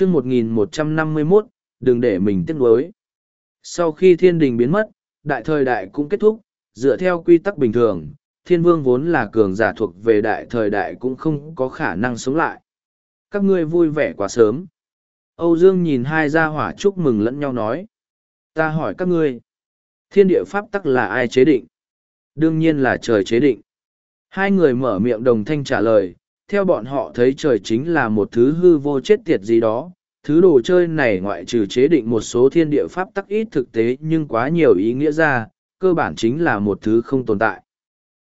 chương 1151, đừng để mình tiếc nuối. Sau khi thiên đình biến mất, đại thời đại cũng kết thúc, dựa theo quy tắc bình thường, thiên vương vốn là cường giả thuộc về đại thời đại cũng không có khả năng sống lại. Các ngươi vui vẻ quá sớm. Âu Dương nhìn hai gia hỏa chúc mừng lẫn nhau nói. Ta hỏi các ngươi, thiên địa pháp tắc là ai chế định? Đương nhiên là trời chế định. Hai người mở miệng đồng thanh trả lời, theo bọn họ thấy trời chính là một thứ hư vô chết tiệt gì đó. Thứ đồ chơi này ngoại trừ chế định một số thiên địa pháp tắc ít thực tế nhưng quá nhiều ý nghĩa ra, cơ bản chính là một thứ không tồn tại.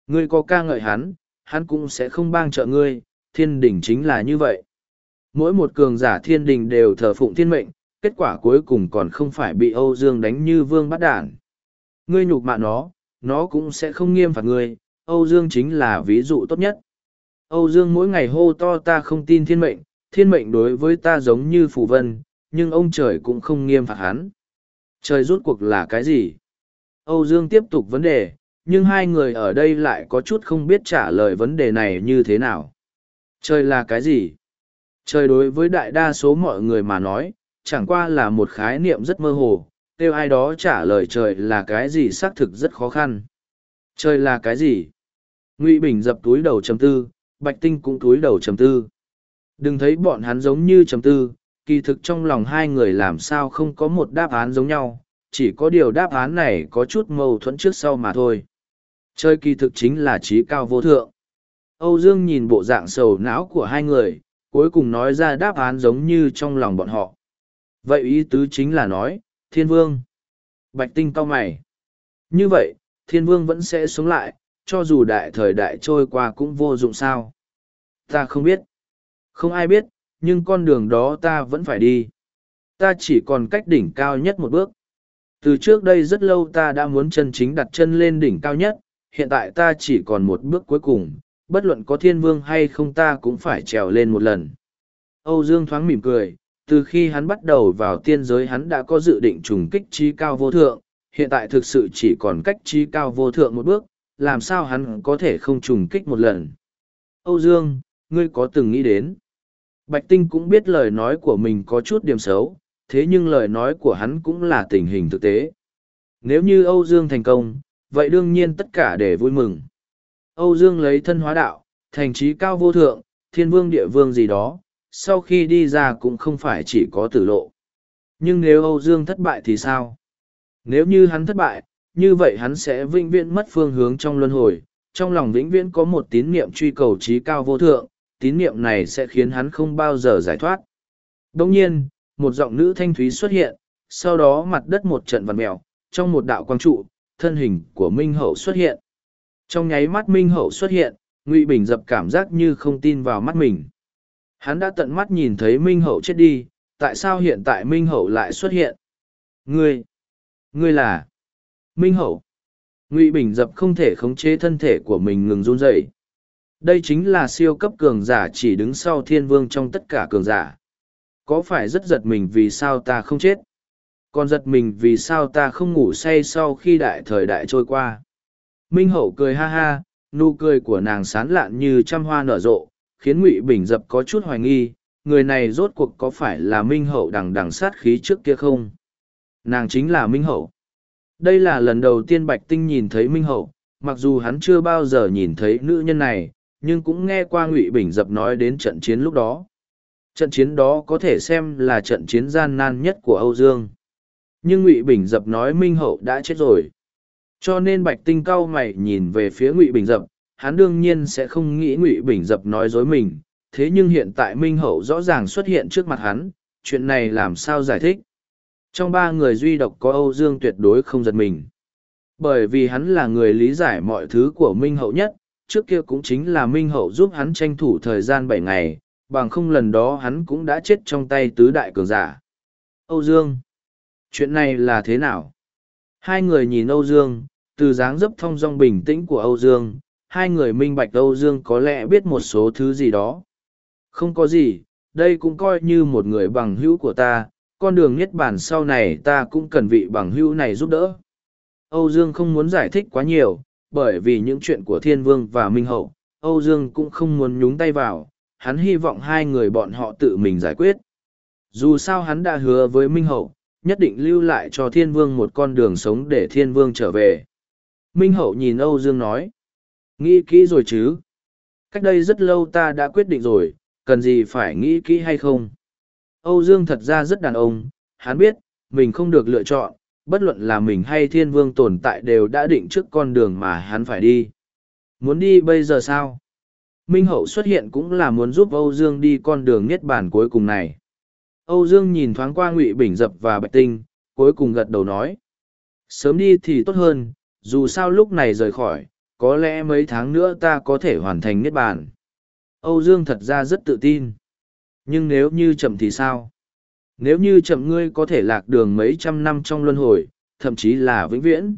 Ngươi có ca ngợi hắn, hắn cũng sẽ không bang trợ ngươi, thiên đình chính là như vậy. Mỗi một cường giả thiên đình đều thờ phụng thiên mệnh, kết quả cuối cùng còn không phải bị Âu Dương đánh như vương bắt đản. Ngươi nhục mạ nó, nó cũng sẽ không nghiêm phạt ngươi, Âu Dương chính là ví dụ tốt nhất. Âu Dương mỗi ngày hô to ta không tin thiên mệnh, thiên mệnh đối với ta giống như phù vân, nhưng ông trời cũng không nghiêm phạt hắn. Trời rút cuộc là cái gì? Âu Dương tiếp tục vấn đề, nhưng hai người ở đây lại có chút không biết trả lời vấn đề này như thế nào. Trời là cái gì? Trời đối với đại đa số mọi người mà nói, chẳng qua là một khái niệm rất mơ hồ, kêu ai đó trả lời trời là cái gì xác thực rất khó khăn. Trời là cái gì? Ngụy Bình dập túi đầu chấm tư, Bạch Tinh cũng túi đầu trầm tư. Đừng thấy bọn hắn giống như trầm tư, kỳ thực trong lòng hai người làm sao không có một đáp án giống nhau, chỉ có điều đáp án này có chút mâu thuẫn trước sau mà thôi. Chơi kỳ thực chính là trí cao vô thượng. Âu Dương nhìn bộ dạng sầu não của hai người, cuối cùng nói ra đáp án giống như trong lòng bọn họ. Vậy ý tứ chính là nói, thiên vương. Bạch tinh cao mày. Như vậy, thiên vương vẫn sẽ sống lại, cho dù đại thời đại trôi qua cũng vô dụng sao. Ta không biết. Không ai biết, nhưng con đường đó ta vẫn phải đi. Ta chỉ còn cách đỉnh cao nhất một bước. Từ trước đây rất lâu ta đã muốn chân chính đặt chân lên đỉnh cao nhất, hiện tại ta chỉ còn một bước cuối cùng, bất luận có thiên vương hay không ta cũng phải trèo lên một lần. Âu Dương thoáng mỉm cười, từ khi hắn bắt đầu vào tiên giới hắn đã có dự định trùng kích trí cao vô thượng, hiện tại thực sự chỉ còn cách trí cao vô thượng một bước, làm sao hắn có thể không trùng kích một lần. Âu Dương, ngươi có từng nghĩ đến. Bạch Tinh cũng biết lời nói của mình có chút điểm xấu, thế nhưng lời nói của hắn cũng là tình hình thực tế. Nếu như Âu Dương thành công, vậy đương nhiên tất cả để vui mừng. Âu Dương lấy thân hóa đạo, thành trí cao vô thượng, thiên vương địa vương gì đó, sau khi đi ra cũng không phải chỉ có tử lộ. Nhưng nếu Âu Dương thất bại thì sao? Nếu như hắn thất bại, như vậy hắn sẽ vĩnh viễn mất phương hướng trong luân hồi, trong lòng vĩnh viễn có một tín niệm truy cầu trí cao vô thượng, tín niệm này sẽ khiến hắn không bao giờ giải thoát. Đồng nhiên, một giọng nữ thanh thúy xuất hiện, sau đó mặt đất một trận vằn mèo, trong một đạo quang trụ, thân hình của Minh Hậu xuất hiện. Trong nháy mắt Minh Hậu xuất hiện, Ngụy Bình dập cảm giác như không tin vào mắt mình. Hắn đã tận mắt nhìn thấy Minh Hậu chết đi, tại sao hiện tại Minh Hậu lại xuất hiện? Ngươi! Ngươi là... Minh Hậu! Ngụy Bình dập không thể khống chế thân thể của mình ngừng run rẩy. Đây chính là siêu cấp cường giả chỉ đứng sau thiên vương trong tất cả cường giả. Có phải rất giật mình vì sao ta không chết? Còn giật mình vì sao ta không ngủ say sau khi đại thời đại trôi qua? Minh Hậu cười ha ha, nụ cười của nàng sán lạn như trăm hoa nở rộ, khiến Ngụy Bình dập có chút hoài nghi, người này rốt cuộc có phải là Minh Hậu đằng đằng sát khí trước kia không? Nàng chính là Minh Hậu. Đây là lần đầu tiên Bạch Tinh nhìn thấy Minh Hậu, mặc dù hắn chưa bao giờ nhìn thấy nữ nhân này, nhưng cũng nghe qua Ngụy Bình dập nói đến trận chiến lúc đó. Trận chiến đó có thể xem là trận chiến gian nan nhất của Âu Dương. Nhưng Ngụy Bình dập nói Minh Hậu đã chết rồi. Cho nên Bạch Tinh cao mày nhìn về phía Ngụy Bình dập, hắn đương nhiên sẽ không nghĩ Ngụy Bình dập nói dối mình, thế nhưng hiện tại Minh Hậu rõ ràng xuất hiện trước mặt hắn, chuyện này làm sao giải thích? Trong ba người duy độc có Âu Dương tuyệt đối không giật mình. Bởi vì hắn là người lý giải mọi thứ của Minh Hậu nhất, trước kia cũng chính là Minh Hậu giúp hắn tranh thủ thời gian bảy ngày, bằng không lần đó hắn cũng đã chết trong tay tứ đại cường giả. Âu Dương! Chuyện này là thế nào? Hai người nhìn Âu Dương, từ dáng dấp thong dong bình tĩnh của Âu Dương, hai người minh bạch Âu Dương có lẽ biết một số thứ gì đó. Không có gì, đây cũng coi như một người bằng hữu của ta, con đường niết bản sau này ta cũng cần vị bằng hữu này giúp đỡ. Âu Dương không muốn giải thích quá nhiều, bởi vì những chuyện của Thiên Vương và Minh Hậu, Âu Dương cũng không muốn nhúng tay vào, hắn hy vọng hai người bọn họ tự mình giải quyết. Dù sao hắn đã hứa với Minh Hậu, nhất định lưu lại cho thiên vương một con đường sống để thiên vương trở về. Minh Hậu nhìn Âu Dương nói. Nghĩ kỹ rồi chứ? Cách đây rất lâu ta đã quyết định rồi, cần gì phải nghĩ kỹ hay không? Âu Dương thật ra rất đàn ông, hắn biết, mình không được lựa chọn, bất luận là mình hay thiên vương tồn tại đều đã định trước con đường mà hắn phải đi. Muốn đi bây giờ sao? Minh Hậu xuất hiện cũng là muốn giúp Âu Dương đi con đường niết bàn cuối cùng này. Âu Dương nhìn thoáng qua Ngụy Bình Dập và Bạch Tinh, cuối cùng gật đầu nói. Sớm đi thì tốt hơn, dù sao lúc này rời khỏi, có lẽ mấy tháng nữa ta có thể hoàn thành niết bàn. Âu Dương thật ra rất tự tin. Nhưng nếu như chậm thì sao? Nếu như chậm ngươi có thể lạc đường mấy trăm năm trong luân hồi, thậm chí là vĩnh viễn.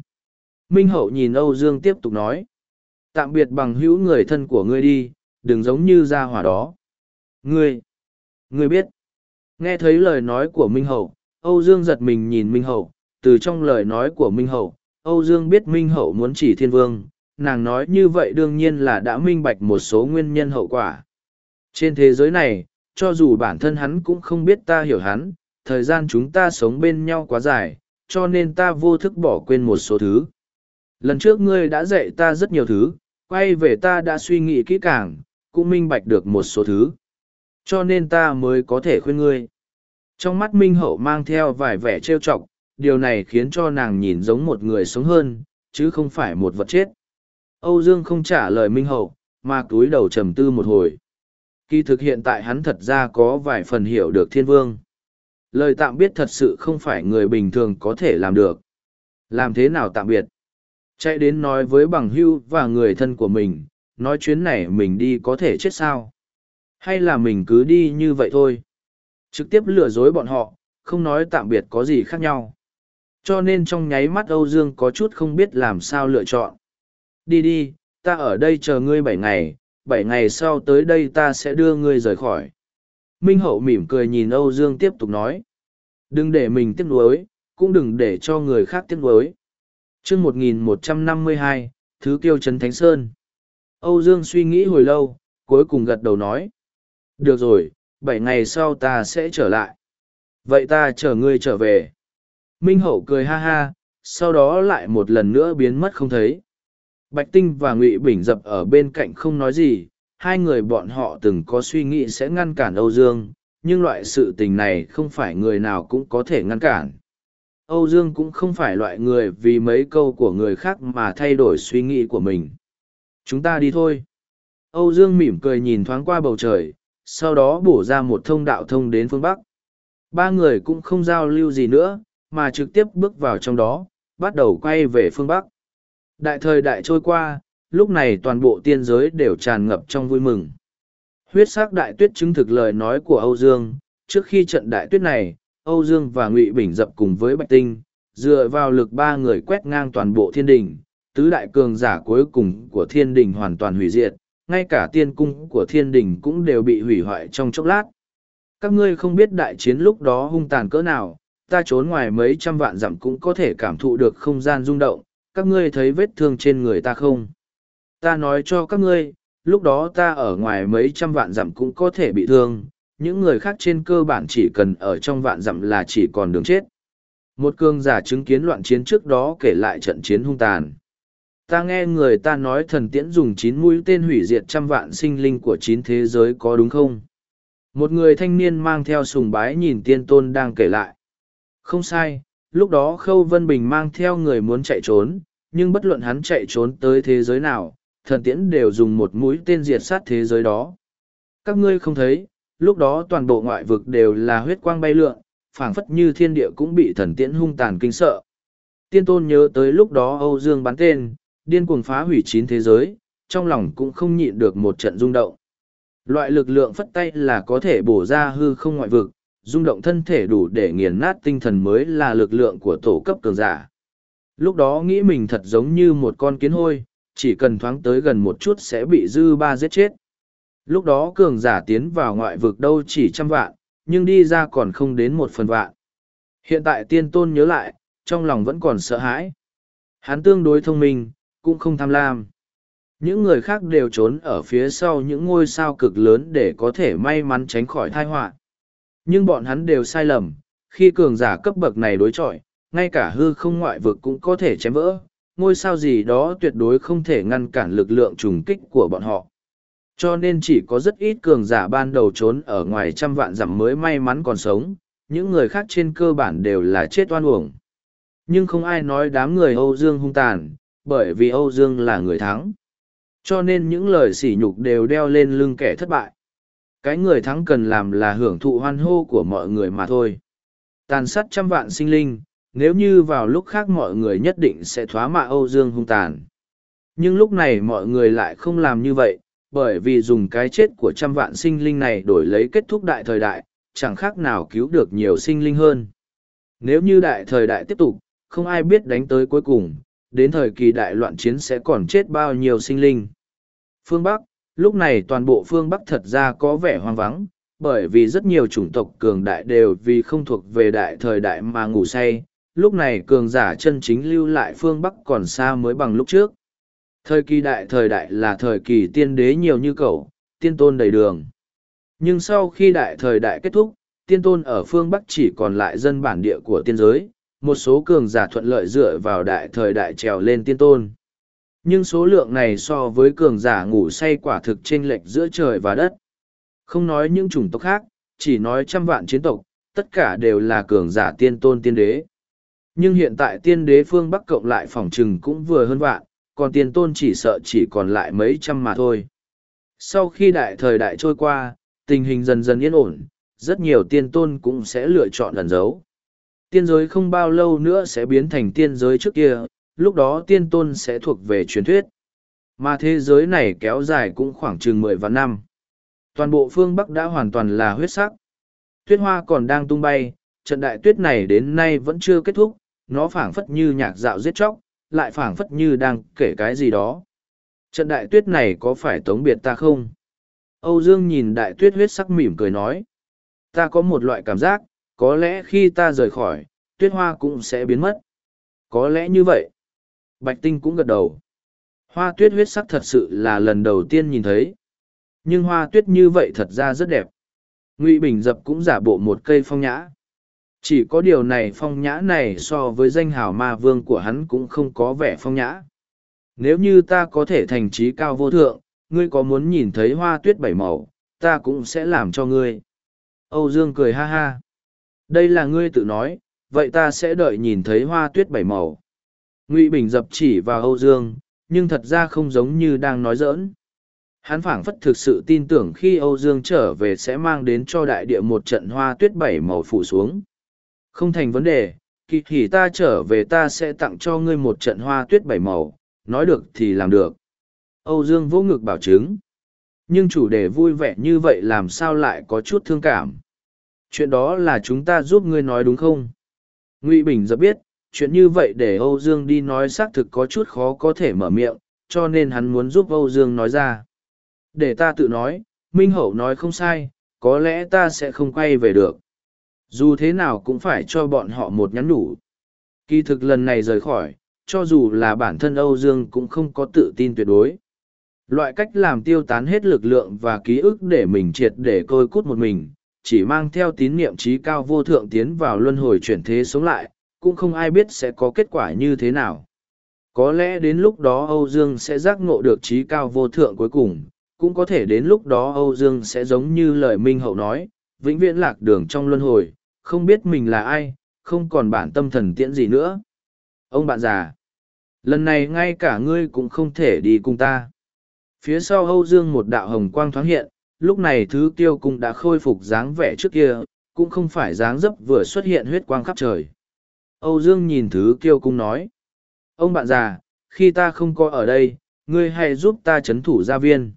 Minh Hậu nhìn Âu Dương tiếp tục nói. Tạm biệt bằng hữu người thân của ngươi đi, đừng giống như gia hỏa đó. Ngươi, ngươi biết. Nghe thấy lời nói của Minh Hậu, Âu Dương giật mình nhìn Minh Hậu, từ trong lời nói của Minh Hậu, Âu Dương biết Minh Hậu muốn chỉ thiên vương, nàng nói như vậy đương nhiên là đã minh bạch một số nguyên nhân hậu quả. Trên thế giới này, cho dù bản thân hắn cũng không biết ta hiểu hắn, thời gian chúng ta sống bên nhau quá dài, cho nên ta vô thức bỏ quên một số thứ. Lần trước ngươi đã dạy ta rất nhiều thứ, quay về ta đã suy nghĩ kỹ càng, cũng minh bạch được một số thứ. Cho nên ta mới có thể khuyên ngươi. Trong mắt Minh Hậu mang theo vài vẻ trêu chọc, điều này khiến cho nàng nhìn giống một người sống hơn, chứ không phải một vật chết. Âu Dương không trả lời Minh Hậu, mà cúi đầu trầm tư một hồi. Kỳ thực hiện tại hắn thật ra có vài phần hiểu được thiên vương. Lời tạm biệt thật sự không phải người bình thường có thể làm được. Làm thế nào tạm biệt? Chạy đến nói với bằng hưu và người thân của mình, nói chuyến này mình đi có thể chết sao? Hay là mình cứ đi như vậy thôi? Trực tiếp lừa dối bọn họ, không nói tạm biệt có gì khác nhau. Cho nên trong nháy mắt Âu Dương có chút không biết làm sao lựa chọn. Đi đi, ta ở đây chờ ngươi bảy ngày, bảy ngày sau tới đây ta sẽ đưa ngươi rời khỏi. Minh Hậu mỉm cười nhìn Âu Dương tiếp tục nói. Đừng để mình tiếc nuối, cũng đừng để cho người khác tiếc nuối. chương 1152, Thứ Kiêu Trấn Thánh Sơn. Âu Dương suy nghĩ hồi lâu, cuối cùng gật đầu nói. Được rồi, bảy ngày sau ta sẽ trở lại. Vậy ta chờ ngươi trở về. Minh Hậu cười ha ha, sau đó lại một lần nữa biến mất không thấy. Bạch Tinh và Ngụy Bình dập ở bên cạnh không nói gì, hai người bọn họ từng có suy nghĩ sẽ ngăn cản Âu Dương, nhưng loại sự tình này không phải người nào cũng có thể ngăn cản. Âu Dương cũng không phải loại người vì mấy câu của người khác mà thay đổi suy nghĩ của mình. Chúng ta đi thôi. Âu Dương mỉm cười nhìn thoáng qua bầu trời, sau đó bổ ra một thông đạo thông đến phương Bắc. Ba người cũng không giao lưu gì nữa, mà trực tiếp bước vào trong đó, bắt đầu quay về phương Bắc. Đại thời đại trôi qua, lúc này toàn bộ tiên giới đều tràn ngập trong vui mừng. Huyết sắc đại tuyết chứng thực lời nói của Âu Dương, trước khi trận đại tuyết này, Âu Dương và Ngụy Bình dập cùng với Bạch Tinh, dựa vào lực ba người quét ngang toàn bộ thiên đình, tứ đại cường giả cuối cùng của thiên đình hoàn toàn hủy diệt, ngay cả tiên cung của thiên đình cũng đều bị hủy hoại trong chốc lát. Các ngươi không biết đại chiến lúc đó hung tàn cỡ nào, ta trốn ngoài mấy trăm vạn dặm cũng có thể cảm thụ được không gian rung động, các ngươi thấy vết thương trên người ta không? Ta nói cho các ngươi, lúc đó ta ở ngoài mấy trăm vạn dặm cũng có thể bị thương, những người khác trên cơ bản chỉ cần ở trong vạn dặm là chỉ còn đường chết. Một cương giả chứng kiến loạn chiến trước đó kể lại trận chiến hung tàn. Ta nghe người ta nói thần tiễn dùng chín mũi tên hủy diệt trăm vạn sinh linh của chín thế giới có đúng không? Một người thanh niên mang theo sùng bái nhìn tiên tôn đang kể lại. Không sai, lúc đó Khâu Vân Bình mang theo người muốn chạy trốn, nhưng bất luận hắn chạy trốn tới thế giới nào, thần tiễn đều dùng một mũi tên diệt sát thế giới đó. Các ngươi không thấy, lúc đó toàn bộ ngoại vực đều là huyết quang bay lượn, phảng phất như thiên địa cũng bị thần tiễn hung tàn kinh sợ. Tiên tôn nhớ tới lúc đó Âu Dương bắn tên, điên cuồng phá hủy chín thế giới, trong lòng cũng không nhịn được một trận rung động. Loại lực lượng phất tay là có thể bổ ra hư không ngoại vực, rung động thân thể đủ để nghiền nát tinh thần mới là lực lượng của tổ cấp cường giả. Lúc đó nghĩ mình thật giống như một con kiến hôi, chỉ cần thoáng tới gần một chút sẽ bị dư ba giết chết. Lúc đó cường giả tiến vào ngoại vực đâu chỉ trăm vạn, nhưng đi ra còn không đến một phần vạn. Hiện tại tiên tôn nhớ lại, trong lòng vẫn còn sợ hãi. Hắn tương đối thông minh, cũng không tham lam. Những người khác đều trốn ở phía sau những ngôi sao cực lớn để có thể may mắn tránh khỏi tai họa. Nhưng bọn hắn đều sai lầm, khi cường giả cấp bậc này đối chọi, ngay cả hư không ngoại vực cũng có thể chém vỡ, ngôi sao gì đó tuyệt đối không thể ngăn cản lực lượng trùng kích của bọn họ. Cho nên chỉ có rất ít cường giả ban đầu trốn ở ngoài trăm vạn dặm mới may mắn còn sống, những người khác trên cơ bản đều là chết oan uổng. Nhưng không ai nói đám người Âu Dương hung tàn, bởi vì Âu Dương là người thắng. Cho nên những lời sỉ nhục đều đeo lên lưng kẻ thất bại. Cái người thắng cần làm là hưởng thụ hoan hô của mọi người mà thôi. Tàn sát trăm vạn sinh linh, nếu như vào lúc khác mọi người nhất định sẽ thoá mạ Âu Dương hung tàn. Nhưng lúc này mọi người lại không làm như vậy, bởi vì dùng cái chết của trăm vạn sinh linh này đổi lấy kết thúc đại thời đại, chẳng khác nào cứu được nhiều sinh linh hơn. Nếu như đại thời đại tiếp tục, không ai biết đánh tới cuối cùng, đến thời kỳ đại loạn chiến sẽ còn chết bao nhiêu sinh linh. Phương Bắc, lúc này toàn bộ phương Bắc thật ra có vẻ hoang vắng, bởi vì rất nhiều chủng tộc cường đại đều vì không thuộc về đại thời đại mà ngủ say, lúc này cường giả chân chính lưu lại phương Bắc còn xa mới bằng lúc trước. Thời kỳ đại thời đại là thời kỳ tiên đế nhiều như cậu, tiên tôn đầy đường. Nhưng sau khi đại thời đại kết thúc, tiên tôn ở phương Bắc chỉ còn lại dân bản địa của tiên giới, một số cường giả thuận lợi dựa vào đại thời đại trèo lên tiên tôn. Nhưng số lượng này so với cường giả ngủ say quả thực chênh lệch giữa trời và đất. Không nói những chủng tộc khác, chỉ nói trăm vạn chiến tộc, tất cả đều là cường giả tiên tôn tiên đế. Nhưng hiện tại tiên đế phương Bắc cộng lại phòng trừng cũng vừa hơn vạn, còn tiên tôn chỉ sợ chỉ còn lại mấy trăm mà thôi. Sau khi đại thời đại trôi qua, tình hình dần dần yên ổn, rất nhiều tiên tôn cũng sẽ lựa chọn ẩn giấu. Tiên giới không bao lâu nữa sẽ biến thành tiên giới trước kia, lúc đó tiên tôn sẽ thuộc về truyền thuyết. Mà thế giới này kéo dài cũng khoảng chừng mười vạn năm. Toàn bộ phương Bắc đã hoàn toàn là huyết sắc. Tuyết hoa còn đang tung bay, trận đại tuyết này đến nay vẫn chưa kết thúc, nó phảng phất như nhạc dạo giết chóc, lại phảng phất như đang kể cái gì đó. Trận đại tuyết này có phải tống biệt ta không? Âu Dương nhìn đại tuyết huyết sắc mỉm cười nói. Ta có một loại cảm giác, có lẽ khi ta rời khỏi, tuyết hoa cũng sẽ biến mất. Có lẽ như vậy. Bạch Tinh cũng gật đầu. Hoa tuyết huyết sắc thật sự là lần đầu tiên nhìn thấy. Nhưng hoa tuyết như vậy thật ra rất đẹp. Ngụy Bình Dập cũng giả bộ một cây phong nhã. Chỉ có điều này phong nhã này so với danh hào ma vương của hắn cũng không có vẻ phong nhã. Nếu như ta có thể thành trí cao vô thượng, ngươi có muốn nhìn thấy hoa tuyết bảy màu, ta cũng sẽ làm cho ngươi. Âu Dương cười ha ha. Đây là ngươi tự nói, vậy ta sẽ đợi nhìn thấy hoa tuyết bảy màu. Ngụy Bình dập chỉ vào Âu Dương, nhưng thật ra không giống như đang nói giỡn. Hắn phảng phất thực sự tin tưởng khi Âu Dương trở về sẽ mang đến cho đại địa một trận hoa tuyết bảy màu phủ xuống. Không thành vấn đề, kỳ hỉ ta trở về ta sẽ tặng cho ngươi một trận hoa tuyết bảy màu, nói được thì làm được. Âu Dương vỗ ngực bảo chứng. Nhưng chủ đề vui vẻ như vậy làm sao lại có chút thương cảm. Chuyện đó là chúng ta giúp ngươi nói đúng không? Ngụy Bình dập biết, chuyện như vậy để Âu Dương đi nói xác thực có chút khó có thể mở miệng, cho nên hắn muốn giúp Âu Dương nói ra. Để ta tự nói, Minh Hậu nói không sai, có lẽ ta sẽ không quay về được. Dù thế nào cũng phải cho bọn họ một nhắn nhủ. Kỳ thực lần này rời khỏi, cho dù là bản thân Âu Dương cũng không có tự tin tuyệt đối. Loại cách làm tiêu tán hết lực lượng và ký ức để mình triệt để côi cút một mình, chỉ mang theo tín niệm trí cao vô thượng tiến vào luân hồi chuyển thế sống lại, cũng không ai biết sẽ có kết quả như thế nào. Có lẽ đến lúc đó Âu Dương sẽ giác ngộ được trí cao vô thượng cuối cùng, cũng có thể đến lúc đó Âu Dương sẽ giống như lời Minh Hậu nói, vĩnh viễn lạc đường trong luân hồi, không biết mình là ai, không còn bản tâm thần tiễn gì nữa. Ông bạn già, lần này ngay cả ngươi cũng không thể đi cùng ta. Phía sau Âu Dương một đạo hồng quang thoáng hiện, lúc này thứ tiêu cũng đã khôi phục dáng vẻ trước kia, cũng không phải dáng dấp vừa xuất hiện huyết quang khắp trời. Âu Dương nhìn thứ kiêu cung nói. Ông bạn già, khi ta không có ở đây, ngươi hãy giúp ta chấn thủ gia viên.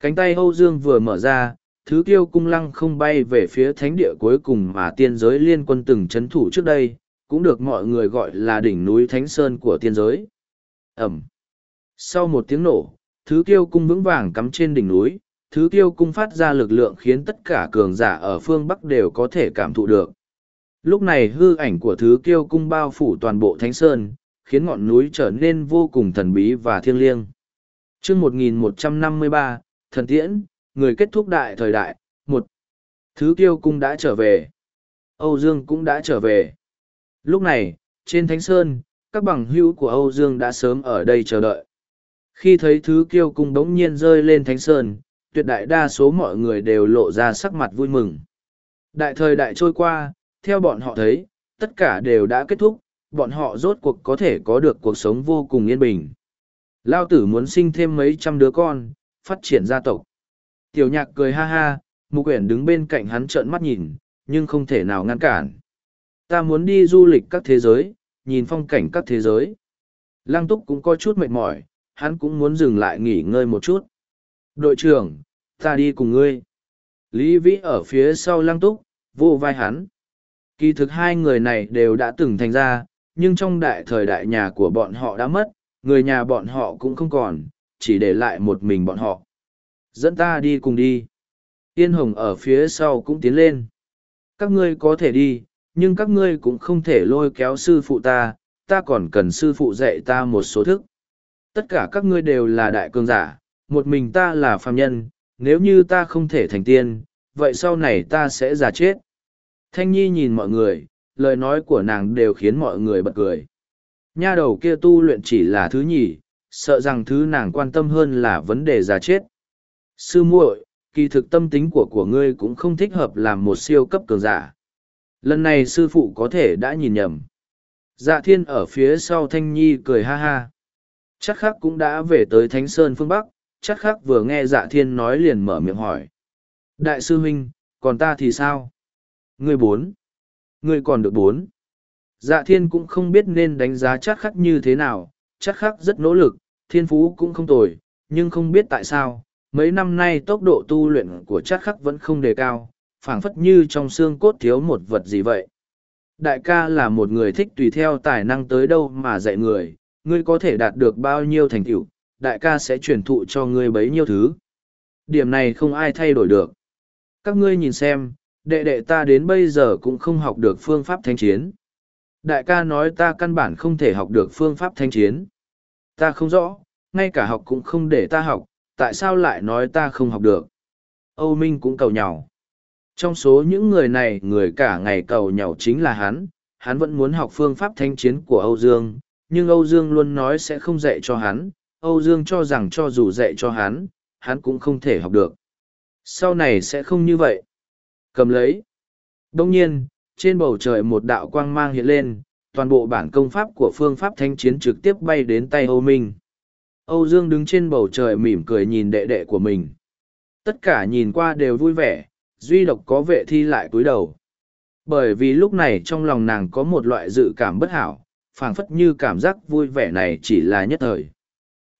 Cánh tay Âu Dương vừa mở ra, thứ kiêu cung lăng không bay về phía thánh địa cuối cùng mà tiên giới liên quân từng chấn thủ trước đây, cũng được mọi người gọi là đỉnh núi Thánh Sơn của tiên giới. Ẩm. Sau một tiếng nổ, thứ kiêu cung vững vàng cắm trên đỉnh núi, thứ kiêu cung phát ra lực lượng khiến tất cả cường giả ở phương Bắc đều có thể cảm thụ được. Lúc này hư ảnh của thứ kiêu cung bao phủ toàn bộ Thánh Sơn, khiến ngọn núi trở nên vô cùng thần bí và thiêng liêng. chương 1153, Thần Tiễn, người kết thúc đại thời đại, một Thứ kiêu cung đã trở về. Âu Dương cũng đã trở về. Lúc này, trên Thánh Sơn, các bằng hữu của Âu Dương đã sớm ở đây chờ đợi. Khi thấy thứ kiêu cung đống nhiên rơi lên Thánh Sơn, tuyệt đại đa số mọi người đều lộ ra sắc mặt vui mừng. Đại thời đại trôi qua, theo bọn họ thấy, tất cả đều đã kết thúc, bọn họ rốt cuộc có thể có được cuộc sống vô cùng yên bình. Lao tử muốn sinh thêm mấy trăm đứa con, phát triển gia tộc. Tiểu nhạc cười ha ha, mục quyển đứng bên cạnh hắn trợn mắt nhìn, nhưng không thể nào ngăn cản. Ta muốn đi du lịch các thế giới, nhìn phong cảnh các thế giới. Lăng túc cũng có chút mệt mỏi, hắn cũng muốn dừng lại nghỉ ngơi một chút. Đội trưởng, ta đi cùng ngươi. Lý Vĩ ở phía sau lăng túc, vô vai hắn. Kỳ thực hai người này đều đã từng thành ra, nhưng trong đại thời đại nhà của bọn họ đã mất, người nhà bọn họ cũng không còn, chỉ để lại một mình bọn họ. Dẫn ta đi cùng đi. Yên Hồng ở phía sau cũng tiến lên. Các ngươi có thể đi, nhưng các ngươi cũng không thể lôi kéo sư phụ ta, ta còn cần sư phụ dạy ta một số thức. Tất cả các ngươi đều là đại cường giả, một mình ta là phàm nhân, nếu như ta không thể thành tiên, vậy sau này ta sẽ già chết. Thanh Nhi nhìn mọi người, lời nói của nàng đều khiến mọi người bật cười. Nha đầu kia tu luyện chỉ là thứ nhì, sợ rằng thứ nàng quan tâm hơn là vấn đề già chết. Sư muội, kỳ thực tâm tính của của ngươi cũng không thích hợp làm một siêu cấp cường giả. Lần này sư phụ có thể đã nhìn nhầm. Dạ thiên ở phía sau Thanh Nhi cười ha ha. Chắc khắc cũng đã về tới Thánh Sơn phương Bắc, chắc khắc vừa nghe dạ thiên nói liền mở miệng hỏi. Đại sư huynh, còn ta thì sao? Ngươi bốn. Ngươi còn được bốn. Dạ thiên cũng không biết nên đánh giá chắc khắc như thế nào, chắc khắc rất nỗ lực, thiên phú cũng không tồi, nhưng không biết tại sao, mấy năm nay tốc độ tu luyện của chắc khắc vẫn không đề cao, phảng phất như trong xương cốt thiếu một vật gì vậy. Đại ca là một người thích tùy theo tài năng tới đâu mà dạy người, ngươi có thể đạt được bao nhiêu thành tựu, đại ca sẽ truyền thụ cho ngươi bấy nhiêu thứ. Điểm này không ai thay đổi được. Các ngươi nhìn xem, đệ đệ ta đến bây giờ cũng không học được phương pháp thanh chiến. Đại ca nói ta căn bản không thể học được phương pháp thanh chiến. Ta không rõ, ngay cả học cũng không để ta học, tại sao lại nói ta không học được. Âu Minh cũng cầu nhau. Trong số những người này, người cả ngày cầu nhau chính là hắn, hắn vẫn muốn học phương pháp thanh chiến của Âu Dương, nhưng Âu Dương luôn nói sẽ không dạy cho hắn, Âu Dương cho rằng cho dù dạy cho hắn, hắn cũng không thể học được. Sau này sẽ không như vậy. Cầm lấy. Đông nhiên, trên bầu trời một đạo quang mang hiện lên, toàn bộ bản công pháp của phương pháp thanh chiến trực tiếp bay đến tay Âu Minh. Âu Dương đứng trên bầu trời mỉm cười nhìn đệ đệ của mình. Tất cả nhìn qua đều vui vẻ, duy độc có vệ thi lại cúi đầu. Bởi vì lúc này trong lòng nàng có một loại dự cảm bất hảo, phảng phất như cảm giác vui vẻ này chỉ là nhất thời.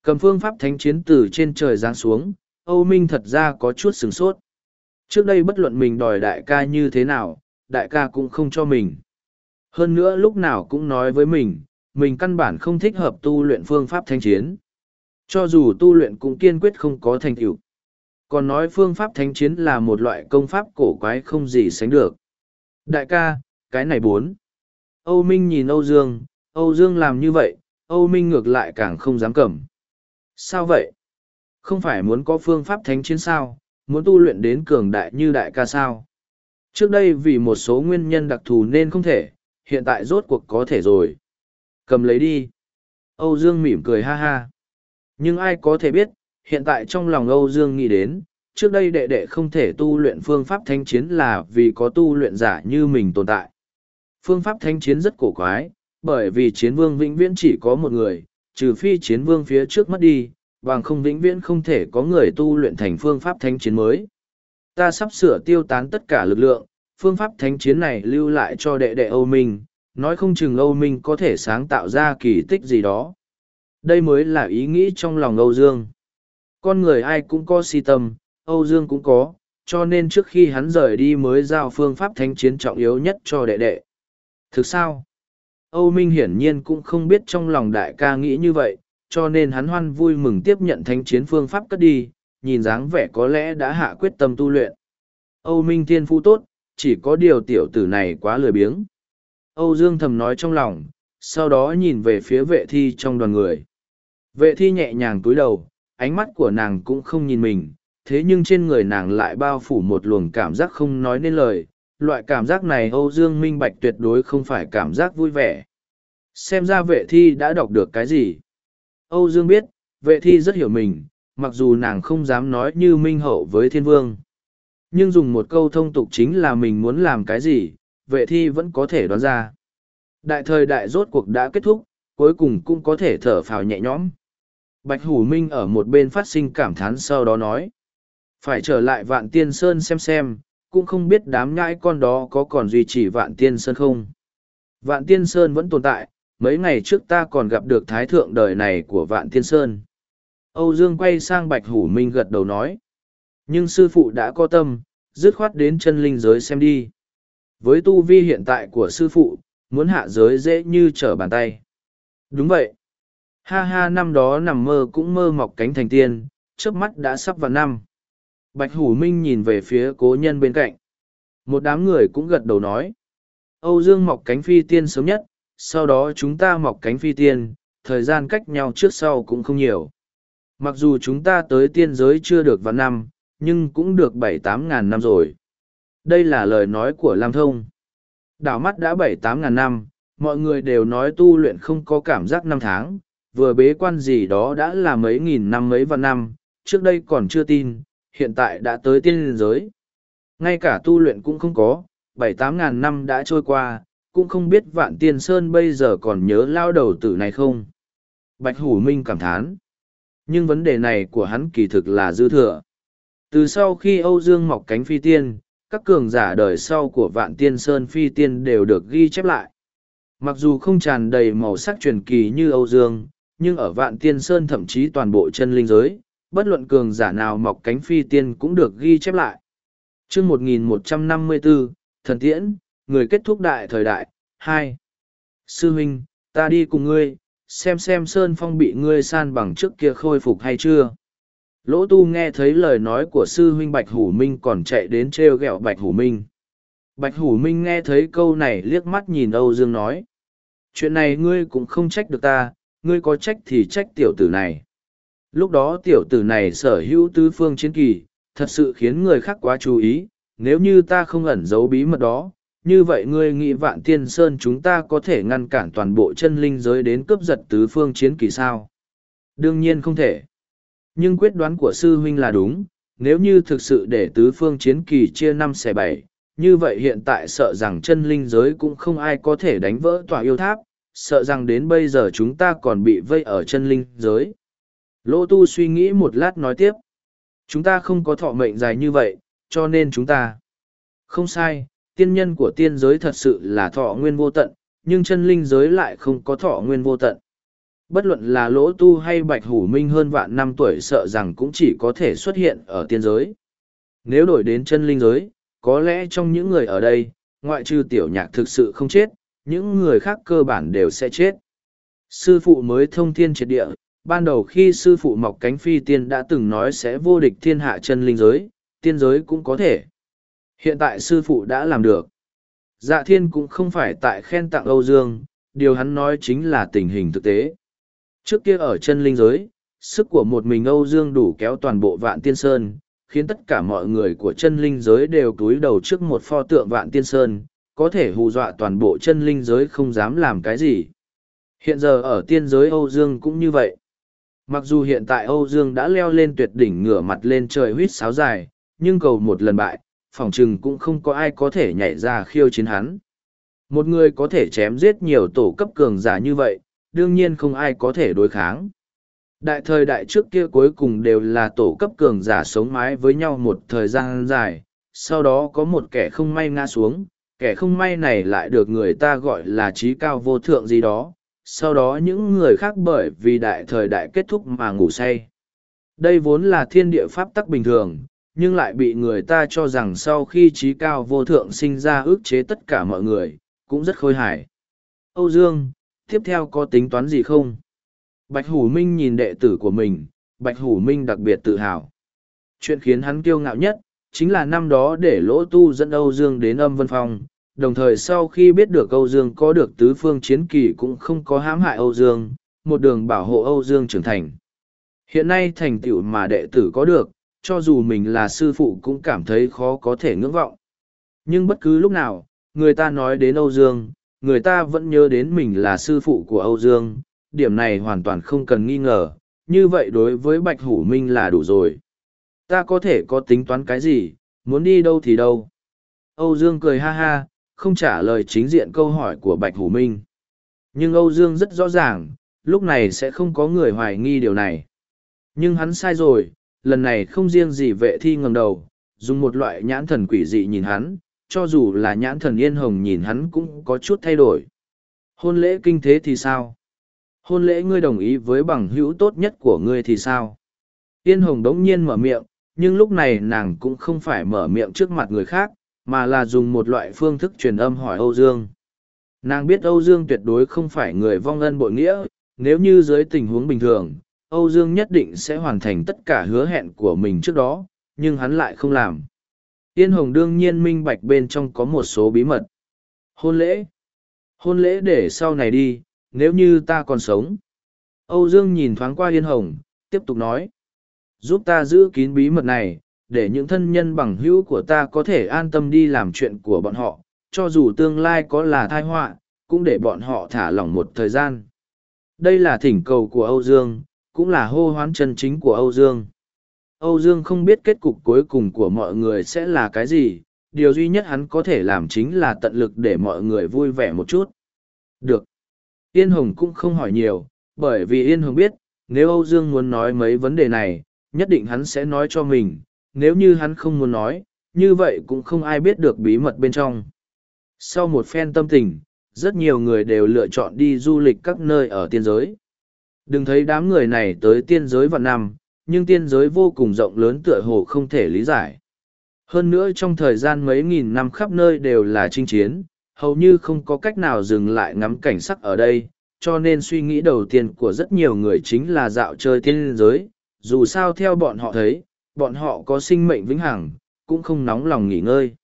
Cầm phương pháp thánh chiến từ trên trời giáng xuống, Âu Minh thật ra có chút sừng sốt. Trước đây bất luận mình đòi đại ca như thế nào, đại ca cũng không cho mình. Hơn nữa lúc nào cũng nói với mình, mình căn bản không thích hợp tu luyện phương pháp thanh chiến. Cho dù tu luyện cũng kiên quyết không có thành tựu. Còn nói phương pháp thánh chiến là một loại công pháp cổ quái không gì sánh được. Đại ca, cái này bốn. Âu Minh nhìn Âu Dương, Âu Dương làm như vậy, Âu Minh ngược lại càng không dám cầm. Sao vậy? Không phải muốn có phương pháp thánh chiến sao, muốn tu luyện đến cường đại như đại ca sao? Trước đây vì một số nguyên nhân đặc thù nên không thể, hiện tại rốt cuộc có thể rồi. Cầm lấy đi. Âu Dương mỉm cười ha ha. Nhưng ai có thể biết, hiện tại trong lòng Âu Dương nghĩ đến, trước đây đệ đệ không thể tu luyện phương pháp thanh chiến là vì có tu luyện giả như mình tồn tại. Phương pháp thanh chiến rất cổ quái, bởi vì chiến vương vĩnh viễn chỉ có một người, trừ phi chiến vương phía trước mất đi, bằng không vĩnh viễn không thể có người tu luyện thành phương pháp thanh chiến mới. Ta sắp sửa tiêu tán tất cả lực lượng, phương pháp thánh chiến này lưu lại cho đệ đệ Âu Minh, nói không chừng Âu Minh có thể sáng tạo ra kỳ tích gì đó. Đây mới là ý nghĩ trong lòng Âu Dương. Con người ai cũng có si tâm, Âu Dương cũng có, cho nên trước khi hắn rời đi mới giao phương pháp thánh chiến trọng yếu nhất cho đệ đệ. Thực sao? Âu Minh hiển nhiên cũng không biết trong lòng đại ca nghĩ như vậy, cho nên hắn hoan vui mừng tiếp nhận thánh chiến phương pháp cất đi, nhìn dáng vẻ có lẽ đã hạ quyết tâm tu luyện. Âu Minh thiên phu tốt, chỉ có điều tiểu tử này quá lười biếng. Âu Dương thầm nói trong lòng, sau đó nhìn về phía vệ thi trong đoàn người. Vệ thi nhẹ nhàng túi đầu, ánh mắt của nàng cũng không nhìn mình, thế nhưng trên người nàng lại bao phủ một luồng cảm giác không nói nên lời. Loại cảm giác này Âu Dương minh bạch tuyệt đối không phải cảm giác vui vẻ. Xem ra vệ thi đã đọc được cái gì. Âu Dương biết, vệ thi rất hiểu mình, mặc dù nàng không dám nói như minh hậu với thiên vương. Nhưng dùng một câu thông tục chính là mình muốn làm cái gì, vệ thi vẫn có thể đoán ra. Đại thời đại rốt cuộc đã kết thúc, cuối cùng cũng có thể thở phào nhẹ nhõm. Bạch Hủ Minh ở một bên phát sinh cảm thán sau đó nói. Phải trở lại vạn tiên sơn xem xem, cũng không biết đám nhãi con đó có còn duy trì vạn tiên sơn không. Vạn tiên sơn vẫn tồn tại, mấy ngày trước ta còn gặp được thái thượng đời này của vạn tiên sơn. Âu Dương quay sang Bạch Hủ Minh gật đầu nói. Nhưng sư phụ đã có tâm, dứt khoát đến chân linh giới xem đi. Với tu vi hiện tại của sư phụ, muốn hạ giới dễ như trở bàn tay. Đúng vậy. Ha ha năm đó nằm mơ cũng mơ mọc cánh thành tiên, trước mắt đã sắp vào năm. Bạch Hủ Minh nhìn về phía cố nhân bên cạnh. Một đám người cũng gật đầu nói. Âu Dương mọc cánh phi tiên sớm nhất, sau đó chúng ta mọc cánh phi tiên, thời gian cách nhau trước sau cũng không nhiều. Mặc dù chúng ta tới tiên giới chưa được vào năm, nhưng cũng được bảy tám ngàn năm rồi. Đây là lời nói của Lam Thông. Đảo mắt đã bảy tám ngàn năm, mọi người đều nói tu luyện không có cảm giác năm tháng, vừa bế quan gì đó đã là mấy nghìn năm mấy vạn năm, trước đây còn chưa tin, hiện tại đã tới tiên giới. Ngay cả tu luyện cũng không có, bảy tám ngàn năm đã trôi qua, cũng không biết vạn tiên sơn bây giờ còn nhớ lao đầu tử này không. Bạch Hủ Minh cảm thán. Nhưng vấn đề này của hắn kỳ thực là dư thừa. Từ sau khi Âu Dương mọc cánh phi tiên, các cường giả đời sau của vạn tiên sơn phi tiên đều được ghi chép lại. Mặc dù không tràn đầy màu sắc truyền kỳ như Âu Dương, nhưng ở vạn tiên sơn thậm chí toàn bộ chân linh giới, bất luận cường giả nào mọc cánh phi tiên cũng được ghi chép lại. chương 1154, Thần Tiễn, người kết thúc đại thời đại, hai Sư huynh, ta đi cùng ngươi, xem xem Sơn Phong bị ngươi san bằng trước kia khôi phục hay chưa. Lỗ tu nghe thấy lời nói của sư huynh Bạch Hủ Minh còn chạy đến treo gẹo Bạch Hủ Minh. Bạch Hủ Minh nghe thấy câu này liếc mắt nhìn Âu Dương nói. Chuyện này ngươi cũng không trách được ta, ngươi có trách thì trách tiểu tử này. Lúc đó tiểu tử này sở hữu tứ phương chiến kỳ, thật sự khiến người khác quá chú ý, nếu như ta không ẩn giấu bí mật đó, như vậy ngươi nghĩ vạn tiên sơn chúng ta có thể ngăn cản toàn bộ chân linh giới đến cướp giật tứ phương chiến kỳ sao? Đương nhiên không thể. Nhưng quyết đoán của sư huynh là đúng, nếu như thực sự để tứ phương chiến kỳ chia năm xẻ bảy, như vậy hiện tại sợ rằng chân linh giới cũng không ai có thể đánh vỡ tòa yêu tháp, sợ rằng đến bây giờ chúng ta còn bị vây ở chân linh giới. Lỗ tu suy nghĩ một lát nói tiếp. Chúng ta không có thọ mệnh dài như vậy, cho nên chúng ta. Không sai, tiên nhân của tiên giới thật sự là thọ nguyên vô tận, nhưng chân linh giới lại không có thọ nguyên vô tận. Bất luận là lỗ tu hay bạch hủ minh hơn vạn năm tuổi sợ rằng cũng chỉ có thể xuất hiện ở tiên giới. Nếu đổi đến chân linh giới, có lẽ trong những người ở đây, ngoại trừ tiểu nhạc thực sự không chết, những người khác cơ bản đều sẽ chết. Sư phụ mới thông thiên triệt địa, ban đầu khi sư phụ mọc cánh phi tiên đã từng nói sẽ vô địch thiên hạ chân linh giới, tiên giới cũng có thể. Hiện tại sư phụ đã làm được. Dạ thiên cũng không phải tại khen tặng Âu Dương, điều hắn nói chính là tình hình thực tế. Trước kia ở chân linh giới, sức của một mình Âu Dương đủ kéo toàn bộ vạn tiên sơn, khiến tất cả mọi người của chân linh giới đều túi đầu trước một pho tượng vạn tiên sơn, có thể hù dọa toàn bộ chân linh giới không dám làm cái gì. Hiện giờ ở tiên giới Âu Dương cũng như vậy. Mặc dù hiện tại Âu Dương đã leo lên tuyệt đỉnh ngửa mặt lên trời huyết sáo dài, nhưng cầu một lần bại, phòng trừng cũng không có ai có thể nhảy ra khiêu chiến hắn. Một người có thể chém giết nhiều tổ cấp cường giả như vậy, đương nhiên không ai có thể đối kháng. Đại thời đại trước kia cuối cùng đều là tổ cấp cường giả sống mái với nhau một thời gian dài, sau đó có một kẻ không may ngã xuống, kẻ không may này lại được người ta gọi là trí cao vô thượng gì đó, sau đó những người khác bởi vì đại thời đại kết thúc mà ngủ say. Đây vốn là thiên địa pháp tắc bình thường, nhưng lại bị người ta cho rằng sau khi trí cao vô thượng sinh ra ước chế tất cả mọi người, cũng rất khôi hài. Âu Dương, tiếp theo có tính toán gì không? Bạch Hủ Minh nhìn đệ tử của mình, Bạch Hủ Minh đặc biệt tự hào. Chuyện khiến hắn kiêu ngạo nhất, chính là năm đó để Lỗ Tu dẫn Âu Dương đến âm vân phong, đồng thời sau khi biết được Âu Dương có được tứ phương chiến kỳ cũng không có hãm hại Âu Dương, một đường bảo hộ Âu Dương trưởng thành. Hiện nay thành tựu mà đệ tử có được, cho dù mình là sư phụ cũng cảm thấy khó có thể ngưỡng vọng. Nhưng bất cứ lúc nào, người ta nói đến Âu Dương, người ta vẫn nhớ đến mình là sư phụ của Âu Dương, điểm này hoàn toàn không cần nghi ngờ, như vậy đối với Bạch Hủ Minh là đủ rồi. Ta có thể có tính toán cái gì, muốn đi đâu thì đâu. Âu Dương cười ha ha, không trả lời chính diện câu hỏi của Bạch Hủ Minh. Nhưng Âu Dương rất rõ ràng, lúc này sẽ không có người hoài nghi điều này. Nhưng hắn sai rồi, lần này không riêng gì vệ thi ngầm đầu, dùng một loại nhãn thần quỷ dị nhìn hắn, cho dù là nhãn thần yên hồng nhìn hắn cũng có chút thay đổi. Hôn lễ kinh thế thì sao? Hôn lễ ngươi đồng ý với bằng hữu tốt nhất của ngươi thì sao? Yên hồng đống nhiên mở miệng, nhưng lúc này nàng cũng không phải mở miệng trước mặt người khác, mà là dùng một loại phương thức truyền âm hỏi Âu Dương. Nàng biết Âu Dương tuyệt đối không phải người vong ân bội nghĩa, nếu như dưới tình huống bình thường, Âu Dương nhất định sẽ hoàn thành tất cả hứa hẹn của mình trước đó, nhưng hắn lại không làm. Yên Hồng đương nhiên minh bạch bên trong có một số bí mật. Hôn lễ. Hôn lễ để sau này đi, nếu như ta còn sống. Âu Dương nhìn thoáng qua Yên Hồng, tiếp tục nói. Giúp ta giữ kín bí mật này, để những thân nhân bằng hữu của ta có thể an tâm đi làm chuyện của bọn họ, cho dù tương lai có là thai họa, cũng để bọn họ thả lỏng một thời gian. Đây là thỉnh cầu của Âu Dương, cũng là hô hoán chân chính của Âu Dương. Âu Dương không biết kết cục cuối cùng của mọi người sẽ là cái gì, điều duy nhất hắn có thể làm chính là tận lực để mọi người vui vẻ một chút. Được. Yên Hồng cũng không hỏi nhiều, bởi vì Yên Hồng biết, nếu Âu Dương muốn nói mấy vấn đề này, nhất định hắn sẽ nói cho mình, nếu như hắn không muốn nói, như vậy cũng không ai biết được bí mật bên trong. Sau một phen tâm tình, rất nhiều người đều lựa chọn đi du lịch các nơi ở tiên giới. Đừng thấy đám người này tới tiên giới vạn năm, nhưng tiên giới vô cùng rộng lớn tựa hồ không thể lý giải. Hơn nữa trong thời gian mấy nghìn năm khắp nơi đều là chinh chiến, hầu như không có cách nào dừng lại ngắm cảnh sắc ở đây, cho nên suy nghĩ đầu tiên của rất nhiều người chính là dạo chơi tiên giới, dù sao theo bọn họ thấy, bọn họ có sinh mệnh vĩnh hằng, cũng không nóng lòng nghỉ ngơi.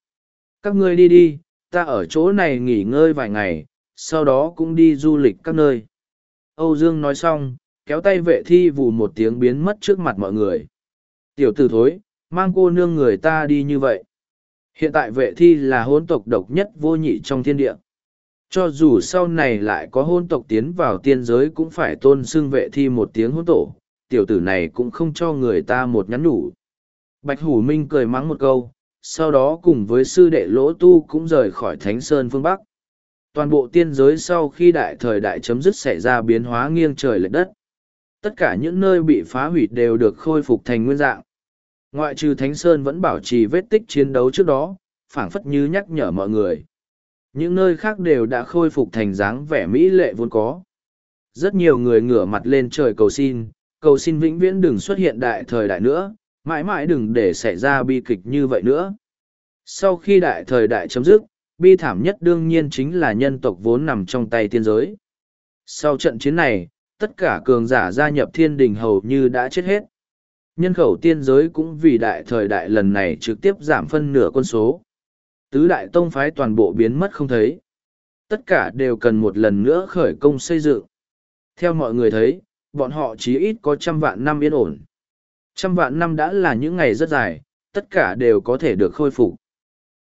Các ngươi đi đi, ta ở chỗ này nghỉ ngơi vài ngày, sau đó cũng đi du lịch các nơi. Âu Dương nói xong, kéo tay vệ thi vù một tiếng biến mất trước mặt mọi người. Tiểu tử thối, mang cô nương người ta đi như vậy. Hiện tại vệ thi là hôn tộc độc nhất vô nhị trong thiên địa. Cho dù sau này lại có hôn tộc tiến vào tiên giới cũng phải tôn xưng vệ thi một tiếng hôn tổ, tiểu tử này cũng không cho người ta một nhắn nhủ. Bạch Hủ Minh cười mắng một câu, sau đó cùng với sư đệ lỗ tu cũng rời khỏi Thánh Sơn phương Bắc. Toàn bộ tiên giới sau khi đại thời đại chấm dứt xảy ra biến hóa nghiêng trời lệch đất. Tất cả những nơi bị phá hủy đều được khôi phục thành nguyên dạng. Ngoại trừ Thánh Sơn vẫn bảo trì vết tích chiến đấu trước đó, phảng phất như nhắc nhở mọi người. Những nơi khác đều đã khôi phục thành dáng vẻ mỹ lệ vốn có. Rất nhiều người ngửa mặt lên trời cầu xin, cầu xin vĩnh viễn đừng xuất hiện đại thời đại nữa, mãi mãi đừng để xảy ra bi kịch như vậy nữa. Sau khi đại thời đại chấm dứt, bi thảm nhất đương nhiên chính là nhân tộc vốn nằm trong tay tiên giới. Sau trận chiến này, tất cả cường giả gia nhập thiên đình hầu như đã chết hết. Nhân khẩu tiên giới cũng vì đại thời đại lần này trực tiếp giảm phân nửa con số. Tứ đại tông phái toàn bộ biến mất không thấy. Tất cả đều cần một lần nữa khởi công xây dựng. Theo mọi người thấy, bọn họ chí ít có trăm vạn năm yên ổn. Trăm vạn năm đã là những ngày rất dài, tất cả đều có thể được khôi phục.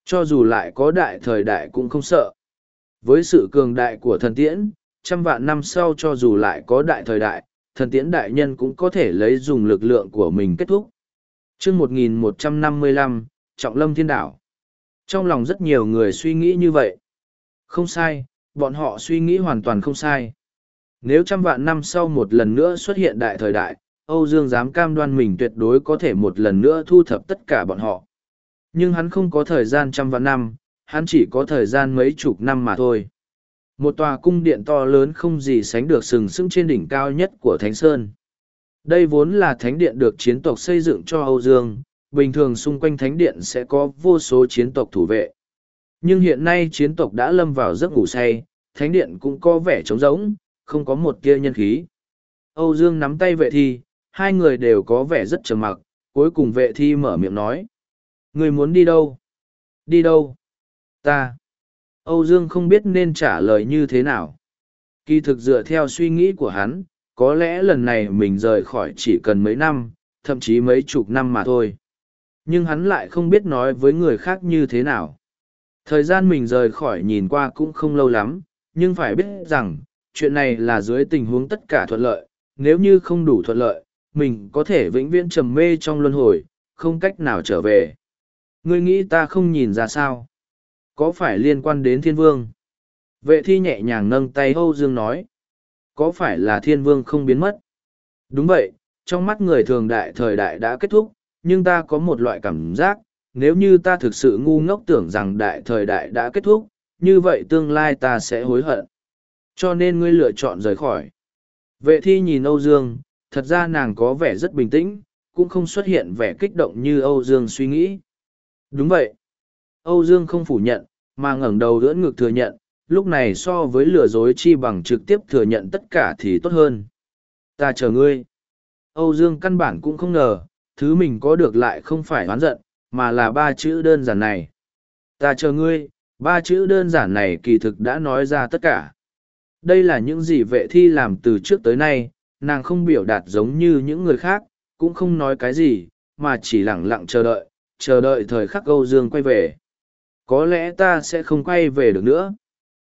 Cho dù lại có đại thời đại cũng không sợ. Với sự cường đại của thần tiễn, trăm vạn năm sau cho dù lại có đại thời đại, thần tiễn đại nhân cũng có thể lấy dùng lực lượng của mình kết thúc. chương 1155, Trọng Lâm Thiên Đảo. Trong lòng rất nhiều người suy nghĩ như vậy. Không sai, bọn họ suy nghĩ hoàn toàn không sai. Nếu trăm vạn năm sau một lần nữa xuất hiện đại thời đại, Âu Dương dám cam đoan mình tuyệt đối có thể một lần nữa thu thập tất cả bọn họ. Nhưng hắn không có thời gian trăm vạn năm, hắn chỉ có thời gian mấy chục năm mà thôi. Một tòa cung điện to lớn không gì sánh được sừng sững trên đỉnh cao nhất của Thánh Sơn. Đây vốn là thánh điện được chiến tộc xây dựng cho Âu Dương, bình thường xung quanh thánh điện sẽ có vô số chiến tộc thủ vệ. Nhưng hiện nay chiến tộc đã lâm vào giấc ngủ say, thánh điện cũng có vẻ trống rỗng, không có một tia nhân khí. Âu Dương nắm tay vệ thi, hai người đều có vẻ rất trầm mặc, cuối cùng vệ thi mở miệng nói. Người muốn đi đâu? Đi đâu? Ta. Âu Dương không biết nên trả lời như thế nào. Kỳ thực dựa theo suy nghĩ của hắn, có lẽ lần này mình rời khỏi chỉ cần mấy năm, thậm chí mấy chục năm mà thôi. Nhưng hắn lại không biết nói với người khác như thế nào. Thời gian mình rời khỏi nhìn qua cũng không lâu lắm, nhưng phải biết rằng, chuyện này là dưới tình huống tất cả thuận lợi, nếu như không đủ thuận lợi, mình có thể vĩnh viễn trầm mê trong luân hồi, không cách nào trở về. Ngươi nghĩ ta không nhìn ra sao? Có phải liên quan đến thiên vương? Vệ thi nhẹ nhàng nâng tay Âu Dương nói. Có phải là thiên vương không biến mất? Đúng vậy, trong mắt người thường đại thời đại đã kết thúc, nhưng ta có một loại cảm giác, nếu như ta thực sự ngu ngốc tưởng rằng đại thời đại đã kết thúc, như vậy tương lai ta sẽ hối hận. Cho nên ngươi lựa chọn rời khỏi. Vệ thi nhìn Âu Dương, thật ra nàng có vẻ rất bình tĩnh, cũng không xuất hiện vẻ kích động như Âu Dương suy nghĩ. Đúng vậy. Âu Dương không phủ nhận, mà ngẩng đầu đỡ ngực thừa nhận, lúc này so với lừa dối chi bằng trực tiếp thừa nhận tất cả thì tốt hơn. Ta chờ ngươi. Âu Dương căn bản cũng không ngờ, thứ mình có được lại không phải oán giận, mà là ba chữ đơn giản này. Ta chờ ngươi, ba chữ đơn giản này kỳ thực đã nói ra tất cả. Đây là những gì vệ thi làm từ trước tới nay, nàng không biểu đạt giống như những người khác, cũng không nói cái gì, mà chỉ lặng lặng chờ đợi, chờ đợi thời khắc Âu Dương quay về. Có lẽ ta sẽ không quay về được nữa.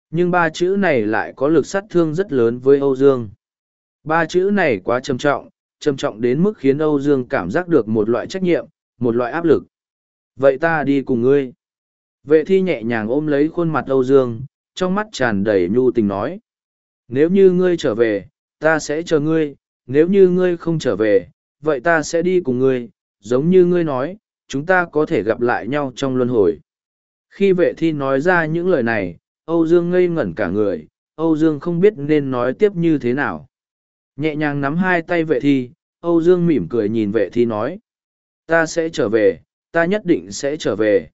Nhưng ba chữ này lại có lực sát thương rất lớn với Âu Dương. Ba chữ này quá trầm trọng, trầm trọng đến mức khiến Âu Dương cảm giác được một loại trách nhiệm, một loại áp lực. Vậy ta đi cùng ngươi. Vệ thi nhẹ nhàng ôm lấy khuôn mặt Âu Dương, trong mắt tràn đầy nhu tình nói. Nếu như ngươi trở về, ta sẽ chờ ngươi, nếu như ngươi không trở về, vậy ta sẽ đi cùng ngươi, giống như ngươi nói, chúng ta có thể gặp lại nhau trong luân hồi. Khi vệ thi nói ra những lời này, Âu Dương ngây ngẩn cả người, Âu Dương không biết nên nói tiếp như thế nào. Nhẹ nhàng nắm hai tay vệ thi, Âu Dương mỉm cười nhìn vệ thi nói. Ta sẽ trở về, ta nhất định sẽ trở về.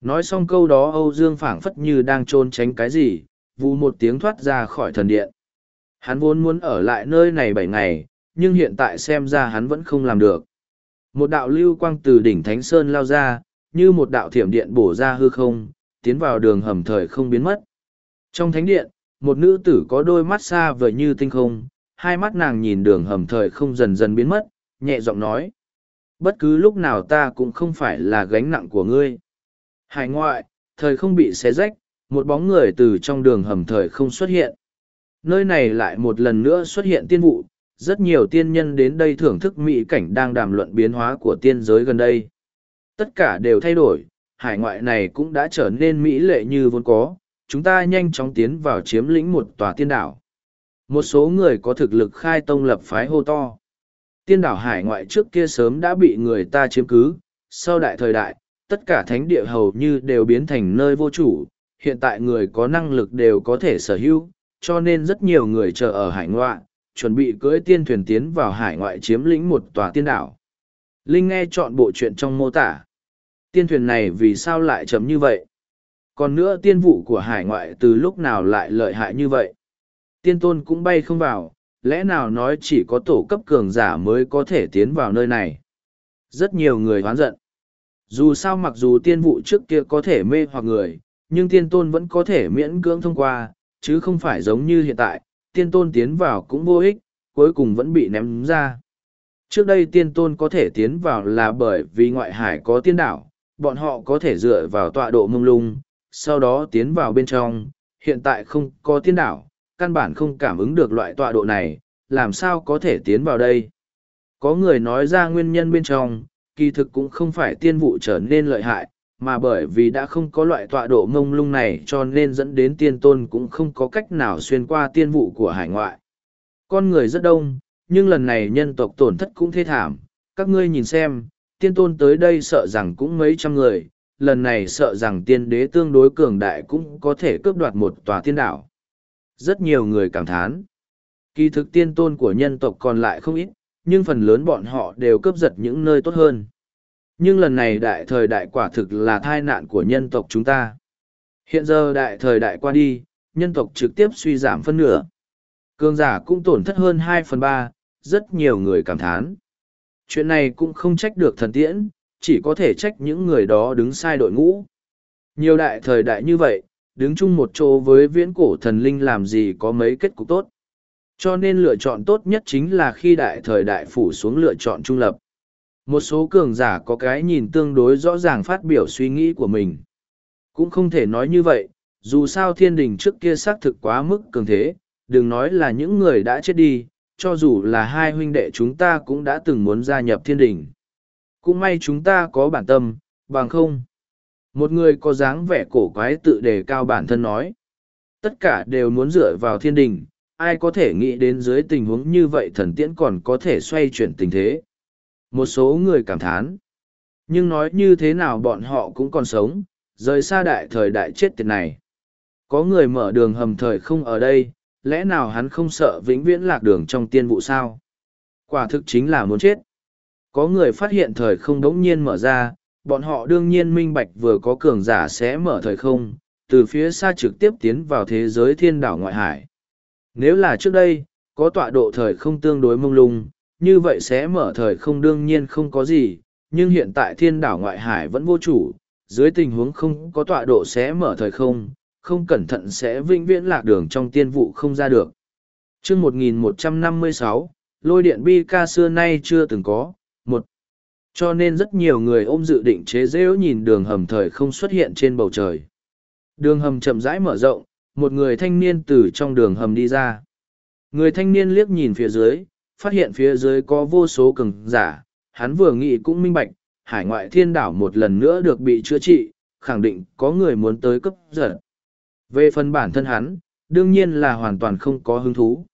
Nói xong câu đó Âu Dương phảng phất như đang trôn tránh cái gì, vù một tiếng thoát ra khỏi thần điện. Hắn vốn muốn ở lại nơi này bảy ngày, nhưng hiện tại xem ra hắn vẫn không làm được. Một đạo lưu quang từ đỉnh Thánh Sơn lao ra, như một đạo thiểm điện bổ ra hư không, tiến vào đường hầm thời không biến mất. Trong thánh điện, một nữ tử có đôi mắt xa vời như tinh không, hai mắt nàng nhìn đường hầm thời không dần dần biến mất, nhẹ giọng nói. Bất cứ lúc nào ta cũng không phải là gánh nặng của ngươi. Hải ngoại, thời không bị xé rách, một bóng người từ trong đường hầm thời không xuất hiện. Nơi này lại một lần nữa xuất hiện tiên vụ, rất nhiều tiên nhân đến đây thưởng thức mỹ cảnh đang đàm luận biến hóa của tiên giới gần đây. Tất cả đều thay đổi, hải ngoại này cũng đã trở nên mỹ lệ như vốn có, chúng ta nhanh chóng tiến vào chiếm lĩnh một tòa tiên đảo. Một số người có thực lực khai tông lập phái hô to. Tiên đảo hải ngoại trước kia sớm đã bị người ta chiếm cứ, sau đại thời đại, tất cả thánh địa hầu như đều biến thành nơi vô chủ, hiện tại người có năng lực đều có thể sở hữu, cho nên rất nhiều người chờ ở hải ngoại, chuẩn bị cưỡi tiên thuyền tiến vào hải ngoại chiếm lĩnh một tòa tiên đảo. Linh nghe chọn bộ chuyện trong mô tả. Tiên thuyền này vì sao lại chấm như vậy? Còn nữa tiên vụ của hải ngoại từ lúc nào lại lợi hại như vậy? Tiên tôn cũng bay không vào, lẽ nào nói chỉ có tổ cấp cường giả mới có thể tiến vào nơi này? Rất nhiều người hoán giận. Dù sao mặc dù tiên vụ trước kia có thể mê hoặc người, nhưng tiên tôn vẫn có thể miễn cưỡng thông qua, chứ không phải giống như hiện tại, tiên tôn tiến vào cũng vô ích, cuối cùng vẫn bị ném ra. Trước đây tiên tôn có thể tiến vào là bởi vì ngoại hải có tiên đảo, bọn họ có thể dựa vào tọa độ mông lung, sau đó tiến vào bên trong, hiện tại không có tiên đảo, căn bản không cảm ứng được loại tọa độ này, làm sao có thể tiến vào đây. Có người nói ra nguyên nhân bên trong, kỳ thực cũng không phải tiên vụ trở nên lợi hại, mà bởi vì đã không có loại tọa độ mông lung này cho nên dẫn đến tiên tôn cũng không có cách nào xuyên qua tiên vụ của hải ngoại. Con người rất đông, nhưng lần này nhân tộc tổn thất cũng thê thảm, các ngươi nhìn xem, tiên tôn tới đây sợ rằng cũng mấy trăm người, lần này sợ rằng tiên đế tương đối cường đại cũng có thể cướp đoạt một tòa tiên đảo. Rất nhiều người cảm thán. Kỳ thực tiên tôn của nhân tộc còn lại không ít, nhưng phần lớn bọn họ đều cướp giật những nơi tốt hơn. Nhưng lần này đại thời đại quả thực là thai nạn của nhân tộc chúng ta. Hiện giờ đại thời đại qua đi, nhân tộc trực tiếp suy giảm phân nửa. cương giả cũng tổn thất hơn hai phần ba, rất nhiều người cảm thán. Chuyện này cũng không trách được thần tiễn, chỉ có thể trách những người đó đứng sai đội ngũ. Nhiều đại thời đại như vậy, đứng chung một chỗ với viễn cổ thần linh làm gì có mấy kết cục tốt. Cho nên lựa chọn tốt nhất chính là khi đại thời đại phủ xuống lựa chọn trung lập. Một số cường giả có cái nhìn tương đối rõ ràng phát biểu suy nghĩ của mình. Cũng không thể nói như vậy, dù sao thiên đình trước kia xác thực quá mức cường thế, đừng nói là những người đã chết đi, cho dù là hai huynh đệ chúng ta cũng đã từng muốn gia nhập thiên đình. Cũng may chúng ta có bản tâm, bằng không. Một người có dáng vẻ cổ quái tự đề cao bản thân nói. Tất cả đều muốn dựa vào thiên đình, ai có thể nghĩ đến dưới tình huống như vậy thần tiễn còn có thể xoay chuyển tình thế. Một số người cảm thán. Nhưng nói như thế nào bọn họ cũng còn sống, rời xa đại thời đại chết tiệt này. Có người mở đường hầm thời không ở đây, lẽ nào hắn không sợ vĩnh viễn lạc đường trong tiên vụ sao? Quả thực chính là muốn chết. Có người phát hiện thời không đống nhiên mở ra, bọn họ đương nhiên minh bạch vừa có cường giả sẽ mở thời không, từ phía xa trực tiếp tiến vào thế giới thiên đảo ngoại hải. Nếu là trước đây, có tọa độ thời không tương đối mông lung, như vậy sẽ mở thời không đương nhiên không có gì, nhưng hiện tại thiên đảo ngoại hải vẫn vô chủ, dưới tình huống không có tọa độ sẽ mở thời không, không cẩn thận sẽ vĩnh viễn lạc đường trong tiên vụ không ra được. chương 1156, lôi điện bi ca xưa nay chưa từng có, một Cho nên rất nhiều người ôm dự định chế rêu nhìn đường hầm thời không xuất hiện trên bầu trời. Đường hầm chậm rãi mở rộng, một người thanh niên từ trong đường hầm đi ra. Người thanh niên liếc nhìn phía dưới, phát hiện phía dưới có vô số cường giả, hắn vừa nghĩ cũng minh bạch, hải ngoại thiên đảo một lần nữa được bị chữa trị, khẳng định có người muốn tới cấp giật. Về phần bản thân hắn, đương nhiên là hoàn toàn không có hứng thú.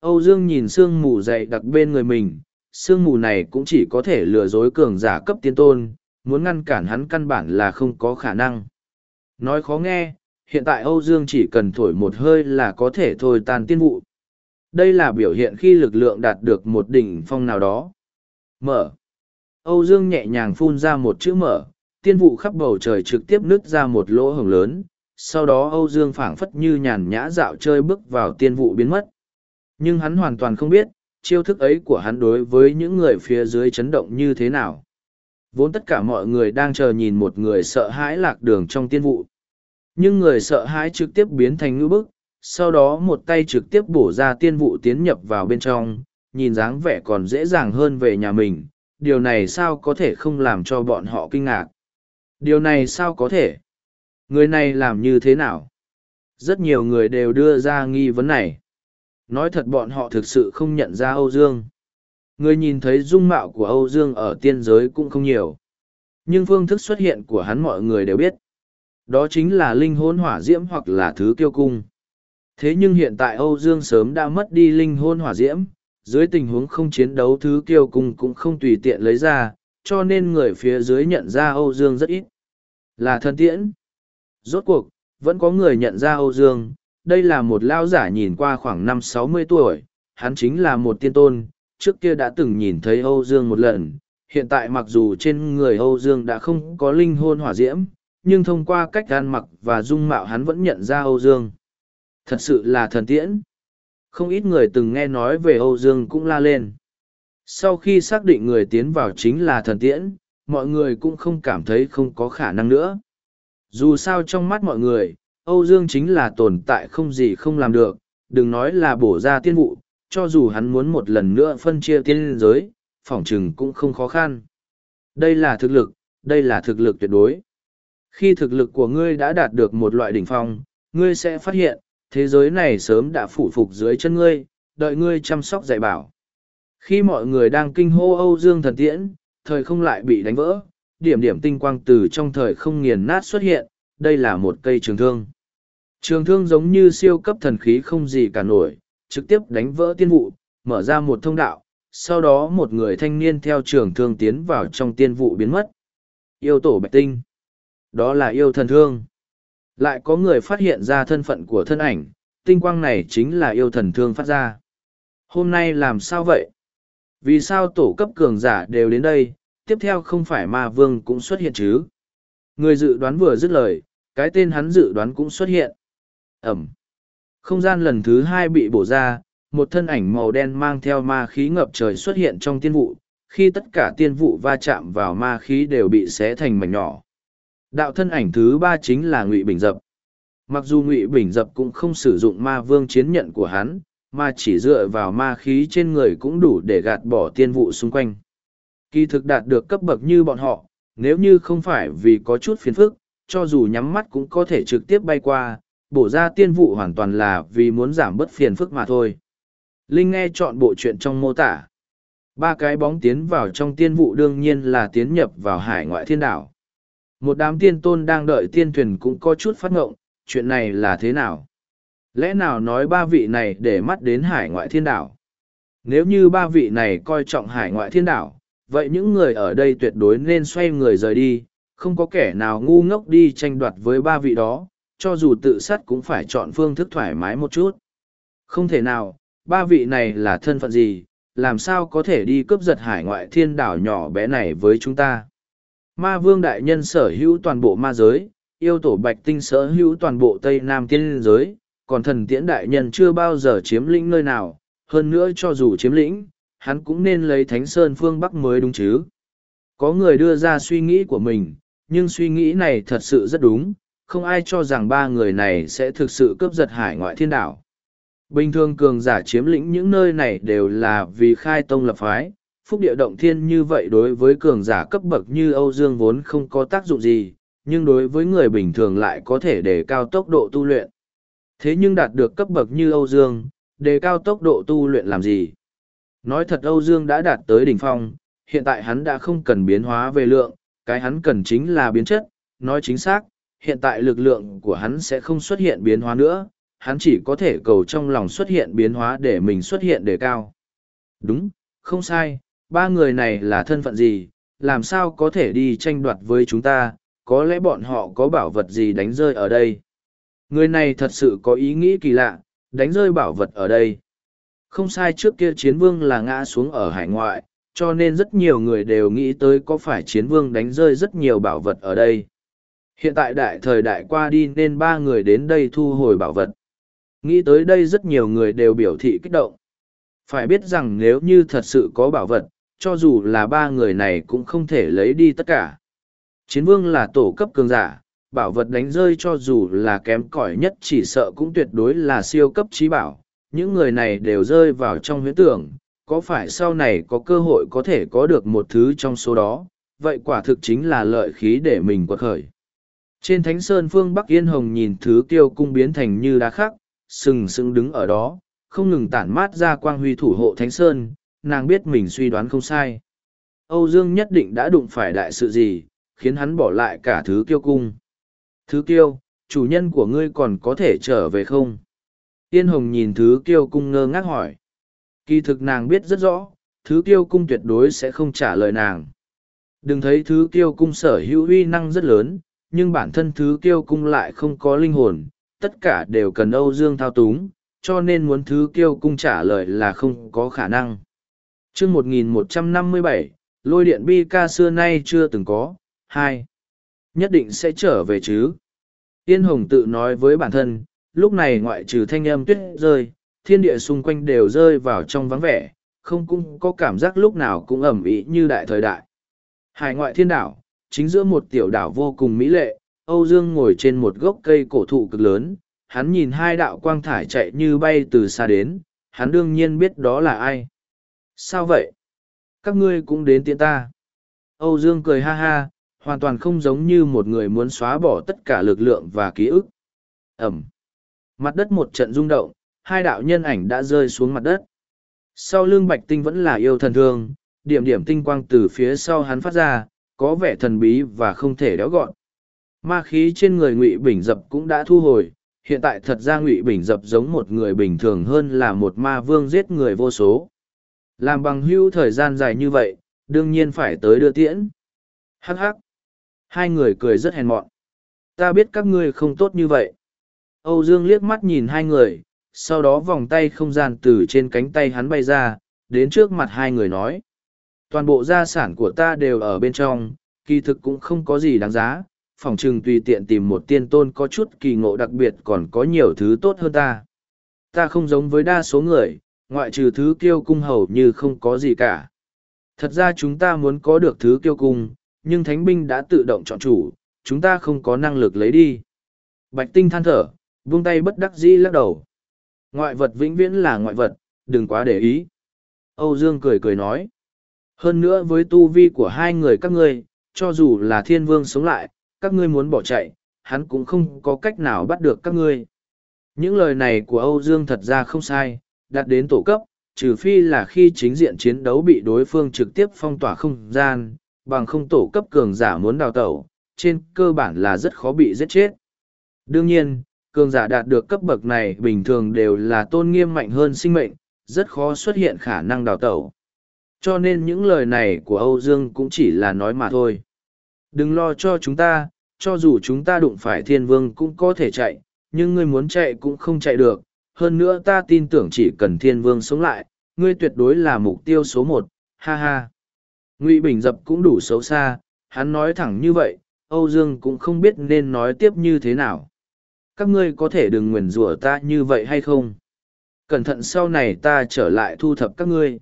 Âu Dương nhìn sương mù dày đặc bên người mình, sương mù này cũng chỉ có thể lừa dối cường giả cấp tiên tôn, muốn ngăn cản hắn căn bản là không có khả năng. Nói khó nghe, hiện tại Âu Dương chỉ cần thổi một hơi là có thể thôi tan tiên vụ. Đây là biểu hiện khi lực lượng đạt được một đỉnh phong nào đó. Mở. Âu Dương nhẹ nhàng phun ra một chữ mở, tiên vụ khắp bầu trời trực tiếp nứt ra một lỗ hồng lớn, sau đó Âu Dương phảng phất như nhàn nhã dạo chơi bước vào tiên vụ biến mất. Nhưng hắn hoàn toàn không biết, chiêu thức ấy của hắn đối với những người phía dưới chấn động như thế nào. Vốn tất cả mọi người đang chờ nhìn một người sợ hãi lạc đường trong tiên vụ. Nhưng người sợ hãi trực tiếp biến thành ngữ bức, sau đó một tay trực tiếp bổ ra tiên vụ tiến nhập vào bên trong, nhìn dáng vẻ còn dễ dàng hơn về nhà mình. Điều này sao có thể không làm cho bọn họ kinh ngạc? Điều này sao có thể? Người này làm như thế nào? Rất nhiều người đều đưa ra nghi vấn này. Nói thật bọn họ thực sự không nhận ra Âu Dương. Người nhìn thấy dung mạo của Âu Dương ở tiên giới cũng không nhiều. Nhưng phương thức xuất hiện của hắn mọi người đều biết. Đó chính là linh hồn hỏa diễm hoặc là thứ kiêu cung. Thế nhưng hiện tại Âu Dương sớm đã mất đi linh hồn hỏa diễm, dưới tình huống không chiến đấu thứ kiêu cung cũng không tùy tiện lấy ra, cho nên người phía dưới nhận ra Âu Dương rất ít. Là thân tiễn. Rốt cuộc, vẫn có người nhận ra Âu Dương, đây là một lao giả nhìn qua khoảng năm sáu mươi tuổi, hắn chính là một tiên tôn, trước kia đã từng nhìn thấy Âu Dương một lần, hiện tại mặc dù trên người Âu Dương đã không có linh hồn hỏa diễm, nhưng thông qua cách gan mặc và dung mạo hắn vẫn nhận ra Âu Dương. Thật sự là thần tiễn. Không ít người từng nghe nói về Âu Dương cũng la lên. Sau khi xác định người tiến vào chính là thần tiễn, mọi người cũng không cảm thấy không có khả năng nữa. Dù sao trong mắt mọi người, Âu Dương chính là tồn tại không gì không làm được, đừng nói là bổ ra tiên vụ, cho dù hắn muốn một lần nữa phân chia tiên giới, phỏng chừng cũng không khó khăn. Đây là thực lực, đây là thực lực tuyệt đối. Khi thực lực của ngươi đã đạt được một loại đỉnh phong, ngươi sẽ phát hiện, thế giới này sớm đã phủ phục dưới chân ngươi, đợi ngươi chăm sóc dạy bảo. Khi mọi người đang kinh hô Âu Dương thần tiễn, thời không lại bị đánh vỡ, điểm điểm tinh quang từ trong thời không nghiền nát xuất hiện, đây là một cây trường thương. Trường thương giống như siêu cấp thần khí không gì cả nổi, trực tiếp đánh vỡ tiên vụ, mở ra một thông đạo, sau đó một người thanh niên theo trường thương tiến vào trong tiên vụ biến mất. Yêu tổ bạch tinh. Đó là yêu thần thương. Lại có người phát hiện ra thân phận của thân ảnh, tinh quang này chính là yêu thần thương phát ra. Hôm nay làm sao vậy? Vì sao tổ cấp cường giả đều đến đây, tiếp theo không phải ma vương cũng xuất hiện chứ? Người dự đoán vừa dứt lời, cái tên hắn dự đoán cũng xuất hiện. Ẩm. Không gian lần thứ hai bị bổ ra, một thân ảnh màu đen mang theo ma khí ngập trời xuất hiện trong tiên vụ, khi tất cả tiên vụ va chạm vào ma khí đều bị xé thành mảnh nhỏ. Đạo thân ảnh thứ ba chính là Ngụy Bình Dập. Mặc dù Ngụy Bình Dập cũng không sử dụng ma vương chiến nhận của hắn, mà chỉ dựa vào ma khí trên người cũng đủ để gạt bỏ tiên vụ xung quanh. Kỳ thực đạt được cấp bậc như bọn họ, nếu như không phải vì có chút phiền phức, cho dù nhắm mắt cũng có thể trực tiếp bay qua, bổ ra tiên vụ hoàn toàn là vì muốn giảm bớt phiền phức mà thôi. Linh nghe chọn bộ chuyện trong mô tả. Ba cái bóng tiến vào trong tiên vụ đương nhiên là tiến nhập vào hải ngoại thiên đảo. Một đám tiên tôn đang đợi tiên thuyền cũng có chút phát ngộng, chuyện này là thế nào? Lẽ nào nói ba vị này để mắt đến hải ngoại thiên đảo? Nếu như ba vị này coi trọng hải ngoại thiên đảo, vậy những người ở đây tuyệt đối nên xoay người rời đi, không có kẻ nào ngu ngốc đi tranh đoạt với ba vị đó, cho dù tự sát cũng phải chọn phương thức thoải mái một chút. Không thể nào, ba vị này là thân phận gì, làm sao có thể đi cướp giật hải ngoại thiên đảo nhỏ bé này với chúng ta. Ma vương đại nhân sở hữu toàn bộ ma giới, yêu tổ bạch tinh sở hữu toàn bộ Tây Nam tiên giới, còn thần tiễn đại nhân chưa bao giờ chiếm lĩnh nơi nào, hơn nữa cho dù chiếm lĩnh, hắn cũng nên lấy thánh sơn phương Bắc mới đúng chứ. Có người đưa ra suy nghĩ của mình, nhưng suy nghĩ này thật sự rất đúng, không ai cho rằng ba người này sẽ thực sự cướp giật hải ngoại thiên đảo. Bình thường cường giả chiếm lĩnh những nơi này đều là vì khai tông lập phái, phúc địa động thiên như vậy đối với cường giả cấp bậc như Âu Dương vốn không có tác dụng gì, nhưng đối với người bình thường lại có thể đề cao tốc độ tu luyện. Thế nhưng đạt được cấp bậc như Âu Dương, đề cao tốc độ tu luyện làm gì? Nói thật Âu Dương đã đạt tới đỉnh phong, hiện tại hắn đã không cần biến hóa về lượng, cái hắn cần chính là biến chất, nói chính xác, hiện tại lực lượng của hắn sẽ không xuất hiện biến hóa nữa, hắn chỉ có thể cầu trong lòng xuất hiện biến hóa để mình xuất hiện đề cao. Đúng, không sai, ba người này là thân phận gì, làm sao có thể đi tranh đoạt với chúng ta, có lẽ bọn họ có bảo vật gì đánh rơi ở đây. Người này thật sự có ý nghĩ kỳ lạ, đánh rơi bảo vật ở đây. Không sai trước kia chiến vương là ngã xuống ở hải ngoại, cho nên rất nhiều người đều nghĩ tới có phải chiến vương đánh rơi rất nhiều bảo vật ở đây. Hiện tại đại thời đại qua đi nên ba người đến đây thu hồi bảo vật. Nghĩ tới đây rất nhiều người đều biểu thị kích động. Phải biết rằng nếu như thật sự có bảo vật, cho dù là ba người này cũng không thể lấy đi tất cả. Chiến vương là tổ cấp cường giả, bảo vật đánh rơi cho dù là kém cỏi nhất chỉ sợ cũng tuyệt đối là siêu cấp trí bảo. Những người này đều rơi vào trong huyễn tưởng, có phải sau này có cơ hội có thể có được một thứ trong số đó, vậy quả thực chính là lợi khí để mình quật khởi. Trên thánh sơn phương Bắc Yên Hồng nhìn thứ tiêu cung biến thành như đá khắc, sừng sững đứng ở đó, không ngừng tản mát ra quang huy thủ hộ thánh sơn, nàng biết mình suy đoán không sai. Âu Dương nhất định đã đụng phải đại sự gì, khiến hắn bỏ lại cả thứ kiêu cung. Thứ kiêu, chủ nhân của ngươi còn có thể trở về không? Tiên Hồng nhìn thứ kiêu cung ngơ ngác hỏi. Kỳ thực nàng biết rất rõ, thứ kiêu cung tuyệt đối sẽ không trả lời nàng. Đừng thấy thứ kiêu cung sở hữu uy năng rất lớn, nhưng bản thân thứ kiêu cung lại không có linh hồn, tất cả đều cần Âu Dương thao túng, cho nên muốn thứ kiêu cung trả lời là không có khả năng chương 1157, lôi điện bi ca xưa nay chưa từng có, hai Nhất định sẽ trở về chứ. yên Hồng tự nói với bản thân, lúc này ngoại trừ thanh âm tuyết rơi, thiên địa xung quanh đều rơi vào trong vắng vẻ, không cũng có cảm giác lúc nào cũng ẩm ý như đại thời đại. Hải ngoại thiên đảo, chính giữa một tiểu đảo vô cùng mỹ lệ, Âu Dương ngồi trên một gốc cây cổ thụ cực lớn, hắn nhìn hai đạo quang thải chạy như bay từ xa đến, hắn đương nhiên biết đó là ai. Sao vậy? Các ngươi cũng đến tiện ta. Âu Dương cười ha ha, hoàn toàn không giống như một người muốn xóa bỏ tất cả lực lượng và ký ức. Ẩm. Mặt đất một trận rung động, hai đạo nhân ảnh đã rơi xuống mặt đất. Sau lưng bạch tinh vẫn là yêu thần thương, điểm điểm tinh quang từ phía sau hắn phát ra, có vẻ thần bí và không thể đéo gọn. Ma khí trên người Ngụy Bình Dập cũng đã thu hồi, hiện tại thật ra Ngụy Bình Dập giống một người bình thường hơn là một ma vương giết người vô số. Làm bằng hưu thời gian dài như vậy, đương nhiên phải tới đưa tiễn. Hắc hắc. Hai người cười rất hèn mọn. Ta biết các ngươi không tốt như vậy. Âu Dương liếc mắt nhìn hai người, sau đó vòng tay không gian từ trên cánh tay hắn bay ra, đến trước mặt hai người nói. Toàn bộ gia sản của ta đều ở bên trong, kỳ thực cũng không có gì đáng giá, phòng trừng tùy tiện tìm một tiên tôn có chút kỳ ngộ đặc biệt còn có nhiều thứ tốt hơn ta. Ta không giống với đa số người, ngoại trừ thứ kiêu cung hầu như không có gì cả. Thật ra chúng ta muốn có được thứ kiêu cung, nhưng thánh binh đã tự động chọn chủ, chúng ta không có năng lực lấy đi. Bạch tinh than thở, buông tay bất đắc dĩ lắc đầu. Ngoại vật vĩnh viễn là ngoại vật, đừng quá để ý. Âu Dương cười cười nói. Hơn nữa với tu vi của hai người các ngươi, cho dù là thiên vương sống lại, các ngươi muốn bỏ chạy, hắn cũng không có cách nào bắt được các ngươi. Những lời này của Âu Dương thật ra không sai, đạt đến tổ cấp, trừ phi là khi chính diện chiến đấu bị đối phương trực tiếp phong tỏa không gian, bằng không tổ cấp cường giả muốn đào tẩu, trên cơ bản là rất khó bị giết chết. Đương nhiên, cường giả đạt được cấp bậc này bình thường đều là tôn nghiêm mạnh hơn sinh mệnh, rất khó xuất hiện khả năng đào tẩu. Cho nên những lời này của Âu Dương cũng chỉ là nói mà thôi. Đừng lo cho chúng ta, cho dù chúng ta đụng phải thiên vương cũng có thể chạy, nhưng ngươi muốn chạy cũng không chạy được. Hơn nữa ta tin tưởng chỉ cần thiên vương sống lại, ngươi tuyệt đối là mục tiêu số một, ha ha. Ngụy Bình Dập cũng đủ xấu xa, hắn nói thẳng như vậy, Âu Dương cũng không biết nên nói tiếp như thế nào. Các ngươi có thể đừng nguyền rủa ta như vậy hay không? Cẩn thận sau này ta trở lại thu thập các ngươi.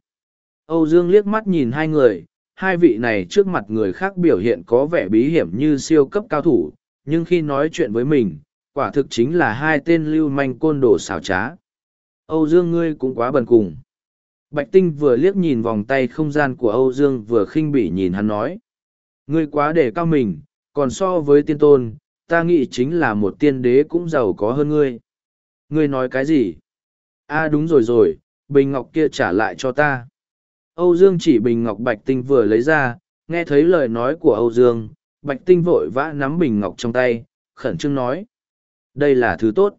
Âu Dương liếc mắt nhìn hai người, hai vị này trước mặt người khác biểu hiện có vẻ bí hiểm như siêu cấp cao thủ, nhưng khi nói chuyện với mình, quả thực chính là hai tên lưu manh côn đồ xảo trá. Âu Dương ngươi cũng quá bần cùng. Bạch Tinh vừa liếc nhìn vòng tay không gian của Âu Dương vừa khinh bỉ nhìn hắn nói. Ngươi quá để cao mình, còn so với tiên tôn, ta nghĩ chính là một tiên đế cũng giàu có hơn ngươi. Ngươi nói cái gì? a à, đúng rồi rồi, bình ngọc kia trả lại cho ta. Âu Dương chỉ bình ngọc bạch tinh vừa lấy ra, nghe thấy lời nói của Âu Dương, bạch tinh vội vã nắm bình ngọc trong tay, khẩn trương nói. Đây là thứ tốt.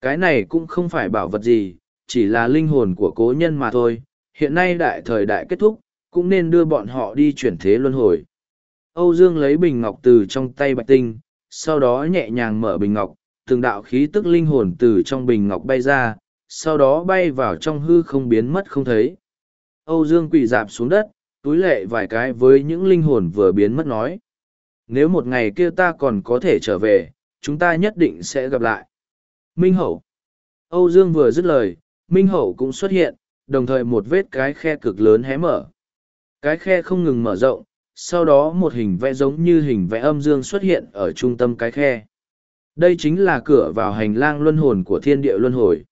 Cái này cũng không phải bảo vật gì, chỉ là linh hồn của cố nhân mà thôi. Hiện nay đại thời đại kết thúc, cũng nên đưa bọn họ đi chuyển thế luân hồi. Âu Dương lấy bình ngọc từ trong tay bạch tinh, sau đó nhẹ nhàng mở bình ngọc, từng đạo khí tức linh hồn từ trong bình ngọc bay ra, sau đó bay vào trong hư không biến mất không thấy. Âu Dương quỳ dạp xuống đất, túi lệ vài cái với những linh hồn vừa biến mất nói. Nếu một ngày kia ta còn có thể trở về, chúng ta nhất định sẽ gặp lại. Minh Hậu Âu Dương vừa dứt lời, Minh Hậu cũng xuất hiện, đồng thời một vết cái khe cực lớn hé mở. Cái khe không ngừng mở rộng, sau đó một hình vẽ giống như hình vẽ âm dương xuất hiện ở trung tâm cái khe. Đây chính là cửa vào hành lang luân hồn của thiên địa luân hồi.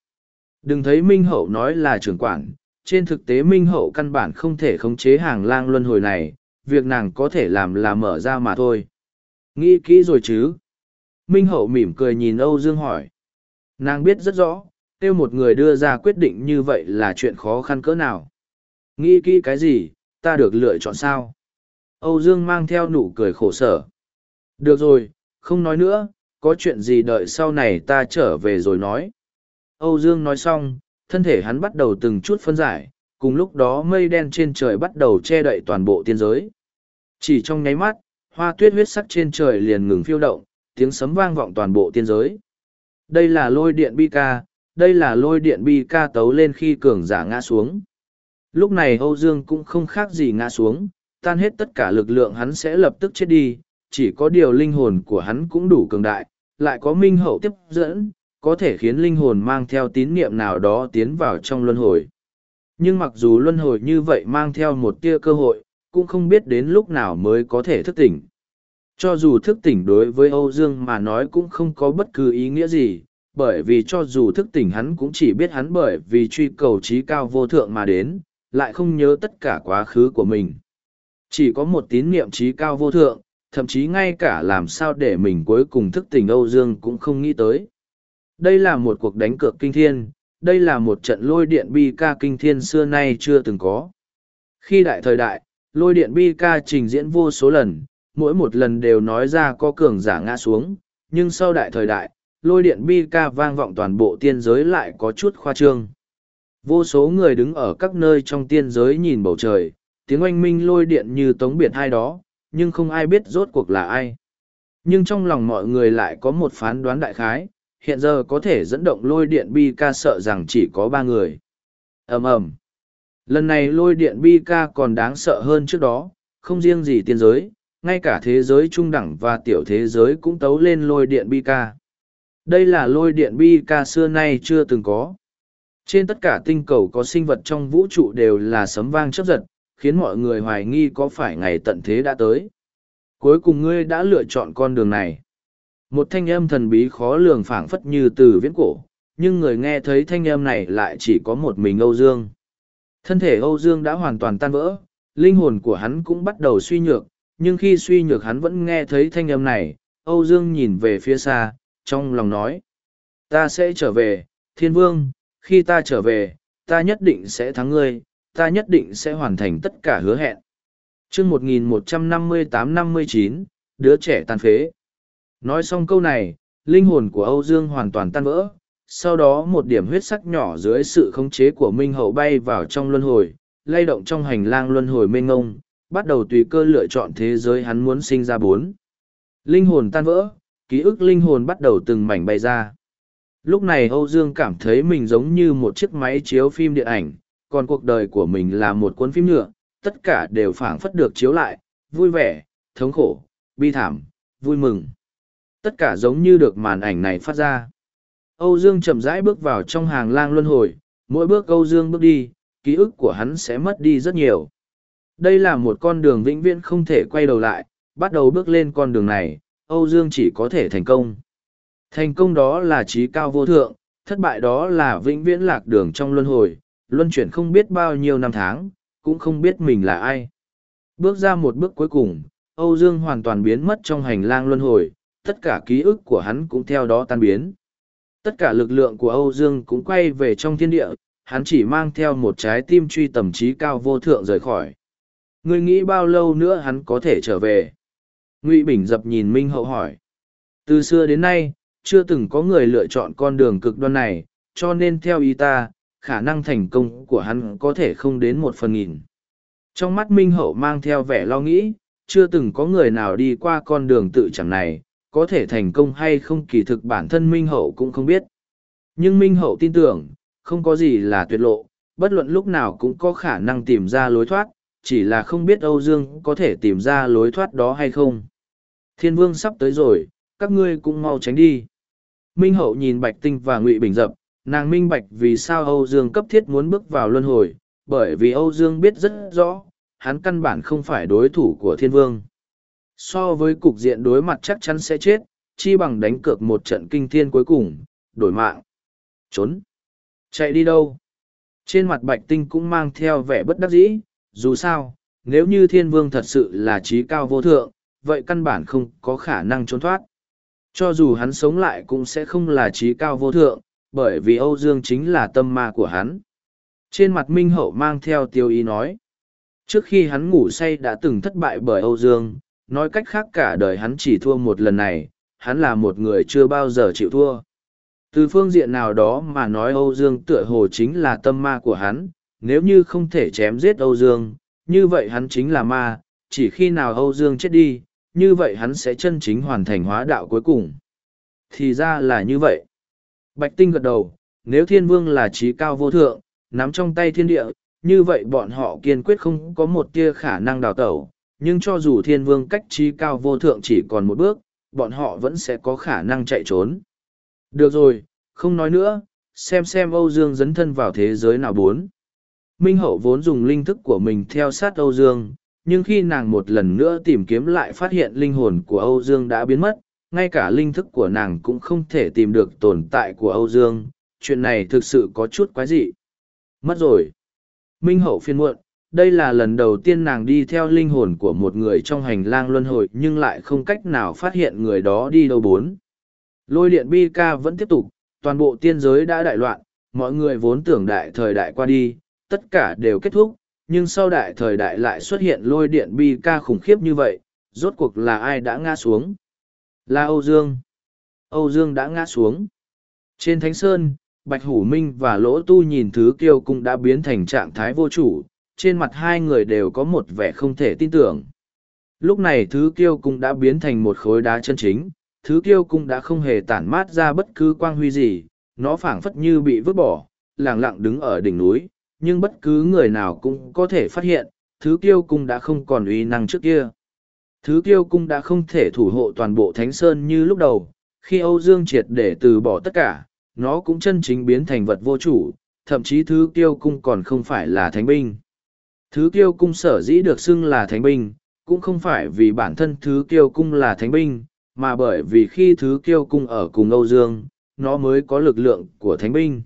Đừng thấy Minh Hậu nói là trưởng quản, trên thực tế Minh Hậu căn bản không thể khống chế hàng lang luân hồi này, việc nàng có thể làm là mở ra mà thôi. Nghĩ kỹ rồi chứ? Minh Hậu mỉm cười nhìn Âu Dương hỏi. Nàng biết rất rõ, kêu một người đưa ra quyết định như vậy là chuyện khó khăn cỡ nào. Nghĩ kỹ cái gì, ta được lựa chọn sao? Âu Dương mang theo nụ cười khổ sở. Được rồi, không nói nữa, có chuyện gì đợi sau này ta trở về rồi nói. Âu Dương nói xong, thân thể hắn bắt đầu từng chút phân giải, cùng lúc đó mây đen trên trời bắt đầu che đậy toàn bộ tiên giới. Chỉ trong nháy mắt, hoa tuyết huyết sắc trên trời liền ngừng phiêu động, tiếng sấm vang vọng toàn bộ tiên giới. Đây là lôi điện bi ca, đây là lôi điện bi ca tấu lên khi cường giả ngã xuống. Lúc này Âu Dương cũng không khác gì ngã xuống, tan hết tất cả lực lượng hắn sẽ lập tức chết đi, chỉ có điều linh hồn của hắn cũng đủ cường đại, lại có minh hậu tiếp dẫn, có thể khiến linh hồn mang theo tín niệm nào đó tiến vào trong luân hồi. Nhưng mặc dù luân hồi như vậy mang theo một tia cơ hội, cũng không biết đến lúc nào mới có thể thức tỉnh. Cho dù thức tỉnh đối với Âu Dương mà nói cũng không có bất cứ ý nghĩa gì, bởi vì cho dù thức tỉnh hắn cũng chỉ biết hắn bởi vì truy cầu trí cao vô thượng mà đến, lại không nhớ tất cả quá khứ của mình. Chỉ có một tín niệm trí cao vô thượng, thậm chí ngay cả làm sao để mình cuối cùng thức tỉnh Âu Dương cũng không nghĩ tới. Đây là một cuộc đánh cược kinh thiên, đây là một trận lôi điện bi ca kinh thiên xưa nay chưa từng có. Khi đại thời đại, lôi điện bi ca trình diễn vô số lần, mỗi một lần đều nói ra có cường giả ngã xuống, nhưng sau đại thời đại, lôi điện bi ca vang vọng toàn bộ tiên giới lại có chút khoa trương. Vô số người đứng ở các nơi trong tiên giới nhìn bầu trời, tiếng oanh minh lôi điện như tống biệt hai đó, nhưng không ai biết rốt cuộc là ai. Nhưng trong lòng mọi người lại có một phán đoán đại khái, hiện giờ có thể dẫn động lôi điện bi ca sợ rằng chỉ có ba người. ầm ầm Lần này lôi điện bi ca còn đáng sợ hơn trước đó, không riêng gì tiên giới, ngay cả thế giới trung đẳng và tiểu thế giới cũng tấu lên lôi điện bi ca. Đây là lôi điện bi ca xưa nay chưa từng có. Trên tất cả tinh cầu có sinh vật trong vũ trụ đều là sấm vang chấp giật, khiến mọi người hoài nghi có phải ngày tận thế đã tới. Cuối cùng ngươi đã lựa chọn con đường này. Một thanh âm thần bí khó lường phảng phất như từ viễn cổ, nhưng người nghe thấy thanh âm này lại chỉ có một mình Âu Dương. Thân thể Âu Dương đã hoàn toàn tan vỡ, linh hồn của hắn cũng bắt đầu suy nhược, nhưng khi suy nhược hắn vẫn nghe thấy thanh âm này, Âu Dương nhìn về phía xa, trong lòng nói. Ta sẽ trở về, thiên vương, khi ta trở về, ta nhất định sẽ thắng ngươi, ta nhất định sẽ hoàn thành tất cả hứa hẹn. chương 1158-59, đứa trẻ tàn phế. Nói xong câu này, linh hồn của Âu Dương hoàn toàn tan vỡ, sau đó một điểm huyết sắc nhỏ dưới sự khống chế của Minh Hậu bay vào trong luân hồi, lay động trong hành lang luân hồi mênh ngông, bắt đầu tùy cơ lựa chọn thế giới hắn muốn sinh ra bốn. Linh hồn tan vỡ, ký ức linh hồn bắt đầu từng mảnh bay ra. Lúc này Âu Dương cảm thấy mình giống như một chiếc máy chiếu phim điện ảnh, còn cuộc đời của mình là một cuốn phim nhựa, tất cả đều phảng phất được chiếu lại, vui vẻ, thống khổ, bi thảm, vui mừng. Tất cả giống như được màn ảnh này phát ra. Âu Dương chậm rãi bước vào trong hàng lang luân hồi, mỗi bước Âu Dương bước đi, ký ức của hắn sẽ mất đi rất nhiều. Đây là một con đường vĩnh viễn không thể quay đầu lại, bắt đầu bước lên con đường này, Âu Dương chỉ có thể thành công. Thành công đó là trí cao vô thượng, thất bại đó là vĩnh viễn lạc đường trong luân hồi, luân chuyển không biết bao nhiêu năm tháng, cũng không biết mình là ai. Bước ra một bước cuối cùng, Âu Dương hoàn toàn biến mất trong hành lang luân hồi, tất cả ký ức của hắn cũng theo đó tan biến. Tất cả lực lượng của Âu Dương cũng quay về trong thiên địa, hắn chỉ mang theo một trái tim truy tầm trí cao vô thượng rời khỏi. Ngươi nghĩ bao lâu nữa hắn có thể trở về? Ngụy Bình dập nhìn Minh Hậu hỏi. Từ xưa đến nay, chưa từng có người lựa chọn con đường cực đoan này, cho nên theo ý ta, khả năng thành công của hắn có thể không đến một phần nghìn. Trong mắt Minh Hậu mang theo vẻ lo nghĩ, chưa từng có người nào đi qua con đường tự chẳng này, có thể thành công hay không kỳ thực bản thân Minh Hậu cũng không biết. Nhưng Minh Hậu tin tưởng, không có gì là tuyệt lộ, bất luận lúc nào cũng có khả năng tìm ra lối thoát, chỉ là không biết Âu Dương có thể tìm ra lối thoát đó hay không. Thiên Vương sắp tới rồi, các ngươi cũng mau tránh đi. Minh Hậu nhìn Bạch Tinh và Ngụy Bình dập, nàng minh bạch vì sao Âu Dương cấp thiết muốn bước vào luân hồi, bởi vì Âu Dương biết rất rõ, hắn căn bản không phải đối thủ của Thiên Vương. So với cục diện đối mặt chắc chắn sẽ chết, chi bằng đánh cược một trận kinh thiên cuối cùng, đổi mạng. Trốn. Chạy đi đâu? Trên mặt Bạch Tinh cũng mang theo vẻ bất đắc dĩ, dù sao, nếu như Thiên Vương thật sự là trí cao vô thượng, vậy căn bản không có khả năng trốn thoát. Cho dù hắn sống lại cũng sẽ không là trí cao vô thượng, bởi vì Âu Dương chính là tâm ma của hắn. Trên mặt Minh Hậu mang theo tiêu ý nói. Trước khi hắn ngủ say đã từng thất bại bởi Âu Dương, nói cách khác cả đời hắn chỉ thua một lần này, hắn là một người chưa bao giờ chịu thua. Từ phương diện nào đó mà nói Âu Dương tựa hồ chính là tâm ma của hắn, nếu như không thể chém giết Âu Dương, như vậy hắn chính là ma, chỉ khi nào Âu Dương chết đi, như vậy hắn sẽ chân chính hoàn thành hóa đạo cuối cùng. Thì ra là như vậy. Bạch Tinh gật đầu, nếu thiên vương là trí cao vô thượng, nắm trong tay thiên địa, như vậy bọn họ kiên quyết không có một tia khả năng đào tẩu, nhưng cho dù thiên vương cách trí cao vô thượng chỉ còn một bước, bọn họ vẫn sẽ có khả năng chạy trốn. Được rồi, không nói nữa, xem xem Âu Dương dấn thân vào thế giới nào bốn. Minh Hậu vốn dùng linh thức của mình theo sát Âu Dương, nhưng khi nàng một lần nữa tìm kiếm lại phát hiện linh hồn của Âu Dương đã biến mất, ngay cả linh thức của nàng cũng không thể tìm được tồn tại của Âu Dương, chuyện này thực sự có chút quái dị. Mất rồi. Minh hậu phiên muộn, đây là lần đầu tiên nàng đi theo linh hồn của một người trong hành lang luân hồi nhưng lại không cách nào phát hiện người đó đi đâu bốn. Lôi điện bi ca vẫn tiếp tục, toàn bộ tiên giới đã đại loạn, mọi người vốn tưởng đại thời đại qua đi, tất cả đều kết thúc, nhưng sau đại thời đại lại xuất hiện lôi điện bi ca khủng khiếp như vậy, rốt cuộc là ai đã ngã xuống. Là Âu Dương. Âu Dương đã ngã xuống. Trên Thánh Sơn, Bạch Hủ Minh và Lỗ Tu nhìn thứ kiêu cũng đã biến thành trạng thái vô chủ, trên mặt hai người đều có một vẻ không thể tin tưởng. Lúc này thứ kiêu cũng đã biến thành một khối đá chân chính, thứ kiêu cũng đã không hề tản mát ra bất cứ quang huy gì, nó phảng phất như bị vứt bỏ, lẳng lặng đứng ở đỉnh núi, nhưng bất cứ người nào cũng có thể phát hiện, thứ kiêu cung đã không còn uy năng trước kia. Thứ kiêu cung đã không thể thủ hộ toàn bộ Thánh Sơn như lúc đầu, khi Âu Dương triệt để từ bỏ tất cả, nó cũng chân chính biến thành vật vô chủ, thậm chí thứ kiêu cung còn không phải là thánh binh. Thứ kiêu cung sở dĩ được xưng là thánh binh, cũng không phải vì bản thân thứ kiêu cung là thánh binh, mà bởi vì khi thứ kiêu cung ở cùng Âu Dương, nó mới có lực lượng của thánh binh.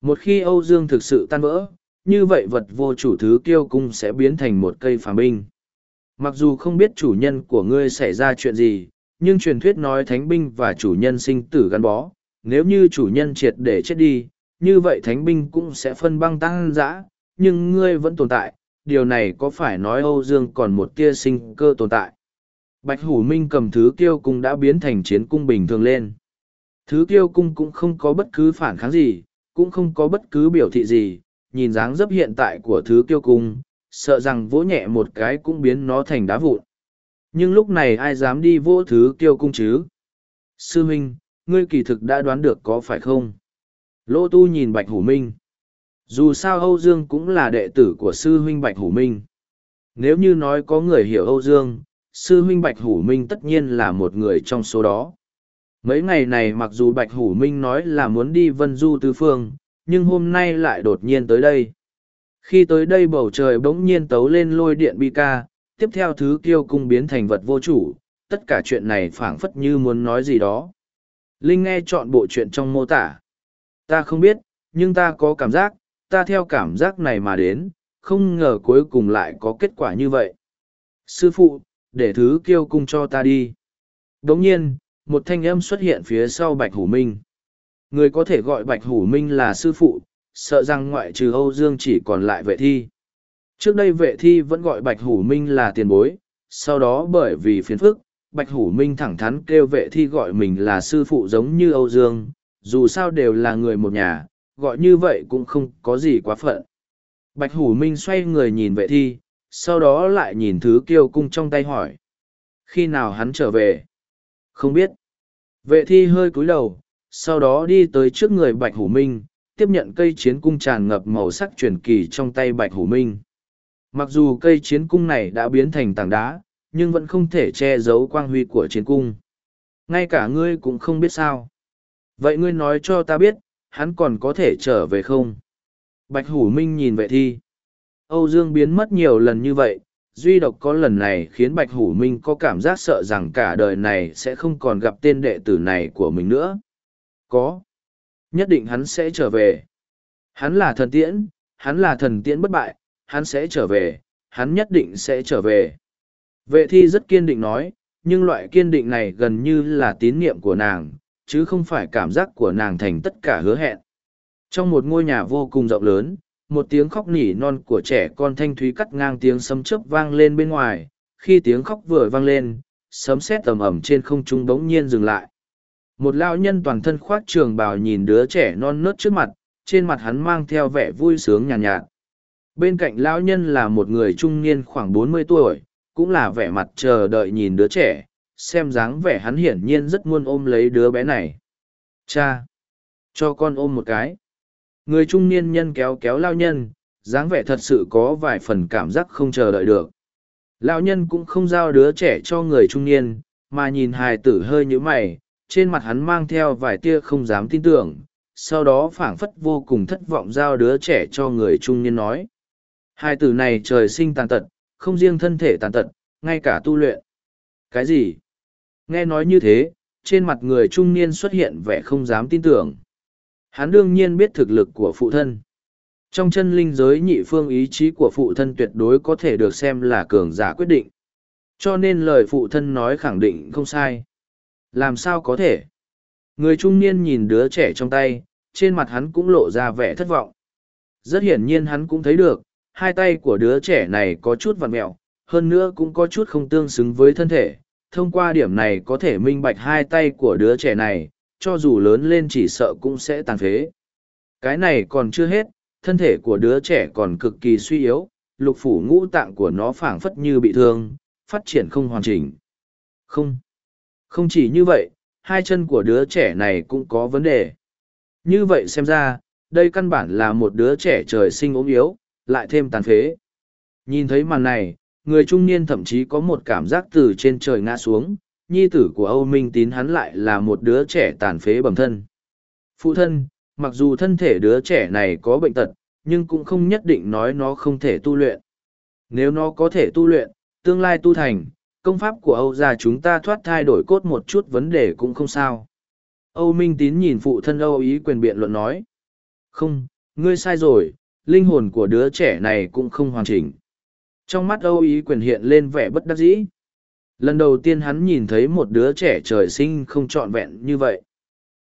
Một khi Âu Dương thực sự tan vỡ, như vậy vật vô chủ thứ kiêu cung sẽ biến thành một cây phàm binh. Mặc dù không biết chủ nhân của ngươi xảy ra chuyện gì, nhưng truyền thuyết nói thánh binh và chủ nhân sinh tử gắn bó, nếu như chủ nhân triệt để chết đi, như vậy thánh binh cũng sẽ phân băng tăng dã, nhưng ngươi vẫn tồn tại, điều này có phải nói Âu Dương còn một tia sinh cơ tồn tại. Bạch Hủ Minh cầm thứ kiêu cung đã biến thành chiến cung bình thường lên. Thứ kiêu cung cũng không có bất cứ phản kháng gì, cũng không có bất cứ biểu thị gì, nhìn dáng dấp hiện tại của thứ kiêu cung, sợ rằng vỗ nhẹ một cái cũng biến nó thành đá vụn. Nhưng lúc này ai dám đi vỗ thứ kiêu cung chứ? Sư Minh, ngươi kỳ thực đã đoán được có phải không? Lô Tu nhìn Bạch Hủ Minh. Dù sao Âu Dương cũng là đệ tử của sư huynh Bạch Hủ Minh. Nếu như nói có người hiểu Âu Dương, sư huynh Bạch Hủ Minh tất nhiên là một người trong số đó. Mấy ngày này mặc dù Bạch Hủ Minh nói là muốn đi vân du tứ phương, nhưng hôm nay lại đột nhiên tới đây. Khi tới đây bầu trời bỗng nhiên tấu lên lôi điện bi ca, tiếp theo thứ kiêu cung biến thành vật vô chủ, tất cả chuyện này phảng phất như muốn nói gì đó. Linh nghe chọn bộ chuyện trong mô tả. Ta không biết, nhưng ta có cảm giác, ta theo cảm giác này mà đến, không ngờ cuối cùng lại có kết quả như vậy. Sư phụ, để thứ kiêu cung cho ta đi. Đồng nhiên, một thanh âm xuất hiện phía sau Bạch Hủ Minh. Người có thể gọi Bạch Hủ Minh là sư phụ, sợ rằng ngoại trừ Âu Dương chỉ còn lại vệ thi. Trước đây vệ thi vẫn gọi Bạch Hủ Minh là tiền bối, sau đó bởi vì phiền phức, Bạch Hủ Minh thẳng thắn kêu vệ thi gọi mình là sư phụ giống như Âu Dương, dù sao đều là người một nhà, gọi như vậy cũng không có gì quá phận. Bạch Hủ Minh xoay người nhìn vệ thi, sau đó lại nhìn thứ kiêu cung trong tay hỏi. Khi nào hắn trở về? Không biết. Vệ thi hơi cúi đầu, sau đó đi tới trước người Bạch Hủ Minh, tiếp nhận cây chiến cung tràn ngập màu sắc truyền kỳ trong tay Bạch Hủ Minh. Mặc dù cây chiến cung này đã biến thành tảng đá, nhưng vẫn không thể che giấu quang huy của chiến cung. Ngay cả ngươi cũng không biết sao. Vậy ngươi nói cho ta biết, hắn còn có thể trở về không? Bạch Hủ Minh nhìn vệ thi. Âu Dương biến mất nhiều lần như vậy, duy độc có lần này khiến Bạch Hủ Minh có cảm giác sợ rằng cả đời này sẽ không còn gặp tên đệ tử này của mình nữa. Có. Nhất định hắn sẽ trở về. Hắn là thần tiễn, hắn là thần tiễn bất bại, hắn sẽ trở về, hắn nhất định sẽ trở về. Vệ thi rất kiên định nói, nhưng loại kiên định này gần như là tín niệm của nàng, chứ không phải cảm giác của nàng thành tất cả hứa hẹn. Trong một ngôi nhà vô cùng rộng lớn, một tiếng khóc nỉ non của trẻ con thanh thúy cắt ngang tiếng sấm chớp vang lên bên ngoài, khi tiếng khóc vừa vang lên, sấm sét tầm ẩm trên không trung bỗng nhiên dừng lại. Một lão nhân toàn thân khoác trường bào nhìn đứa trẻ non nớt trước mặt, trên mặt hắn mang theo vẻ vui sướng nhàn nhạt, nhạt. Bên cạnh lão nhân là một người trung niên khoảng bốn mươi tuổi, cũng là vẻ mặt chờ đợi nhìn đứa trẻ, xem dáng vẻ hắn hiển nhiên rất muốn ôm lấy đứa bé này. Cha! Cho con ôm một cái. Người trung niên nhân kéo kéo lao nhân, dáng vẻ thật sự có vài phần cảm giác không chờ đợi được. Lão nhân cũng không giao đứa trẻ cho người trung niên, mà nhìn hài tử hơi nhữ mày, trên mặt hắn mang theo vài tia không dám tin tưởng, sau đó phảng phất vô cùng thất vọng giao đứa trẻ cho người trung niên nói. Hai từ này trời sinh tàn tật, không riêng thân thể tàn tật, ngay cả tu luyện. Cái gì? Nghe nói như thế, trên mặt người trung niên xuất hiện vẻ không dám tin tưởng. Hắn đương nhiên biết thực lực của phụ thân. Trong chân linh giới nhị phương ý chí của phụ thân tuyệt đối có thể được xem là cường giả quyết định. Cho nên lời phụ thân nói khẳng định không sai. Làm sao có thể? Người trung niên nhìn đứa trẻ trong tay, trên mặt hắn cũng lộ ra vẻ thất vọng. Rất hiển nhiên hắn cũng thấy được, hai tay của đứa trẻ này có chút vặn mẹo, hơn nữa cũng có chút không tương xứng với thân thể. Thông qua điểm này có thể minh bạch hai tay của đứa trẻ này, cho dù lớn lên chỉ sợ cũng sẽ tàn phế. Cái này còn chưa hết, thân thể của đứa trẻ còn cực kỳ suy yếu, lục phủ ngũ tạng của nó phảng phất như bị thương, phát triển không hoàn chỉnh. Không. Không chỉ như vậy, hai chân của đứa trẻ này cũng có vấn đề. Như vậy xem ra, đây căn bản là một đứa trẻ trời sinh ốm yếu, lại thêm tàn phế. Nhìn thấy màn này, người trung niên thậm chí có một cảm giác từ trên trời ngã xuống, nhi tử của Âu Minh Tín hắn lại là một đứa trẻ tàn phế bẩm thân. Phụ thân, mặc dù thân thể đứa trẻ này có bệnh tật, nhưng cũng không nhất định nói nó không thể tu luyện. Nếu nó có thể tu luyện, tương lai tu thành, công pháp của Âu gia chúng ta thoát thai đổi cốt một chút vấn đề cũng không sao. Âu Minh Tín nhìn phụ thân Âu ý quyền biện luận nói. Không, ngươi sai rồi, linh hồn của đứa trẻ này cũng không hoàn chỉnh. Trong mắt Âu Ý quyền hiện lên vẻ bất đắc dĩ. Lần đầu tiên hắn nhìn thấy một đứa trẻ trời sinh không trọn vẹn như vậy.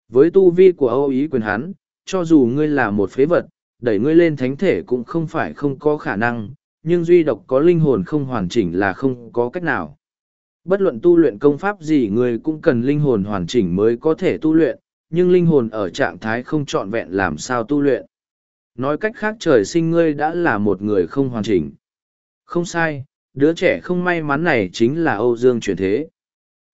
Với tu vi của Âu Ý quyền hắn, cho dù ngươi là một phế vật, đẩy ngươi lên thánh thể cũng không phải không có khả năng, nhưng duy độc có linh hồn không hoàn chỉnh là không có cách nào. Bất luận tu luyện công pháp gì người cũng cần linh hồn hoàn chỉnh mới có thể tu luyện, nhưng linh hồn ở trạng thái không trọn vẹn làm sao tu luyện. Nói cách khác trời sinh ngươi đã là một người không hoàn chỉnh. Không sai, đứa trẻ không may mắn này chính là Âu Dương chuyển thế.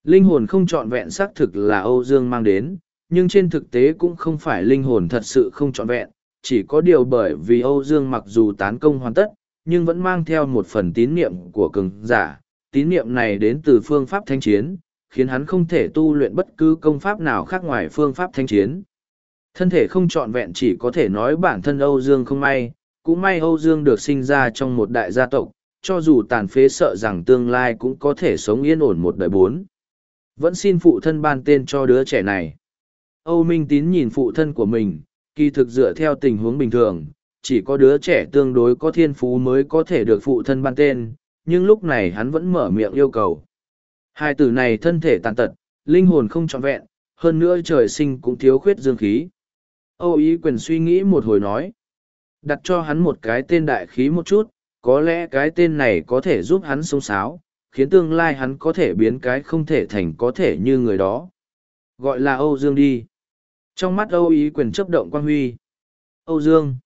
Linh hồn không trọn vẹn xác thực là Âu Dương mang đến, nhưng trên thực tế cũng không phải linh hồn thật sự không trọn vẹn, chỉ có điều bởi vì Âu Dương mặc dù tán công hoàn tất, nhưng vẫn mang theo một phần tín niệm của cường giả. Tín niệm này đến từ phương pháp thanh chiến, khiến hắn không thể tu luyện bất cứ công pháp nào khác ngoài phương pháp thanh chiến. Thân thể không trọn vẹn chỉ có thể nói bản thân Âu Dương không may, cũng may Âu Dương được sinh ra trong một đại gia tộc, cho dù tàn phế sợ rằng tương lai cũng có thể sống yên ổn một đời bốn. Vẫn xin phụ thân ban tên cho đứa trẻ này. Âu Minh Tín nhìn phụ thân của mình, kỳ thực dựa theo tình huống bình thường, chỉ có đứa trẻ tương đối có thiên phú mới có thể được phụ thân ban tên, nhưng lúc này hắn vẫn mở miệng yêu cầu. Hai tử này thân thể tàn tật, linh hồn không trọn vẹn, hơn nữa trời sinh cũng thiếu khuyết dương khí. Âu ý quyền suy nghĩ một hồi nói. Đặt cho hắn một cái tên đại khí một chút, có lẽ cái tên này có thể giúp hắn sống sáo, khiến tương lai hắn có thể biến cái không thể thành có thể như người đó. Gọi là Âu Dương đi. Trong mắt Âu ý quyền chấp động quan huy. Âu Dương.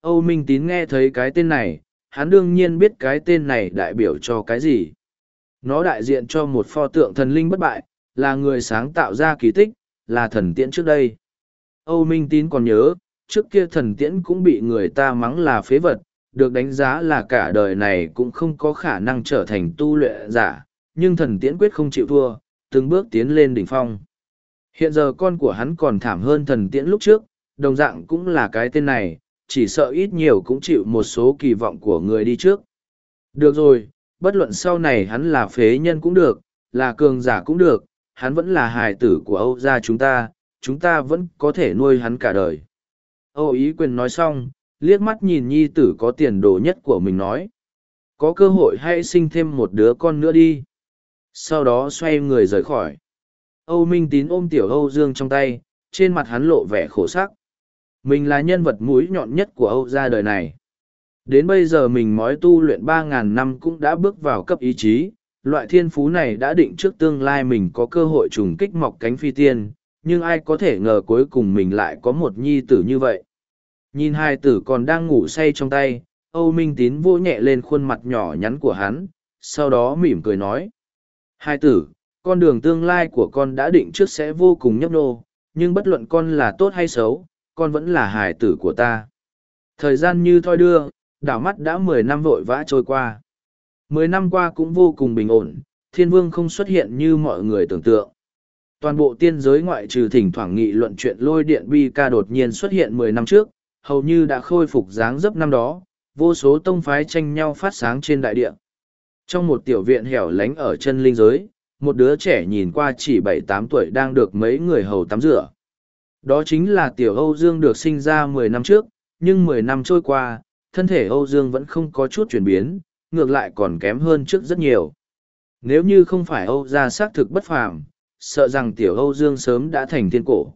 Âu Minh Tín nghe thấy cái tên này, hắn đương nhiên biết cái tên này đại biểu cho cái gì. Nó đại diện cho một pho tượng thần linh bất bại, là người sáng tạo ra kỳ tích, là thần tiễn trước đây. Âu Minh Tín còn nhớ, trước kia thần tiễn cũng bị người ta mắng là phế vật, được đánh giá là cả đời này cũng không có khả năng trở thành tu luyện giả, nhưng thần tiễn quyết không chịu thua, từng bước tiến lên đỉnh phong. Hiện giờ con của hắn còn thảm hơn thần tiễn lúc trước, đồng dạng cũng là cái tên này, chỉ sợ ít nhiều cũng chịu một số kỳ vọng của người đi trước. Được rồi, bất luận sau này hắn là phế nhân cũng được, là cường giả cũng được, hắn vẫn là hài tử của Âu gia chúng ta, chúng ta vẫn có thể nuôi hắn cả đời. Âu ý quyền nói xong, liếc mắt nhìn nhi tử có tiền đồ nhất của mình nói. Có cơ hội hãy sinh thêm một đứa con nữa đi. Sau đó xoay người rời khỏi. Âu Minh Tín ôm tiểu Âu Dương trong tay, trên mặt hắn lộ vẻ khổ sắc. Mình là nhân vật mũi nhọn nhất của Âu gia đời này. Đến bây giờ mình mói tu luyện ba ngàn năm cũng đã bước vào cấp ý chí, loại thiên phú này đã định trước tương lai mình có cơ hội trùng kích mọc cánh phi tiên, nhưng ai có thể ngờ cuối cùng mình lại có một nhi tử như vậy. Nhìn hai tử còn đang ngủ say trong tay, Âu Minh Tín vô nhẹ lên khuôn mặt nhỏ nhắn của hắn, sau đó mỉm cười nói. Hai tử, con đường tương lai của con đã định trước sẽ vô cùng nhấp nô, nhưng bất luận con là tốt hay xấu, con vẫn là hài tử của ta. Thời gian như thoi đưa, đảo mắt đã mười năm vội vã trôi qua. Mười năm qua cũng vô cùng bình ổn, thiên vương không xuất hiện như mọi người tưởng tượng. Toàn bộ tiên giới ngoại trừ thỉnh thoảng nghị luận chuyện lôi điện bi ca đột nhiên xuất hiện mười năm trước, hầu như đã khôi phục dáng dấp năm đó, vô số tông phái tranh nhau phát sáng trên đại địa. Trong một tiểu viện hẻo lánh ở chân linh giới, một đứa trẻ nhìn qua chỉ bảy tám tuổi đang được mấy người hầu tắm rửa. Đó chính là tiểu Âu Dương được sinh ra mười năm trước, nhưng mười năm trôi qua, thân thể Âu Dương vẫn không có chút chuyển biến, ngược lại còn kém hơn trước rất nhiều. Nếu như không phải Âu gia xác thực bất phàm, sợ rằng tiểu Âu Dương sớm đã thành thiên cổ.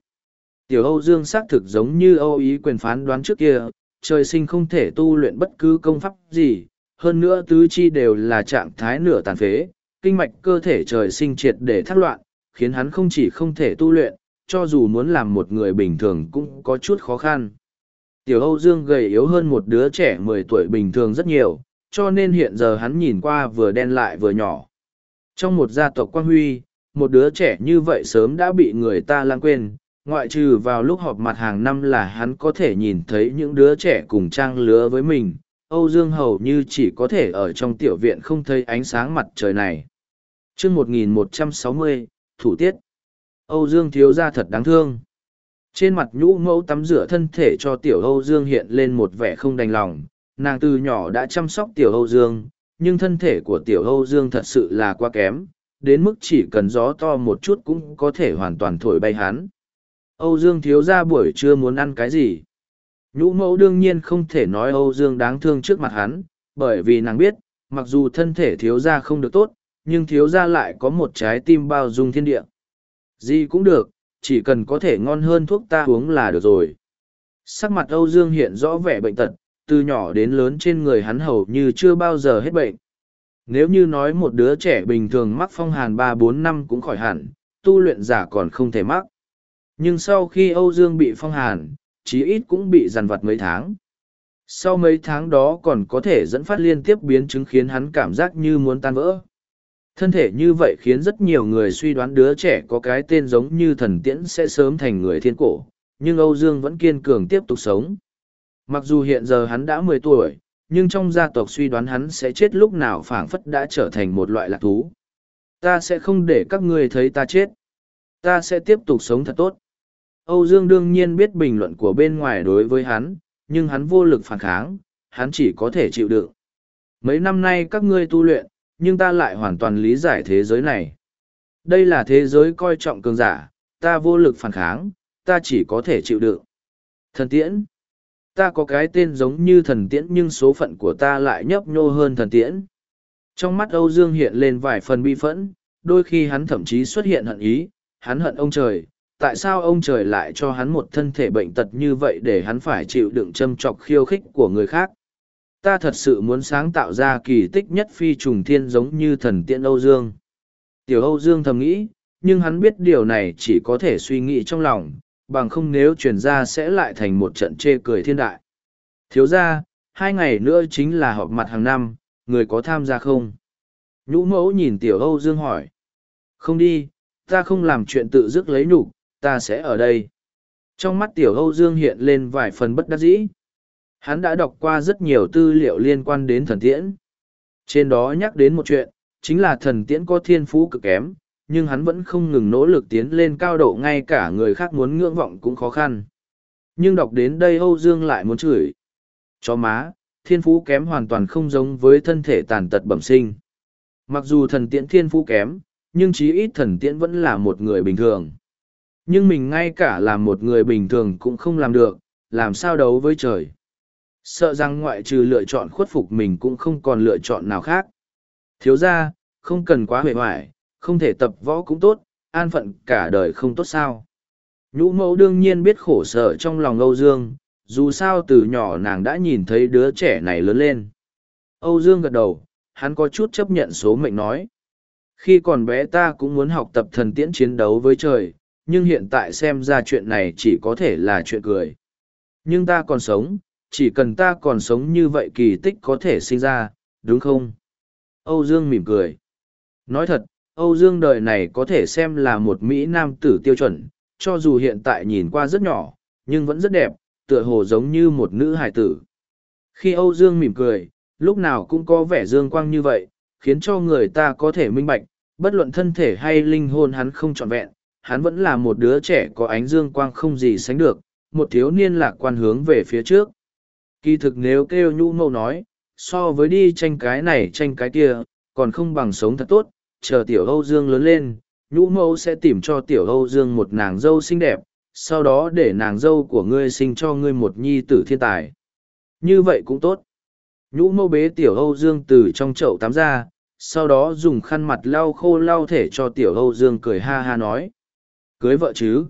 Tiểu Âu Dương xác thực giống như Âu ý quyền phán đoán trước kia, trời sinh không thể tu luyện bất cứ công pháp gì, hơn nữa tứ chi đều là trạng thái nửa tàn phế, kinh mạch cơ thể trời sinh triệt để thác loạn, khiến hắn không chỉ không thể tu luyện, cho dù muốn làm một người bình thường cũng có chút khó khăn. Tiểu Âu Dương gầy yếu hơn một đứa trẻ mười tuổi bình thường rất nhiều, cho nên hiện giờ hắn nhìn qua vừa đen lại vừa nhỏ. Trong một gia tộc Quang Huy, một đứa trẻ như vậy sớm đã bị người ta lãng quên, ngoại trừ vào lúc họp mặt hàng năm là hắn có thể nhìn thấy những đứa trẻ cùng trang lứa với mình. Âu Dương hầu như chỉ có thể ở trong tiểu viện không thấy ánh sáng mặt trời này. chương 1160, Thủ Tiết Âu Dương thiếu ra thật đáng thương. Trên mặt nhũ mẫu tắm rửa thân thể cho tiểu Âu Dương hiện lên một vẻ không đành lòng, nàng từ nhỏ đã chăm sóc tiểu Âu Dương, nhưng thân thể của tiểu Âu Dương thật sự là quá kém, đến mức chỉ cần gió to một chút cũng có thể hoàn toàn thổi bay hắn. Âu Dương thiếu ra buổi trưa muốn ăn cái gì? Nhũ mẫu đương nhiên không thể nói Âu Dương đáng thương trước mặt hắn, bởi vì nàng biết, mặc dù thân thể thiếu gia không được tốt, nhưng thiếu gia lại có một trái tim bao dung thiên địa. Gì cũng được, chỉ cần có thể ngon hơn thuốc ta uống là được rồi. Sắc mặt Âu Dương hiện rõ vẻ bệnh tật, từ nhỏ đến lớn trên người hắn hầu như chưa bao giờ hết bệnh. Nếu như nói một đứa trẻ bình thường mắc phong hàn ba bốn năm cũng khỏi hẳn, tu luyện giả còn không thể mắc. Nhưng sau khi Âu Dương bị phong hàn, chí ít cũng bị dằn vặt mấy tháng. Sau mấy tháng đó còn có thể dẫn phát liên tiếp biến chứng khiến hắn cảm giác như muốn tan vỡ. Thân thể như vậy khiến rất nhiều người suy đoán đứa trẻ có cái tên giống như thần tiễn sẽ sớm thành người thiên cổ, nhưng Âu Dương vẫn kiên cường tiếp tục sống. Mặc dù hiện giờ hắn đã mười tuổi, nhưng trong gia tộc suy đoán hắn sẽ chết lúc nào phảng phất đã trở thành một loại lạc thú. Ta sẽ không để các ngươi thấy ta chết. Ta sẽ tiếp tục sống thật tốt. Âu Dương đương nhiên biết bình luận của bên ngoài đối với hắn, nhưng hắn vô lực phản kháng, hắn chỉ có thể chịu đựng. Mấy năm nay các ngươi tu luyện, nhưng ta lại hoàn toàn lý giải thế giới này. Đây là thế giới coi trọng cường giả, ta vô lực phản kháng, ta chỉ có thể chịu đựng. Thần tiễn. Ta có cái tên giống như thần tiễn nhưng số phận của ta lại nhấp nhô hơn thần tiễn. Trong mắt Âu Dương hiện lên vài phần bi phẫn, đôi khi hắn thậm chí xuất hiện hận ý, hắn hận ông trời, tại sao ông trời lại cho hắn một thân thể bệnh tật như vậy để hắn phải chịu đựng châm chọc khiêu khích của người khác ta thật sự muốn sáng tạo ra kỳ tích nhất phi trùng thiên giống như thần tiễn âu dương tiểu âu dương thầm nghĩ, nhưng hắn biết điều này chỉ có thể suy nghĩ trong lòng, bằng không nếu truyền ra sẽ lại thành một trận chê cười thiên đại thiếu ra hai ngày nữa chính là họp mặt hàng năm, người có tham gia không nhũ mẫu nhìn tiểu âu dương hỏi không đi, ta không làm chuyện tự dứt lấy nhục, ta sẽ ở đây. Trong mắt tiểu Âu Dương hiện lên vài phần bất đắc dĩ. Hắn đã đọc qua rất nhiều tư liệu liên quan đến thần tiễn. Trên đó nhắc đến một chuyện, chính là thần tiễn có thiên phú cực kém, nhưng hắn vẫn không ngừng nỗ lực tiến lên cao độ ngay cả người khác muốn ngưỡng vọng cũng khó khăn. Nhưng đọc đến đây Âu Dương lại muốn chửi. Chó má, thiên phú kém hoàn toàn không giống với thân thể tàn tật bẩm sinh. Mặc dù thần tiễn thiên phú kém, nhưng chí ít thần tiễn vẫn là một người bình thường nhưng mình ngay cả làm một người bình thường cũng không làm được làm sao đấu với trời sợ rằng ngoại trừ lựa chọn khuất phục mình cũng không còn lựa chọn nào khác. Thiếu ra không cần quá huệ hoài không thể tập võ cũng tốt an phận cả đời không tốt sao. Nhũ mẫu đương nhiên biết khổ sở trong lòng âu dương dù sao từ nhỏ nàng đã nhìn thấy đứa trẻ này lớn lên. Âu dương gật đầu hắn có chút chấp nhận số mệnh nói. Khi còn bé ta cũng muốn học tập thần tiễn chiến đấu với trời nhưng hiện tại xem ra chuyện này chỉ có thể là chuyện cười. Nhưng ta còn sống, chỉ cần ta còn sống như vậy kỳ tích có thể sinh ra, đúng không? Âu Dương mỉm cười. Nói thật, Âu Dương đời này có thể xem là một Mỹ Nam tử tiêu chuẩn, cho dù hiện tại nhìn qua rất nhỏ, nhưng vẫn rất đẹp, tựa hồ giống như một nữ hài tử. Khi Âu Dương mỉm cười, lúc nào cũng có vẻ dương quang như vậy, khiến cho người ta có thể minh bạch, bất luận thân thể hay linh hồn hắn không trọn vẹn, hắn vẫn là một đứa trẻ có ánh dương quang không gì sánh được, một thiếu niên lạc quan hướng về phía trước. Kỳ thực nếu kêu nhũ mẫu nói, so với đi tranh cái này tranh cái kia, còn không bằng sống thật tốt, chờ tiểu Âu Dương lớn lên, nhũ mẫu sẽ tìm cho tiểu Âu Dương một nàng dâu xinh đẹp, sau đó để nàng dâu của ngươi sinh cho ngươi một nhi tử thiên tài. Như vậy cũng tốt. Nhũ mẫu bế tiểu Âu Dương từ trong chậu tắm ra, sau đó dùng khăn mặt lau khô lau thể cho tiểu Âu Dương cười ha ha nói cưới vợ chứ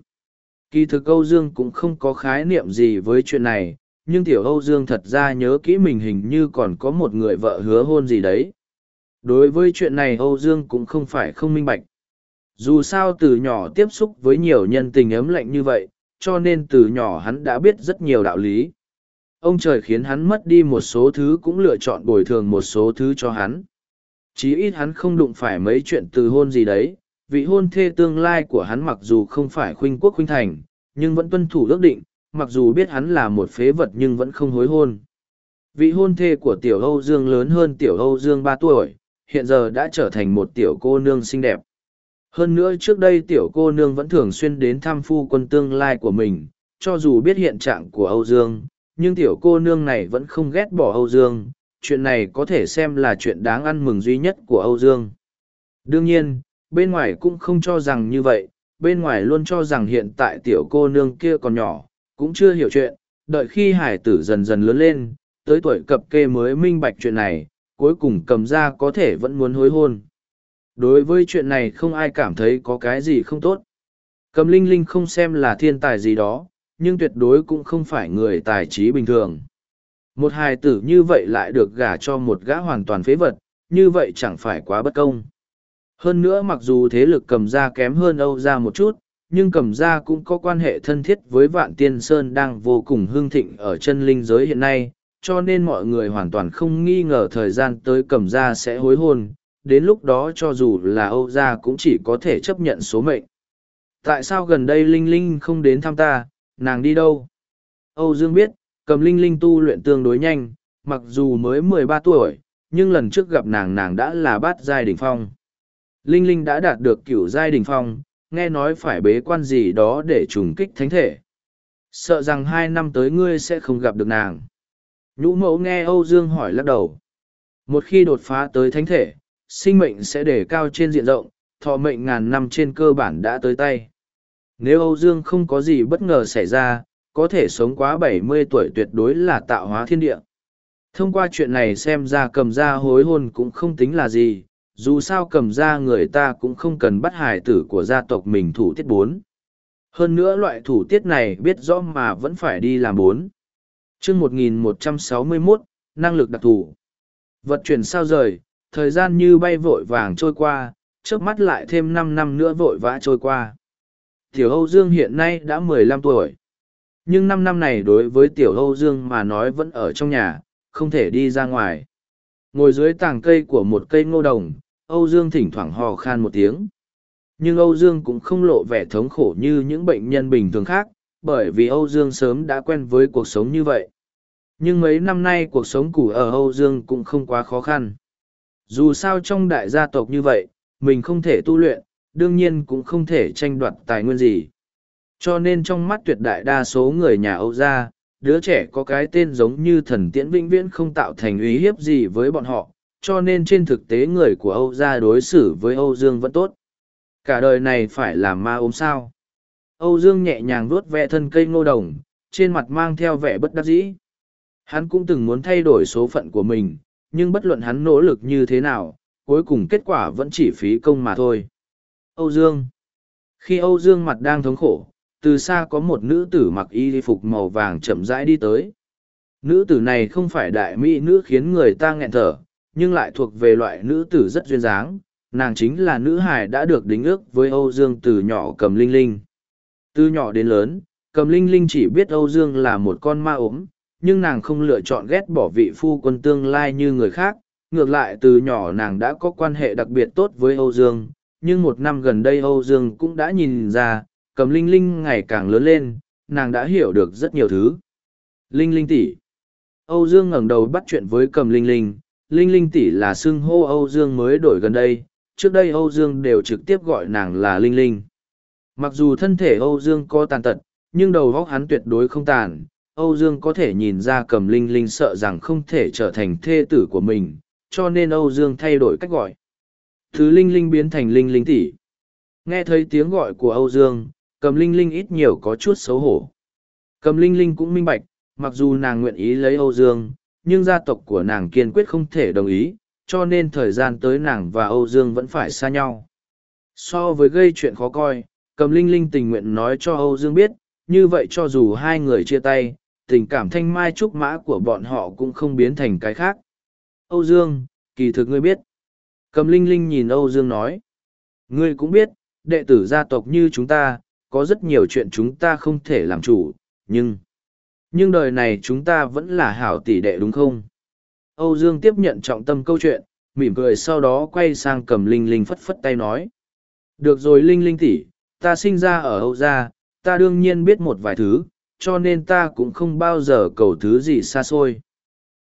kỳ thực âu dương cũng không có khái niệm gì với chuyện này nhưng tiểu âu dương thật ra nhớ kỹ mình hình như còn có một người vợ hứa hôn gì đấy. Đối với chuyện này âu dương cũng không phải không minh bạch. Dù sao từ nhỏ tiếp xúc với nhiều nhân tình ấm lạnh như vậy cho nên từ nhỏ hắn đã biết rất nhiều đạo lý. Ông trời khiến hắn mất đi một số thứ cũng lựa chọn bồi thường một số thứ cho hắn. Chí ít hắn không đụng phải mấy chuyện từ hôn gì đấy vị hôn thê tương lai của hắn mặc dù không phải khuynh quốc khuynh thành, nhưng vẫn tuân thủ ước định, mặc dù biết hắn là một phế vật nhưng vẫn không hối hôn. Vị hôn thê của Tiểu Âu Dương lớn hơn Tiểu Âu Dương ba tuổi, hiện giờ đã trở thành một tiểu cô nương xinh đẹp. Hơn nữa trước đây tiểu cô nương vẫn thường xuyên đến thăm phu quân tương lai của mình, cho dù biết hiện trạng của Âu Dương, nhưng tiểu cô nương này vẫn không ghét bỏ Âu Dương, chuyện này có thể xem là chuyện đáng ăn mừng duy nhất của Âu Dương. Đương nhiên, bên ngoài cũng không cho rằng như vậy, bên ngoài luôn cho rằng hiện tại tiểu cô nương kia còn nhỏ, cũng chưa hiểu chuyện, Đợi khi hải tử dần dần lớn lên, tới tuổi cập kê mới minh bạch chuyện này, cuối cùng cầm ra có thể vẫn muốn hối hôn. Đối với chuyện này không ai cảm thấy có cái gì không tốt. Cầm linh linh không xem là thiên tài gì đó, nhưng tuyệt đối cũng không phải người tài trí bình thường. Một hài tử như vậy lại được gả cho một gã hoàn toàn phế vật, như vậy chẳng phải quá bất công. Hơn nữa mặc dù thế lực cầm gia kém hơn Âu gia một chút, nhưng cầm gia cũng có quan hệ thân thiết với Vạn Tiên Sơn đang vô cùng hương thịnh ở chân linh giới hiện nay, cho nên mọi người hoàn toàn không nghi ngờ thời gian tới cầm gia sẽ hối hôn, đến lúc đó cho dù là Âu gia cũng chỉ có thể chấp nhận số mệnh. Tại sao gần đây Linh Linh không đến thăm ta, nàng đi đâu? Âu Dương biết, cầm Linh Linh tu luyện tương đối nhanh, mặc dù mới mười ba tuổi, nhưng lần trước gặp nàng nàng đã là bát giai đỉnh phong. Linh Linh đã đạt được cửu giai đỉnh phong, nghe nói phải bế quan gì đó để trùng kích thánh thể. Sợ rằng hai năm tới ngươi sẽ không gặp được nàng. Nhũ mẫu nghe Âu Dương hỏi lắc đầu. Một khi đột phá tới thánh thể, sinh mệnh sẽ để cao trên diện rộng, thọ mệnh ngàn năm trên cơ bản đã tới tay. Nếu Âu Dương không có gì bất ngờ xảy ra, có thể sống quá bảy mươi tuổi tuyệt đối là tạo hóa thiên địa. Thông qua chuyện này xem ra cầm ra hối hôn cũng không tính là gì, dù sao cầm ra người ta cũng không cần bắt hài tử của gia tộc mình thủ tiết bốn. Hơn nữa loại thủ tiết này biết rõ mà vẫn phải đi làm bốn. chương 1161, năng lực đặc thù. Vật chuyển sao rời, thời gian như bay vội vàng trôi qua, trước mắt lại thêm năm năm nữa vội vã trôi qua. Tiểu Âu Dương hiện nay đã mười lăm tuổi. Nhưng năm năm này đối với Tiểu Âu Dương mà nói vẫn ở trong nhà, không thể đi ra ngoài. Ngồi dưới tàng cây của một cây ngô đồng, Âu Dương thỉnh thoảng hò khan một tiếng. Nhưng Âu Dương cũng không lộ vẻ thống khổ như những bệnh nhân bình thường khác, bởi vì Âu Dương sớm đã quen với cuộc sống như vậy. Nhưng mấy năm nay cuộc sống của ở Âu Dương cũng không quá khó khăn. Dù sao trong đại gia tộc như vậy, mình không thể tu luyện, đương nhiên cũng không thể tranh đoạt tài nguyên gì. Cho nên trong mắt tuyệt đại đa số người nhà Âu gia, đứa trẻ có cái tên giống như thần tiễn vĩnh viễn không tạo thành uy hiếp gì với bọn họ, cho nên trên thực tế người của Âu gia đối xử với Âu Dương vẫn tốt. Cả đời này phải làm ma ốm sao. Âu Dương nhẹ nhàng vuốt vẹ thân cây ngô đồng, trên mặt mang theo vẻ bất đắc dĩ. Hắn cũng từng muốn thay đổi số phận của mình, nhưng bất luận hắn nỗ lực như thế nào, cuối cùng kết quả vẫn chỉ phí công mà thôi. Âu Dương Khi Âu Dương mặt đang thống khổ, từ xa có một nữ tử mặc y phục màu vàng chậm rãi đi tới. Nữ tử này không phải đại mỹ nữ khiến người ta nghẹn thở, nhưng lại thuộc về loại nữ tử rất duyên dáng. Nàng chính là nữ hài đã được đính ước với Âu Dương từ nhỏ cầm linh linh. Từ nhỏ đến lớn, cầm linh linh chỉ biết Âu Dương là một con ma ốm, nhưng nàng không lựa chọn ghét bỏ vị phu quân tương lai như người khác. Ngược lại từ nhỏ nàng đã có quan hệ đặc biệt tốt với Âu Dương, nhưng một năm gần đây Âu Dương cũng đã nhìn ra, cầm linh linh ngày càng lớn lên, nàng đã hiểu được rất nhiều thứ. Linh linh tỷ Âu Dương ngẩng đầu bắt chuyện với cầm linh linh, linh linh tỷ là xưng hô Âu Dương mới đổi gần đây, trước đây Âu Dương đều trực tiếp gọi nàng là linh linh. Mặc dù thân thể Âu Dương có tàn tật, nhưng đầu óc hắn tuyệt đối không tàn. Âu Dương có thể nhìn ra cầm linh linh sợ rằng không thể trở thành thê tử của mình, cho nên Âu Dương thay đổi cách gọi. Thứ linh linh biến thành linh linh tỷ. Nghe thấy tiếng gọi của Âu Dương, cầm linh linh ít nhiều có chút xấu hổ. Cầm linh linh cũng minh bạch, mặc dù nàng nguyện ý lấy Âu Dương, nhưng gia tộc của nàng kiên quyết không thể đồng ý, cho nên thời gian tới nàng và Âu Dương vẫn phải xa nhau. So với gây chuyện khó coi, cầm linh linh tình nguyện nói cho Âu Dương biết, như vậy cho dù hai người chia tay, tình cảm thanh mai trúc mã của bọn họ cũng không biến thành cái khác. Âu Dương, kỳ thực ngươi biết. Cầm linh linh nhìn Âu Dương nói. Ngươi cũng biết, đệ tử gia tộc như chúng ta, có rất nhiều chuyện chúng ta không thể làm chủ, nhưng... Nhưng đời này chúng ta vẫn là hảo tỷ đệ đúng không? Âu Dương tiếp nhận trọng tâm câu chuyện, mỉm cười sau đó quay sang cầm Linh Linh phất phất tay nói. Được rồi Linh Linh tỷ, ta sinh ra ở Âu gia, ta đương nhiên biết một vài thứ, cho nên ta cũng không bao giờ cầu thứ gì xa xôi.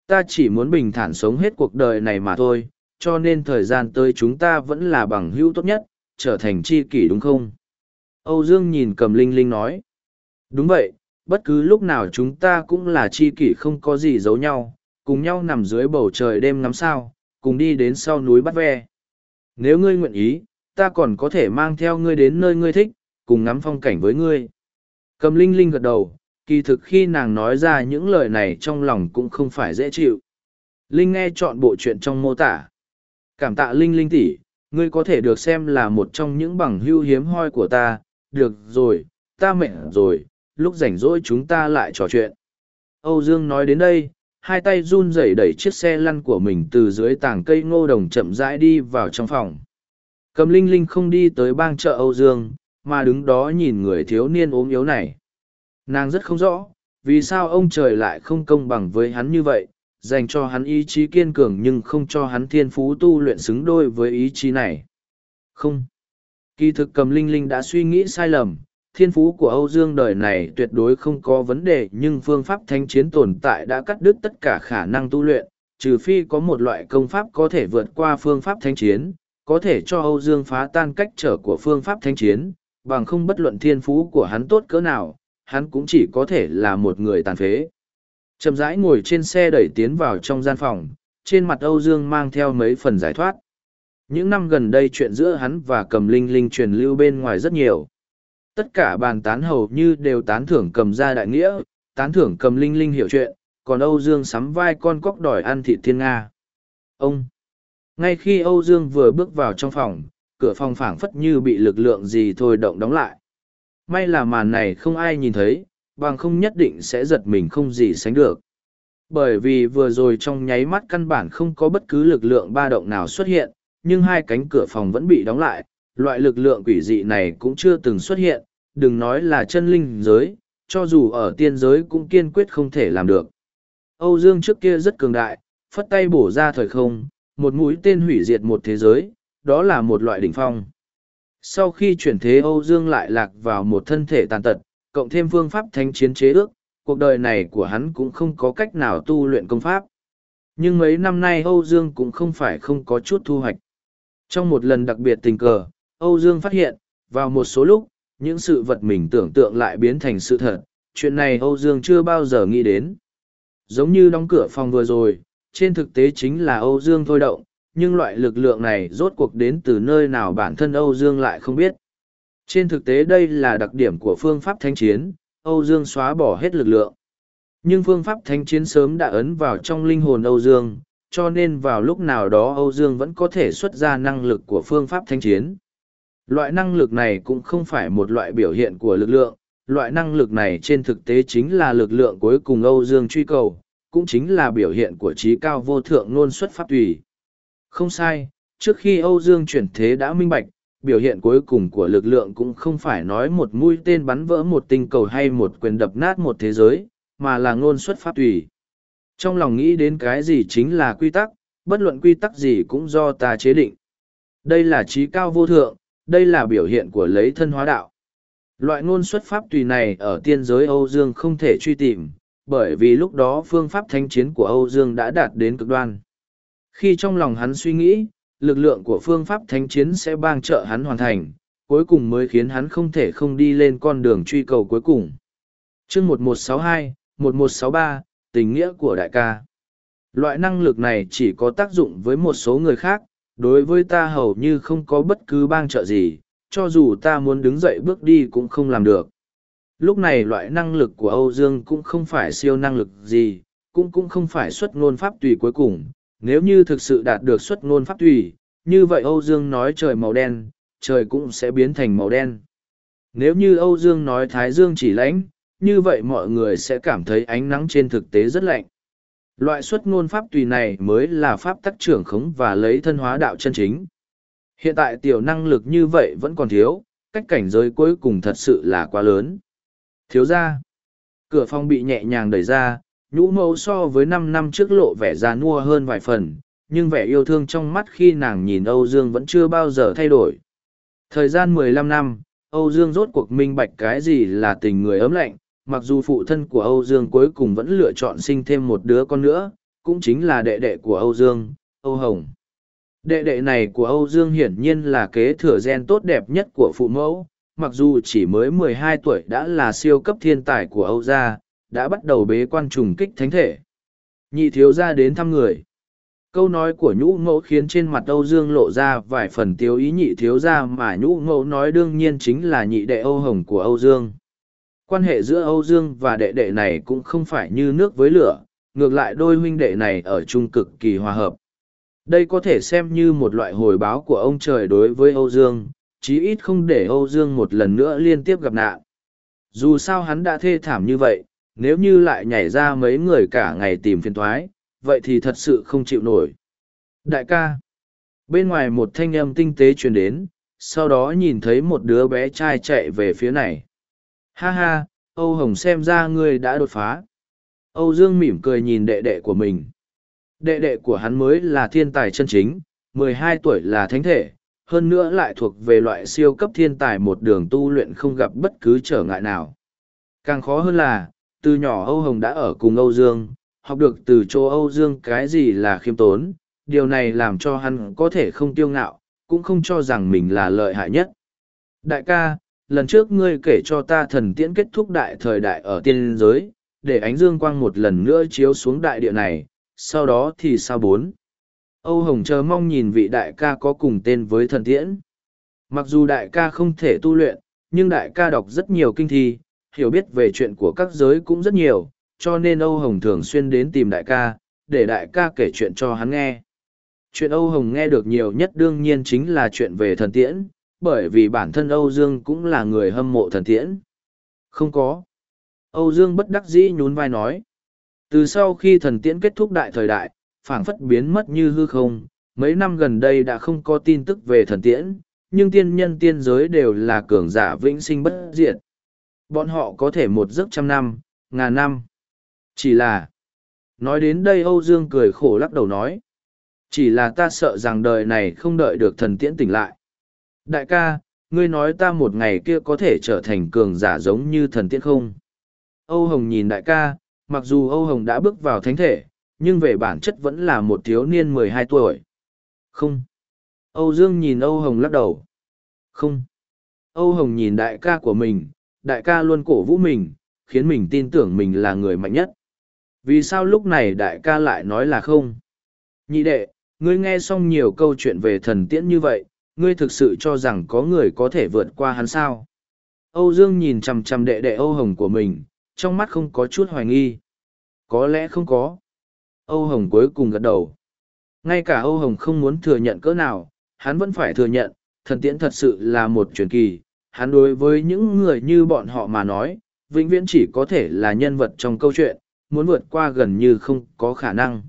Ta chỉ muốn bình thản sống hết cuộc đời này mà thôi, cho nên thời gian tới chúng ta vẫn là bằng hữu tốt nhất, trở thành tri kỷ đúng không? Âu Dương nhìn cầm Linh Linh nói. Đúng vậy, bất cứ lúc nào chúng ta cũng là chi kỷ không có gì giấu nhau, cùng nhau nằm dưới bầu trời đêm ngắm sao, cùng đi đến sau núi bắt ve. Nếu ngươi nguyện ý, ta còn có thể mang theo ngươi đến nơi ngươi thích, cùng ngắm phong cảnh với ngươi. Cầm Linh Linh gật đầu, kỳ thực khi nàng nói ra những lời này trong lòng cũng không phải dễ chịu. Linh nghe chọn bộ chuyện trong mô tả. Cảm tạ Linh Linh tỷ, ngươi có thể được xem là một trong những bằng hưu hiếm hoi của ta. Được rồi, ta mệt rồi, lúc rảnh rỗi chúng ta lại trò chuyện. Âu Dương nói đến đây, hai tay run rẩy đẩy chiếc xe lăn của mình từ dưới tảng cây ngô đồng chậm rãi đi vào trong phòng. Cầm Linh Linh không đi tới bang chợ Âu Dương, mà đứng đó nhìn người thiếu niên ốm yếu này. Nàng rất không rõ, vì sao ông trời lại không công bằng với hắn như vậy, dành cho hắn ý chí kiên cường nhưng không cho hắn thiên phú tu luyện xứng đôi với ý chí này. Không. Kỳ thực cầm linh linh đã suy nghĩ sai lầm, thiên phú của Âu Dương đời này tuyệt đối không có vấn đề nhưng phương pháp thanh chiến tồn tại đã cắt đứt tất cả khả năng tu luyện, trừ phi có một loại công pháp có thể vượt qua phương pháp thanh chiến, có thể cho Âu Dương phá tan cách trở của phương pháp thanh chiến, bằng không bất luận thiên phú của hắn tốt cỡ nào, hắn cũng chỉ có thể là một người tàn phế. Chậm rãi ngồi trên xe đẩy tiến vào trong gian phòng, trên mặt Âu Dương mang theo mấy phần giải thoát. Những năm gần đây chuyện giữa hắn và cầm linh linh truyền lưu bên ngoài rất nhiều. Tất cả bàn tán hầu như đều tán thưởng cầm ra đại nghĩa, tán thưởng cầm linh linh hiểu chuyện, còn Âu Dương sắm vai con cóc đòi ăn thịt thiên Nga. Ông! Ngay khi Âu Dương vừa bước vào trong phòng, cửa phòng phảng phất như bị lực lượng gì thôi động đóng lại. May là màn này không ai nhìn thấy, bằng không nhất định sẽ giật mình không gì sánh được. Bởi vì vừa rồi trong nháy mắt căn bản không có bất cứ lực lượng ba động nào xuất hiện, nhưng hai cánh cửa phòng vẫn bị đóng lại, loại lực lượng quỷ dị này cũng chưa từng xuất hiện, đừng nói là chân linh giới, cho dù ở tiên giới cũng kiên quyết không thể làm được. Âu Dương trước kia rất cường đại, phất tay bổ ra thời không, một mũi tên hủy diệt một thế giới, đó là một loại đỉnh phong. Sau khi chuyển thế Âu Dương lại lạc vào một thân thể tàn tật, cộng thêm phương pháp thánh chiến chế ước, cuộc đời này của hắn cũng không có cách nào tu luyện công pháp. Nhưng mấy năm nay Âu Dương cũng không phải không có chút thu hoạch. Trong một lần đặc biệt tình cờ, Âu Dương phát hiện, vào một số lúc, những sự vật mình tưởng tượng lại biến thành sự thật. Chuyện này Âu Dương chưa bao giờ nghĩ đến. Giống như đóng cửa phòng vừa rồi, trên thực tế chính là Âu Dương thôi động, nhưng loại lực lượng này rốt cuộc đến từ nơi nào bản thân Âu Dương lại không biết. Trên thực tế đây là đặc điểm của phương pháp thanh chiến, Âu Dương xóa bỏ hết lực lượng. Nhưng phương pháp thanh chiến sớm đã ấn vào trong linh hồn Âu Dương, cho nên vào lúc nào đó Âu Dương vẫn có thể xuất ra năng lực của phương pháp thanh chiến. Loại năng lực này cũng không phải một loại biểu hiện của lực lượng, loại năng lực này trên thực tế chính là lực lượng cuối cùng Âu Dương truy cầu, cũng chính là biểu hiện của trí cao vô thượng nôn xuất pháp tùy. Không sai, trước khi Âu Dương chuyển thế đã minh bạch, biểu hiện cuối cùng của lực lượng cũng không phải nói một mũi tên bắn vỡ một tinh cầu hay một quyền đập nát một thế giới, mà là ngôn xuất pháp tùy. Trong lòng nghĩ đến cái gì chính là quy tắc, bất luận quy tắc gì cũng do ta chế định. Đây là trí cao vô thượng, đây là biểu hiện của lấy thân hóa đạo. Loại ngôn xuất pháp tùy này ở tiên giới Âu Dương không thể truy tìm, bởi vì lúc đó phương pháp thanh chiến của Âu Dương đã đạt đến cực đoan. Khi trong lòng hắn suy nghĩ, lực lượng của phương pháp thánh chiến sẽ bang trợ hắn hoàn thành, cuối cùng mới khiến hắn không thể không đi lên con đường truy cầu cuối cùng. chương 1162, 1163, tình nghĩa của đại ca. Loại năng lực này chỉ có tác dụng với một số người khác, đối với ta hầu như không có bất cứ bang trợ gì, cho dù ta muốn đứng dậy bước đi cũng không làm được. Lúc này loại năng lực của Âu Dương cũng không phải siêu năng lực gì, cũng cũng không phải xuất ngôn pháp tùy cuối cùng, nếu như thực sự đạt được xuất ngôn pháp tùy, như vậy Âu Dương nói trời màu đen, trời cũng sẽ biến thành màu đen. Nếu như Âu Dương nói Thái Dương chỉ lãnh như vậy mọi người sẽ cảm thấy ánh nắng trên thực tế rất lạnh. Loại xuất ngôn pháp tùy này mới là pháp tắc trưởng khống và lấy thân hóa đạo chân chính. Hiện tại tiểu năng lực như vậy vẫn còn thiếu, cách cảnh giới cuối cùng thật sự là quá lớn. Thiếu ra, cửa phòng bị nhẹ nhàng đẩy ra, nhũ mẫu so với năm năm trước lộ vẻ già nua hơn vài phần nhưng vẻ yêu thương trong mắt khi nàng nhìn âu dương vẫn chưa bao giờ thay đổi thời gian mười lăm năm âu dương rốt cuộc minh bạch cái gì là tình người ấm lạnh mặc dù phụ thân của âu dương cuối cùng vẫn lựa chọn sinh thêm một đứa con nữa, cũng chính là đệ đệ của âu dương, âu hồng đệ đệ này của âu dương hiển nhiên là kế thừa gen tốt đẹp nhất của phụ mẫu, mặc dù chỉ mới mười hai tuổi đã là siêu cấp thiên tài của âu gia, đã bắt đầu bế quan trùng kích thánh thể. Nhị thiếu gia đến thăm người. Câu nói của nhũ ngẫu khiến trên mặt Âu Dương lộ ra vài phần tiêu ý nhị thiếu gia mà nhũ ngẫu nói đương nhiên chính là nhị đệ Âu Hồng của Âu Dương. Quan hệ giữa Âu Dương và đệ đệ này cũng không phải như nước với lửa, ngược lại đôi huynh đệ này ở chung cực kỳ hòa hợp. Đây có thể xem như một loại hồi báo của ông trời đối với Âu Dương, chí ít không để Âu Dương một lần nữa liên tiếp gặp nạn. Dù sao hắn đã thê thảm như vậy, nếu như lại nhảy ra mấy người cả ngày tìm phiền thoái, vậy thì thật sự không chịu nổi. Đại ca, bên ngoài một thanh âm tinh tế truyền đến, sau đó nhìn thấy một đứa bé trai chạy về phía này. Ha ha, Âu Hồng xem ra ngươi đã đột phá. Âu Dương mỉm cười nhìn đệ đệ của mình. Đệ đệ của hắn mới là thiên tài chân chính, mười hai tuổi là thánh thể, hơn nữa lại thuộc về loại siêu cấp thiên tài một đường tu luyện không gặp bất cứ trở ngại nào. Càng khó hơn là, từ nhỏ Âu Hồng đã ở cùng Âu Dương, học được từ chỗ Âu Dương cái gì là khiêm tốn, điều này làm cho hắn có thể không tiêu ngạo, cũng không cho rằng mình là lợi hại nhất. Đại ca, lần trước ngươi kể cho ta thần tiễn kết thúc đại thời đại ở tiên giới, để ánh dương quang một lần nữa chiếu xuống đại địa này, sau đó thì sao bốn? Âu Hồng chờ mong nhìn vị đại ca có cùng tên với thần tiễn. Mặc dù đại ca không thể tu luyện, nhưng đại ca đọc rất nhiều kinh thi, hiểu biết về chuyện của các giới cũng rất nhiều, cho nên Âu Hồng thường xuyên đến tìm đại ca, để đại ca kể chuyện cho hắn nghe. Chuyện Âu Hồng nghe được nhiều nhất đương nhiên chính là chuyện về thần tiễn, bởi vì bản thân Âu Dương cũng là người hâm mộ thần tiễn. Không có. Âu Dương bất đắc dĩ nhún vai nói. Từ sau khi thần tiễn kết thúc đại thời đại, phảng phất biến mất như hư không, mấy năm gần đây đã không có tin tức về thần tiễn, nhưng tiên nhân tiên giới đều là cường giả vĩnh sinh bất diệt. Bọn họ có thể một giấc trăm năm, ngàn năm. Chỉ là... Nói đến đây Âu Dương cười khổ lắc đầu nói. Chỉ là ta sợ rằng đời này không đợi được thần tiễn tỉnh lại. Đại ca, ngươi nói ta một ngày kia có thể trở thành cường giả giống như thần tiên không? Âu Hồng nhìn đại ca, mặc dù Âu Hồng đã bước vào thánh thể, nhưng về bản chất vẫn là một thiếu niên mười hai tuổi. Không. Âu Dương nhìn Âu Hồng lắc đầu. Không. Âu Hồng nhìn đại ca của mình, đại ca luôn cổ vũ mình, khiến mình tin tưởng mình là người mạnh nhất. Vì sao lúc này đại ca lại nói là không? Nhị đệ, ngươi nghe xong nhiều câu chuyện về thần tiễn như vậy, ngươi thực sự cho rằng có người có thể vượt qua hắn sao? Âu Dương nhìn chằm chằm đệ đệ Âu Hồng của mình, trong mắt không có chút hoài nghi. Có lẽ không có. Âu Hồng cuối cùng gật đầu. Ngay cả Âu Hồng không muốn thừa nhận cỡ nào, hắn vẫn phải thừa nhận, thần tiễn thật sự là một truyền kỳ. Hắn đối với những người như bọn họ mà nói, vĩnh viễn chỉ có thể là nhân vật trong câu chuyện, muốn vượt qua gần như không có khả năng.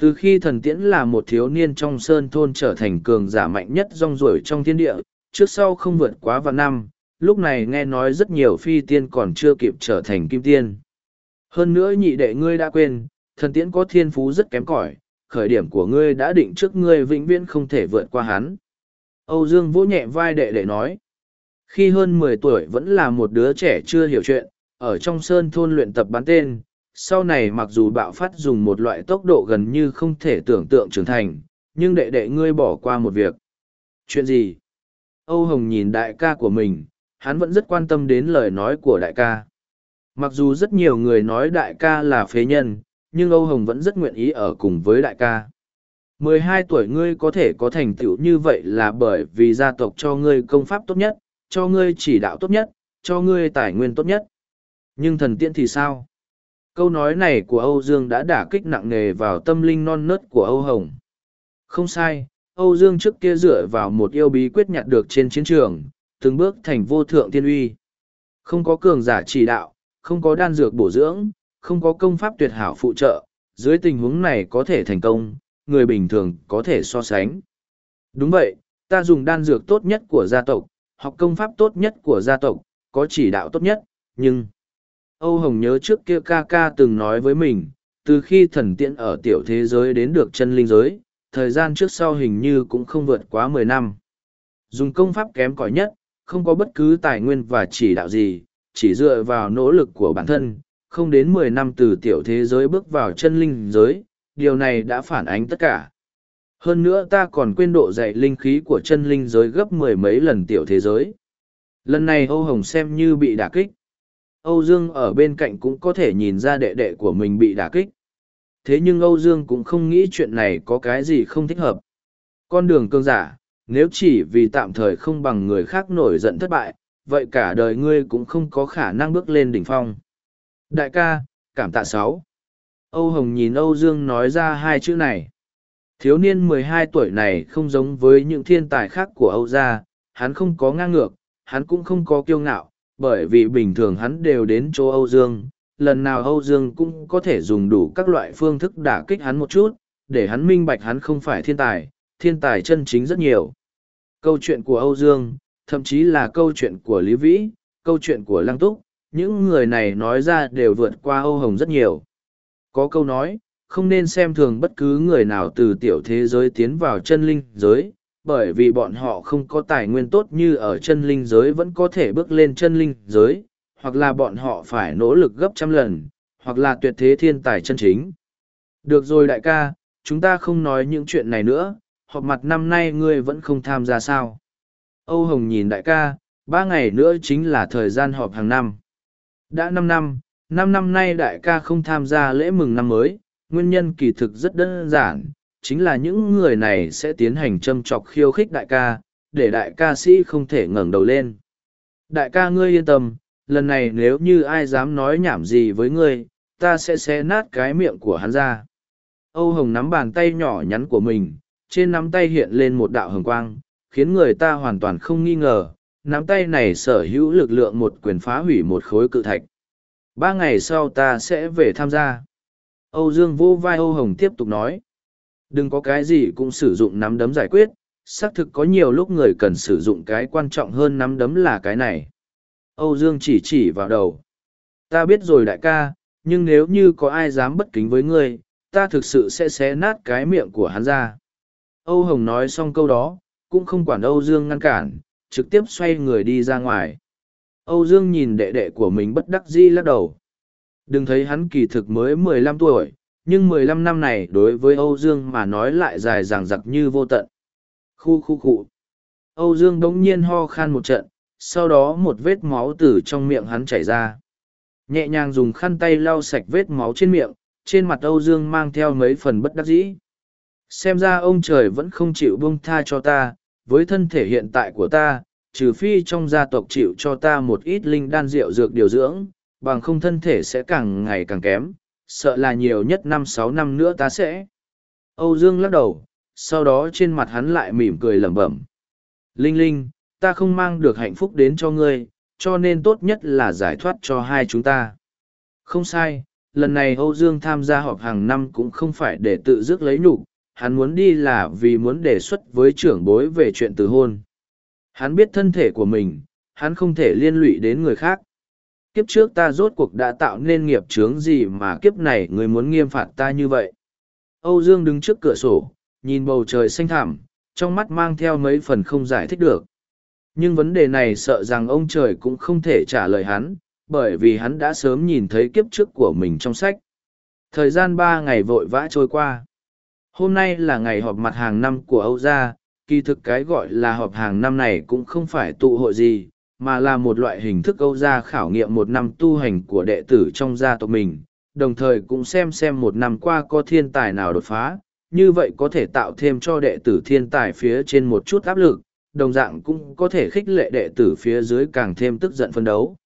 Từ khi thần tiễn là một thiếu niên trong sơn thôn trở thành cường giả mạnh nhất rong ruổi trong thiên địa, trước sau không vượt quá vạn năm, lúc này nghe nói rất nhiều phi tiên còn chưa kịp trở thành kim tiên. Hơn nữa nhị đệ ngươi đã quên, thần tiễn có thiên phú rất kém cỏi, khởi điểm của ngươi đã định trước ngươi vĩnh viễn không thể vượt qua hắn. Âu Dương vỗ nhẹ vai đệ đệ nói. Khi hơn mười tuổi vẫn là một đứa trẻ chưa hiểu chuyện, ở trong sơn thôn luyện tập bắn tên, sau này mặc dù bạo phát dùng một loại tốc độ gần như không thể tưởng tượng trưởng thành, nhưng đệ đệ ngươi bỏ qua một việc. Chuyện gì? Âu Hồng nhìn đại ca của mình, hắn vẫn rất quan tâm đến lời nói của đại ca. Mặc dù rất nhiều người nói đại ca là phế nhân, nhưng Âu Hồng vẫn rất nguyện ý ở cùng với đại ca. Mười hai tuổi ngươi có thể có thành tựu như vậy là bởi vì gia tộc cho ngươi công pháp tốt nhất, cho ngươi chỉ đạo tốt nhất, cho ngươi tài nguyên tốt nhất. Nhưng thần tiên thì sao? Câu nói này của Âu Dương đã đả kích nặng nề vào tâm linh non nớt của Âu Hồng. Không sai, Âu Dương trước kia dựa vào một yêu bí quyết nhặt được trên chiến trường, từng bước thành vô thượng tiên uy. Không có cường giả chỉ đạo, không có đan dược bổ dưỡng, không có công pháp tuyệt hảo phụ trợ, dưới tình huống này có thể thành công, người bình thường có thể so sánh. Đúng vậy, ta dùng đan dược tốt nhất của gia tộc, học công pháp tốt nhất của gia tộc, có chỉ đạo tốt nhất, nhưng... Âu Hồng nhớ trước kia ca ca từng nói với mình, từ khi thần tiễn ở tiểu thế giới đến được chân linh giới, thời gian trước sau hình như cũng không vượt quá mười năm. Dùng công pháp kém cỏi nhất, không có bất cứ tài nguyên và chỉ đạo gì, chỉ dựa vào nỗ lực của bản thân, không đến mười năm từ tiểu thế giới bước vào chân linh giới, điều này đã phản ánh tất cả. Hơn nữa ta còn quên độ dạy linh khí của chân linh giới gấp mười mấy lần tiểu thế giới. Lần này Âu Hồng xem như bị đả kích. Âu Dương ở bên cạnh cũng có thể nhìn ra đệ đệ của mình bị đả kích. Thế nhưng Âu Dương cũng không nghĩ chuyện này có cái gì không thích hợp. Con đường cương giả, nếu chỉ vì tạm thời không bằng người khác nổi giận thất bại, vậy cả đời ngươi cũng không có khả năng bước lên đỉnh phong. Đại ca, cảm tạ sáu. Âu Hồng nhìn Âu Dương nói ra hai chữ này. Thiếu niên mười hai tuổi này không giống với những thiên tài khác của Âu gia, hắn không có ngang ngược, hắn cũng không có kiêu ngạo, bởi vì bình thường hắn đều đến chỗ Âu Dương, lần nào Âu Dương cũng có thể dùng đủ các loại phương thức đả kích hắn một chút, để hắn minh bạch hắn không phải thiên tài, thiên tài chân chính rất nhiều. Câu chuyện của Âu Dương, thậm chí là câu chuyện của Lý Vĩ, câu chuyện của Lăng Túc, những người này nói ra đều vượt qua Âu Hồng rất nhiều. Có câu nói, không nên xem thường bất cứ người nào từ tiểu thế giới tiến vào chân linh giới, bởi vì bọn họ không có tài nguyên tốt như ở chân linh giới vẫn có thể bước lên chân linh giới, hoặc là bọn họ phải nỗ lực gấp trăm lần, hoặc là tuyệt thế thiên tài chân chính. Được rồi đại ca, chúng ta không nói những chuyện này nữa, họp mặt năm nay ngươi vẫn không tham gia sao. Âu Hồng nhìn đại ca, ba ngày nữa chính là thời gian họp hàng năm. Đã năm năm, năm năm nay đại ca không tham gia lễ mừng năm mới, nguyên nhân kỳ thực rất đơn giản, chính là những người này sẽ tiến hành châm chọc khiêu khích đại ca, để đại ca sĩ không thể ngẩng đầu lên. Đại ca ngươi yên tâm, lần này nếu như ai dám nói nhảm gì với ngươi, ta sẽ xé nát cái miệng của hắn ra. Âu Hồng nắm bàn tay nhỏ nhắn của mình, trên nắm tay hiện lên một đạo hồng quang, khiến người ta hoàn toàn không nghi ngờ, nắm tay này sở hữu lực lượng một quyền phá hủy một khối cự thạch. Ba ngày sau ta sẽ về tham gia. Âu Dương vô vai Âu Hồng tiếp tục nói. Đừng có cái gì cũng sử dụng nắm đấm giải quyết, xác thực có nhiều lúc người cần sử dụng cái quan trọng hơn nắm đấm là cái này. Âu Dương chỉ chỉ vào đầu. Ta biết rồi đại ca, nhưng nếu như có ai dám bất kính với ngươi, ta thực sự sẽ xé nát cái miệng của hắn ra. Âu Hồng nói xong câu đó, cũng không quản Âu Dương ngăn cản, trực tiếp xoay người đi ra ngoài. Âu Dương nhìn đệ đệ của mình bất đắc dĩ lắc đầu. Đừng thấy hắn kỳ thực mới mười lăm tuổi, nhưng mười lăm năm này đối với Âu Dương mà nói lại dài dằng dặc như vô tận. Khu khu khu. Âu Dương đống nhiên ho khan một trận, sau đó một vết máu từ trong miệng hắn chảy ra. Nhẹ nhàng dùng khăn tay lau sạch vết máu trên miệng, trên mặt Âu Dương mang theo mấy phần bất đắc dĩ. Xem ra ông trời vẫn không chịu buông tha cho ta, với thân thể hiện tại của ta, trừ phi trong gia tộc chịu cho ta một ít linh đan rượu dược điều dưỡng, bằng không thân thể sẽ càng ngày càng kém, sợ là nhiều nhất năm sáu năm nữa ta sẽ. Âu Dương lắc đầu, sau đó trên mặt hắn lại mỉm cười lẩm bẩm. Linh Linh, ta không mang được hạnh phúc đến cho ngươi, cho nên tốt nhất là giải thoát cho hai chúng ta. Không sai, lần này Âu Dương tham gia họp hàng năm cũng không phải để tự dứt lấy nhục, hắn muốn đi là vì muốn đề xuất với trưởng bối về chuyện từ hôn. Hắn biết thân thể của mình, hắn không thể liên lụy đến người khác. Kiếp trước ta rốt cuộc đã tạo nên nghiệp chướng gì mà kiếp này người muốn nghiêm phạt ta như vậy. Âu Dương đứng trước cửa sổ, nhìn bầu trời xanh thẳm, trong mắt mang theo mấy phần không giải thích được. Nhưng vấn đề này sợ rằng ông trời cũng không thể trả lời hắn, bởi vì hắn đã sớm nhìn thấy kiếp trước của mình trong sách. Thời gian ba ngày vội vã trôi qua. Hôm nay là ngày họp mặt hàng năm của Âu Gia, kỳ thực cái gọi là họp hàng năm này cũng không phải tụ hội gì, mà là một loại hình thức Âu Gia khảo nghiệm một năm tu hành của đệ tử trong gia tộc mình, đồng thời cũng xem xem một năm qua có thiên tài nào đột phá, như vậy có thể tạo thêm cho đệ tử thiên tài phía trên một chút áp lực, đồng dạng cũng có thể khích lệ đệ tử phía dưới càng thêm tức giận phân đấu.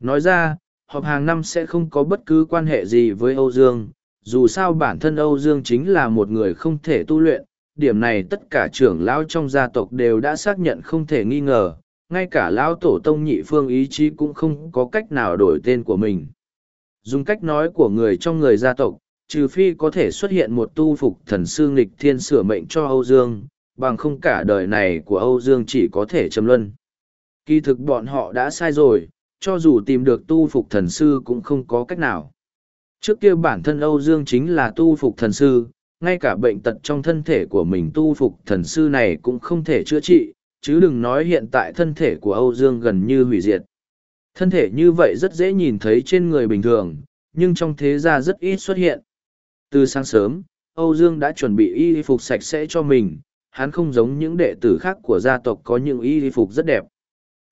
Nói ra, họp hàng năm sẽ không có bất cứ quan hệ gì với Âu Dương, dù sao bản thân Âu Dương chính là một người không thể tu luyện, điểm này tất cả trưởng lão trong gia tộc đều đã xác nhận không thể nghi ngờ, ngay cả lão tổ tông nhị phương ý chí cũng không có cách nào đổi tên của mình. Dùng cách nói của người trong người gia tộc, trừ phi có thể xuất hiện một tu phục thần sư nghịch thiên sửa mệnh cho Âu Dương, bằng không cả đời này của Âu Dương chỉ có thể châm luân. Kỳ thực bọn họ đã sai rồi, cho dù tìm được tu phục thần sư cũng không có cách nào. Trước kia bản thân Âu Dương chính là tu phục thần sư, ngay cả bệnh tật trong thân thể của mình tu phục thần sư này cũng không thể chữa trị, chứ đừng nói hiện tại thân thể của Âu Dương gần như hủy diệt. Thân thể như vậy rất dễ nhìn thấy trên người bình thường, nhưng trong thế gia rất ít xuất hiện. Từ sáng sớm, Âu Dương đã chuẩn bị y phục sạch sẽ cho mình, hắn không giống những đệ tử khác của gia tộc có những y phục rất đẹp.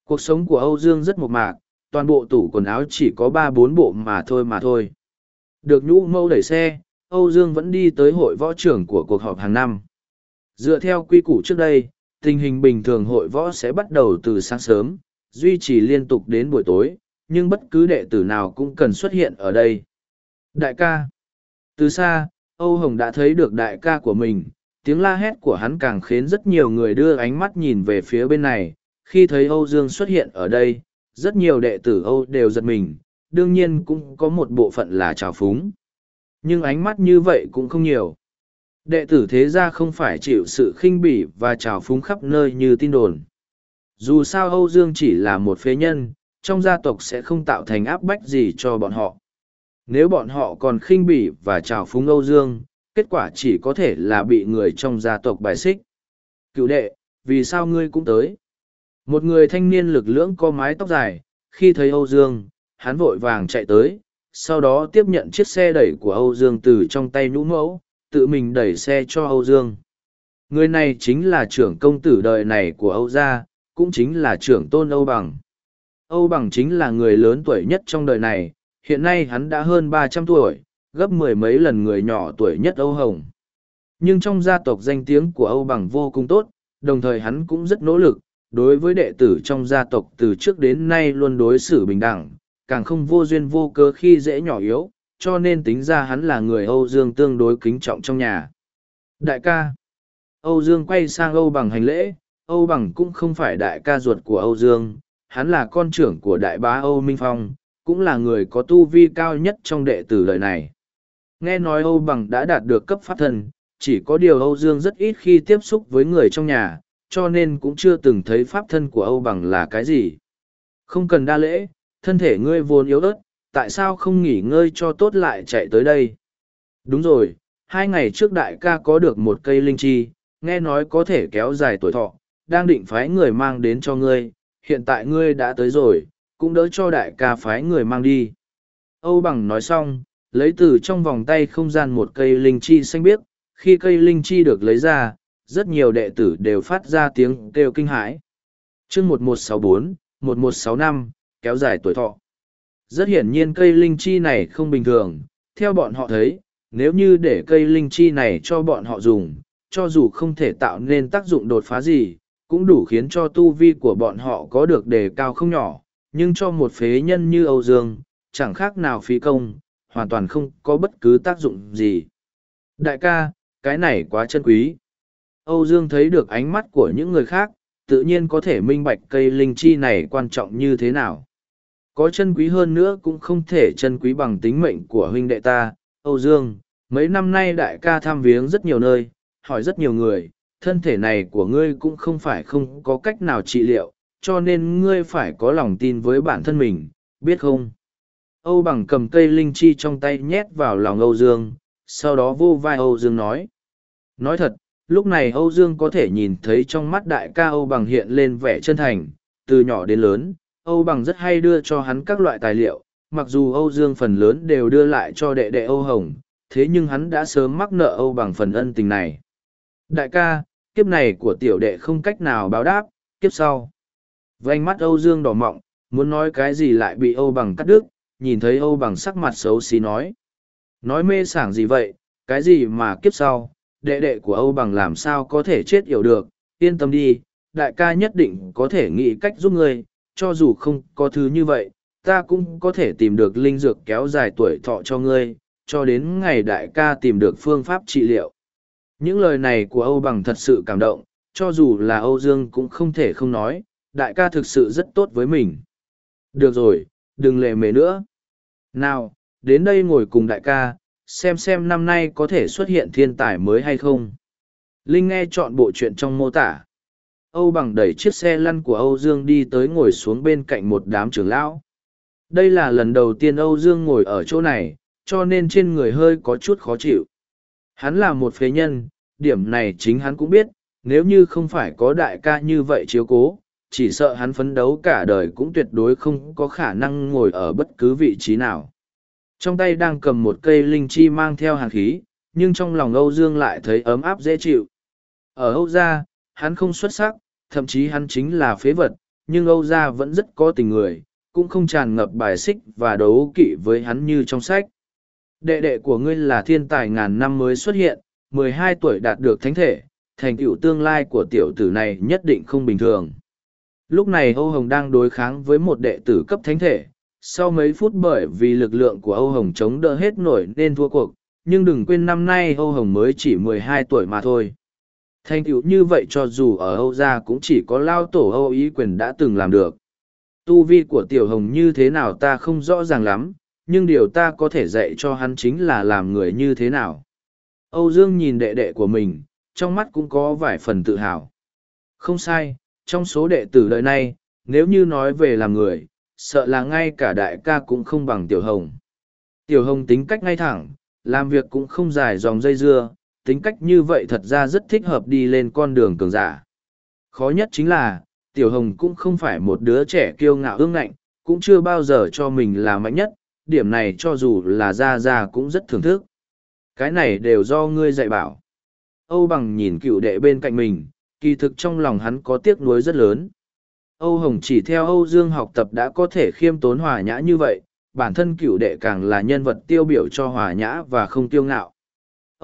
Cuộc sống của Âu Dương rất mộc mạc, toàn bộ tủ quần áo chỉ có ba bốn bộ mà thôi mà thôi. Được nhũ mâu đẩy xe, Âu Dương vẫn đi tới hội võ trưởng của cuộc họp hàng năm. Dựa theo quy củ trước đây, tình hình bình thường hội võ sẽ bắt đầu từ sáng sớm, duy trì liên tục đến buổi tối, nhưng bất cứ đệ tử nào cũng cần xuất hiện ở đây. Đại ca. Từ xa, Âu Hồng đã thấy được đại ca của mình, tiếng la hét của hắn càng khiến rất nhiều người đưa ánh mắt nhìn về phía bên này. Khi thấy Âu Dương xuất hiện ở đây, rất nhiều đệ tử Âu đều giật mình, đương nhiên cũng có một bộ phận là trào phúng. Nhưng ánh mắt như vậy cũng không nhiều. Đệ tử thế gia không phải chịu sự khinh bỉ và trào phúng khắp nơi như tin đồn. Dù sao Âu Dương chỉ là một phế nhân, trong gia tộc sẽ không tạo thành áp bách gì cho bọn họ. Nếu bọn họ còn khinh bỉ và trào phúng Âu Dương, kết quả chỉ có thể là bị người trong gia tộc bài xích. Cựu đệ, vì sao ngươi cũng tới? Một người thanh niên lực lưỡng có mái tóc dài, khi thấy Âu Dương, hắn vội vàng chạy tới, sau đó tiếp nhận chiếc xe đẩy của Âu Dương từ trong tay nhũ mẫu, tự mình đẩy xe cho Âu Dương. Người này chính là trưởng công tử đời này của Âu gia, cũng chính là trưởng tôn Âu Bằng. Âu Bằng chính là người lớn tuổi nhất trong đời này, hiện nay hắn đã hơn ba trăm tuổi, gấp mười mấy lần người nhỏ tuổi nhất Âu Hồng. Nhưng trong gia tộc danh tiếng của Âu Bằng vô cùng tốt, đồng thời hắn cũng rất nỗ lực, đối với đệ tử trong gia tộc từ trước đến nay luôn đối xử bình đẳng, càng không vô duyên vô cớ khi dễ nhỏ yếu, cho nên tính ra hắn là người Âu Dương tương đối kính trọng trong nhà. Đại ca Âu Dương quay sang Âu Bằng hành lễ, Âu Bằng cũng không phải đại ca ruột của Âu Dương, hắn là con trưởng của đại bá Âu Minh Phong, cũng là người có tu vi cao nhất trong đệ tử đời này. Nghe nói Âu Bằng đã đạt được cấp pháp thần, chỉ có điều Âu Dương rất ít khi tiếp xúc với người trong nhà, cho nên cũng chưa từng thấy pháp thân của Âu Bằng là cái gì. Không cần đa lễ, thân thể ngươi vốn yếu ớt, tại sao không nghỉ ngơi cho tốt lại chạy tới đây? Đúng rồi, hai ngày trước đại ca có được một cây linh chi, nghe nói có thể kéo dài tuổi thọ, đang định phái người mang đến cho ngươi, hiện tại ngươi đã tới rồi, cũng đỡ cho đại ca phái người mang đi. Âu Bằng nói xong, lấy từ trong vòng tay không gian một cây linh chi xanh biếc, khi cây linh chi được lấy ra, rất nhiều đệ tử đều phát ra tiếng kêu kinh hãi. chương 1164, 1165, kéo dài tuổi thọ. Rất hiển nhiên cây linh chi này không bình thường, theo bọn họ thấy, nếu như để cây linh chi này cho bọn họ dùng, cho dù không thể tạo nên tác dụng đột phá gì, cũng đủ khiến cho tu vi của bọn họ có được đề cao không nhỏ, nhưng cho một phế nhân như Âu Dương, chẳng khác nào phí công, hoàn toàn không có bất cứ tác dụng gì. Đại ca, cái này quá chân quý. Âu Dương thấy được ánh mắt của những người khác, tự nhiên có thể minh bạch cây linh chi này quan trọng như thế nào. Có chân quý hơn nữa cũng không thể chân quý bằng tính mệnh của huynh đệ ta, Âu Dương. Mấy năm nay đại ca tham viếng rất nhiều nơi, hỏi rất nhiều người, thân thể này của ngươi cũng không phải không có cách nào trị liệu, cho nên ngươi phải có lòng tin với bản thân mình, biết không? Âu bằng cầm cây linh chi trong tay nhét vào lòng Âu Dương, sau đó vô vai Âu Dương nói. Nói thật, lúc này Âu Dương có thể nhìn thấy trong mắt đại ca Âu bằng hiện lên vẻ chân thành, từ nhỏ đến lớn, Âu bằng rất hay đưa cho hắn các loại tài liệu, mặc dù Âu Dương phần lớn đều đưa lại cho đệ đệ Âu Hồng, thế nhưng hắn đã sớm mắc nợ Âu bằng phần ân tình này. Đại ca, kiếp này của tiểu đệ không cách nào báo đáp, kiếp sau. Vành mắt Âu Dương đỏ mọng, muốn nói cái gì lại bị Âu bằng cắt đứt, nhìn thấy Âu bằng sắc mặt xấu xí nói. Nói mê sảng gì vậy, cái gì mà kiếp sau, đệ đệ của Âu bằng làm sao có thể chết yểu được, yên tâm đi, đại ca nhất định có thể nghĩ cách giúp ngươi, cho dù không có thứ như vậy, ta cũng có thể tìm được linh dược kéo dài tuổi thọ cho ngươi, cho đến ngày đại ca tìm được phương pháp trị liệu. Những lời này của Âu Bằng thật sự cảm động, cho dù là Âu Dương cũng không thể không nói, đại ca thực sự rất tốt với mình. Được rồi, đừng lề mề nữa. Nào, đến đây ngồi cùng đại ca, xem xem năm nay có thể xuất hiện thiên tài mới hay không. Linh nghe chọn bộ chuyện trong mô tả. Âu bằng đẩy chiếc xe lăn của Âu Dương đi tới ngồi xuống bên cạnh một đám trưởng lão. Đây là lần đầu tiên Âu Dương ngồi ở chỗ này, cho nên trên người hơi có chút khó chịu. Hắn là một phế nhân, điểm này chính hắn cũng biết, nếu như không phải có đại ca như vậy chiếu cố, chỉ sợ hắn phấn đấu cả đời cũng tuyệt đối không có khả năng ngồi ở bất cứ vị trí nào. Trong tay đang cầm một cây linh chi mang theo hàn khí, nhưng trong lòng Âu Dương lại thấy ấm áp dễ chịu. Ở Âu gia, hắn không xuất sắc, thậm chí hắn chính là phế vật, nhưng Âu gia vẫn rất có tình người, cũng không tràn ngập bài xích và đấu kỵ với hắn như trong sách. Đệ đệ của ngươi là thiên tài ngàn năm mới xuất hiện, mười hai tuổi đạt được thánh thể, thành tựu tương lai của tiểu tử này nhất định không bình thường. Lúc này Âu Hồng đang đối kháng với một đệ tử cấp thánh thể. Sau mấy phút bởi vì lực lượng của Âu Hồng chống đỡ hết nổi nên thua cuộc, nhưng đừng quên năm nay Âu Hồng mới chỉ mười hai tuổi mà thôi. Thành tựu như vậy cho dù ở Âu gia cũng chỉ có lao tổ Âu ý quyền đã từng làm được. Tu vi của Tiểu Hồng như thế nào ta không rõ ràng lắm, nhưng điều ta có thể dạy cho hắn chính là làm người như thế nào. Âu Dương nhìn đệ đệ của mình, trong mắt cũng có vài phần tự hào. Không sai, trong số đệ tử đời này, nếu như nói về làm người, sợ là ngay cả đại ca cũng không bằng Tiểu Hồng. Tiểu Hồng tính cách ngay thẳng, làm việc cũng không dài dòng dây dưa, tính cách như vậy thật ra rất thích hợp đi lên con đường cường giả. Khó nhất chính là, Tiểu Hồng cũng không phải một đứa trẻ kiêu ngạo ương ngạnh, cũng chưa bao giờ cho mình là mạnh nhất, điểm này cho dù là Ra Ra cũng rất thưởng thức. Cái này đều do ngươi dạy bảo. Âu bằng nhìn cựu đệ bên cạnh mình, kỳ thực trong lòng hắn có tiếc nuối rất lớn. Âu Hồng chỉ theo Âu Dương học tập đã có thể khiêm tốn hòa nhã như vậy, bản thân cựu đệ càng là nhân vật tiêu biểu cho hòa nhã và không tiêu ngạo.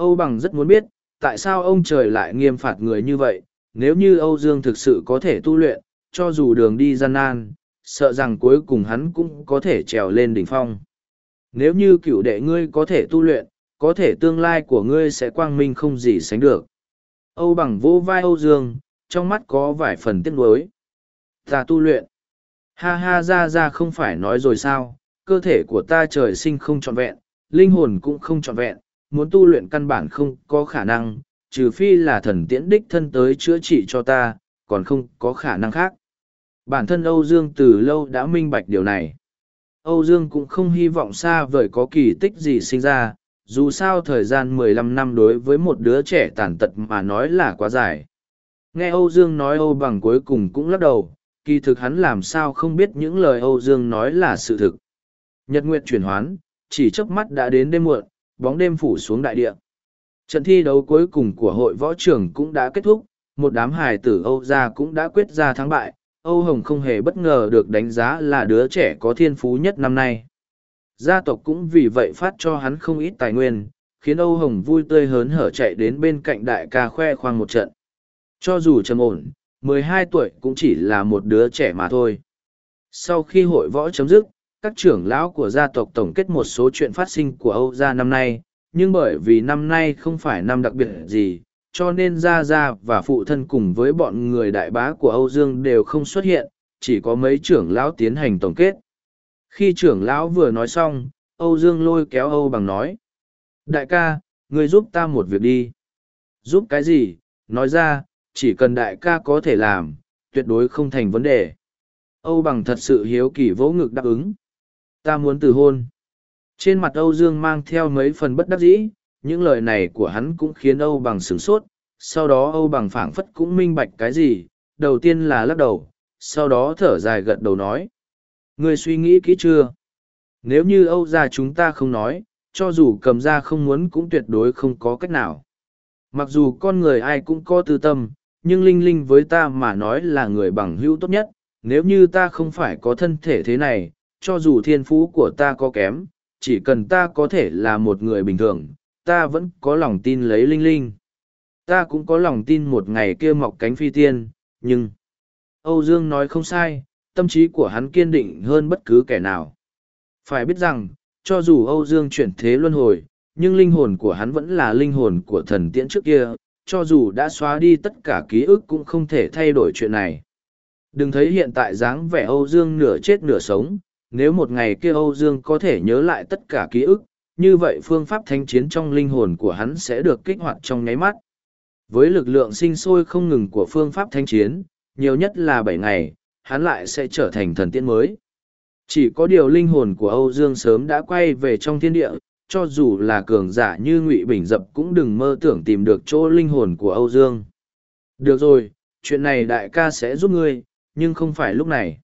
Âu Bằng rất muốn biết, tại sao ông trời lại nghiêm phạt người như vậy, nếu như Âu Dương thực sự có thể tu luyện, cho dù đường đi gian nan, sợ rằng cuối cùng hắn cũng có thể trèo lên đỉnh phong. Nếu như cựu đệ ngươi có thể tu luyện, có thể tương lai của ngươi sẽ quang minh không gì sánh được. Âu bằng vô vai Âu Dương, trong mắt có vài phần tiếc nuối. Ta tu luyện. Ha ha ra ra không phải nói rồi sao, cơ thể của ta trời sinh không trọn vẹn, linh hồn cũng không trọn vẹn, muốn tu luyện căn bản không có khả năng, trừ phi là thần tiễn đích thân tới chữa trị cho ta, còn không có khả năng khác. Bản thân Âu Dương từ lâu đã minh bạch điều này. Âu Dương cũng không hy vọng xa vời có kỳ tích gì sinh ra, dù sao thời gian mười lăm năm đối với một đứa trẻ tàn tật mà nói là quá dài. Nghe Âu Dương nói Âu bằng cuối cùng cũng lắc đầu, kỳ thực hắn làm sao không biết những lời Âu Dương nói là sự thực. Nhật Nguyệt chuyển hoán, chỉ chớp mắt đã đến đêm muộn, bóng đêm phủ xuống đại địa. Trận thi đấu cuối cùng của hội võ trưởng cũng đã kết thúc, một đám hài tử Âu gia cũng đã quyết ra thắng bại, Âu Hồng không hề bất ngờ được đánh giá là đứa trẻ có thiên phú nhất năm nay. Gia tộc cũng vì vậy phát cho hắn không ít tài nguyên, khiến Âu Hồng vui tươi hớn hở chạy đến bên cạnh đại ca khoe khoang một trận. Cho dù trầm ổn, mười hai tuổi cũng chỉ là một đứa trẻ mà thôi. Sau khi hội võ chấm dứt, các trưởng lão của gia tộc tổng kết một số chuyện phát sinh của Âu gia năm nay, nhưng bởi vì năm nay không phải năm đặc biệt gì, cho nên Gia Gia và phụ thân cùng với bọn người đại bá của Âu Dương đều không xuất hiện, chỉ có mấy trưởng lão tiến hành tổng kết. Khi trưởng lão vừa nói xong, Âu Dương lôi kéo Âu bằng nói. Đại ca, người giúp ta một việc đi. Giúp cái gì? Nói ra, chỉ cần đại ca có thể làm, tuyệt đối không thành vấn đề. Âu bằng thật sự hiếu kỳ vỗ ngực đáp ứng. Ta muốn từ hôn. Trên mặt Âu Dương mang theo mấy phần bất đắc dĩ, những lời này của hắn cũng khiến Âu bằng sửng sốt, sau đó Âu bằng phảng phất cũng minh bạch cái gì, đầu tiên là lắc đầu, sau đó thở dài gật đầu nói. Người suy nghĩ kỹ chưa? Nếu như Âu ra chúng ta không nói, cho dù cầm ra không muốn cũng tuyệt đối không có cách nào. Mặc dù con người ai cũng có tư tâm, nhưng Linh Linh với ta mà nói là người bằng hữu tốt nhất, nếu như ta không phải có thân thể thế này, cho dù thiên phú của ta có kém, chỉ cần ta có thể là một người bình thường, ta vẫn có lòng tin lấy Linh Linh. Ta cũng có lòng tin một ngày kia mọc cánh phi tiên, nhưng... Âu Dương nói không sai, tâm trí của hắn kiên định hơn bất cứ kẻ nào. Phải biết rằng, cho dù Âu Dương chuyển thế luân hồi, nhưng linh hồn của hắn vẫn là linh hồn của thần tiễn trước kia, cho dù đã xóa đi tất cả ký ức cũng không thể thay đổi chuyện này. Đừng thấy hiện tại dáng vẻ Âu Dương nửa chết nửa sống, nếu một ngày kia Âu Dương có thể nhớ lại tất cả ký ức, như vậy phương pháp thanh chiến trong linh hồn của hắn sẽ được kích hoạt trong nháy mắt. Với lực lượng sinh sôi không ngừng của phương pháp thanh chiến, nhiều nhất là bảy ngày, hắn lại sẽ trở thành thần tiên mới. Chỉ có điều linh hồn của Âu Dương sớm đã quay về trong thiên địa, cho dù là cường giả như Ngụy Bình Dập cũng đừng mơ tưởng tìm được chỗ linh hồn của Âu Dương. Được rồi, chuyện này đại ca sẽ giúp ngươi, nhưng không phải lúc này.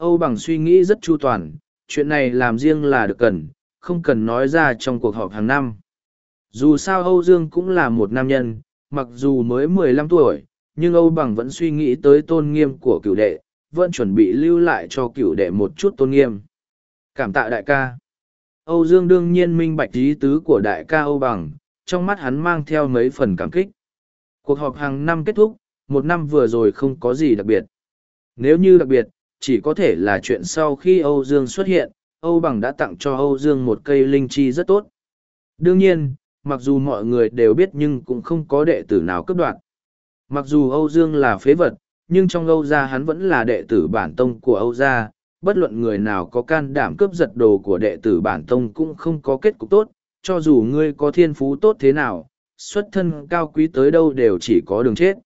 Âu bằng suy nghĩ rất chu toàn, chuyện này làm riêng là được cần, không cần nói ra trong cuộc họp hàng năm. Dù sao Âu Dương cũng là một nam nhân, mặc dù mới mười lăm tuổi, nhưng Âu bằng vẫn suy nghĩ tới tôn nghiêm của cửu đệ, vẫn chuẩn bị lưu lại cho cửu đệ một chút tôn nghiêm. Cảm tạ đại ca. Âu Dương đương nhiên minh bạch ý tứ của đại ca Âu bằng, trong mắt hắn mang theo mấy phần cảm kích. Cuộc họp hàng năm kết thúc, một năm vừa rồi không có gì đặc biệt. Nếu như đặc biệt, chỉ có thể là chuyện sau khi Âu Dương xuất hiện, Âu Bằng đã tặng cho Âu Dương một cây linh chi rất tốt. Đương nhiên, mặc dù mọi người đều biết nhưng cũng không có đệ tử nào cấp đoạt. Mặc dù Âu Dương là phế vật, nhưng trong Âu gia hắn vẫn là đệ tử bản tông của Âu gia, bất luận người nào có can đảm cướp giật đồ của đệ tử bản tông cũng không có kết cục tốt, cho dù ngươi có thiên phú tốt thế nào, xuất thân cao quý tới đâu đều chỉ có đường chết.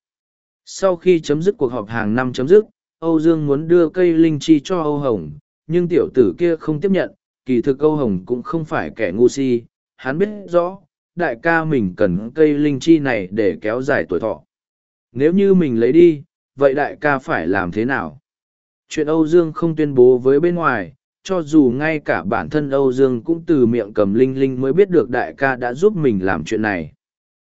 Sau khi chấm dứt cuộc họp hàng năm chấm dứt, Âu Dương muốn đưa cây linh chi cho Âu Hồng, nhưng tiểu tử kia không tiếp nhận, kỳ thực Âu Hồng cũng không phải kẻ ngu si, hắn biết rõ, đại ca mình cần cây linh chi này để kéo dài tuổi thọ. Nếu như mình lấy đi, vậy đại ca phải làm thế nào? Chuyện Âu Dương không tuyên bố với bên ngoài, cho dù ngay cả bản thân Âu Dương cũng từ miệng cầm linh linh mới biết được đại ca đã giúp mình làm chuyện này.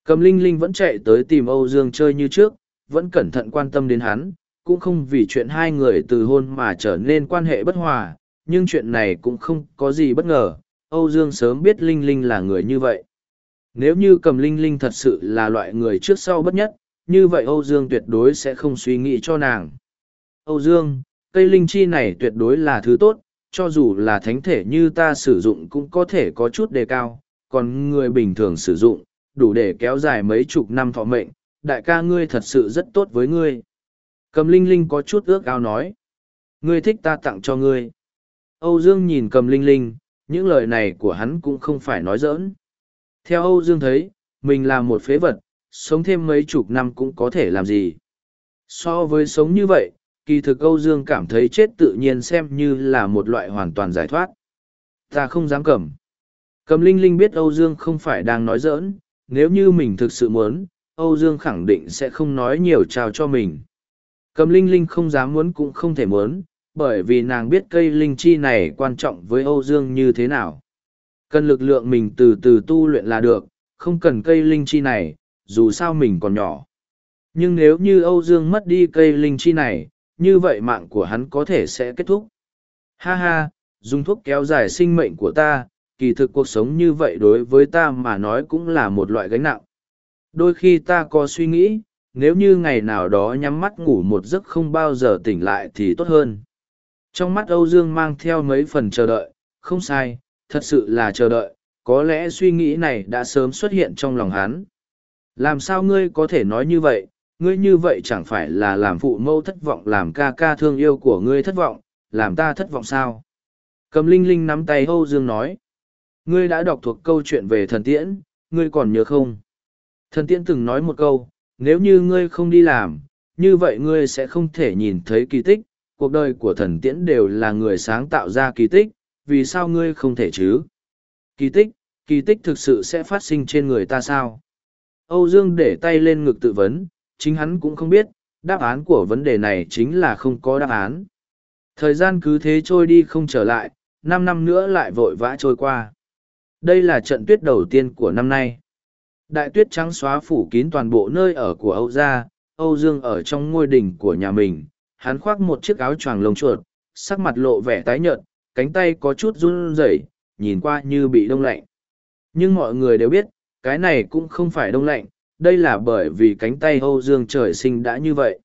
Cầm linh linh vẫn chạy tới tìm Âu Dương chơi như trước, vẫn cẩn thận quan tâm đến hắn, cũng không vì chuyện hai người từ hôn mà trở nên quan hệ bất hòa, nhưng chuyện này cũng không có gì bất ngờ, Âu Dương sớm biết Linh Linh là người như vậy. Nếu như cầm Linh Linh thật sự là loại người trước sau bất nhất, như vậy Âu Dương tuyệt đối sẽ không suy nghĩ cho nàng. Âu Dương, cây linh chi này tuyệt đối là thứ tốt, cho dù là thánh thể như ta sử dụng cũng có thể có chút đề cao, còn người bình thường sử dụng, đủ để kéo dài mấy chục năm thọ mệnh, đại ca ngươi thật sự rất tốt với ngươi. Cầm linh linh có chút ước ao nói. Ngươi thích ta tặng cho ngươi. Âu Dương nhìn cầm linh linh, những lời này của hắn cũng không phải nói giỡn. Theo Âu Dương thấy, mình là một phế vật, sống thêm mấy chục năm cũng có thể làm gì. So với sống như vậy, kỳ thực Âu Dương cảm thấy chết tự nhiên xem như là một loại hoàn toàn giải thoát. Ta không dám cầm. Cầm Linh Linh biết Âu Dương không phải đang nói giỡn, nếu như mình thực sự muốn, Âu Dương khẳng định sẽ không nói nhiều chào cho mình. Cầm Linh Linh không dám muốn cũng không thể muốn, bởi vì nàng biết cây linh chi này quan trọng với Âu Dương như thế nào. Cần lực lượng mình từ từ tu luyện là được, không cần cây linh chi này, dù sao mình còn nhỏ. Nhưng nếu như Âu Dương mất đi cây linh chi này, như vậy mạng của hắn có thể sẽ kết thúc. Ha ha, dùng thuốc kéo dài sinh mệnh của ta, kỳ thực cuộc sống như vậy đối với ta mà nói cũng là một loại gánh nặng. Đôi khi ta có suy nghĩ, nếu như ngày nào đó nhắm mắt ngủ một giấc không bao giờ tỉnh lại thì tốt hơn. Trong mắt Âu Dương mang theo mấy phần chờ đợi, không sai, thật sự là chờ đợi, có lẽ suy nghĩ này đã sớm xuất hiện trong lòng hắn. Làm sao ngươi có thể nói như vậy, ngươi như vậy chẳng phải là làm phụ mâu thất vọng làm ca ca thương yêu của ngươi thất vọng, làm ta thất vọng sao? Cầm Linh Linh nắm tay Âu Dương nói. Ngươi đã đọc thuộc câu chuyện về thần tiễn, ngươi còn nhớ không? Thần tiễn từng nói một câu, nếu như ngươi không đi làm, như vậy ngươi sẽ không thể nhìn thấy kỳ tích, cuộc đời của thần tiễn đều là người sáng tạo ra kỳ tích, vì sao ngươi không thể chứ? Kỳ tích, kỳ tích thực sự sẽ phát sinh trên người ta sao? Âu Dương để tay lên ngực tự vấn, chính hắn cũng không biết, đáp án của vấn đề này chính là không có đáp án. Thời gian cứ thế trôi đi không trở lại, năm năm nữa lại vội vã trôi qua. Đây là trận tuyết đầu tiên của năm nay. Đại tuyết trắng xóa phủ kín toàn bộ nơi ở của Âu gia, Âu Dương ở trong ngôi đình của nhà mình, hắn khoác một chiếc áo choàng lông chuột, sắc mặt lộ vẻ tái nhợt, cánh tay có chút run rẩy, nhìn qua như bị đông lạnh. Nhưng mọi người đều biết, cái này cũng không phải đông lạnh, đây là bởi vì cánh tay Âu Dương trời sinh đã như vậy.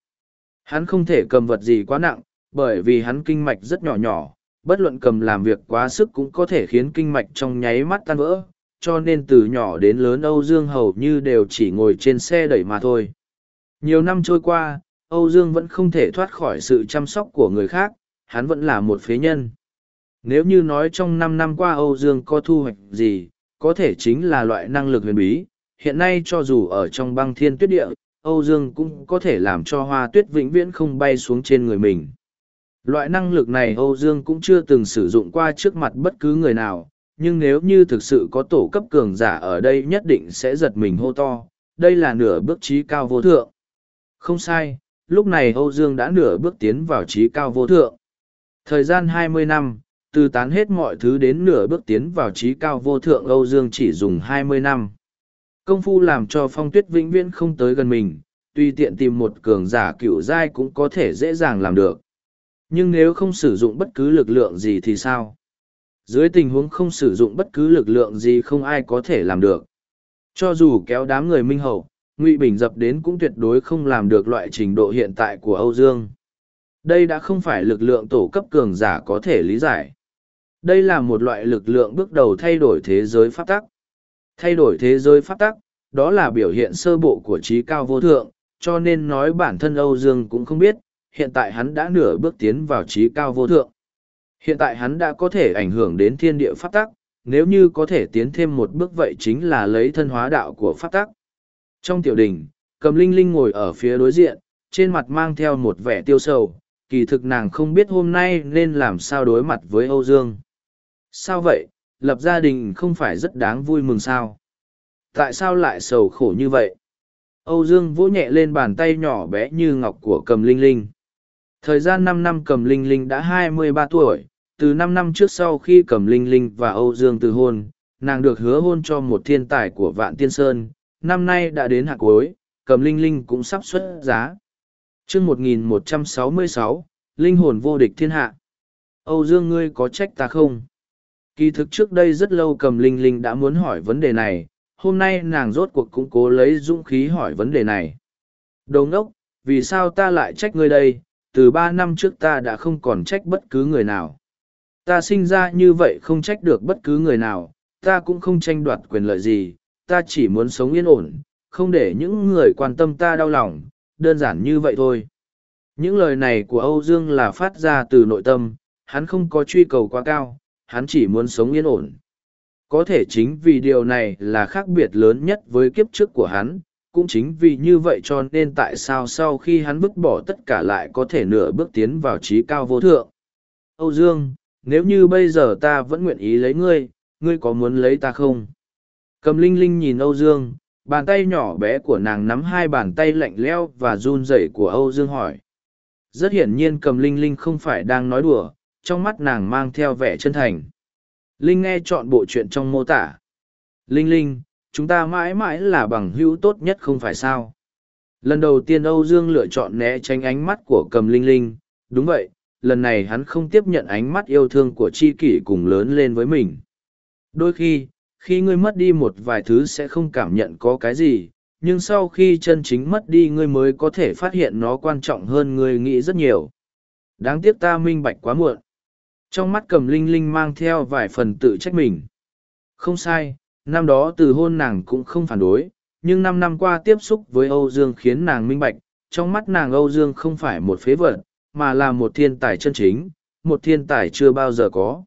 Hắn không thể cầm vật gì quá nặng, bởi vì hắn kinh mạch rất nhỏ nhỏ, bất luận cầm làm việc quá sức cũng có thể khiến kinh mạch trong nháy mắt tan vỡ, cho nên từ nhỏ đến lớn Âu Dương hầu như đều chỉ ngồi trên xe đẩy mà thôi. Nhiều năm trôi qua, Âu Dương vẫn không thể thoát khỏi sự chăm sóc của người khác, hắn vẫn là một phế nhân. Nếu như nói trong năm năm qua Âu Dương có thu hoạch gì, có thể chính là loại năng lực huyền bí. Hiện nay cho dù ở trong băng thiên tuyết địa, Âu Dương cũng có thể làm cho hoa tuyết vĩnh viễn không bay xuống trên người mình. Loại năng lực này Âu Dương cũng chưa từng sử dụng qua trước mặt bất cứ người nào, nhưng nếu như thực sự có tổ cấp cường giả ở đây nhất định sẽ giật mình hô to, đây là nửa bước trí cao vô thượng. Không sai, lúc này Âu Dương đã nửa bước tiến vào trí cao vô thượng. Thời gian 20 năm, từ tán hết mọi thứ đến nửa bước tiến vào trí cao vô thượng Âu Dương chỉ dùng 20 năm. Công phu làm cho phong tuyết vĩnh viễn không tới gần mình, tuy tiện tìm một cường giả cựu giai cũng có thể dễ dàng làm được. Nhưng nếu không sử dụng bất cứ lực lượng gì thì sao? Dưới tình huống không sử dụng bất cứ lực lượng gì không ai có thể làm được. Cho dù kéo đám người minh hậu, Ngụy Bình dập đến cũng tuyệt đối không làm được loại trình độ hiện tại của Âu Dương. Đây đã không phải lực lượng tổ cấp cường giả có thể lý giải. Đây là một loại lực lượng bước đầu thay đổi thế giới pháp tắc. Thay đổi thế giới pháp tắc, đó là biểu hiện sơ bộ của trí cao vô thượng, cho nên nói bản thân Âu Dương cũng không biết, hiện tại hắn đã nửa bước tiến vào trí cao vô thượng. Hiện tại hắn đã có thể ảnh hưởng đến thiên địa pháp tắc, nếu như có thể tiến thêm một bước vậy chính là lấy thân hóa đạo của pháp tắc. Trong tiểu đình, cầm linh linh ngồi ở phía đối diện, trên mặt mang theo một vẻ tiêu sầu, kỳ thực nàng không biết hôm nay nên làm sao đối mặt với Âu Dương. Sao vậy, lập gia đình không phải rất đáng vui mừng sao? Tại sao lại sầu khổ như vậy? Âu Dương vỗ nhẹ lên bàn tay nhỏ bé như ngọc của cầm linh linh. Thời gian năm năm cầm linh linh đã hai mươi ba tuổi, từ năm năm trước sau khi cầm linh linh và Âu Dương từ hôn, nàng được hứa hôn cho một thiên tài của Vạn Tiên Sơn, năm nay đã đến hạ cuối, cầm linh linh cũng sắp xuất giá. chương một nghìn một trăm sáu mươi sáu, Linh hồn vô địch thiên hạ. Âu Dương ngươi có trách ta không? Kỳ thực trước đây rất lâu cầm linh linh đã muốn hỏi vấn đề này, hôm nay nàng rốt cuộc cũng cố lấy dũng khí hỏi vấn đề này. Đồ ngốc, vì sao ta lại trách ngươi đây? Từ ba năm trước ta đã không còn trách bất cứ người nào. Ta sinh ra như vậy không trách được bất cứ người nào, ta cũng không tranh đoạt quyền lợi gì, ta chỉ muốn sống yên ổn, không để những người quan tâm ta đau lòng, đơn giản như vậy thôi. Những lời này của Âu Dương là phát ra từ nội tâm, hắn không có truy cầu quá cao, hắn chỉ muốn sống yên ổn. Có thể chính vì điều này là khác biệt lớn nhất với kiếp trước của hắn, cũng chính vì như vậy cho nên tại sao sau khi hắn vứt bỏ tất cả lại có thể nửa bước tiến vào trí cao vô thượng. Âu Dương, nếu như bây giờ ta vẫn nguyện ý lấy ngươi, ngươi có muốn lấy ta không? Cầm linh linh nhìn Âu Dương, bàn tay nhỏ bé của nàng nắm hai bàn tay lạnh leo và run rẩy của Âu Dương hỏi. Rất hiển nhiên cầm linh linh không phải đang nói đùa, trong mắt nàng mang theo vẻ chân thành. Linh nghe chọn bộ chuyện trong mô tả. Linh Linh, chúng ta mãi mãi là bằng hữu tốt nhất không phải sao. Lần đầu tiên Âu Dương lựa chọn né tránh ánh mắt của cầm Linh Linh, đúng vậy, lần này hắn không tiếp nhận ánh mắt yêu thương của chi kỷ cùng lớn lên với mình. Đôi khi, khi ngươi mất đi một vài thứ sẽ không cảm nhận có cái gì, nhưng sau khi chân chính mất đi ngươi mới có thể phát hiện nó quan trọng hơn ngươi nghĩ rất nhiều. Đáng tiếc ta minh bạch quá muộn. Trong mắt cầm linh linh mang theo vài phần tự trách mình. Không sai, năm đó từ hôn nàng cũng không phản đối, nhưng năm năm qua tiếp xúc với Âu Dương khiến nàng minh bạch, trong mắt nàng Âu Dương không phải một phế vật, mà là một thiên tài chân chính, một thiên tài chưa bao giờ có.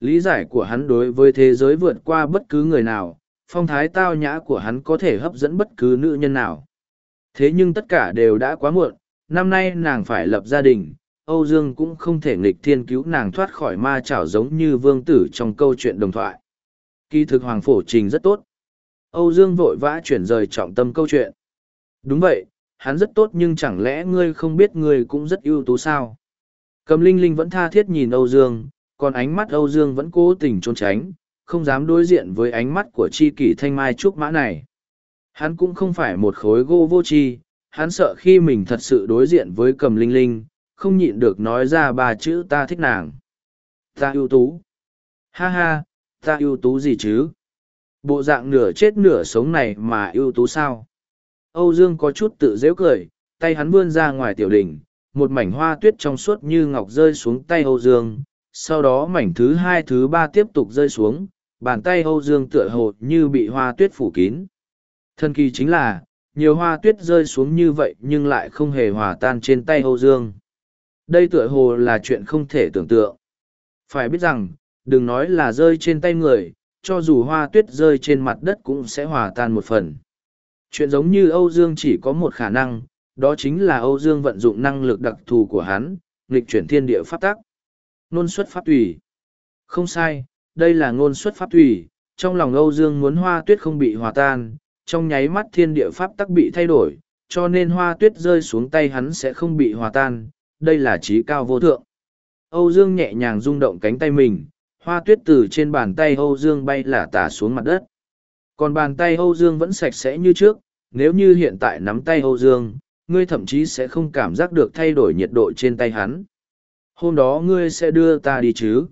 Lý giải của hắn đối với thế giới vượt qua bất cứ người nào, phong thái tao nhã của hắn có thể hấp dẫn bất cứ nữ nhân nào. Thế nhưng tất cả đều đã quá muộn, năm nay nàng phải lập gia đình, Âu Dương cũng không thể nghịch thiên cứu nàng thoát khỏi ma chảo giống như vương tử trong câu chuyện đồng thoại. Kỳ thực Hoàng Phổ Trình rất tốt. Âu Dương vội vã chuyển rời trọng tâm câu chuyện. Đúng vậy, hắn rất tốt nhưng chẳng lẽ ngươi không biết ngươi cũng rất ưu tú sao? Cầm Linh Linh vẫn tha thiết nhìn Âu Dương, còn ánh mắt Âu Dương vẫn cố tình trốn tránh, không dám đối diện với ánh mắt của chi kỷ thanh mai trúc mã này. Hắn cũng không phải một khối gỗ vô tri, hắn sợ khi mình thật sự đối diện với cầm Linh Linh, không nhịn được nói ra ba chữ ta thích nàng. Ta ưu tú. Ha ha, ta ưu tú gì chứ? Bộ dạng nửa chết nửa sống này mà ưu tú sao? Âu Dương có chút tự dễ cười, tay hắn vươn ra ngoài tiểu đỉnh, một mảnh hoa tuyết trong suốt như ngọc rơi xuống tay Âu Dương, sau đó mảnh thứ hai thứ ba tiếp tục rơi xuống, bàn tay Âu Dương tựa hồ như bị hoa tuyết phủ kín. Thân kỳ chính là, nhiều hoa tuyết rơi xuống như vậy nhưng lại không hề hòa tan trên tay Âu Dương. Đây tựa hồ là chuyện không thể tưởng tượng. Phải biết rằng, đừng nói là rơi trên tay người, cho dù hoa tuyết rơi trên mặt đất cũng sẽ hòa tan một phần. Chuyện giống như Âu Dương chỉ có một khả năng, đó chính là Âu Dương vận dụng năng lực đặc thù của hắn, nghịch chuyển thiên địa pháp tắc. Ngôn xuất pháp tùy. Không sai, đây là ngôn xuất pháp tùy, trong lòng Âu Dương muốn hoa tuyết không bị hòa tan, trong nháy mắt thiên địa pháp tắc bị thay đổi, cho nên hoa tuyết rơi xuống tay hắn sẽ không bị hòa tan, đây là trí cao vô thượng. Âu Dương nhẹ nhàng rung động cánh tay mình, hoa tuyết từ trên bàn tay Âu Dương bay lả tả xuống mặt đất. Còn bàn tay Âu Dương vẫn sạch sẽ như trước, nếu như hiện tại nắm tay Âu Dương, ngươi thậm chí sẽ không cảm giác được thay đổi nhiệt độ trên tay hắn. Hôm đó ngươi sẽ đưa ta đi chứ?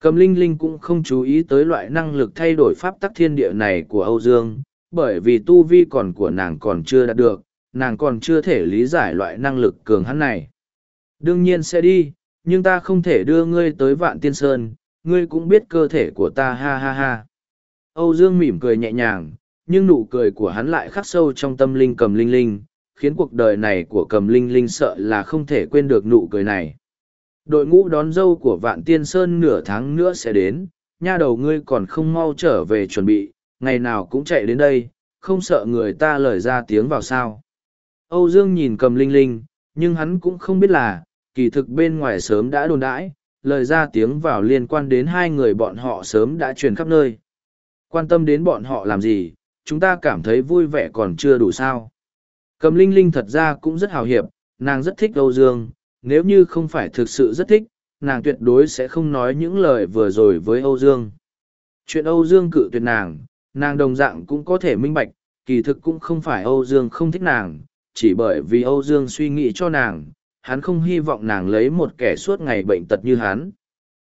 Cầm Linh Linh cũng không chú ý tới loại năng lực thay đổi pháp tắc thiên địa này của Âu Dương, bởi vì tu vi còn của nàng còn chưa đạt được, nàng còn chưa thể lý giải loại năng lực cường hắn này. Đương nhiên sẽ đi, nhưng ta không thể đưa ngươi tới vạn tiên sơn, ngươi cũng biết cơ thể của ta ha ha ha. Âu Dương mỉm cười nhẹ nhàng, nhưng nụ cười của hắn lại khắc sâu trong tâm linh cầm linh linh, khiến cuộc đời này của cầm linh linh sợ là không thể quên được nụ cười này. Đội ngũ đón dâu của Vạn Tiên Sơn nửa tháng nữa sẽ đến, nha đầu ngươi còn không mau trở về chuẩn bị, ngày nào cũng chạy đến đây, không sợ người ta lời ra tiếng vào sao. Âu Dương nhìn cầm linh linh, nhưng hắn cũng không biết là, kỳ thực bên ngoài sớm đã đồn đãi, lời ra tiếng vào liên quan đến hai người bọn họ sớm đã truyền khắp nơi. Quan tâm đến bọn họ làm gì, chúng ta cảm thấy vui vẻ còn chưa đủ sao. Cầm linh linh thật ra cũng rất hào hiệp, nàng rất thích Âu Dương, nếu như không phải thực sự rất thích, nàng tuyệt đối sẽ không nói những lời vừa rồi với Âu Dương. Chuyện Âu Dương cự tuyệt nàng, nàng đồng dạng cũng có thể minh bạch, kỳ thực cũng không phải Âu Dương không thích nàng, chỉ bởi vì Âu Dương suy nghĩ cho nàng, hắn không hy vọng nàng lấy một kẻ suốt ngày bệnh tật như hắn.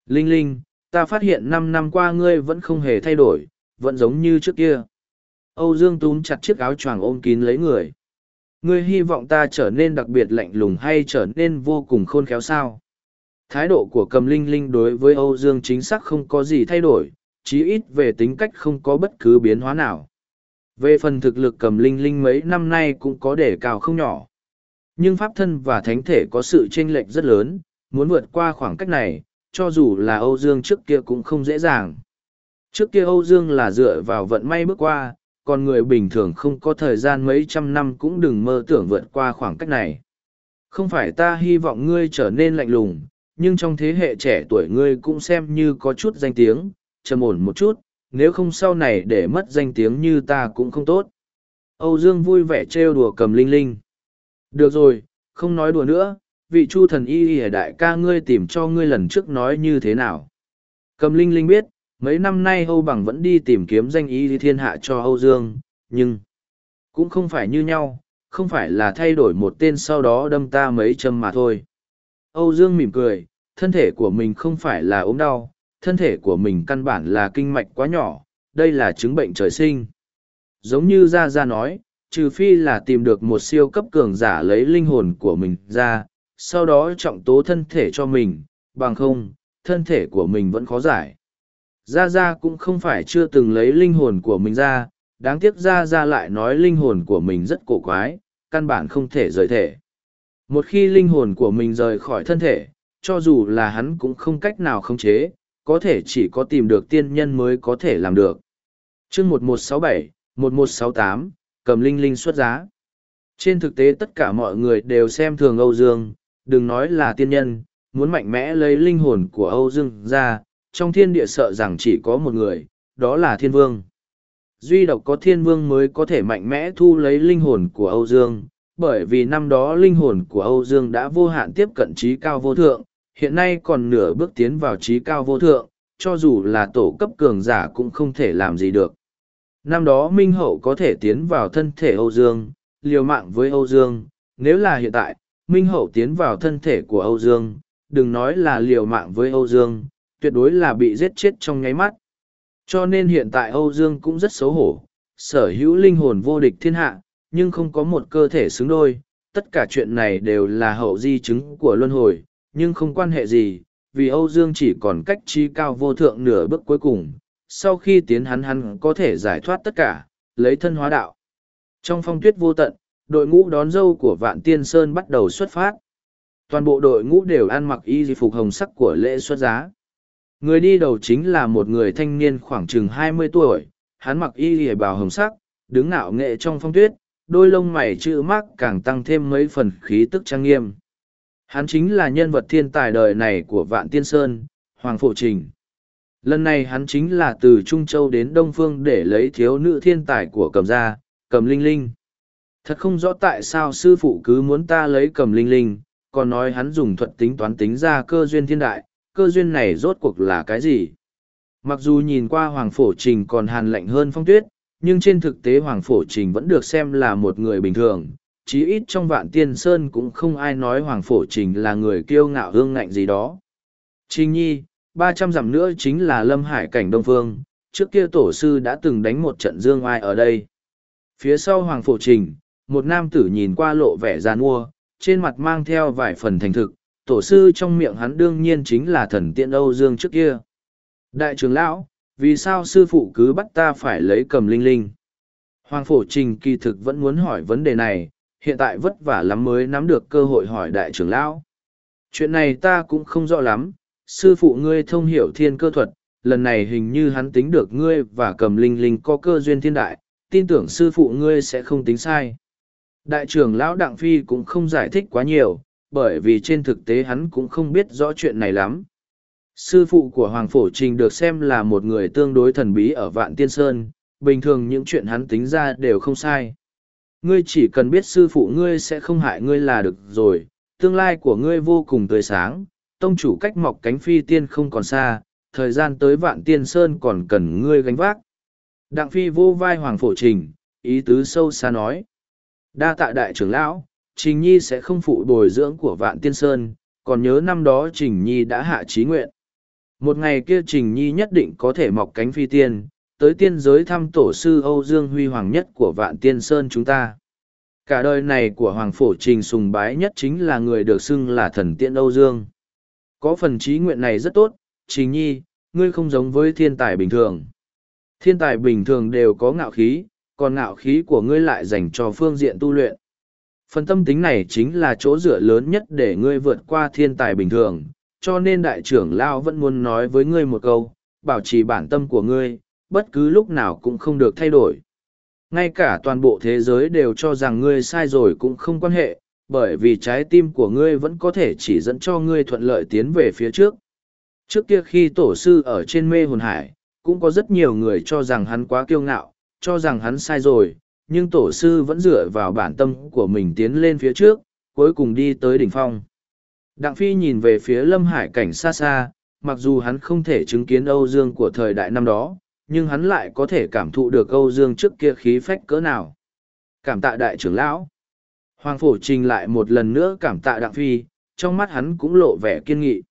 Linh Linh, ta phát hiện năm năm qua ngươi vẫn không hề thay đổi, vẫn giống như trước kia. Âu Dương túm chặt chiếc áo choàng ôm kín lấy người. Ngươi hy vọng ta trở nên đặc biệt lạnh lùng hay trở nên vô cùng khôn khéo sao? Thái độ của cầm linh linh đối với Âu Dương chính xác không có gì thay đổi, chí ít về tính cách không có bất cứ biến hóa nào. Về phần thực lực cầm linh linh mấy năm nay cũng có đề cao không nhỏ. Nhưng pháp thân và thánh thể có sự chênh lệch rất lớn, muốn vượt qua khoảng cách này, cho dù là Âu Dương trước kia cũng không dễ dàng. Trước kia Âu Dương là dựa vào vận may bước qua, còn người bình thường không có thời gian mấy trăm năm cũng đừng mơ tưởng vượt qua khoảng cách này. Không phải ta hy vọng ngươi trở nên lạnh lùng, nhưng trong thế hệ trẻ tuổi ngươi cũng xem như có chút danh tiếng, trầm ổn một chút, nếu không sau này để mất danh tiếng như ta cũng không tốt. Âu Dương vui vẻ trêu đùa cầm linh linh. Được rồi, không nói đùa nữa, vị chu thần y y đại ca ngươi tìm cho ngươi lần trước nói như thế nào. Cầm linh linh biết, mấy năm nay Âu Bằng vẫn đi tìm kiếm danh y thiên hạ cho Âu Dương, nhưng cũng không phải như nhau, không phải là thay đổi một tên sau đó đâm ta mấy châm mà thôi. Âu Dương mỉm cười, thân thể của mình không phải là ốm đau, thân thể của mình căn bản là kinh mạch quá nhỏ, đây là chứng bệnh trời sinh. Giống như Gia Gia nói, trừ phi là tìm được một siêu cấp cường giả lấy linh hồn của mình ra, sau đó trọng tố thân thể cho mình, bằng không, thân thể của mình vẫn khó giải. Gia Gia cũng không phải chưa từng lấy linh hồn của mình ra, đáng tiếc Gia Gia lại nói linh hồn của mình rất cổ quái, căn bản không thể rời thể. Một khi linh hồn của mình rời khỏi thân thể, cho dù là hắn cũng không cách nào khống chế, có thể chỉ có tìm được tiên nhân mới có thể làm được. chương 1167, 1168, cầm linh linh xuất giá. Trên thực tế tất cả mọi người đều xem thường Âu Dương, đừng nói là tiên nhân, muốn mạnh mẽ lấy linh hồn của Âu Dương ra, trong thiên địa sợ rằng chỉ có một người, đó là thiên vương. Duy độc có thiên vương mới có thể mạnh mẽ thu lấy linh hồn của Âu Dương, bởi vì năm đó linh hồn của Âu Dương đã vô hạn tiếp cận trí cao vô thượng, hiện nay còn nửa bước tiến vào trí cao vô thượng, cho dù là tổ cấp cường giả cũng không thể làm gì được. Năm đó Minh Hậu có thể tiến vào thân thể Âu Dương, liều mạng với Âu Dương, nếu là hiện tại, Minh Hậu tiến vào thân thể của Âu Dương, đừng nói là liều mạng với Âu Dương, tuyệt đối là bị giết chết trong nháy mắt. Cho nên hiện tại Âu Dương cũng rất xấu hổ, sở hữu linh hồn vô địch thiên hạ, nhưng không có một cơ thể xứng đôi, tất cả chuyện này đều là hậu di chứng của luân hồi, nhưng không quan hệ gì, vì Âu Dương chỉ còn cách trí cao vô thượng nửa bước cuối cùng, sau khi tiến hắn hắn có thể giải thoát tất cả, lấy thân hóa đạo. Trong phong tuyết vô tận, đội ngũ đón dâu của Vạn Tiên Sơn bắt đầu xuất phát. Toàn bộ đội ngũ đều ăn mặc y phục hồng sắc của lễ xuất giá. Người đi đầu chính là một người thanh niên khoảng chừng hai mươi tuổi, hắn mặc y hề bào hồng sắc, đứng nạo nghệ trong phong tuyết, đôi lông mày chữ mắc càng tăng thêm mấy phần khí tức trang nghiêm. Hắn chính là nhân vật thiên tài đời này của Vạn Tiên Sơn, Hoàng Phổ Trình. Lần này hắn chính là từ Trung Châu đến Đông Phương để lấy thiếu nữ thiên tài của cầm gia, cầm linh linh. Thật không rõ tại sao sư phụ cứ muốn ta lấy cầm linh linh, còn nói hắn dùng thuật tính toán tính ra cơ duyên thiên đại, cơ duyên này rốt cuộc là cái gì? Mặc dù nhìn qua Hoàng Phổ Trình còn hàn lạnh hơn phong tuyết, nhưng trên thực tế Hoàng Phổ Trình vẫn được xem là một người bình thường, chí ít trong vạn tiên sơn cũng không ai nói Hoàng Phổ Trình là người kiêu ngạo hương ngạnh gì đó. Trình nhi, ba trăm dặm nữa chính là Lâm Hải cảnh Đông Phương, trước kia tổ sư đã từng đánh một trận dương ai ở đây. Phía sau Hoàng Phổ Trình, một nam tử nhìn qua lộ vẻ gian mua, trên mặt mang theo vài phần thành thực, tổ sư trong miệng hắn đương nhiên chính là thần tiên Âu Dương trước kia. Đại trưởng lão, vì sao sư phụ cứ bắt ta phải lấy cầm linh linh? Hoàng phổ trình kỳ thực vẫn muốn hỏi vấn đề này, hiện tại vất vả lắm mới nắm được cơ hội hỏi đại trưởng lão. Chuyện này ta cũng không rõ lắm, sư phụ ngươi thông hiểu thiên cơ thuật, lần này hình như hắn tính được ngươi và cầm linh linh có cơ duyên thiên đại, tin tưởng sư phụ ngươi sẽ không tính sai. Đại trưởng lão Đặng Phi cũng không giải thích quá nhiều, bởi vì trên thực tế hắn cũng không biết rõ chuyện này lắm. Sư phụ của Hoàng Phổ Trình được xem là một người tương đối thần bí ở Vạn Tiên Sơn, bình thường những chuyện hắn tính ra đều không sai. Ngươi chỉ cần biết sư phụ ngươi sẽ không hại ngươi là được rồi, tương lai của ngươi vô cùng tươi sáng, tông chủ cách mọc cánh phi tiên không còn xa, thời gian tới Vạn Tiên Sơn còn cần ngươi gánh vác. Đặng Phi vô vai Hoàng Phổ Trình, ý tứ sâu xa nói. Đa tạ đại trưởng lão, Trình Nhi sẽ không phụ bồi dưỡng của Vạn Tiên Sơn, còn nhớ năm đó Trình Nhi đã hạ trí nguyện. Một ngày kia Trình Nhi nhất định có thể mọc cánh phi tiên, tới tiên giới thăm tổ sư Âu Dương Huy Hoàng nhất của Vạn Tiên Sơn chúng ta. Cả đời này của Hoàng Phổ Trình sùng bái nhất chính là người được xưng là thần tiên Âu Dương. Có phần trí nguyện này rất tốt, Trình Nhi, ngươi không giống với thiên tài bình thường. Thiên tài bình thường đều có ngạo khí, còn ngạo khí của ngươi lại dành cho phương diện tu luyện. Phần tâm tính này chính là chỗ dựa lớn nhất để ngươi vượt qua thiên tài bình thường, cho nên đại trưởng Lao vẫn muốn nói với ngươi một câu, bảo trì bản tâm của ngươi, bất cứ lúc nào cũng không được thay đổi. Ngay cả toàn bộ thế giới đều cho rằng ngươi sai rồi cũng không quan hệ, bởi vì trái tim của ngươi vẫn có thể chỉ dẫn cho ngươi thuận lợi tiến về phía trước. Trước kia khi tổ sư ở trên mê hồn hải, cũng có rất nhiều người cho rằng hắn quá kiêu ngạo, cho rằng hắn sai rồi, nhưng tổ sư vẫn dựa vào bản tâm của mình tiến lên phía trước, cuối cùng đi tới đỉnh phong. Đặng Phi nhìn về phía lâm hải cảnh xa xa, mặc dù hắn không thể chứng kiến Âu Dương của thời đại năm đó, nhưng hắn lại có thể cảm thụ được Âu Dương trước kia khí phách cỡ nào. Cảm tạ đại trưởng lão. Hoàng Phổ trình lại một lần nữa cảm tạ Đặng Phi, trong mắt hắn cũng lộ vẻ kiên nghị.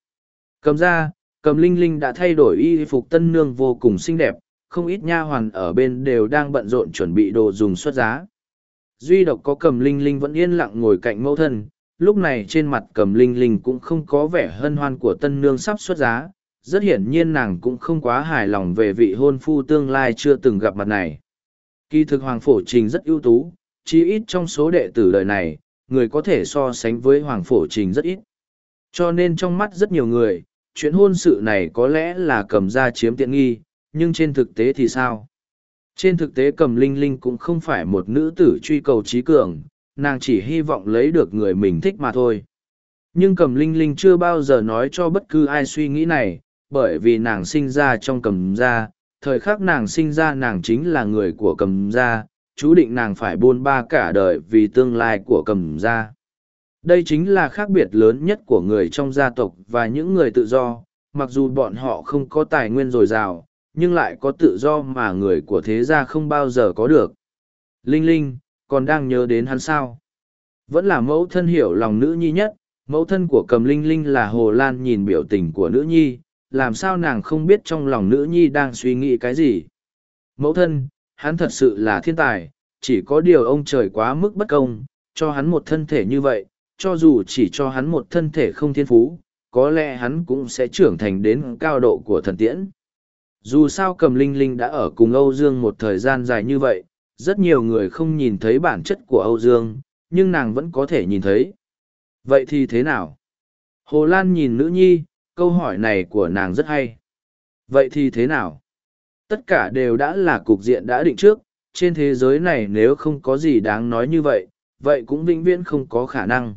Cầm ra, cầm linh linh đã thay đổi y phục tân nương vô cùng xinh đẹp, không ít nha hoàn ở bên đều đang bận rộn chuẩn bị đồ dùng xuất giá. Duy độc có cầm linh linh vẫn yên lặng ngồi cạnh mẫu thân, lúc này trên mặt cầm linh linh cũng không có vẻ hân hoan của tân nương sắp xuất giá, rất hiển nhiên nàng cũng không quá hài lòng về vị hôn phu tương lai chưa từng gặp mặt này. Kỳ thực Hoàng Phổ Trình rất ưu tú, chỉ ít trong số đệ tử đời này, người có thể so sánh với Hoàng Phổ Trình rất ít. Cho nên trong mắt rất nhiều người, chuyện hôn sự này có lẽ là cầm ra chiếm tiện nghi, nhưng trên thực tế thì sao? Trên thực tế cầm linh linh cũng không phải một nữ tử truy cầu trí cường, nàng chỉ hy vọng lấy được người mình thích mà thôi. Nhưng cầm linh linh chưa bao giờ nói cho bất cứ ai suy nghĩ này, bởi vì nàng sinh ra trong cầm gia, thời khắc nàng sinh ra nàng chính là người của cầm gia, chú định nàng phải buôn ba cả đời vì tương lai của cầm gia. Đây chính là khác biệt lớn nhất của người trong gia tộc và những người tự do, mặc dù bọn họ không có tài nguyên dồi dào, nhưng lại có tự do mà người của thế gia không bao giờ có được. Linh Linh, còn đang nhớ đến hắn sao? Vẫn là mẫu thân hiểu lòng nữ nhi nhất, mẫu thân của cầm Linh Linh là Hồ Lan nhìn biểu tình của nữ nhi, làm sao nàng không biết trong lòng nữ nhi đang suy nghĩ cái gì. Mẫu thân, hắn thật sự là thiên tài, chỉ có điều ông trời quá mức bất công, cho hắn một thân thể như vậy, cho dù chỉ cho hắn một thân thể không thiên phú, có lẽ hắn cũng sẽ trưởng thành đến cao độ của thần tiễn. Dù sao cầm linh linh đã ở cùng Âu Dương một thời gian dài như vậy, rất nhiều người không nhìn thấy bản chất của Âu Dương, nhưng nàng vẫn có thể nhìn thấy. Vậy thì thế nào? Hồ Lan nhìn nữ nhi, câu hỏi này của nàng rất hay. Vậy thì thế nào? Tất cả đều đã là cục diện đã định trước, trên thế giới này nếu không có gì đáng nói như vậy, vậy cũng vĩnh viễn không có khả năng.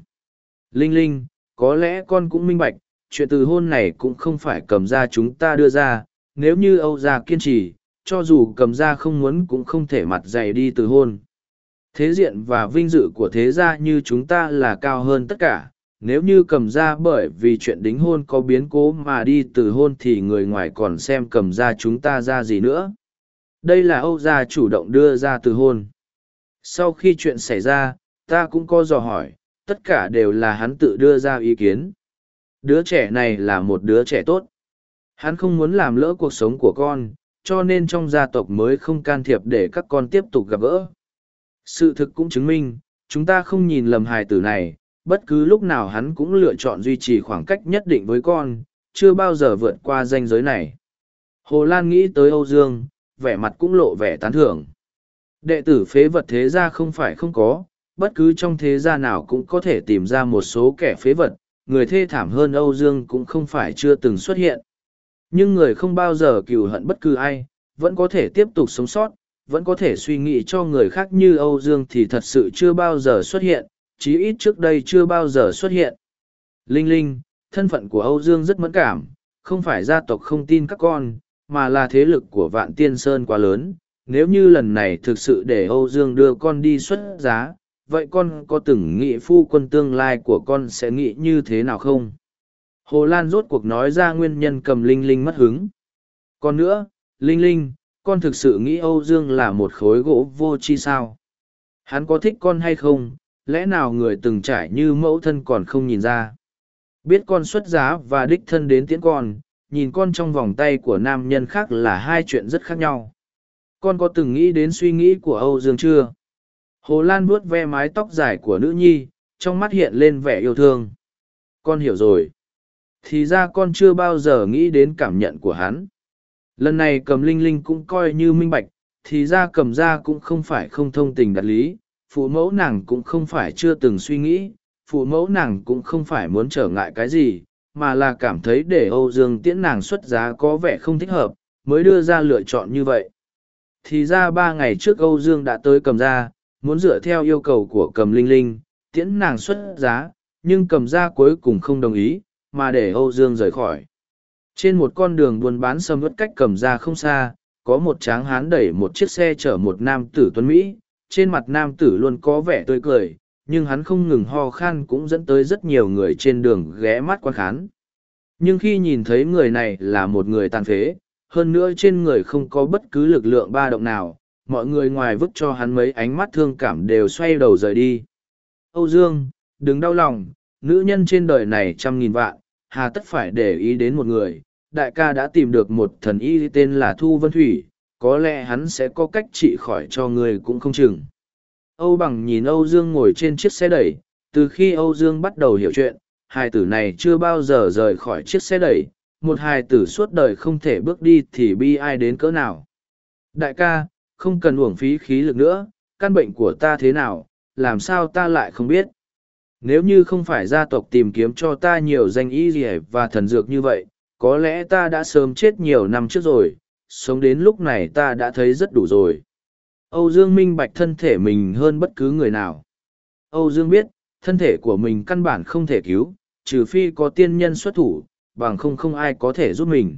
Linh Linh, có lẽ con cũng minh bạch, chuyện từ hôn này cũng không phải cầm ra chúng ta đưa ra, nếu như Âu gia kiên trì, cho dù cầm ra không muốn cũng không thể mặt dày đi từ hôn. Thế diện và vinh dự của thế gia như chúng ta là cao hơn tất cả, nếu như cầm ra bởi vì chuyện đính hôn có biến cố mà đi từ hôn thì người ngoài còn xem cầm ra chúng ta ra gì nữa. Đây là Âu gia chủ động đưa ra từ hôn. Sau khi chuyện xảy ra, ta cũng có dò hỏi, tất cả đều là hắn tự đưa ra ý kiến. Đứa trẻ này là một đứa trẻ tốt. Hắn không muốn làm lỡ cuộc sống của con, cho nên trong gia tộc mới không can thiệp để các con tiếp tục gặp gỡ. Sự thực cũng chứng minh, chúng ta không nhìn lầm hài tử này, bất cứ lúc nào hắn cũng lựa chọn duy trì khoảng cách nhất định với con, chưa bao giờ vượt qua ranh giới này. Hồ Lan nghĩ tới Âu Dương, vẻ mặt cũng lộ vẻ tán thưởng. Đệ tử phế vật thế gia không phải không có, bất cứ trong thế gia nào cũng có thể tìm ra một số kẻ phế vật, người thê thảm hơn Âu Dương cũng không phải chưa từng xuất hiện. Nhưng người không bao giờ cừu hận bất cứ ai, vẫn có thể tiếp tục sống sót, vẫn có thể suy nghĩ cho người khác như Âu Dương thì thật sự chưa bao giờ xuất hiện, chí ít trước đây chưa bao giờ xuất hiện. Linh Linh, thân phận của Âu Dương rất mẫn cảm, không phải gia tộc không tin các con, mà là thế lực của Vạn Tiên Sơn quá lớn. Nếu như lần này thực sự để Âu Dương đưa con đi xuất giá, vậy con có từng nghĩ phu quân tương lai của con sẽ nghĩ như thế nào không? Hồ Lan rốt cuộc nói ra nguyên nhân cầm Linh Linh mất hứng. Còn nữa, Linh Linh, con thực sự nghĩ Âu Dương là một khối gỗ vô chi sao? Hắn có thích con hay không? Lẽ nào người từng trải như mẫu thân còn không nhìn ra? Biết con xuất giá và đích thân đến tiễn con, nhìn con trong vòng tay của nam nhân khác là hai chuyện rất khác nhau. Con có từng nghĩ đến suy nghĩ của Âu Dương chưa? Hồ Lan vuốt ve mái tóc dài của nữ nhi, trong mắt hiện lên vẻ yêu thương. Con hiểu rồi. Thì ra con chưa bao giờ nghĩ đến cảm nhận của hắn. Lần này cầm linh linh cũng coi như minh bạch, thì ra cầm ra cũng không phải không thông tình đặt lý, phụ mẫu nàng cũng không phải chưa từng suy nghĩ, phụ mẫu nàng cũng không phải muốn trở ngại cái gì, mà là cảm thấy để Âu Dương tiễn nàng xuất giá có vẻ không thích hợp, mới đưa ra lựa chọn như vậy. Thì ra ba ngày trước Âu Dương đã tới cầm ra, muốn dựa theo yêu cầu của cầm linh linh, tiễn nàng xuất giá, nhưng cầm ra cuối cùng không đồng ý, mà để Âu Dương rời khỏi. Trên một con đường buôn bán sâm ướt cách cầm ra không xa, có một tráng hán đẩy một chiếc xe chở một nam tử tuấn Mỹ, trên mặt nam tử luôn có vẻ tươi cười, nhưng hắn không ngừng ho khan cũng dẫn tới rất nhiều người trên đường ghé mắt quan khán. Nhưng khi nhìn thấy người này là một người tàn phế, hơn nữa trên người không có bất cứ lực lượng ba động nào, mọi người ngoài vứt cho hắn mấy ánh mắt thương cảm đều xoay đầu rời đi. Âu Dương, đừng đau lòng, nữ nhân trên đời này trăm nghìn vạn, hà tất phải để ý đến một người. Đại ca đã tìm được một thần y tên là Thu Vân Thủy, có lẽ hắn sẽ có cách trị khỏi cho người cũng không chừng. Âu bằng nhìn Âu Dương ngồi trên chiếc xe đẩy, từ khi Âu Dương bắt đầu hiểu chuyện, hài tử này chưa bao giờ rời khỏi chiếc xe đẩy, một hài tử suốt đời không thể bước đi thì bi ai đến cỡ nào. Đại ca, không cần uổng phí khí lực nữa, căn bệnh của ta thế nào, làm sao ta lại không biết. Nếu như không phải gia tộc tìm kiếm cho ta nhiều danh y rỉa và thần dược như vậy, có lẽ ta đã sớm chết nhiều năm trước rồi, sống đến lúc này ta đã thấy rất đủ rồi. Âu Dương minh bạch thân thể mình hơn bất cứ người nào. Âu Dương biết, thân thể của mình căn bản không thể cứu, trừ phi có tiên nhân xuất thủ, bằng không không ai có thể giúp mình.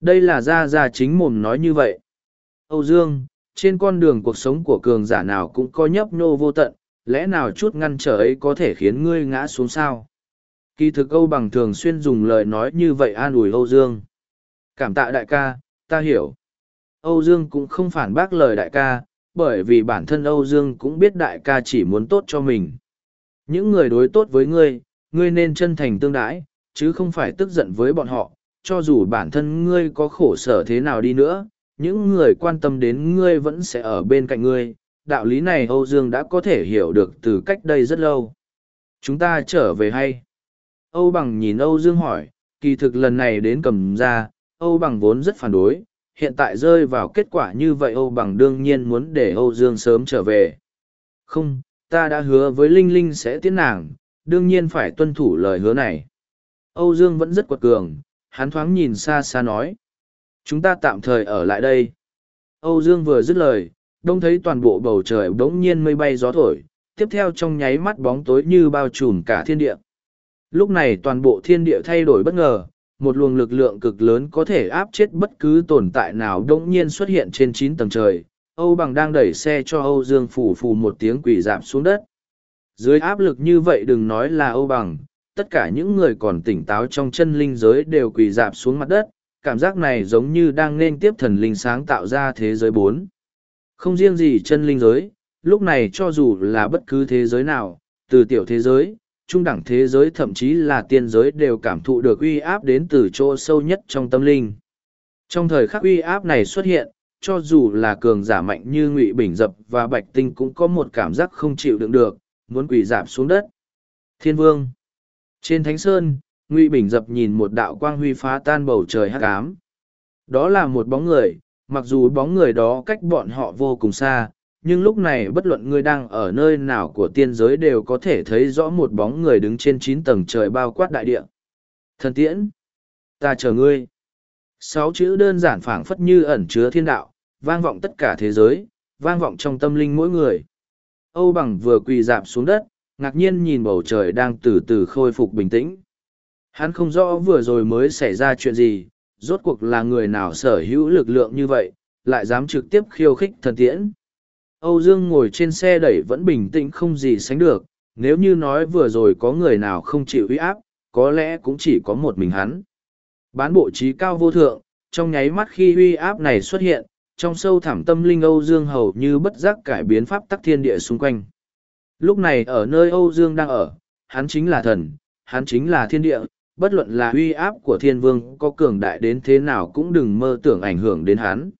Đây là Gia Gia chính mồm nói như vậy. Âu Dương, trên con đường cuộc sống của cường giả nào cũng có nhấp nhô vô tận, lẽ nào chút ngăn trở ấy có thể khiến ngươi ngã xuống sao? Kỳ thực Âu bằng thường xuyên dùng lời nói như vậy an ủi Âu Dương. Cảm tạ đại ca, ta hiểu. Âu Dương cũng không phản bác lời đại ca, bởi vì bản thân Âu Dương cũng biết đại ca chỉ muốn tốt cho mình. Những người đối tốt với ngươi, ngươi nên chân thành tương đãi, chứ không phải tức giận với bọn họ, cho dù bản thân ngươi có khổ sở thế nào đi nữa, những người quan tâm đến ngươi vẫn sẽ ở bên cạnh ngươi. Đạo lý này Âu Dương đã có thể hiểu được từ cách đây rất lâu. Chúng ta trở về hay? Âu Bằng nhìn Âu Dương hỏi, kỳ thực lần này đến cầm ra, Âu Bằng vốn rất phản đối, hiện tại rơi vào kết quả như vậy Âu Bằng đương nhiên muốn để Âu Dương sớm trở về. Không, ta đã hứa với Linh Linh sẽ tiến nàng, đương nhiên phải tuân thủ lời hứa này. Âu Dương vẫn rất quật cường, hắn thoáng nhìn xa xa nói. Chúng ta tạm thời ở lại đây. Âu Dương vừa dứt lời, đông thấy toàn bộ bầu trời đống nhiên mây bay gió thổi, tiếp theo trong nháy mắt bóng tối như bao trùm cả thiên địa. Lúc này toàn bộ thiên địa thay đổi bất ngờ, một luồng lực lượng cực lớn có thể áp chết bất cứ tồn tại nào đống nhiên xuất hiện trên chín tầng trời. Âu bằng đang đẩy xe cho Âu Dương phủ phù một tiếng quỷ giảm xuống đất. Dưới áp lực như vậy đừng nói là Âu bằng, tất cả những người còn tỉnh táo trong chân linh giới đều quỳ dạp xuống mặt đất, cảm giác này giống như đang nên tiếp thần linh sáng tạo ra thế giới bốn. Không riêng gì chân linh giới, lúc này cho dù là bất cứ thế giới nào, từ tiểu thế giới, trung đẳng thế giới thậm chí là tiên giới đều cảm thụ được uy áp đến từ chỗ sâu nhất trong tâm linh. Trong thời khắc uy áp này xuất hiện, cho dù là cường giả mạnh như Ngụy Bình Dập và Bạch Tinh cũng có một cảm giác không chịu đựng được, muốn quỳ giảm xuống đất. Thiên vương. Trên thánh sơn, Ngụy Bình dập nhìn một đạo quang huy phá tan bầu trời hắc ám. Đó là một bóng người, mặc dù bóng người đó cách bọn họ vô cùng xa, nhưng lúc này bất luận ngươi đang ở nơi nào của tiên giới đều có thể thấy rõ một bóng người đứng trên chín tầng trời bao quát đại địa. Thần tiễn, ta chờ ngươi. Sáu chữ đơn giản phảng phất như ẩn chứa thiên đạo, vang vọng tất cả thế giới, vang vọng trong tâm linh mỗi người. Âu bằng vừa quỳ dạp xuống đất, ngạc nhiên nhìn bầu trời đang từ từ khôi phục bình tĩnh. Hắn không rõ vừa rồi mới xảy ra chuyện gì, rốt cuộc là người nào sở hữu lực lượng như vậy, lại dám trực tiếp khiêu khích thần tiễn. Âu Dương ngồi trên xe đẩy vẫn bình tĩnh không gì sánh được, nếu như nói vừa rồi có người nào không chịu uy áp, có lẽ cũng chỉ có một mình hắn. Bán bộ trí cao vô thượng, trong nháy mắt khi uy áp này xuất hiện, trong sâu thẳm tâm linh Âu Dương hầu như bất giác cải biến pháp tắc thiên địa xung quanh. Lúc này ở nơi Âu Dương đang ở, hắn chính là thần, hắn chính là thiên địa, bất luận là uy áp của thiên vương có cường đại đến thế nào cũng đừng mơ tưởng ảnh hưởng đến hắn.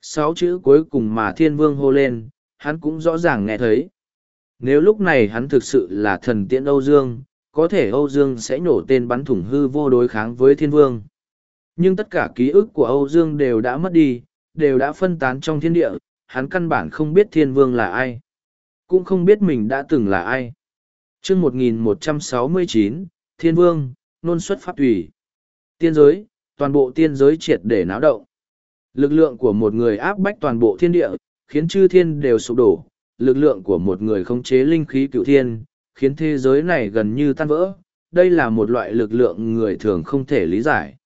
Sáu chữ cuối cùng mà thiên vương hô lên, hắn cũng rõ ràng nghe thấy. Nếu lúc này hắn thực sự là thần tiễn Âu Dương, có thể Âu Dương sẽ nổ tên bắn thủng hư vô đối kháng với thiên vương. Nhưng tất cả ký ức của Âu Dương đều đã mất đi, đều đã phân tán trong thiên địa, hắn căn bản không biết thiên vương là ai. Cũng không biết mình đã từng là ai. chương 1169, Thiên Vương, nôn xuất pháp tùy. Tiên giới, toàn bộ tiên giới triệt để náo động. Lực lượng của một người áp bách toàn bộ thiên địa, khiến chư thiên đều sụp đổ. Lực lượng của một người khống chế linh khí cựu thiên, khiến thế giới này gần như tan vỡ. Đây là một loại lực lượng người thường không thể lý giải.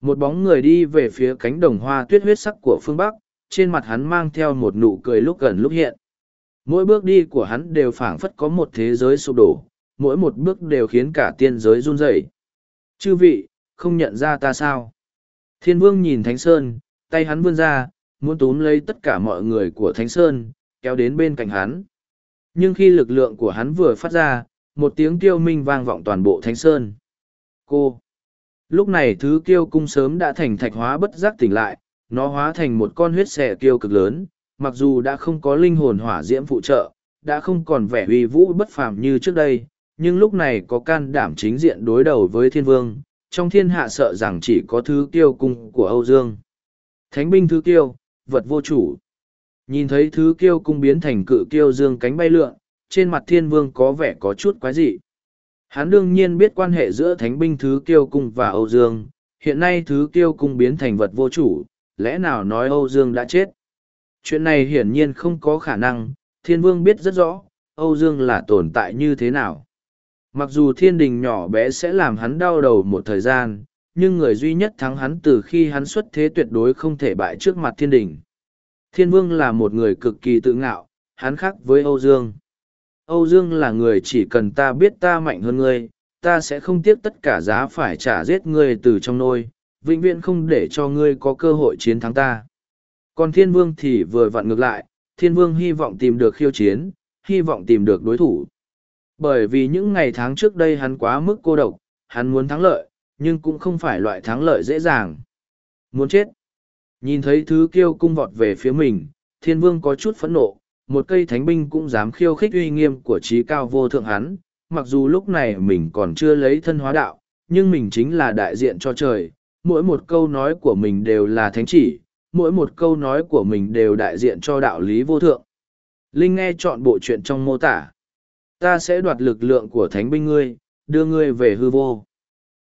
Một bóng người đi về phía cánh đồng hoa tuyết huyết sắc của phương Bắc, trên mặt hắn mang theo một nụ cười lúc gần lúc hiện. Mỗi bước đi của hắn đều phảng phất có một thế giới sụp đổ, mỗi một bước đều khiến cả tiên giới run rẩy. Chư vị, không nhận ra ta sao? Thiên vương nhìn Thánh Sơn, tay hắn vươn ra, muốn túm lấy tất cả mọi người của Thánh Sơn, kéo đến bên cạnh hắn. Nhưng khi lực lượng của hắn vừa phát ra, một tiếng kêu minh vang vọng toàn bộ Thánh Sơn. Cô! Lúc này thứ kiêu cung sớm đã thành thạch hóa bất giác tỉnh lại, nó hóa thành một con huyết xẻ kiêu cực lớn, mặc dù đã không có linh hồn hỏa diễm phụ trợ, đã không còn vẻ uy vũ bất phàm như trước đây, nhưng lúc này có can đảm chính diện đối đầu với thiên vương, trong thiên hạ sợ rằng chỉ có thứ kiêu cung của Âu Dương. Thánh binh thứ kiêu, vật vô chủ. Nhìn thấy thứ kiêu cung biến thành cự kiêu dương cánh bay lượn, trên mặt thiên vương có vẻ có chút quái dị. Hắn đương nhiên biết quan hệ giữa thánh binh thứ kiêu cung và Âu Dương, hiện nay thứ kiêu cung biến thành vật vô chủ, lẽ nào nói Âu Dương đã chết? Chuyện này hiển nhiên không có khả năng, thiên vương biết rất rõ, Âu Dương là tồn tại như thế nào. Mặc dù thiên đình nhỏ bé sẽ làm hắn đau đầu một thời gian, nhưng người duy nhất thắng hắn từ khi hắn xuất thế tuyệt đối không thể bại trước mặt thiên đình. Thiên vương là một người cực kỳ tự ngạo, hắn khác với Âu Dương. Âu Dương là người chỉ cần ta biết ta mạnh hơn ngươi, ta sẽ không tiếc tất cả giá phải trả giết ngươi từ trong nôi, vĩnh viễn không để cho ngươi có cơ hội chiến thắng ta. Còn thiên vương thì vừa vặn ngược lại, thiên vương hy vọng tìm được khiêu chiến, hy vọng tìm được đối thủ. Bởi vì những ngày tháng trước đây hắn quá mức cô độc, hắn muốn thắng lợi, nhưng cũng không phải loại thắng lợi dễ dàng. Muốn chết. Nhìn thấy thứ kiêu cung vọt về phía mình, thiên vương có chút phẫn nộ, một cây thánh binh cũng dám khiêu khích uy nghiêm của trí cao vô thượng hắn, mặc dù lúc này mình còn chưa lấy thân hóa đạo, nhưng mình chính là đại diện cho trời, mỗi một câu nói của mình đều là thánh chỉ, mỗi một câu nói của mình đều đại diện cho đạo lý vô thượng. Linh nghe chọn bộ chuyện trong mô tả. Ta sẽ đoạt lực lượng của thánh binh ngươi, đưa ngươi về hư vô.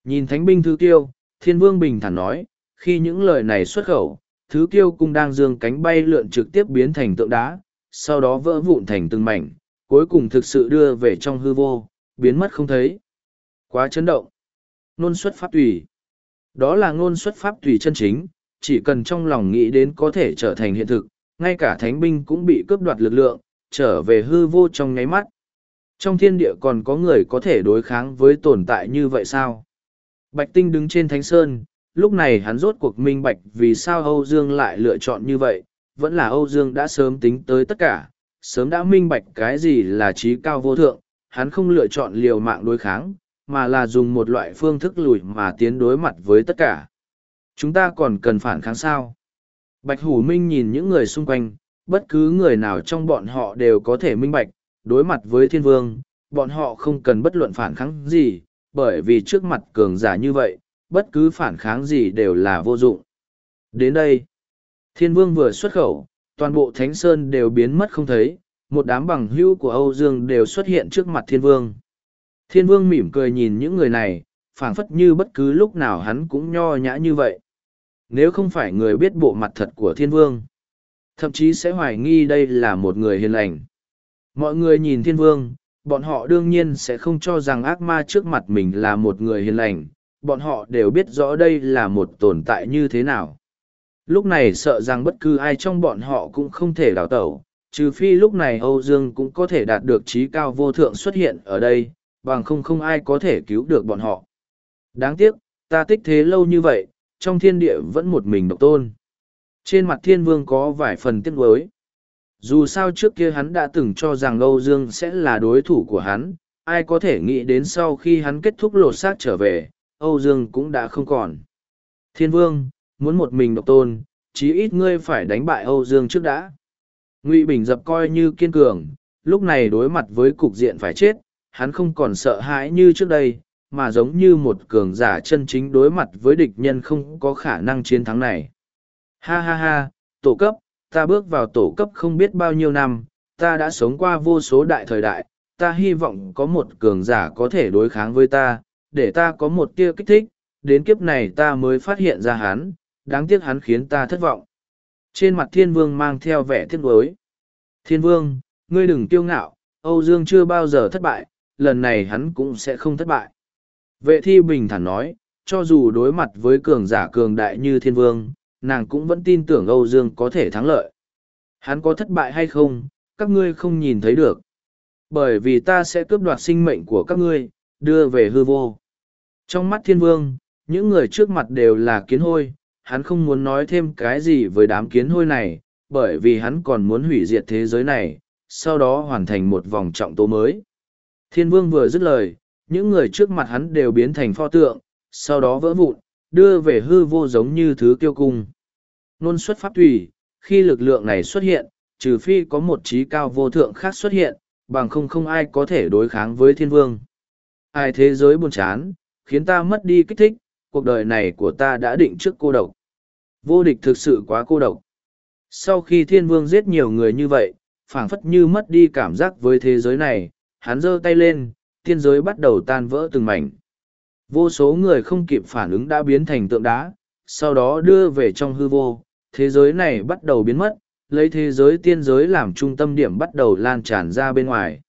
Nhìn thánh binh thứ tiêu, thiên vương bình thản nói, khi những lời này xuất khẩu, thứ kiêu cung đang dương cánh bay lượn trực tiếp biến thành tượng đá, sau đó vỡ vụn thành từng mảnh, cuối cùng thực sự đưa về trong hư vô, biến mất không thấy. Quá chấn động. Nôn xuất pháp tùy. Đó là ngôn xuất pháp tùy chân chính, chỉ cần trong lòng nghĩ đến có thể trở thành hiện thực, ngay cả thánh binh cũng bị cướp đoạt lực lượng, trở về hư vô trong nháy mắt. Trong thiên địa còn có người có thể đối kháng với tồn tại như vậy sao? Bạch Tinh đứng trên thánh sơn, lúc này hắn rốt cuộc minh bạch vì sao Âu Dương lại lựa chọn như vậy, vẫn là Âu Dương đã sớm tính tới tất cả, sớm đã minh bạch cái gì là trí cao vô thượng, hắn không lựa chọn liều mạng đối kháng, mà là dùng một loại phương thức lùi mà tiến đối mặt với tất cả. Chúng ta còn cần phản kháng sao? Bạch Hủ Minh nhìn những người xung quanh, bất cứ người nào trong bọn họ đều có thể minh bạch, đối mặt với thiên vương, bọn họ không cần bất luận phản kháng gì, bởi vì trước mặt cường giả như vậy, bất cứ phản kháng gì đều là vô dụng. Đến đây, thiên vương vừa xuất khẩu, toàn bộ thánh sơn đều biến mất không thấy, một đám bằng hữu của Âu Dương đều xuất hiện trước mặt thiên vương. Thiên vương mỉm cười nhìn những người này, phảng phất như bất cứ lúc nào hắn cũng nho nhã như vậy. Nếu không phải người biết bộ mặt thật của thiên vương, thậm chí sẽ hoài nghi đây là một người hiền lành. Mọi người nhìn thiên vương, bọn họ đương nhiên sẽ không cho rằng ác ma trước mặt mình là một người hiền lành, bọn họ đều biết rõ đây là một tồn tại như thế nào. Lúc này sợ rằng bất cứ ai trong bọn họ cũng không thể đào tẩu, trừ phi lúc này Âu Dương cũng có thể đạt được trí cao vô thượng xuất hiện ở đây, bằng không không ai có thể cứu được bọn họ. Đáng tiếc, ta tích thế lâu như vậy, trong thiên địa vẫn một mình độc tôn. Trên mặt thiên vương có vài phần tiếc nuối. Dù sao trước kia hắn đã từng cho rằng Âu Dương sẽ là đối thủ của hắn, ai có thể nghĩ đến sau khi hắn kết thúc lột xác trở về, Âu Dương cũng đã không còn. Thiên vương, muốn một mình độc tôn, chí ít ngươi phải đánh bại Âu Dương trước đã. Ngụy Bình dập coi như kiên cường, lúc này đối mặt với cục diện phải chết, hắn không còn sợ hãi như trước đây, mà giống như một cường giả chân chính đối mặt với địch nhân không có khả năng chiến thắng này. Ha ha ha, tổ cấp, ta bước vào tổ cấp không biết bao nhiêu năm, ta đã sống qua vô số đại thời đại, ta hy vọng có một cường giả có thể đối kháng với ta, để ta có một tia kích thích, đến kiếp này ta mới phát hiện ra hắn, đáng tiếc hắn khiến ta thất vọng. Trên mặt thiên vương mang theo vẻ thiết đối. Thiên vương, ngươi đừng kiêu ngạo, Âu Dương chưa bao giờ thất bại, lần này hắn cũng sẽ không thất bại. Vệ thi bình thản nói, cho dù đối mặt với cường giả cường đại như thiên vương, nàng cũng vẫn tin tưởng Âu Dương có thể thắng lợi. Hắn có thất bại hay không, các ngươi không nhìn thấy được. Bởi vì ta sẽ cướp đoạt sinh mệnh của các ngươi, đưa về hư vô. Trong mắt thiên vương, những người trước mặt đều là kiến hôi, hắn không muốn nói thêm cái gì với đám kiến hôi này, bởi vì hắn còn muốn hủy diệt thế giới này, sau đó hoàn thành một vòng trọng tố mới. Thiên vương vừa dứt lời, những người trước mặt hắn đều biến thành pho tượng, sau đó vỡ vụn, đưa về hư vô giống như thứ kiêu cung. Nôn xuất pháp tùy, khi lực lượng này xuất hiện, trừ phi có một trí cao vô thượng khác xuất hiện, bằng không không ai có thể đối kháng với thiên vương. Ai thế giới buồn chán, khiến ta mất đi kích thích, cuộc đời này của ta đã định trước cô độc. Vô địch thực sự quá cô độc. Sau khi thiên vương giết nhiều người như vậy, phảng phất như mất đi cảm giác với thế giới này, hắn giơ tay lên, thiên giới bắt đầu tan vỡ từng mảnh. Vô số người không kịp phản ứng đã biến thành tượng đá, sau đó đưa về trong hư vô, thế giới này bắt đầu biến mất, lấy thế giới tiên giới làm trung tâm điểm bắt đầu lan tràn ra bên ngoài.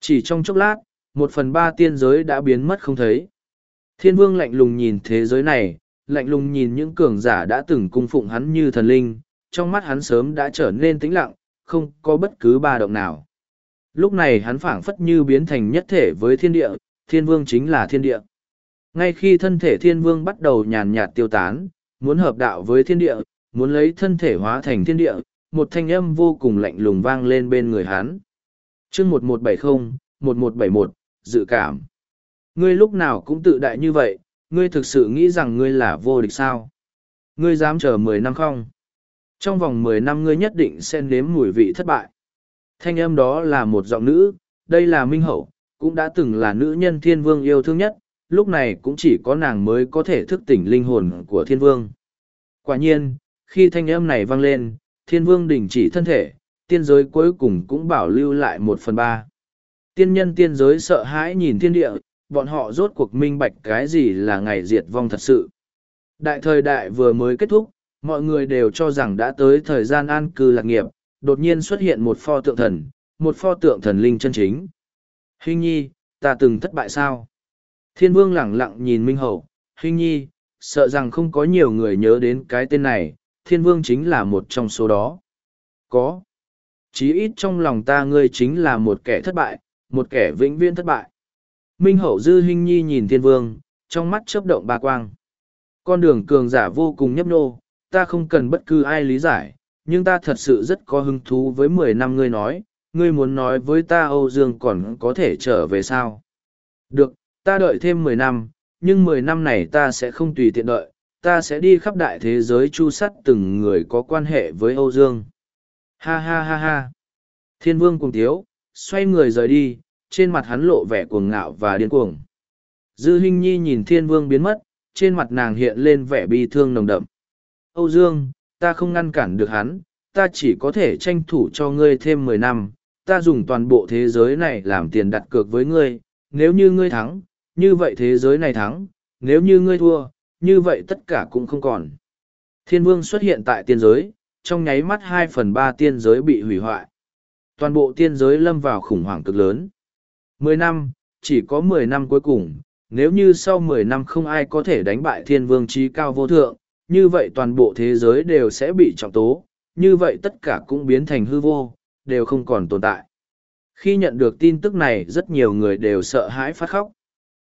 Chỉ trong chốc lát, một phần ba tiên giới đã biến mất không thấy. Thiên vương lạnh lùng nhìn thế giới này, lạnh lùng nhìn những cường giả đã từng cung phụng hắn như thần linh, trong mắt hắn sớm đã trở nên tĩnh lặng, không có bất cứ ba động nào. Lúc này hắn phảng phất như biến thành nhất thể với thiên địa, thiên vương chính là thiên địa. Ngay khi thân thể thiên vương bắt đầu nhàn nhạt tiêu tán, muốn hợp đạo với thiên địa, muốn lấy thân thể hóa thành thiên địa, một thanh âm vô cùng lạnh lùng vang lên bên người hắn. chương 1170, 1171, dự cảm. Ngươi lúc nào cũng tự đại như vậy, ngươi thực sự nghĩ rằng ngươi là vô địch sao? Ngươi dám chờ mười năm không? Trong vòng mười năm ngươi nhất định sẽ nếm mùi vị thất bại. Thanh âm đó là một giọng nữ, đây là Minh Hậu, cũng đã từng là nữ nhân thiên vương yêu thương nhất, lúc này cũng chỉ có nàng mới có thể thức tỉnh linh hồn của thiên vương. Quả nhiên, khi thanh âm này vang lên, thiên vương đình chỉ thân thể, tiên giới cuối cùng cũng bảo lưu lại một phần ba. Tiên nhân tiên giới sợ hãi nhìn thiên địa, bọn họ rốt cuộc minh bạch cái gì là ngày diệt vong thật sự. Đại thời đại vừa mới kết thúc, mọi người đều cho rằng đã tới thời gian an cư lạc nghiệp, đột nhiên xuất hiện một pho tượng thần, một pho tượng thần linh chân chính. Hình nhi, ta từng thất bại sao? Thiên vương lẳng lặng nhìn Minh Hậu, Hình nhi, sợ rằng không có nhiều người nhớ đến cái tên này, thiên vương chính là một trong số đó. Có. Chí ít trong lòng ta ngươi chính là một kẻ thất bại, một kẻ vĩnh viễn thất bại. Minh hậu dư hình nhi nhìn thiên vương, trong mắt chớp động ba quang. Con đường cường giả vô cùng nhấp nô, ta không cần bất cứ ai lý giải, nhưng ta thật sự rất có hứng thú với mười năm ngươi nói, ngươi muốn nói với ta Âu Dương còn có thể trở về sao? Được, ta đợi thêm mười năm, nhưng mười năm này ta sẽ không tùy tiện đợi, ta sẽ đi khắp đại thế giới chu sắt từng người có quan hệ với Âu Dương. Ha ha ha ha. Thiên vương cùng thiếu, xoay người rời đi, trên mặt hắn lộ vẻ cuồng ngạo và điên cuồng. Dư Hinh Nhi nhìn thiên vương biến mất, trên mặt nàng hiện lên vẻ bi thương nồng đậm. Âu Dương, ta không ngăn cản được hắn, ta chỉ có thể tranh thủ cho ngươi thêm mười năm, ta dùng toàn bộ thế giới này làm tiền đặt cược với ngươi, nếu như ngươi thắng, như vậy thế giới này thắng, nếu như ngươi thua, như vậy tất cả cũng không còn. Thiên vương xuất hiện tại tiên giới, trong nháy mắt hai phần ba tiên giới bị hủy hoại. Toàn bộ tiên giới lâm vào khủng hoảng cực lớn. Mười năm, chỉ có mười năm cuối cùng, nếu như sau mười năm không ai có thể đánh bại thiên vương trí cao vô thượng, như vậy toàn bộ thế giới đều sẽ bị trọng tố, như vậy tất cả cũng biến thành hư vô, đều không còn tồn tại. Khi nhận được tin tức này rất nhiều người đều sợ hãi phát khóc.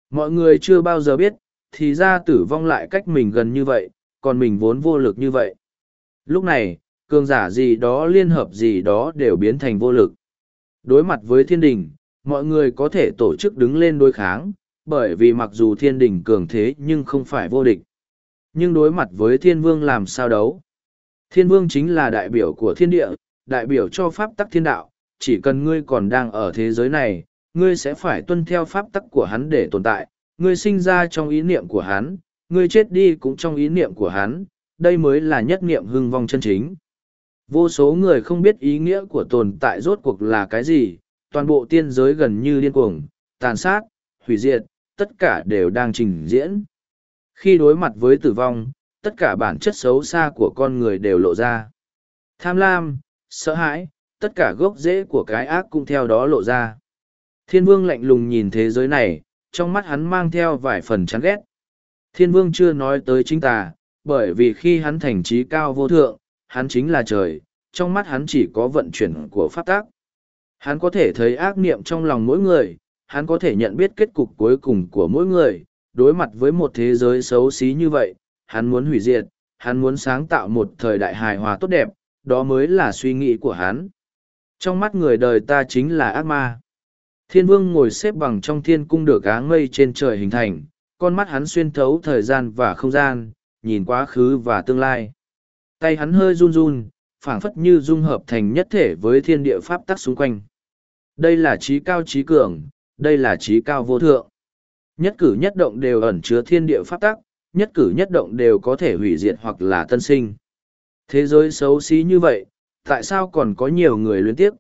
Mọi người chưa bao giờ biết, thì ra tử vong lại cách mình gần như vậy, còn mình vốn vô lực như vậy. Lúc này, cường giả gì đó liên hợp gì đó đều biến thành vô lực. Đối mặt với thiên đình, mọi người có thể tổ chức đứng lên đối kháng, bởi vì mặc dù thiên đình cường thế nhưng không phải vô địch. Nhưng đối mặt với thiên vương làm sao đấu? Thiên vương chính là đại biểu của thiên địa, đại biểu cho pháp tắc thiên đạo, chỉ cần ngươi còn đang ở thế giới này, ngươi sẽ phải tuân theo pháp tắc của hắn để tồn tại, ngươi sinh ra trong ý niệm của hắn, ngươi chết đi cũng trong ý niệm của hắn, đây mới là nhất niệm hưng vong chân chính. Vô số người không biết ý nghĩa của tồn tại rốt cuộc là cái gì, toàn bộ tiên giới gần như điên cuồng, tàn sát, hủy diệt, tất cả đều đang trình diễn. Khi đối mặt với tử vong, tất cả bản chất xấu xa của con người đều lộ ra. Tham lam, sợ hãi, tất cả gốc rễ của cái ác cũng theo đó lộ ra. Thiên vương lạnh lùng nhìn thế giới này, trong mắt hắn mang theo vài phần chán ghét. Thiên vương chưa nói tới chính tà, bởi vì khi hắn thành trí cao vô thượng, hắn chính là trời, trong mắt hắn chỉ có vận chuyển của pháp tác. Hắn có thể thấy ác niệm trong lòng mỗi người, hắn có thể nhận biết kết cục cuối cùng của mỗi người, đối mặt với một thế giới xấu xí như vậy, hắn muốn hủy diệt, hắn muốn sáng tạo một thời đại hài hòa tốt đẹp, đó mới là suy nghĩ của hắn. Trong mắt người đời ta chính là ác ma. Thiên vương ngồi xếp bằng trong thiên cung được á mây trên trời hình thành, con mắt hắn xuyên thấu thời gian và không gian, nhìn quá khứ và tương lai. Tay hắn hơi run run, phảng phất như dung hợp thành nhất thể với thiên địa pháp tắc xung quanh. Đây là trí cao trí cường, đây là trí cao vô thượng. Nhất cử nhất động đều ẩn chứa thiên địa pháp tắc, nhất cử nhất động đều có thể hủy diệt hoặc là tân sinh. Thế giới xấu xí như vậy, tại sao còn có nhiều người luyến tiếc?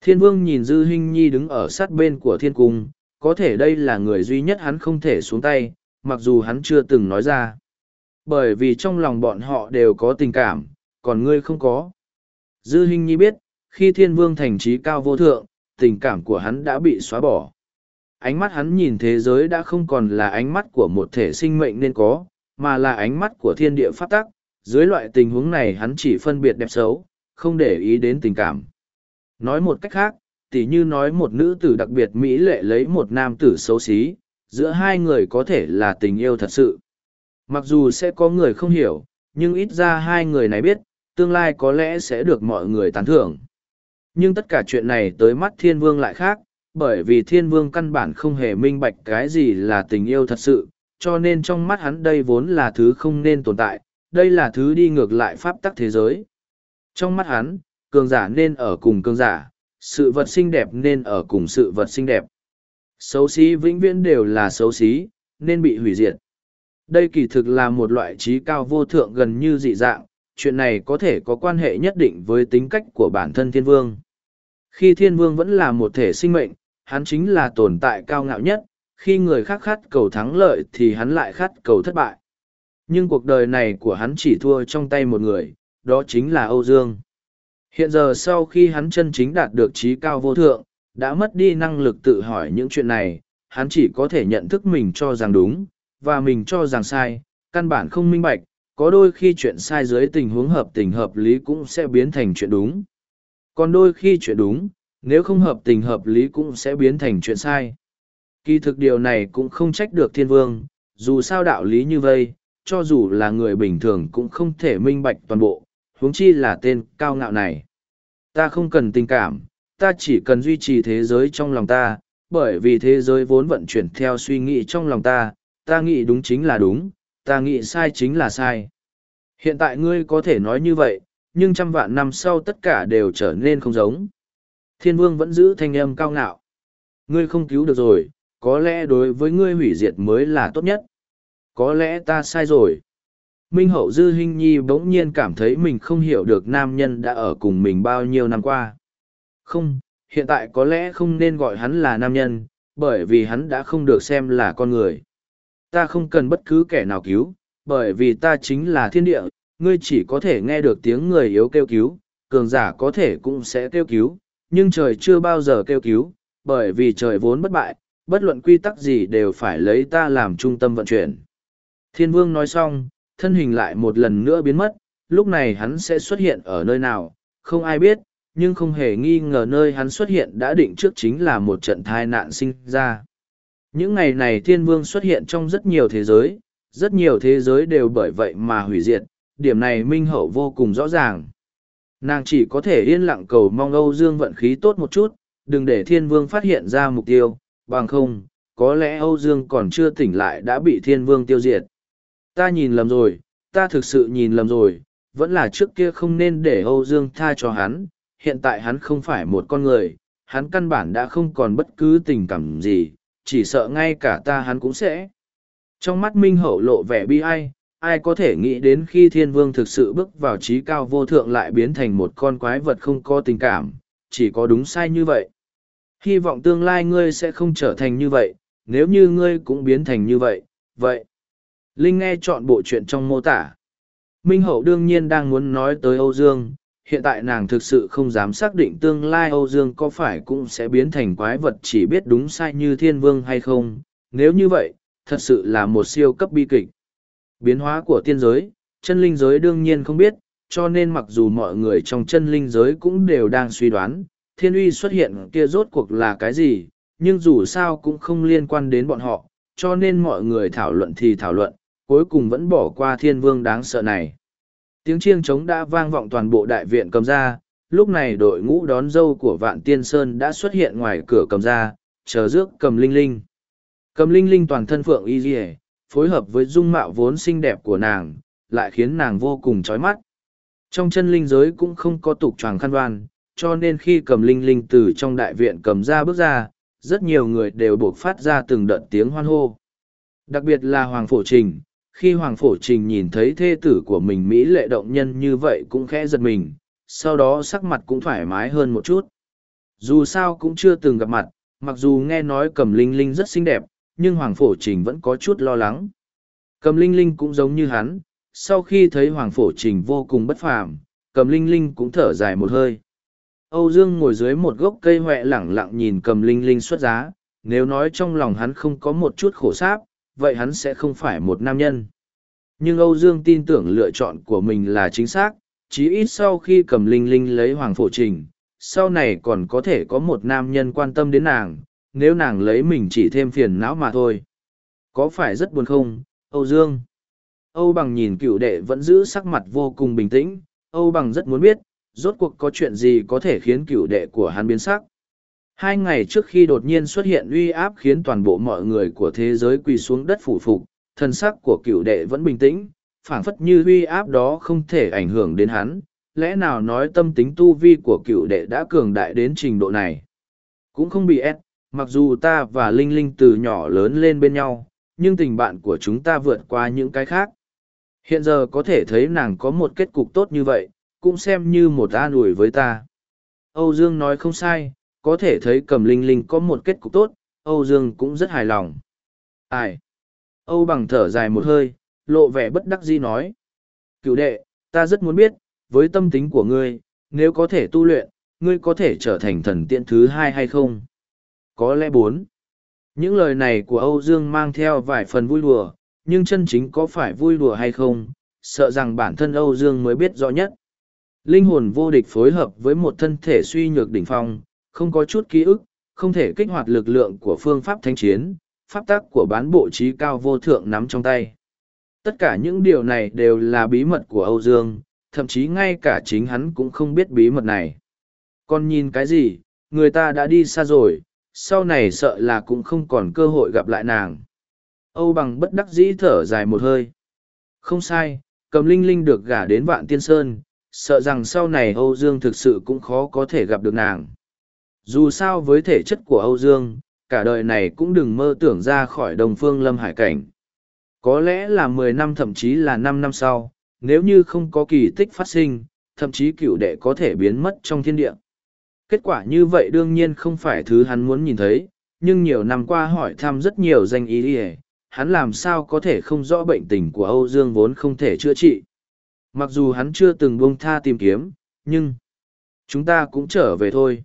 Thiên vương nhìn Dư Hinh Nhi đứng ở sát bên của thiên cung, có thể đây là người duy nhất hắn không thể xuống tay, mặc dù hắn chưa từng nói ra. Bởi vì trong lòng bọn họ đều có tình cảm, còn ngươi không có. Dư Hinh Nhi biết, khi thiên vương thành trí cao vô thượng, tình cảm của hắn đã bị xóa bỏ. Ánh mắt hắn nhìn thế giới đã không còn là ánh mắt của một thể sinh mệnh nên có, mà là ánh mắt của thiên địa pháp tắc. Dưới loại tình huống này hắn chỉ phân biệt đẹp xấu, không để ý đến tình cảm. Nói một cách khác, tỉ như nói một nữ tử đặc biệt mỹ lệ lấy một nam tử xấu xí, giữa hai người có thể là tình yêu thật sự. Mặc dù sẽ có người không hiểu, nhưng ít ra hai người này biết, tương lai có lẽ sẽ được mọi người tán thưởng. Nhưng tất cả chuyện này tới mắt thiên vương lại khác, bởi vì thiên vương căn bản không hề minh bạch cái gì là tình yêu thật sự, cho nên trong mắt hắn đây vốn là thứ không nên tồn tại, đây là thứ đi ngược lại pháp tắc thế giới. Trong mắt hắn, cường giả nên ở cùng cường giả, sự vật xinh đẹp nên ở cùng sự vật xinh đẹp. Xấu xí vĩnh viễn đều là xấu xí, nên bị hủy diệt. Đây kỳ thực là một loại trí cao vô thượng gần như dị dạng, chuyện này có thể có quan hệ nhất định với tính cách của bản thân thiên vương. Khi thiên vương vẫn là một thể sinh mệnh, hắn chính là tồn tại cao ngạo nhất, khi người khác khát cầu thắng lợi thì hắn lại khát cầu thất bại. Nhưng cuộc đời này của hắn chỉ thua trong tay một người, đó chính là Âu Dương. Hiện giờ sau khi hắn chân chính đạt được trí cao vô thượng, đã mất đi năng lực tự hỏi những chuyện này, hắn chỉ có thể nhận thức mình cho rằng đúng, và mình cho rằng sai, căn bản không minh bạch, có đôi khi chuyện sai dưới tình huống hợp tình hợp lý cũng sẽ biến thành chuyện đúng. Còn đôi khi chuyện đúng, nếu không hợp tình hợp lý cũng sẽ biến thành chuyện sai. Kỳ thực điều này cũng không trách được thiên vương, dù sao đạo lý như vây, cho dù là người bình thường cũng không thể minh bạch toàn bộ, huống chi là tên cao ngạo này. Ta không cần tình cảm, ta chỉ cần duy trì thế giới trong lòng ta, bởi vì thế giới vốn vận chuyển theo suy nghĩ trong lòng ta, ta nghĩ đúng chính là đúng, ta nghĩ sai chính là sai. Hiện tại ngươi có thể nói như vậy, nhưng trăm vạn năm sau tất cả đều trở nên không giống. Thiên vương vẫn giữ thanh âm cao ngạo. Ngươi không cứu được rồi, có lẽ đối với ngươi hủy diệt mới là tốt nhất. Có lẽ ta sai rồi. Minh hậu dư hình nhi bỗng nhiên cảm thấy mình không hiểu được nam nhân đã ở cùng mình bao nhiêu năm qua. Không, hiện tại có lẽ không nên gọi hắn là nam nhân, bởi vì hắn đã không được xem là con người. Ta không cần bất cứ kẻ nào cứu, bởi vì ta chính là thiên địa, ngươi chỉ có thể nghe được tiếng người yếu kêu cứu, cường giả có thể cũng sẽ kêu cứu, nhưng trời chưa bao giờ kêu cứu, bởi vì trời vốn bất bại, bất luận quy tắc gì đều phải lấy ta làm trung tâm vận chuyển. Thiên vương nói xong, thân hình lại một lần nữa biến mất, lúc này hắn sẽ xuất hiện ở nơi nào, không ai biết, nhưng không hề nghi ngờ nơi hắn xuất hiện đã định trước chính là một trận thai nạn sinh ra. Những ngày này thiên vương xuất hiện trong rất nhiều thế giới, rất nhiều thế giới đều bởi vậy mà hủy diệt, điểm này minh hậu vô cùng rõ ràng. Nàng chỉ có thể yên lặng cầu mong Âu Dương vận khí tốt một chút, đừng để thiên vương phát hiện ra mục tiêu, bằng không, có lẽ Âu Dương còn chưa tỉnh lại đã bị thiên vương tiêu diệt. Ta nhìn lầm rồi, ta thực sự nhìn lầm rồi, vẫn là trước kia không nên để Âu Dương tha cho hắn, hiện tại hắn không phải một con người, hắn căn bản đã không còn bất cứ tình cảm gì, chỉ sợ ngay cả ta hắn cũng sẽ. Trong mắt Minh Hậu lộ vẻ bi ai, ai có thể nghĩ đến khi thiên vương thực sự bước vào trí cao vô thượng lại biến thành một con quái vật không có tình cảm, chỉ có đúng sai như vậy. Hy vọng tương lai ngươi sẽ không trở thành như vậy, nếu như ngươi cũng biến thành như vậy, vậy. Linh nghe chọn bộ chuyện trong mô tả. Minh Hậu đương nhiên đang muốn nói tới Âu Dương, hiện tại nàng thực sự không dám xác định tương lai Âu Dương có phải cũng sẽ biến thành quái vật chỉ biết đúng sai như thiên vương hay không. Nếu như vậy, thật sự là một siêu cấp bi kịch. Biến hóa của tiên giới, chân linh giới đương nhiên không biết, cho nên mặc dù mọi người trong chân linh giới cũng đều đang suy đoán, thiên uy xuất hiện kia rốt cuộc là cái gì, nhưng dù sao cũng không liên quan đến bọn họ, cho nên mọi người thảo luận thì thảo luận, cuối cùng vẫn bỏ qua thiên vương đáng sợ này. Tiếng chiêng trống đã vang vọng toàn bộ đại viện cầm ra, lúc này đội ngũ đón dâu của Vạn Tiên Sơn đã xuất hiện ngoài cửa cầm ra, chờ rước cầm linh linh. Cầm linh linh toàn thân phượng y dì phối hợp với dung mạo vốn xinh đẹp của nàng, lại khiến nàng vô cùng chói mắt. Trong chân linh giới cũng không có tục tràng khăn đoan, cho nên khi cầm linh linh từ trong đại viện cầm ra bước ra, rất nhiều người đều buộc phát ra từng đợt tiếng hoan hô. Đặc biệt là Hoàng Phổ Trình, khi Hoàng Phổ Trình nhìn thấy thê tử của mình Mỹ lệ động nhân như vậy cũng khẽ giật mình, sau đó sắc mặt cũng thoải mái hơn một chút. Dù sao cũng chưa từng gặp mặt, mặc dù nghe nói cầm linh linh rất xinh đẹp, nhưng Hoàng Phổ Trình vẫn có chút lo lắng. Cầm Linh Linh cũng giống như hắn, sau khi thấy Hoàng Phổ Trình vô cùng bất phàm, Cầm Linh Linh cũng thở dài một hơi. Âu Dương ngồi dưới một gốc cây hoẹ lẳng lặng nhìn Cầm Linh Linh xuất giá, nếu nói trong lòng hắn không có một chút khổ sáp, vậy hắn sẽ không phải một nam nhân. Nhưng Âu Dương tin tưởng lựa chọn của mình là chính xác, chí ít sau khi Cầm Linh Linh lấy Hoàng Phổ Trình, sau này còn có thể có một nam nhân quan tâm đến nàng, nếu nàng lấy mình chỉ thêm phiền não mà thôi. Có phải rất buồn không, Âu Dương? Âu bằng nhìn cựu đệ vẫn giữ sắc mặt vô cùng bình tĩnh, Âu bằng rất muốn biết, rốt cuộc có chuyện gì có thể khiến cựu đệ của hắn biến sắc. Hai ngày trước khi đột nhiên xuất hiện uy áp khiến toàn bộ mọi người của thế giới quỳ xuống đất phủ phục, thân sắc của cựu đệ vẫn bình tĩnh, phảng phất như uy áp đó không thể ảnh hưởng đến hắn, lẽ nào nói tâm tính tu vi của cựu đệ đã cường đại đến trình độ này. Cũng không bị ép, mặc dù ta và linh linh từ nhỏ lớn lên bên nhau nhưng tình bạn của chúng ta vượt qua những cái khác. Hiện giờ có thể thấy nàng có một kết cục tốt như vậy cũng xem như một an ủi với ta. Âu dương nói không sai có thể thấy cầm linh linh có một kết cục tốt, âu dương cũng rất hài lòng. Ai? Âu bằng thở dài một hơi, lộ vẻ bất đắc dĩ nói. Cựu đệ, ta rất muốn biết, với tâm tính của ngươi, nếu có thể tu luyện, ngươi có thể trở thành thần tiện thứ hai hay không? Có lẽ bốn. Những lời này của âu dương mang theo vài phần vui đùa, nhưng chân chính có phải vui đùa hay không, sợ rằng bản thân âu dương mới biết rõ nhất. Linh hồn vô địch phối hợp với một thân thể suy nhược đỉnh phong không có chút ký ức không thể kích hoạt lực lượng của phương pháp thanh chiến pháp tắc của bán bộ trí cao vô thượng nắm trong tay tất cả những điều này đều là bí mật của âu dương thậm chí ngay cả chính hắn cũng không biết bí mật này còn nhìn cái gì người ta đã đi xa rồi sau này sợ là cũng không còn cơ hội gặp lại nàng. Âu bằng bất đắc dĩ thở dài một hơi. Không sai, cầm linh linh được gả đến vạn tiên sơn, sợ rằng sau này Âu Dương thực sự cũng khó có thể gặp được nàng. Dù sao với thể chất của Âu Dương, cả đời này cũng đừng mơ tưởng ra khỏi đồng phương lâm hải cảnh. Có lẽ là mười năm thậm chí là năm năm sau, nếu như không có kỳ tích phát sinh, thậm chí cựu đệ có thể biến mất trong thiên địa. Kết quả như vậy đương nhiên không phải thứ hắn muốn nhìn thấy, nhưng nhiều năm qua hỏi thăm rất nhiều danh ý đi hắn làm sao có thể không rõ bệnh tình của Âu Dương vốn không thể chữa trị. Mặc dù hắn chưa từng buông tha tìm kiếm, nhưng chúng ta cũng trở về thôi.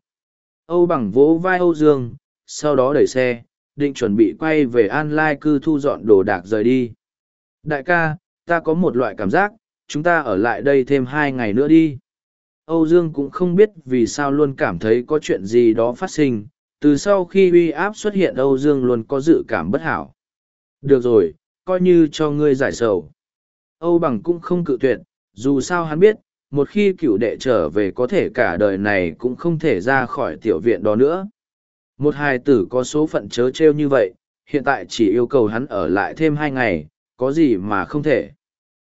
Âu bằng vỗ vai Âu Dương, sau đó đẩy xe, định chuẩn bị quay về An Lai cư thu dọn đồ đạc rời đi. Đại ca, ta có một loại cảm giác, chúng ta ở lại đây thêm hai ngày nữa đi. Âu Dương cũng không biết vì sao luôn cảm thấy có chuyện gì đó phát sinh, từ sau khi uy áp xuất hiện Âu Dương luôn có dự cảm bất hảo. Được rồi, coi như cho ngươi giải sầu. Âu Bằng cũng không cự tuyệt, dù sao hắn biết, một khi cựu đệ trở về có thể cả đời này cũng không thể ra khỏi tiểu viện đó nữa. Một hài tử có số phận chớ trêu như vậy, hiện tại chỉ yêu cầu hắn ở lại thêm hai ngày, có gì mà không thể.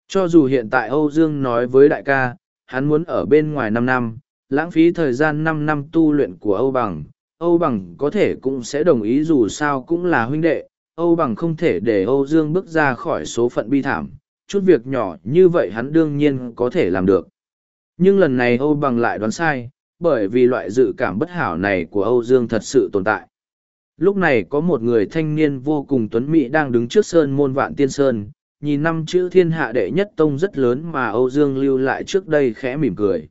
Cho dù hiện tại Âu Dương nói với đại ca, hắn muốn ở bên ngoài năm năm, lãng phí thời gian năm năm tu luyện của Âu Bằng, Âu Bằng có thể cũng sẽ đồng ý dù sao cũng là huynh đệ, Âu Bằng không thể để Âu Dương bước ra khỏi số phận bi thảm, chút việc nhỏ như vậy hắn đương nhiên có thể làm được. Nhưng lần này Âu Bằng lại đoán sai, bởi vì loại dự cảm bất hảo này của Âu Dương thật sự tồn tại. Lúc này có một người thanh niên vô cùng tuấn mỹ đang đứng trước sơn môn vạn tiên sơn, nhìn năm chữ thiên hạ đệ nhất tông rất lớn mà Âu Dương lưu lại trước đây khẽ mỉm cười.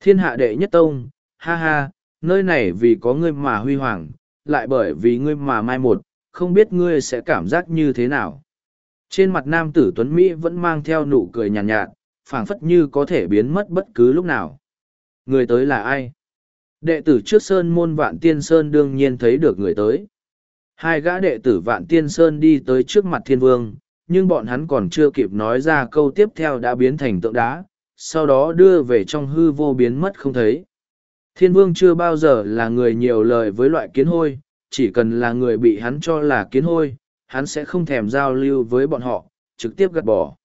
Thiên hạ đệ nhất tông, ha ha, nơi này vì có ngươi mà huy hoàng, lại bởi vì ngươi mà mai một, không biết ngươi sẽ cảm giác như thế nào. Trên mặt nam tử Tuấn Mỹ vẫn mang theo nụ cười nhàn nhạt, nhạt phảng phất như có thể biến mất bất cứ lúc nào. Người tới là ai? Đệ tử trước Sơn môn Vạn Tiên Sơn đương nhiên thấy được người tới. Hai gã đệ tử Vạn Tiên Sơn đi tới trước mặt thiên vương, nhưng bọn hắn còn chưa kịp nói ra câu tiếp theo đã biến thành tượng đá, sau đó đưa về trong hư vô biến mất không thấy. Thiên vương chưa bao giờ là người nhiều lời với loại kiến hôi, chỉ cần là người bị hắn cho là kiến hôi, hắn sẽ không thèm giao lưu với bọn họ, trực tiếp gạt bỏ.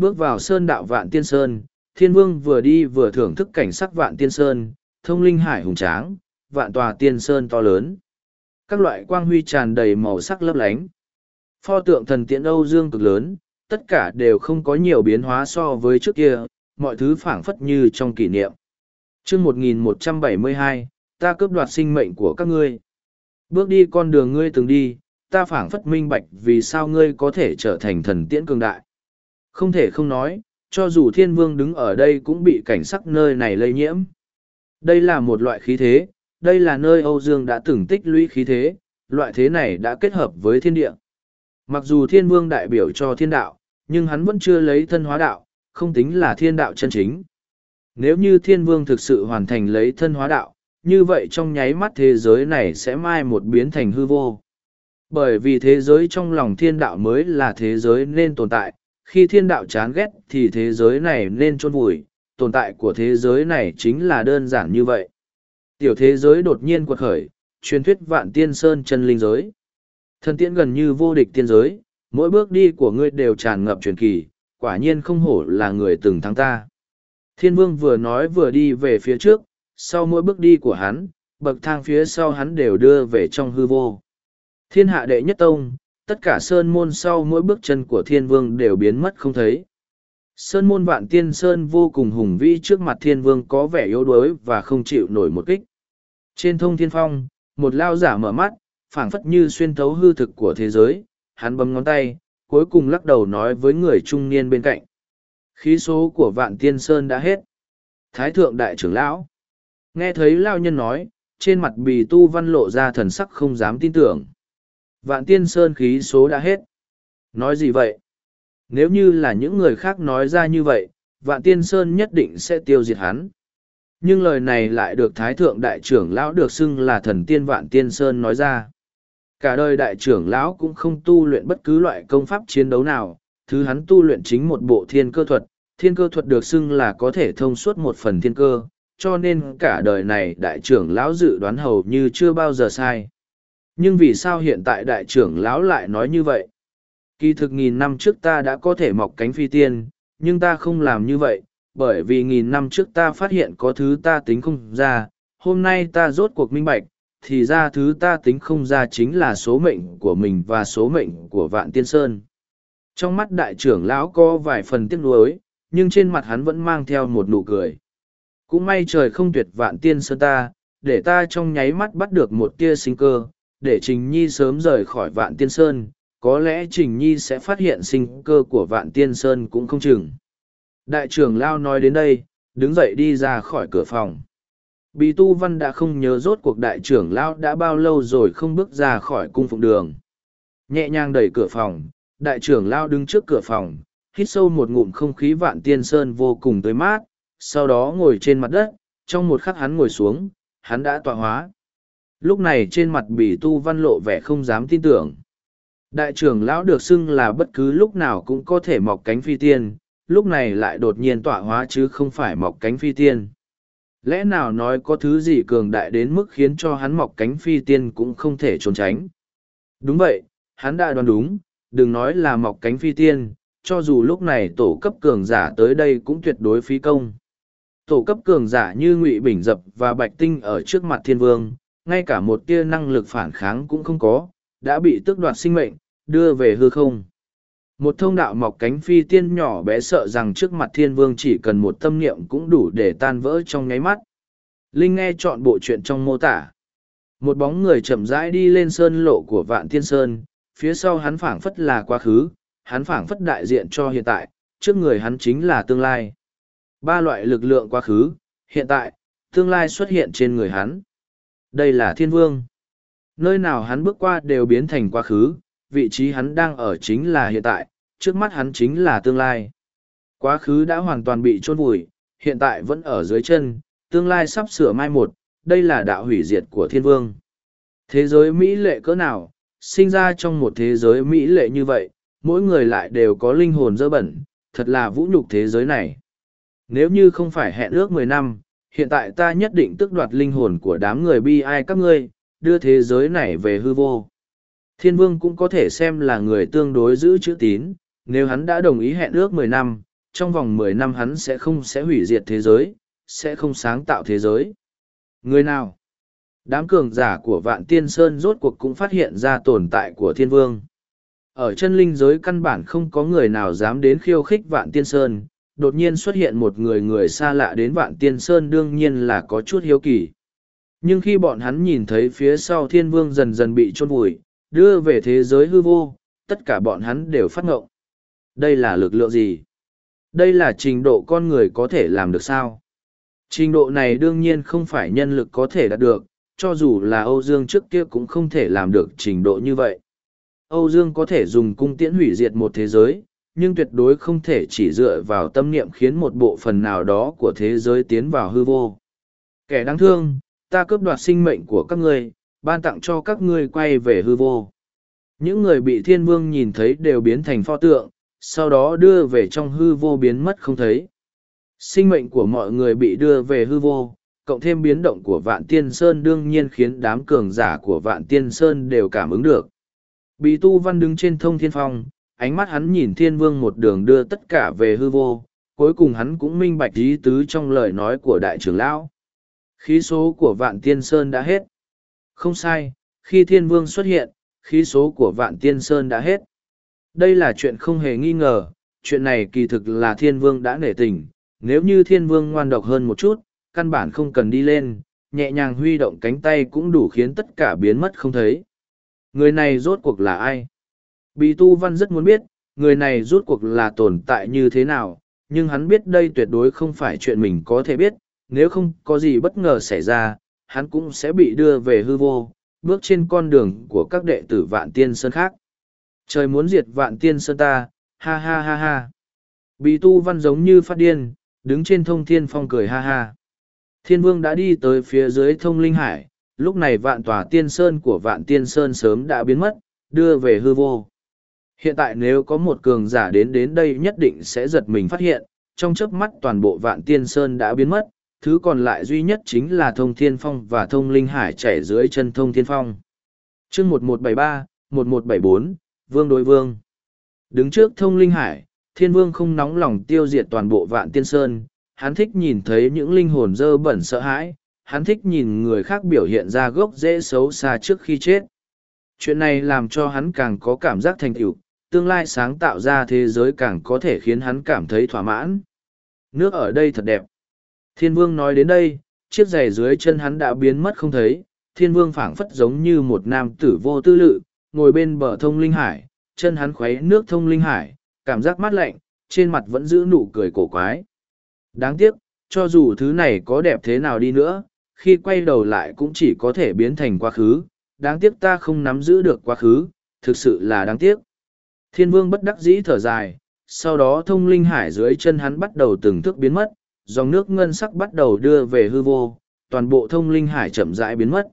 Bước vào sơn đạo vạn tiên sơn, thiên vương vừa đi vừa thưởng thức cảnh sắc vạn tiên sơn, thông linh hải hùng tráng, vạn tòa tiên sơn to lớn. Các loại quang huy tràn đầy màu sắc lấp lánh. Pho tượng thần tiễn Âu Dương cực lớn, tất cả đều không có nhiều biến hóa so với trước kia, mọi thứ phảng phất như trong kỷ niệm. chương 1172, ta cướp đoạt sinh mệnh của các ngươi. Bước đi con đường ngươi từng đi, ta phảng phất minh bạch vì sao ngươi có thể trở thành thần tiễn cường đại. Không thể không nói, cho dù thiên vương đứng ở đây cũng bị cảnh sắc nơi này lây nhiễm. Đây là một loại khí thế, đây là nơi Âu Dương đã từng tích lũy khí thế, loại thế này đã kết hợp với thiên địa. Mặc dù thiên vương đại biểu cho thiên đạo, nhưng hắn vẫn chưa lấy thân hóa đạo, không tính là thiên đạo chân chính. Nếu như thiên vương thực sự hoàn thành lấy thân hóa đạo, như vậy trong nháy mắt thế giới này sẽ mai một biến thành hư vô. Bởi vì thế giới trong lòng thiên đạo mới là thế giới nên tồn tại, khi thiên đạo chán ghét thì thế giới này nên chôn vùi, tồn tại của thế giới này chính là đơn giản như vậy. Tiểu thế giới đột nhiên quật khởi, truyền thuyết vạn tiên sơn chân linh giới. Thần tiễn gần như vô địch tiên giới, mỗi bước đi của ngươi đều tràn ngập truyền kỳ, quả nhiên không hổ là người từng thắng ta. Thiên vương vừa nói vừa đi về phía trước, sau mỗi bước đi của hắn, bậc thang phía sau hắn đều đưa về trong hư vô. Thiên hạ đệ nhất tông, tất cả sơn môn sau mỗi bước chân của thiên vương đều biến mất không thấy. Sơn môn vạn tiên sơn vô cùng hùng vĩ trước mặt thiên vương có vẻ yếu đuối và không chịu nổi một kích. Trên thông thiên phong, một lao giả mở mắt, phảng phất như xuyên thấu hư thực của thế giới, hắn bấm ngón tay, cuối cùng lắc đầu nói với người trung niên bên cạnh. Khí số của vạn tiên sơn đã hết. Thái thượng đại trưởng lão. Nghe thấy lao nhân nói, trên mặt bì tu văn lộ ra thần sắc không dám tin tưởng. Vạn tiên sơn khí số đã hết. Nói gì vậy? Nếu như là những người khác nói ra như vậy, vạn tiên sơn nhất định sẽ tiêu diệt hắn. Nhưng lời này lại được Thái Thượng Đại trưởng Lão được xưng là thần tiên vạn tiên sơn nói ra. Cả đời Đại trưởng Lão cũng không tu luyện bất cứ loại công pháp chiến đấu nào, thứ hắn tu luyện chính một bộ thiên cơ thuật. Thiên cơ thuật được xưng là có thể thông suốt một phần thiên cơ, cho nên cả đời này đại trưởng lão dự đoán hầu như chưa bao giờ sai nhưng vì sao hiện tại đại trưởng lão lại nói như vậy? Kỳ thực nghìn năm trước ta đã có thể mọc cánh phi tiên, nhưng ta không làm như vậy, bởi vì nghìn năm trước ta phát hiện có thứ ta tính không ra, hôm nay ta rốt cuộc minh bạch, thì ra thứ ta tính không ra chính là số mệnh của mình và số mệnh của vạn tiên sơn. Trong mắt đại trưởng lão có vài phần tiếc nuối, nhưng trên mặt hắn vẫn mang theo một nụ cười. Cũng may trời không tuyệt vạn tiên sơn ta, để ta trong nháy mắt bắt được một tia sinh cơ để trình nhi sớm rời khỏi vạn tiên sơn có lẽ trình nhi sẽ phát hiện sinh cơ của vạn tiên sơn cũng không chừng đại trưởng lao nói đến đây đứng dậy đi ra khỏi cửa phòng Bì tu văn đã không nhớ rốt cuộc đại trưởng lao đã bao lâu rồi không bước ra khỏi cung phụng đường. Nhẹ nhàng đẩy cửa phòng, đại trưởng lao đứng trước cửa phòng, hít sâu một ngụm không khí vạn tiên sơn vô cùng tới mát, sau đó ngồi trên mặt đất, trong một khắc hắn ngồi xuống, hắn đã tọa hóa. Lúc này trên mặt bỉ tu văn lộ vẻ không dám tin tưởng. Đại trưởng lão được xưng là bất cứ lúc nào cũng có thể mọc cánh phi tiên, lúc này lại đột nhiên tọa hóa chứ không phải mọc cánh phi tiên. Lẽ nào nói có thứ gì cường đại đến mức khiến cho hắn mọc cánh phi tiên cũng không thể trốn tránh. Đúng vậy, hắn đã đoán đúng, đừng nói là mọc cánh phi tiên, cho dù lúc này tổ cấp cường giả tới đây cũng tuyệt đối phí công. Tổ cấp cường giả như Ngụy Bình Dập và Bạch Tinh ở trước mặt thiên vương, ngay cả một tia năng lực phản kháng cũng không có, đã bị tước đoạt sinh mệnh, đưa về hư không. Một thông đạo mọc cánh phi tiên nhỏ bé sợ rằng trước mặt thiên vương chỉ cần một tâm niệm cũng đủ để tan vỡ trong nháy mắt. Linh nghe chọn bộ chuyện trong mô tả. Một bóng người chậm rãi đi lên sơn lộ của vạn thiên sơn, phía sau hắn phảng phất là quá khứ, hắn phảng phất đại diện cho hiện tại, trước người hắn chính là tương lai. Ba loại lực lượng quá khứ, hiện tại, tương lai xuất hiện trên người hắn. Đây là thiên vương. Nơi nào hắn bước qua đều biến thành quá khứ, vị trí hắn đang ở chính là hiện tại, trước mắt hắn chính là tương lai. Quá khứ đã hoàn toàn bị chôn vùi, hiện tại vẫn ở dưới chân, tương lai sắp sửa mai một, đây là đạo hủy diệt của thiên vương. Thế giới Mỹ lệ cỡ nào, sinh ra trong một thế giới Mỹ lệ như vậy, mỗi người lại đều có linh hồn dơ bẩn, thật là vũ nhục thế giới này. Nếu như không phải hẹn ước mười năm, hiện tại ta nhất định tức đoạt linh hồn của đám người bi ai các ngươi, đưa thế giới này về hư vô. Thiên vương cũng có thể xem là người tương đối giữ chữ tín, nếu hắn đã đồng ý hẹn ước mười năm, trong vòng mười năm hắn sẽ không sẽ hủy diệt thế giới, sẽ không sáng tạo thế giới. Người nào? Đám cường giả của Vạn Tiên Sơn rốt cuộc cũng phát hiện ra tồn tại của Thiên Vương. Ở chân linh giới căn bản không có người nào dám đến khiêu khích Vạn Tiên Sơn, đột nhiên xuất hiện một người người xa lạ đến Vạn Tiên Sơn đương nhiên là có chút hiếu kỳ. Nhưng khi bọn hắn nhìn thấy phía sau Thiên Vương dần dần bị chôn vùi, đưa về thế giới hư vô, tất cả bọn hắn đều phát ngộng. Đây là lực lượng gì? Đây là trình độ con người có thể làm được sao? Trình độ này đương nhiên không phải nhân lực có thể đạt được, cho dù là Âu Dương trước kia cũng không thể làm được trình độ như vậy. Âu Dương có thể dùng cung tiễn hủy diệt một thế giới, nhưng tuyệt đối không thể chỉ dựa vào tâm niệm khiến một bộ phần nào đó của thế giới tiến vào hư vô. Kẻ đáng thương, ta cướp đoạt sinh mệnh của các ngươi, ban tặng cho các ngươi quay về hư vô. Những người bị thiên vương nhìn thấy đều biến thành pho tượng, sau đó đưa về trong hư vô biến mất không thấy. Sinh mệnh của mọi người bị đưa về hư vô, cộng thêm biến động của vạn tiên sơn đương nhiên khiến đám cường giả của vạn tiên sơn đều cảm ứng được. Bì tu văn đứng trên thông thiên phong, ánh mắt hắn nhìn thiên vương một đường đưa tất cả về hư vô, cuối cùng hắn cũng minh bạch ý tứ trong lời nói của đại trưởng lão. Khí số của vạn tiên sơn đã hết. Không sai, khi thiên vương xuất hiện, khí số của vạn tiên sơn đã hết. Đây là chuyện không hề nghi ngờ, chuyện này kỳ thực là thiên vương đã nể tình, nếu như thiên vương ngoan độc hơn một chút, căn bản không cần đi lên, nhẹ nhàng huy động cánh tay cũng đủ khiến tất cả biến mất không thấy. Người này rốt cuộc là ai? Bì tu văn rất muốn biết, người này rút cuộc là tồn tại như thế nào, nhưng hắn biết đây tuyệt đối không phải chuyện mình có thể biết, nếu không có gì bất ngờ xảy ra, hắn cũng sẽ bị đưa về hư vô, bước trên con đường của các đệ tử vạn tiên sơn khác. Trời muốn diệt vạn tiên sơn ta, ha ha ha ha. Bì tu văn giống như phát điên, đứng trên thông thiên phong cười ha ha. Thiên vương đã đi tới phía dưới thông linh hải, lúc này vạn tòa tiên sơn của vạn tiên sơn sớm đã biến mất, đưa về hư vô. Hiện tại nếu có một cường giả đến đến đây nhất định sẽ giật mình phát hiện, trong chớp mắt toàn bộ vạn tiên sơn đã biến mất, thứ còn lại duy nhất chính là thông thiên phong và thông linh hải chảy dưới chân thông thiên phong. chương 1173, 1174, Vương đối Vương. Đứng trước thông linh hải, thiên vương không nóng lòng tiêu diệt toàn bộ vạn tiên sơn, hắn thích nhìn thấy những linh hồn dơ bẩn sợ hãi, hắn thích nhìn người khác biểu hiện ra gốc dễ xấu xa trước khi chết. Chuyện này làm cho hắn càng có cảm giác thành tựu, tương lai sáng tạo ra thế giới càng có thể khiến hắn cảm thấy thỏa mãn. Nước ở đây thật đẹp. Thiên vương nói đến đây, chiếc giày dưới chân hắn đã biến mất không thấy, thiên vương phảng phất giống như một nam tử vô tư lự, ngồi bên bờ thông linh hải, chân hắn khuấy nước thông linh hải, cảm giác mát lạnh, trên mặt vẫn giữ nụ cười cổ quái. Đáng tiếc, cho dù thứ này có đẹp thế nào đi nữa, khi quay đầu lại cũng chỉ có thể biến thành quá khứ, đáng tiếc ta không nắm giữ được quá khứ, thực sự là đáng tiếc. Thiên vương bất đắc dĩ thở dài, sau đó thông linh hải dưới chân hắn bắt đầu từng thức biến mất, dòng nước ngân sắc bắt đầu đưa về hư vô, toàn bộ thông linh hải chậm rãi biến mất.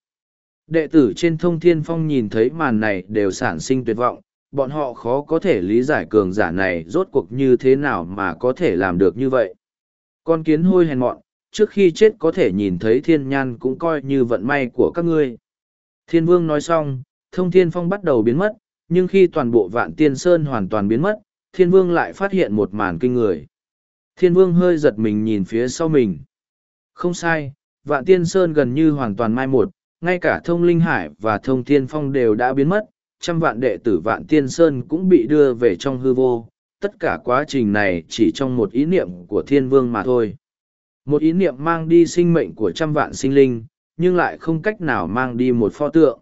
Đệ tử trên thông thiên phong nhìn thấy màn này đều sản sinh tuyệt vọng, bọn họ khó có thể lý giải cường giả này rốt cuộc như thế nào mà có thể làm được như vậy. Con kiến hôi hèn mọn, trước khi chết có thể nhìn thấy thiên nhan cũng coi như vận may của các ngươi. Thiên vương nói xong, thông thiên phong bắt đầu biến mất, nhưng khi toàn bộ vạn tiên sơn hoàn toàn biến mất, thiên vương lại phát hiện một màn kinh người. Thiên vương hơi giật mình nhìn phía sau mình. Không sai, vạn tiên sơn gần như hoàn toàn mai một, ngay cả thông linh hải và thông tiên phong đều đã biến mất, trăm vạn đệ tử vạn tiên sơn cũng bị đưa về trong hư vô. Tất cả quá trình này chỉ trong một ý niệm của thiên vương mà thôi. Một ý niệm mang đi sinh mệnh của trăm vạn sinh linh, nhưng lại không cách nào mang đi một pho tượng.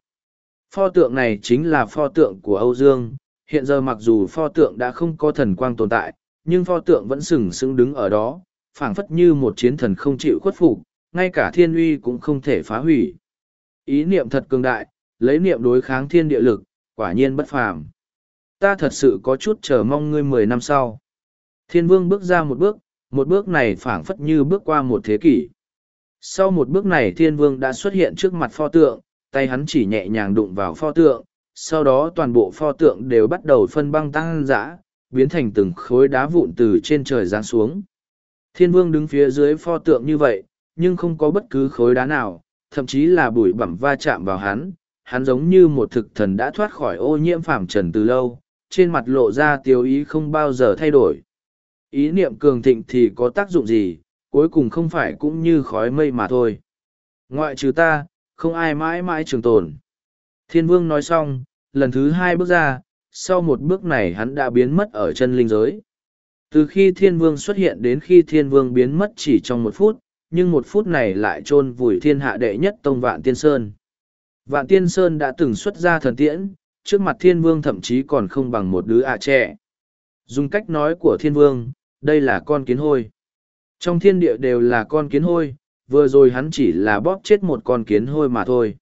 Pho tượng này chính là pho tượng của Âu Dương, hiện giờ mặc dù pho tượng đã không có thần quang tồn tại, nhưng pho tượng vẫn sừng sững đứng ở đó, phảng phất như một chiến thần không chịu khuất phục, ngay cả thiên uy cũng không thể phá hủy. Ý niệm thật cường đại, lấy niệm đối kháng thiên địa lực, quả nhiên bất phàm. Ta thật sự có chút chờ mong ngươi mười năm sau. Thiên vương bước ra một bước, một bước này phảng phất như bước qua một thế kỷ. Sau một bước này thiên vương đã xuất hiện trước mặt pho tượng, tay hắn chỉ nhẹ nhàng đụng vào pho tượng, sau đó toàn bộ pho tượng đều bắt đầu phân băng tăng dã, biến thành từng khối đá vụn từ trên trời giáng xuống. Thiên vương đứng phía dưới pho tượng như vậy, nhưng không có bất cứ khối đá nào, thậm chí là bụi bẩm va chạm vào hắn, hắn giống như một thực thần đã thoát khỏi ô nhiễm phàm trần từ lâu, trên mặt lộ ra tiêu ý không bao giờ thay đổi. Ý niệm cường thịnh thì có tác dụng gì, cuối cùng không phải cũng như khói mây mà thôi. Ngoại trừ ta, không ai mãi mãi trường tồn. Thiên vương nói xong, lần thứ hai bước ra, sau một bước này hắn đã biến mất ở chân linh giới. Từ khi thiên vương xuất hiện đến khi thiên vương biến mất chỉ trong một phút, nhưng một phút này lại chôn vùi thiên hạ đệ nhất tông vạn tiên sơn. Vạn tiên sơn đã từng xuất ra thần tiễn, trước mặt thiên vương thậm chí còn không bằng một đứa ạ trẻ. Dùng cách nói của thiên vương, đây là con kiến hôi. Trong thiên địa đều là con kiến hôi, vừa rồi hắn chỉ là bóp chết một con kiến hôi mà thôi.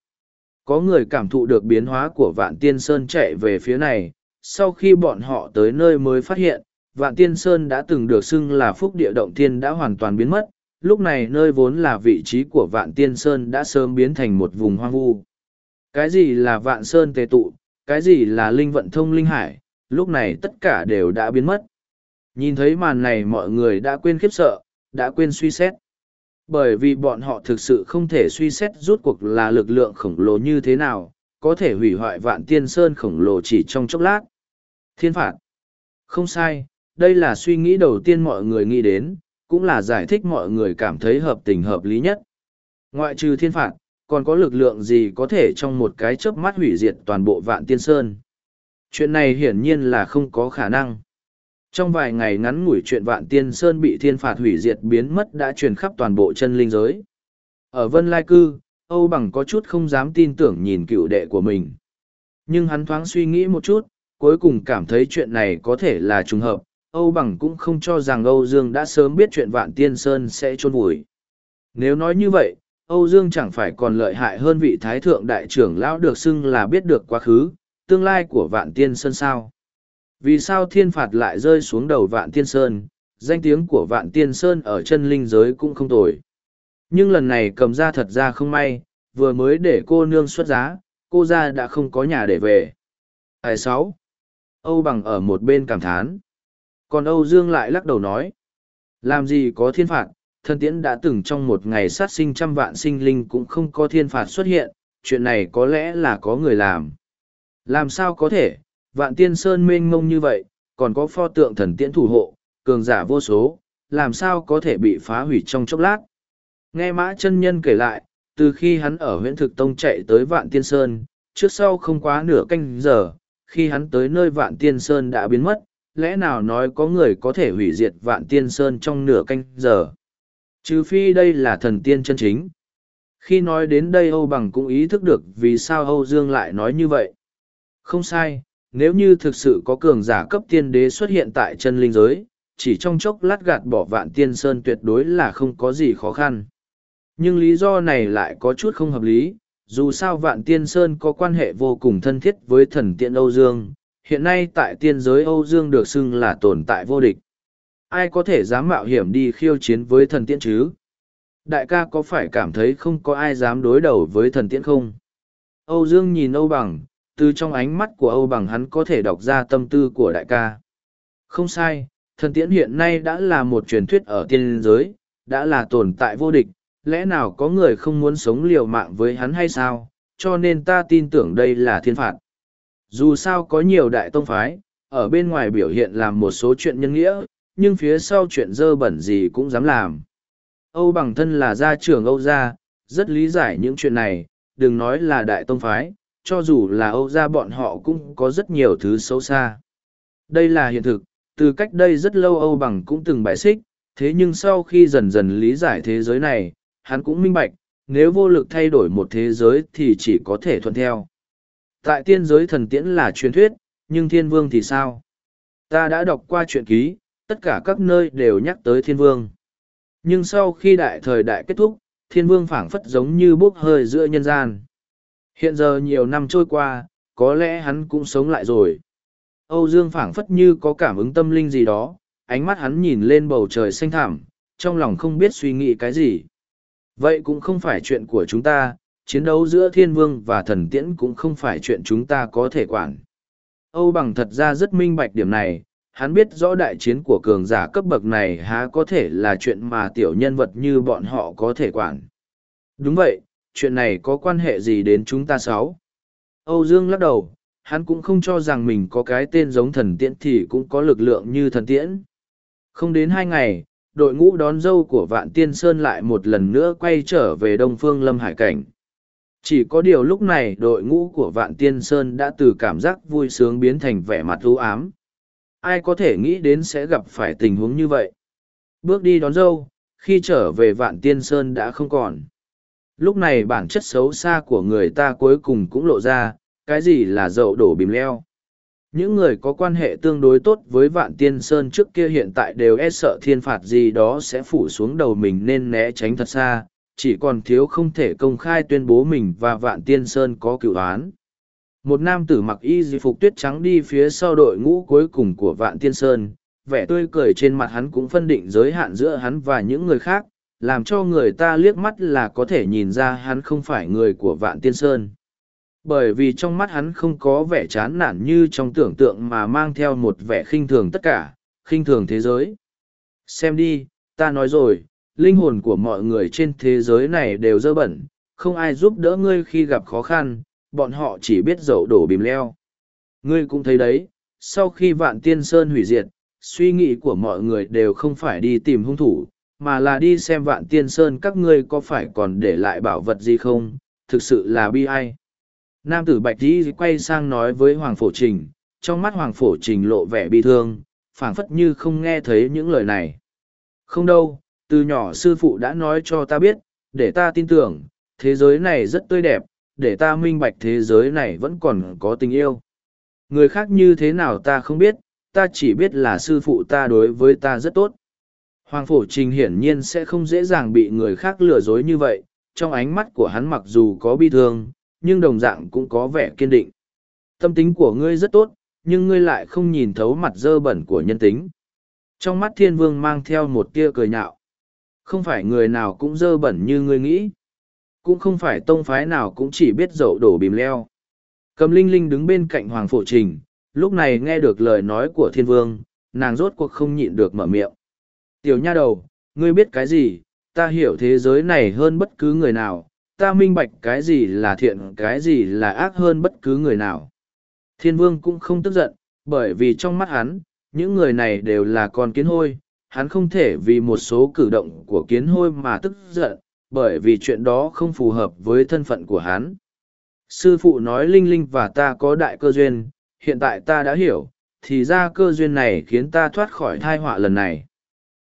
Có người cảm thụ được biến hóa của vạn tiên sơn chạy về phía này, sau khi bọn họ tới nơi mới phát hiện, vạn tiên sơn đã từng được xưng là phúc địa động thiên đã hoàn toàn biến mất, lúc này nơi vốn là vị trí của vạn tiên sơn đã sớm biến thành một vùng hoang vu. Cái gì là vạn sơn tề tụ, cái gì là linh vận thông linh hải, lúc này tất cả đều đã biến mất. Nhìn thấy màn này mọi người đã quên khiếp sợ, đã quên suy xét. Bởi vì bọn họ thực sự không thể suy xét rút cuộc là lực lượng khổng lồ như thế nào, có thể hủy hoại vạn tiên sơn khổng lồ chỉ trong chốc lát. Thiên phạt. Không sai, đây là suy nghĩ đầu tiên mọi người nghĩ đến, cũng là giải thích mọi người cảm thấy hợp tình hợp lý nhất. Ngoại trừ thiên phạt, còn có lực lượng gì có thể trong một cái chớp mắt hủy diệt toàn bộ vạn tiên sơn. Chuyện này hiển nhiên là không có khả năng. Trong vài ngày ngắn ngủi chuyện vạn tiên sơn bị thiên phạt hủy diệt biến mất đã truyền khắp toàn bộ chân linh giới. Ở Vân Lai Cư, Âu Bằng có chút không dám tin tưởng nhìn cựu đệ của mình. Nhưng hắn thoáng suy nghĩ một chút, cuối cùng cảm thấy chuyện này có thể là trùng hợp. Âu Bằng cũng không cho rằng Âu Dương đã sớm biết chuyện vạn tiên sơn sẽ trôn vùi. Nếu nói như vậy, Âu Dương chẳng phải còn lợi hại hơn vị thái thượng đại trưởng lão được xưng là biết được quá khứ, tương lai của vạn tiên sơn sao. Vì sao thiên phạt lại rơi xuống đầu vạn tiên sơn, danh tiếng của vạn tiên sơn ở chân linh giới cũng không tồi. Nhưng lần này cầm ra thật ra không may, vừa mới để cô nương xuất giá, cô ra đã không có nhà để về. Tài sáu. Âu bằng ở một bên cảm thán. Còn Âu Dương lại lắc đầu nói. Làm gì có thiên phạt, thân tiễn đã từng trong một ngày sát sinh trăm vạn sinh linh cũng không có thiên phạt xuất hiện, chuyện này có lẽ là có người làm. Làm sao có thể, vạn tiên sơn mênh mông như vậy, còn có pho tượng thần tiễn thủ hộ, cường giả vô số, làm sao có thể bị phá hủy trong chốc lát. Nghe mã chân nhân kể lại, từ khi hắn ở huyện thực tông chạy tới vạn tiên sơn trước sau không quá nửa canh giờ khi hắn tới nơi vạn tiên sơn đã biến mất lẽ nào nói có người có thể hủy diệt vạn tiên sơn trong nửa canh giờ? Trừ phi đây là thần tiên chân chính. Khi nói đến đây âu bằng cũng ý thức được vì sao âu dương lại nói như vậy. Không sai nếu như thực sự có cường giả cấp tiên đế xuất hiện tại chân linh giới, chỉ trong chốc lát gạt bỏ vạn tiên sơn tuyệt đối là không có gì khó khăn. Nhưng lý do này lại có chút không hợp lý, dù sao vạn tiên sơn có quan hệ vô cùng thân thiết với thần tiên âu dương, hiện nay tại tiên giới âu dương được xưng là tồn tại vô địch. Ai có thể dám mạo hiểm đi khiêu chiến với thần tiên chứ? Đại ca có phải cảm thấy không có ai dám đối đầu với thần tiên không? Âu dương nhìn âu bằng từ trong ánh mắt của âu bằng hắn có thể đọc ra tâm tư của đại ca không sai thần tiễn hiện nay đã là một truyền thuyết ở tiên giới đã là tồn tại vô địch lẽ nào có người không muốn sống liều mạng với hắn hay sao, cho nên ta tin tưởng đây là thiên phạt. Dù sao có nhiều đại tông phái, ở bên ngoài biểu hiện làm một số chuyện nhân nghĩa, nhưng phía sau chuyện dơ bẩn gì cũng dám làm. Âu bằng thân là gia trưởng Âu gia, rất lý giải những chuyện này, đừng nói là đại tông phái, cho dù là Âu gia bọn họ cũng có rất nhiều thứ xấu xa. Đây là hiện thực, từ cách đây rất lâu Âu bằng cũng từng bài xích, thế nhưng sau khi dần dần lý giải thế giới này, hắn cũng minh bạch, nếu vô lực thay đổi một thế giới thì chỉ có thể thuận theo. Tại tiên giới thần tiễn là truyền thuyết, nhưng thiên vương thì sao? Ta đã đọc qua truyện ký, tất cả các nơi đều nhắc tới thiên vương. Nhưng sau khi đại thời đại kết thúc, thiên vương phảng phất giống như bốc hơi giữa nhân gian. Hiện giờ nhiều năm trôi qua, có lẽ hắn cũng sống lại rồi. Âu Dương phảng phất như có cảm ứng tâm linh gì đó, ánh mắt hắn nhìn lên bầu trời xanh thẳm, trong lòng không biết suy nghĩ cái gì. Vậy cũng không phải chuyện của chúng ta, chiến đấu giữa thiên vương và thần tiễn cũng không phải chuyện chúng ta có thể quản. Âu bằng thật ra rất minh bạch điểm này, hắn biết rõ đại chiến của cường giả cấp bậc này há có thể là chuyện mà tiểu nhân vật như bọn họ có thể quản. Đúng vậy, chuyện này có quan hệ gì đến chúng ta sáu? Âu Dương lắc đầu, hắn cũng không cho rằng mình có cái tên giống thần tiễn thì cũng có lực lượng như thần tiễn. Không đến hai ngày, đội ngũ đón dâu của vạn tiên sơn lại một lần nữa quay trở về đông phương lâm hải cảnh chỉ có điều lúc này đội ngũ của vạn tiên sơn đã từ cảm giác vui sướng biến thành vẻ mặt ưu ám ai có thể nghĩ đến sẽ gặp phải tình huống như vậy bước đi đón dâu khi trở về vạn tiên sơn đã không còn lúc này bản chất xấu xa của người ta cuối cùng cũng lộ ra, cái gì là dậu đổ bìm leo. Những người có quan hệ tương đối tốt với vạn tiên sơn trước kia hiện tại đều e sợ thiên phạt gì đó sẽ phủ xuống đầu mình nên né tránh thật xa, chỉ còn thiếu không thể công khai tuyên bố mình và vạn tiên sơn có cựu án một nam tử mặc y di phục tuyết trắng đi phía sau đội ngũ cuối cùng của vạn tiên sơn, vẻ tươi cười trên mặt hắn cũng phân định giới hạn giữa hắn và những người khác làm cho người ta liếc mắt là có thể nhìn ra hắn không phải người của vạn tiên sơn. Bởi vì trong mắt hắn không có vẻ chán nản như trong tưởng tượng mà mang theo một vẻ khinh thường tất cả, khinh thường thế giới. Xem đi, ta nói rồi, linh hồn của mọi người trên thế giới này đều dơ bẩn, không ai giúp đỡ ngươi khi gặp khó khăn, bọn họ chỉ biết dậu đổ bìm leo. Ngươi cũng thấy đấy, sau khi vạn tiên sơn hủy diệt, suy nghĩ của mọi người đều không phải đi tìm hung thủ mà là đi xem vạn tiên sơn các ngươi có phải còn để lại bảo vật gì không thực sự là bi ai Nam tử Bạch Di quay sang nói với Hoàng Phổ Trình, trong mắt Hoàng Phổ Trình lộ vẻ bi thương, phảng phất như không nghe thấy những lời này. Không đâu, từ nhỏ sư phụ đã nói cho ta biết, để ta tin tưởng, thế giới này rất tươi đẹp, để ta minh bạch thế giới này vẫn còn có tình yêu. Người khác như thế nào ta không biết, ta chỉ biết là sư phụ ta đối với ta rất tốt. Hoàng Phổ Trình hiển nhiên sẽ không dễ dàng bị người khác lừa dối như vậy, trong ánh mắt của hắn mặc dù có bi thương, nhưng đồng dạng cũng có vẻ kiên định. Tâm tính của ngươi rất tốt, nhưng ngươi lại không nhìn thấu mặt dơ bẩn của nhân tính. Trong mắt thiên vương mang theo một tia cười nhạo. Không phải người nào cũng dơ bẩn như ngươi nghĩ. Cũng không phải tông phái nào cũng chỉ biết dậu đổ bìm leo. Cầm linh linh đứng bên cạnh Hoàng Phổ Trình, lúc này nghe được lời nói của thiên vương, nàng rốt cuộc không nhịn được mở miệng. Tiểu nha đầu, ngươi biết cái gì, ta hiểu thế giới này hơn bất cứ người nào, ta minh bạch cái gì là thiện cái gì là ác hơn bất cứ người nào. Thiên vương cũng không tức giận, bởi vì trong mắt hắn, những người này đều là con kiến hôi, hắn không thể vì một số cử động của kiến hôi mà tức giận, bởi vì chuyện đó không phù hợp với thân phận của hắn. Sư phụ nói Linh Linh và ta có đại cơ duyên, hiện tại ta đã hiểu, thì ra cơ duyên này khiến ta thoát khỏi thai họa lần này.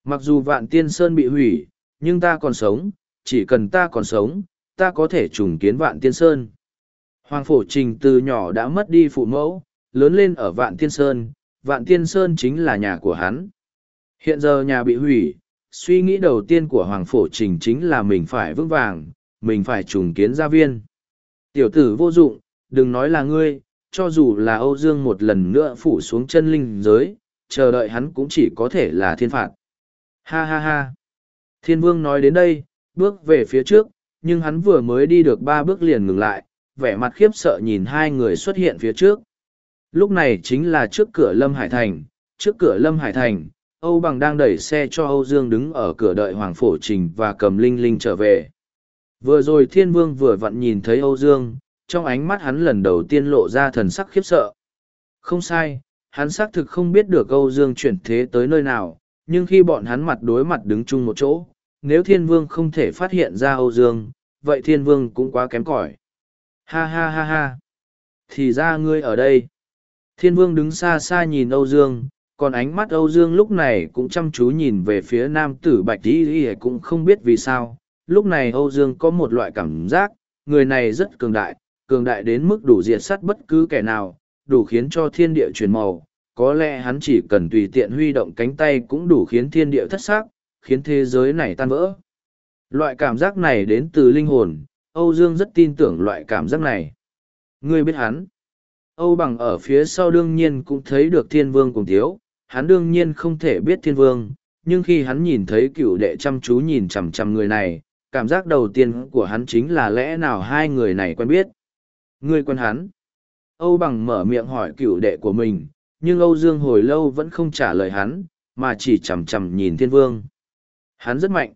Mặc dù vạn tiên sơn bị hủy, nhưng ta còn sống, chỉ cần ta còn sống, ta có thể trùng kiến vạn tiên sơn. Hoàng phổ trình từ nhỏ đã mất đi phụ mẫu, lớn lên ở vạn tiên sơn, vạn tiên sơn chính là nhà của hắn. Hiện giờ nhà bị hủy, suy nghĩ đầu tiên của Hoàng phổ trình chính là mình phải vững vàng, mình phải trùng kiến gia viên. Tiểu tử vô dụng, đừng nói là ngươi, cho dù là Âu Dương một lần nữa phủ xuống chân linh giới, chờ đợi hắn cũng chỉ có thể là thiên phạt. Ha ha ha. Thiên vương nói đến đây, bước về phía trước, nhưng hắn vừa mới đi được ba bước liền ngừng lại, vẻ mặt khiếp sợ nhìn hai người xuất hiện phía trước. Lúc này chính là trước cửa Lâm Hải Thành, trước cửa Lâm Hải Thành, Âu Bằng đang đẩy xe cho Âu Dương đứng ở cửa đợi Hoàng Phổ Trình và cầm Linh Linh trở về. Vừa rồi Thiên Vương vừa vặn nhìn thấy Âu Dương, trong ánh mắt hắn lần đầu tiên lộ ra thần sắc khiếp sợ. Không sai, hắn xác thực không biết được Âu Dương chuyển thế tới nơi nào, nhưng khi bọn hắn mặt đối mặt đứng chung một chỗ, nếu Thiên Vương không thể phát hiện ra Âu Dương, vậy Thiên Vương cũng quá kém cỏi. Ha ha ha ha. Thì ra ngươi ở đây. Thiên Vương đứng xa xa nhìn Âu Dương, còn ánh mắt Âu Dương lúc này cũng chăm chú nhìn về phía nam tử Bạch Đi Đi cũng không biết vì sao. Lúc này Âu Dương có một loại cảm giác, người này rất cường đại, cường đại đến mức đủ diệt sắt bất cứ kẻ nào, đủ khiến cho thiên địa chuyển màu. Có lẽ hắn chỉ cần tùy tiện huy động cánh tay cũng đủ khiến thiên địa thất xác, khiến thế giới này tan vỡ. Loại cảm giác này đến từ linh hồn, Âu Dương rất tin tưởng loại cảm giác này. Ngươi biết hắn. Âu bằng ở phía sau đương nhiên cũng thấy được thiên vương cùng thiếu, hắn đương nhiên không thể biết thiên vương, nhưng khi hắn nhìn thấy cựu đệ chăm chú nhìn chằm chằm người này, cảm giác đầu tiên của hắn chính là lẽ nào hai người này quen biết. Ngươi quen hắn. Âu bằng mở miệng hỏi cựu đệ của mình, nhưng Âu Dương hồi lâu vẫn không trả lời hắn, mà chỉ chầm chầm nhìn thiên vương. Hắn rất mạnh.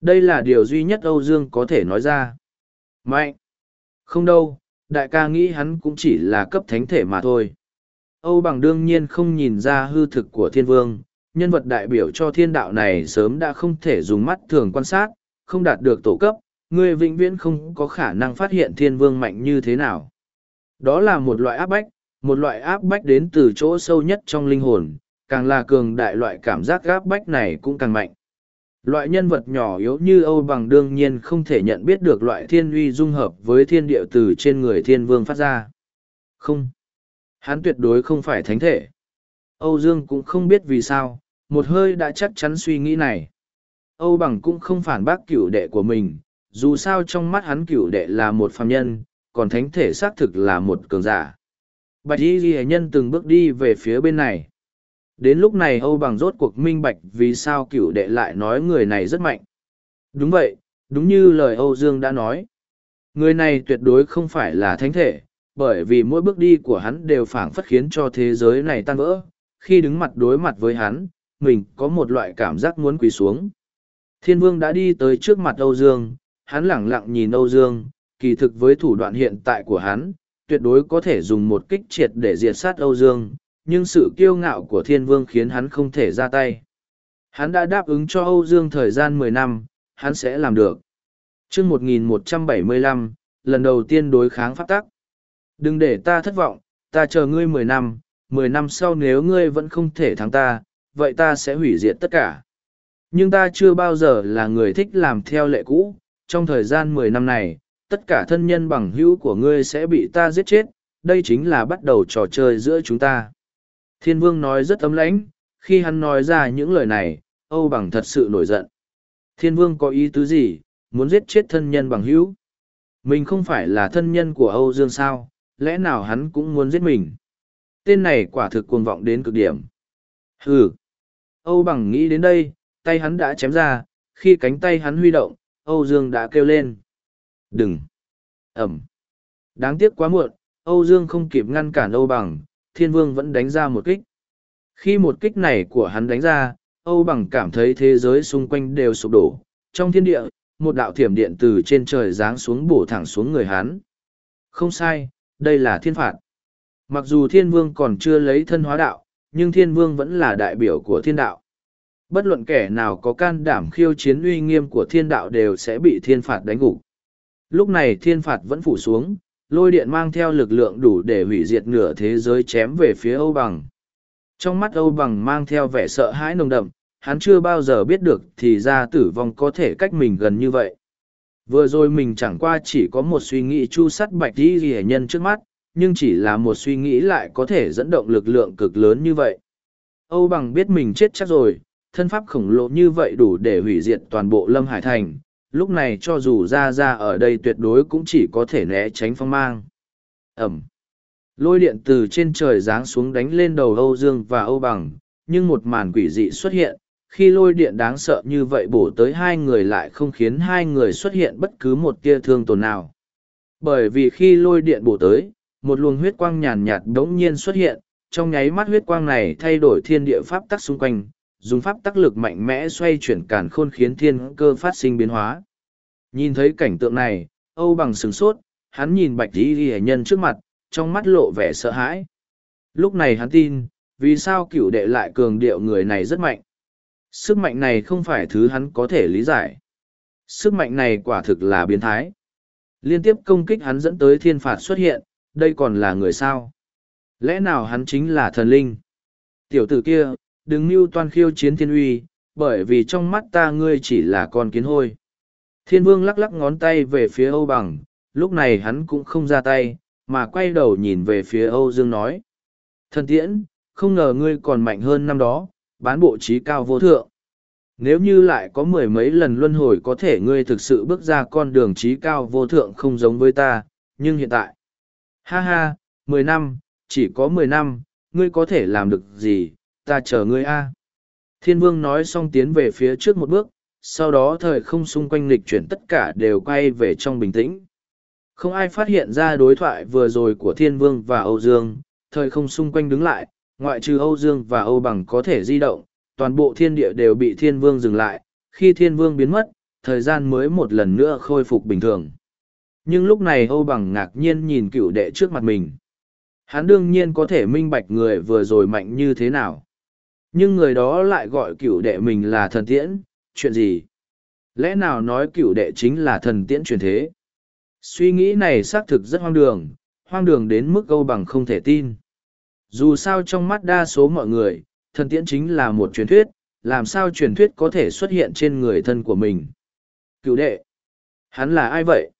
Đây là điều duy nhất Âu Dương có thể nói ra. Mạnh. Không đâu, đại ca nghĩ hắn cũng chỉ là cấp thánh thể mà thôi. Âu bằng đương nhiên không nhìn ra hư thực của thiên vương, nhân vật đại biểu cho thiên đạo này sớm đã không thể dùng mắt thường quan sát, không đạt được tổ cấp, người vĩnh viễn không có khả năng phát hiện thiên vương mạnh như thế nào. Đó là một loại áp bách, một loại áp bách đến từ chỗ sâu nhất trong linh hồn, càng là cường đại loại cảm giác áp bách này cũng càng mạnh. Loại nhân vật nhỏ yếu như Âu bằng đương nhiên không thể nhận biết được loại thiên uy dung hợp với thiên địa từ trên người thiên vương phát ra. Không. Hắn tuyệt đối không phải thánh thể. Âu Dương cũng không biết vì sao, một hơi đã chắc chắn suy nghĩ này. Âu bằng cũng không phản bác cửu đệ của mình, dù sao trong mắt hắn cửu đệ là một phàm nhân, còn thánh thể xác thực là một cường giả. Bạch y ghi nhân từng bước đi về phía bên này. Đến lúc này Âu bằng rốt cuộc minh bạch vì sao cửu đệ lại nói người này rất mạnh. Đúng vậy, đúng như lời Âu Dương đã nói. Người này tuyệt đối không phải là thánh thể, bởi vì mỗi bước đi của hắn đều phảng phất khiến cho thế giới này tan vỡ. Khi đứng mặt đối mặt với hắn, mình có một loại cảm giác muốn quỳ xuống. Thiên vương đã đi tới trước mặt Âu Dương, hắn lẳng lặng nhìn Âu Dương, kỳ thực với thủ đoạn hiện tại của hắn, tuyệt đối có thể dùng một kích triệt để diệt sát Âu Dương, nhưng sự kiêu ngạo của thiên vương khiến hắn không thể ra tay. Hắn đã đáp ứng cho Âu Dương thời gian mười năm, hắn sẽ làm được. chương 1175, lần đầu tiên đối kháng pháp tắc. Đừng để ta thất vọng, ta chờ ngươi mười năm, mười năm sau nếu ngươi vẫn không thể thắng ta, vậy ta sẽ hủy diệt tất cả. Nhưng ta chưa bao giờ là người thích làm theo lệ cũ, trong thời gian mười năm này, tất cả thân nhân bằng hữu của ngươi sẽ bị ta giết chết, đây chính là bắt đầu trò chơi giữa chúng ta. Thiên vương nói rất ấm lãnh, khi hắn nói ra những lời này, Âu bằng thật sự nổi giận. Thiên vương có ý tứ gì, muốn giết chết thân nhân bằng hữu? Mình không phải là thân nhân của Âu Dương sao, lẽ nào hắn cũng muốn giết mình? Tên này quả thực cuồng vọng đến cực điểm. Hừ! Âu bằng nghĩ đến đây, tay hắn đã chém ra, khi cánh tay hắn huy động, Âu Dương đã kêu lên. Đừng! Ẩm! Đáng tiếc quá muộn, Âu Dương không kịp ngăn cản Âu bằng, thiên vương vẫn đánh ra một kích. Khi một kích này của hắn đánh ra, Âu bằng cảm thấy thế giới xung quanh đều sụp đổ. Trong thiên địa, một đạo thiểm điện từ trên trời giáng xuống bổ thẳng xuống người hắn. Không sai, đây là thiên phạt. Mặc dù thiên vương còn chưa lấy thân hóa đạo, nhưng thiên vương vẫn là đại biểu của thiên đạo. Bất luận kẻ nào có can đảm khiêu chiến uy nghiêm của thiên đạo đều sẽ bị thiên phạt đánh gục. Lúc này thiên phạt vẫn phủ xuống, lôi điện mang theo lực lượng đủ để hủy diệt nửa thế giới chém về phía Âu Bằng. Trong mắt Âu Bằng mang theo vẻ sợ hãi nồng đậm, hắn chưa bao giờ biết được thì ra tử vong có thể cách mình gần như vậy. Vừa rồi mình chẳng qua chỉ có một suy nghĩ chu sắt bạch đi ghi nhân trước mắt, nhưng chỉ là một suy nghĩ lại có thể dẫn động lực lượng cực lớn như vậy. Âu Bằng biết mình chết chắc rồi, thân pháp khổng lồ như vậy đủ để hủy diệt toàn bộ Lâm Hải Thành, lúc này cho dù ra ra ở đây tuyệt đối cũng chỉ có thể né tránh phong mang. Ẩm. Lôi điện từ trên trời giáng xuống đánh lên đầu Âu Dương và Âu Bằng, nhưng một màn quỷ dị xuất hiện, khi lôi điện đáng sợ như vậy bổ tới hai người lại không khiến hai người xuất hiện bất cứ một tia thương tổn nào. Bởi vì khi lôi điện bổ tới, một luồng huyết quang nhàn nhạt đống nhiên xuất hiện, trong nháy mắt huyết quang này thay đổi thiên địa pháp tắc xung quanh, dùng pháp tác lực mạnh mẽ xoay chuyển càn khôn khiến thiên cơ phát sinh biến hóa. Nhìn thấy cảnh tượng này, Âu bằng sừng sốt, hắn nhìn bạch tí ghi nhân trước mặt, trong mắt lộ vẻ sợ hãi. Lúc này hắn tin, vì sao cửu đệ lại cường điệu người này rất mạnh. Sức mạnh này không phải thứ hắn có thể lý giải. Sức mạnh này quả thực là biến thái. Liên tiếp công kích hắn dẫn tới thiên phạt xuất hiện, đây còn là người sao. Lẽ nào hắn chính là thần linh? Tiểu tử kia, đừng mưu toan khiêu chiến thiên uy, bởi vì trong mắt ta ngươi chỉ là con kiến hôi. Thiên vương lắc lắc ngón tay về phía Âu Bằng, lúc này hắn cũng không ra tay, mà quay đầu nhìn về phía Âu Dương nói. Thần tiễn, không ngờ ngươi còn mạnh hơn năm đó, bán bộ trí cao vô thượng. Nếu như lại có mười mấy lần luân hồi có thể ngươi thực sự bước ra con đường trí cao vô thượng không giống với ta, nhưng hiện tại. Ha ha, mười năm, chỉ có mười năm, ngươi có thể làm được gì, ta chờ ngươi a. Thiên vương nói xong tiến về phía trước một bước, sau đó thời không xung quanh lịch chuyển tất cả đều quay về trong bình tĩnh. Không ai phát hiện ra đối thoại vừa rồi của Thiên Vương và Âu Dương, thời không xung quanh đứng lại, ngoại trừ Âu Dương và Âu Bằng có thể di động, toàn bộ thiên địa đều bị Thiên Vương dừng lại, khi Thiên Vương biến mất, thời gian mới một lần nữa khôi phục bình thường. Nhưng lúc này Âu Bằng ngạc nhiên nhìn cựu đệ trước mặt mình. Hắn đương nhiên có thể minh bạch người vừa rồi mạnh như thế nào. Nhưng người đó lại gọi cựu đệ mình là thần tiễn, chuyện gì? Lẽ nào nói cựu đệ chính là thần tiễn truyền thế? Suy nghĩ này xác thực rất hoang đường, hoang đường đến mức câu bằng không thể tin. Dù sao trong mắt đa số mọi người, thần tiễn chính là một truyền thuyết, làm sao truyền thuyết có thể xuất hiện trên người thân của mình. Cựu đệ, hắn là ai vậy?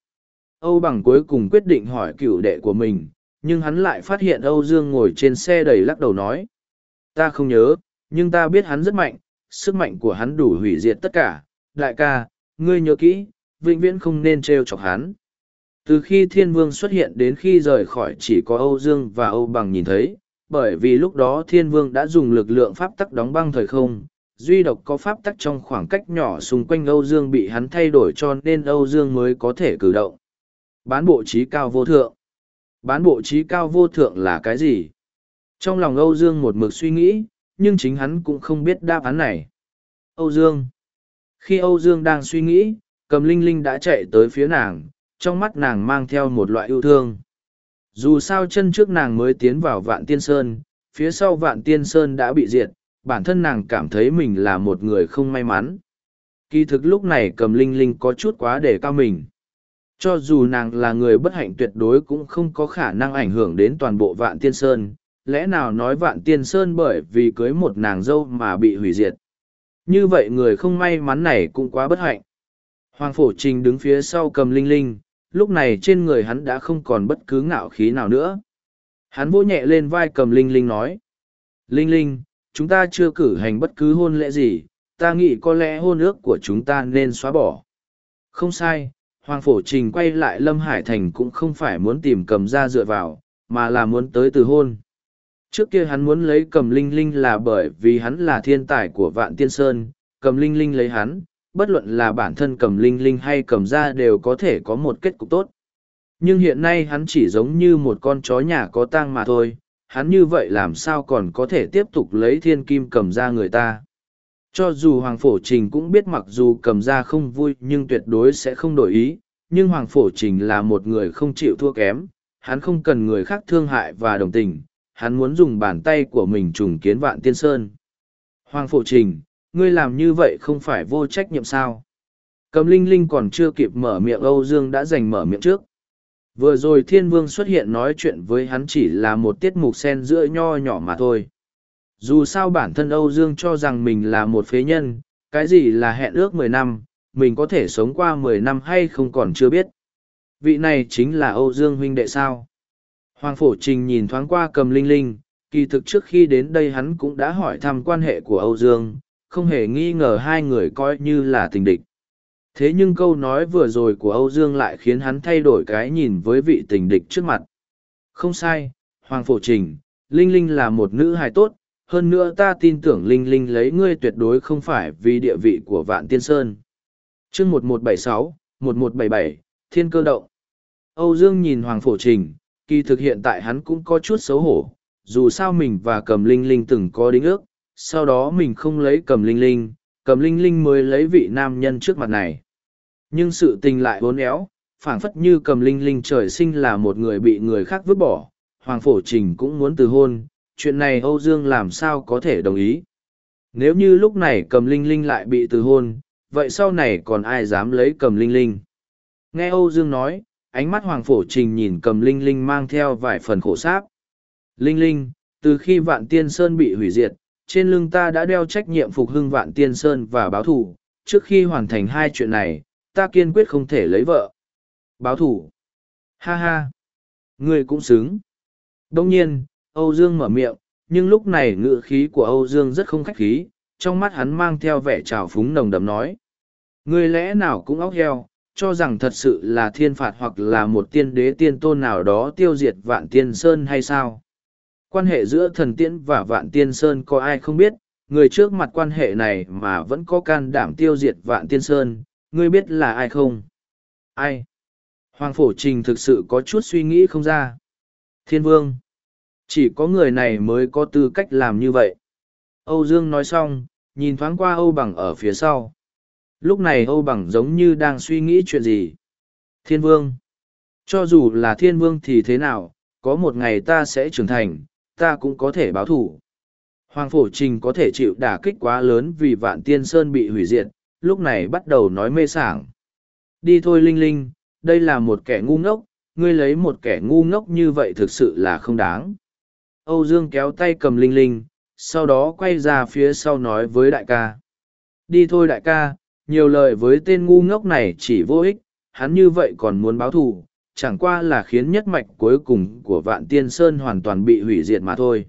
Âu bằng cuối cùng quyết định hỏi cựu đệ của mình, nhưng hắn lại phát hiện Âu Dương ngồi trên xe đầy lắc đầu nói. Ta không nhớ, nhưng ta biết hắn rất mạnh, sức mạnh của hắn đủ hủy diệt tất cả. Đại ca, ngươi nhớ kỹ, vĩnh viễn không nên trêu chọc hắn. Từ khi thiên vương xuất hiện đến khi rời khỏi chỉ có Âu Dương và Âu Bằng nhìn thấy, bởi vì lúc đó thiên vương đã dùng lực lượng pháp tắc đóng băng thời không, duy độc có pháp tắc trong khoảng cách nhỏ xung quanh Âu Dương bị hắn thay đổi cho nên Âu Dương mới có thể cử động. Bán bộ trí cao vô thượng. Bán bộ trí cao vô thượng là cái gì? Trong lòng Âu Dương một mực suy nghĩ, nhưng chính hắn cũng không biết đáp án này. Âu Dương. Khi Âu Dương đang suy nghĩ, cầm linh linh đã chạy tới phía nàng, trong mắt nàng mang theo một loại yêu thương. Dù sao chân trước nàng mới tiến vào vạn tiên sơn, phía sau vạn tiên sơn đã bị diệt, bản thân nàng cảm thấy mình là một người không may mắn. Kỳ thực lúc này cầm linh linh có chút quá để cao mình. Cho dù nàng là người bất hạnh tuyệt đối cũng không có khả năng ảnh hưởng đến toàn bộ vạn tiên sơn, lẽ nào nói vạn tiên sơn bởi vì cưới một nàng dâu mà bị hủy diệt. Như vậy người không may mắn này cũng quá bất hạnh. Hoàng phổ trình đứng phía sau cầm linh linh, lúc này trên người hắn đã không còn bất cứ ngạo khí nào nữa. Hắn vỗ nhẹ lên vai cầm Linh Linh nói. Linh Linh, chúng ta chưa cử hành bất cứ hôn lễ gì, ta nghĩ có lẽ hôn ước của chúng ta nên xóa bỏ. Không sai, Hoàng Phổ Trình quay lại Lâm Hải Thành cũng không phải muốn tìm cầm ra dựa vào, mà là muốn tới từ hôn. Trước kia hắn muốn lấy cầm Linh Linh là bởi vì hắn là thiên tài của Vạn Tiên Sơn, cầm Linh Linh lấy hắn, bất luận là bản thân cầm linh linh hay cầm ra đều có thể có một kết cục tốt. Nhưng hiện nay hắn chỉ giống như một con chó nhà có tang mà thôi, hắn như vậy làm sao còn có thể tiếp tục lấy thiên kim cầm ra người ta. Cho dù Hoàng Phổ Trình cũng biết mặc dù cầm ra không vui nhưng tuyệt đối sẽ không đổi ý, nhưng Hoàng Phổ Trình là một người không chịu thua kém, hắn không cần người khác thương hại và đồng tình, hắn muốn dùng bàn tay của mình trùng kiến vạn tiên sơn. Hoàng Phổ Trình, ngươi làm như vậy không phải vô trách nhiệm sao. Cầm linh linh còn chưa kịp mở miệng Âu Dương đã giành mở miệng trước. Vừa rồi thiên vương xuất hiện nói chuyện với hắn chỉ là một tiết mục sen giữa nho nhỏ mà thôi. Dù sao bản thân Âu Dương cho rằng mình là một phế nhân, cái gì là hẹn ước mười năm, mình có thể sống qua mười năm hay không còn chưa biết. Vị này chính là Âu Dương huynh đệ sao. Hoàng Phổ Trình nhìn thoáng qua cầm linh linh, kỳ thực trước khi đến đây hắn cũng đã hỏi thăm quan hệ của Âu Dương, không hề nghi ngờ hai người coi như là tình địch. Thế nhưng câu nói vừa rồi của Âu Dương lại khiến hắn thay đổi cái nhìn với vị tình địch trước mặt. Không sai, Hoàng Phổ Trình, Linh Linh là một nữ hài tốt, hơn nữa ta tin tưởng Linh Linh lấy ngươi tuyệt đối không phải vì địa vị của Vạn Tiên Sơn. chương 1176, 1177, Thiên Cơ Động. Âu Dương nhìn Hoàng Phổ Trình, kỳ thực hiện tại hắn cũng có chút xấu hổ, dù sao mình và cầm Linh Linh từng có đính ước, sau đó mình không lấy cầm Linh Linh, cầm Linh Linh mới lấy vị nam nhân trước mặt này. Nhưng sự tình lại vốn éo, phảng phất như cầm Linh Linh trời sinh là một người bị người khác vứt bỏ, Hoàng Phổ Trình cũng muốn từ hôn, chuyện này Âu Dương làm sao có thể đồng ý. Nếu như lúc này cầm Linh Linh lại bị từ hôn, vậy sau này còn ai dám lấy cầm Linh Linh? Nghe Âu Dương nói, ánh mắt Hoàng Phổ Trình nhìn cầm Linh Linh mang theo vài phần khổ sáp. Linh Linh, từ khi Vạn Tiên Sơn bị hủy diệt, trên lưng ta đã đeo trách nhiệm phục hưng Vạn Tiên Sơn và báo thủ, trước khi hoàn thành hai chuyện này, ta kiên quyết không thể lấy vợ. Báo thủ. Ha ha. Ngươi cũng xứng. Đông nhiên, Âu Dương mở miệng, nhưng lúc này ngựa khí của Âu Dương rất không khách khí, trong mắt hắn mang theo vẻ trào phúng nồng đầm nói. Ngươi lẽ nào cũng óc heo, cho rằng thật sự là thiên phạt hoặc là một tiên đế tiên tôn nào đó tiêu diệt vạn tiên sơn hay sao? Quan hệ giữa thần tiễn và vạn tiên sơn có ai không biết, người trước mặt quan hệ này mà vẫn có can đảm tiêu diệt vạn tiên sơn, ngươi biết là ai không? Ai? Hoàng Phổ Trình thực sự có chút suy nghĩ không ra. Thiên Vương. Chỉ có người này mới có tư cách làm như vậy. Âu Dương nói xong, nhìn thoáng qua Âu Bằng ở phía sau. Lúc này Âu Bằng giống như đang suy nghĩ chuyện gì. Thiên Vương. Cho dù là Thiên Vương thì thế nào, có một ngày ta sẽ trưởng thành, ta cũng có thể báo thủ. Hoàng Phổ Trình có thể chịu đả kích quá lớn vì Vạn Tiên Sơn bị hủy diệt, lúc này bắt đầu nói mê sảng. Đi thôi Linh Linh, đây là một kẻ ngu ngốc, ngươi lấy một kẻ ngu ngốc như vậy thực sự là không đáng. Âu Dương kéo tay cầm Linh Linh, sau đó quay ra phía sau nói với đại ca. Đi thôi đại ca, nhiều lời với tên ngu ngốc này chỉ vô ích, hắn như vậy còn muốn báo thù, chẳng qua là khiến nhất mạch cuối cùng của Vạn Tiên Sơn hoàn toàn bị hủy diệt mà thôi.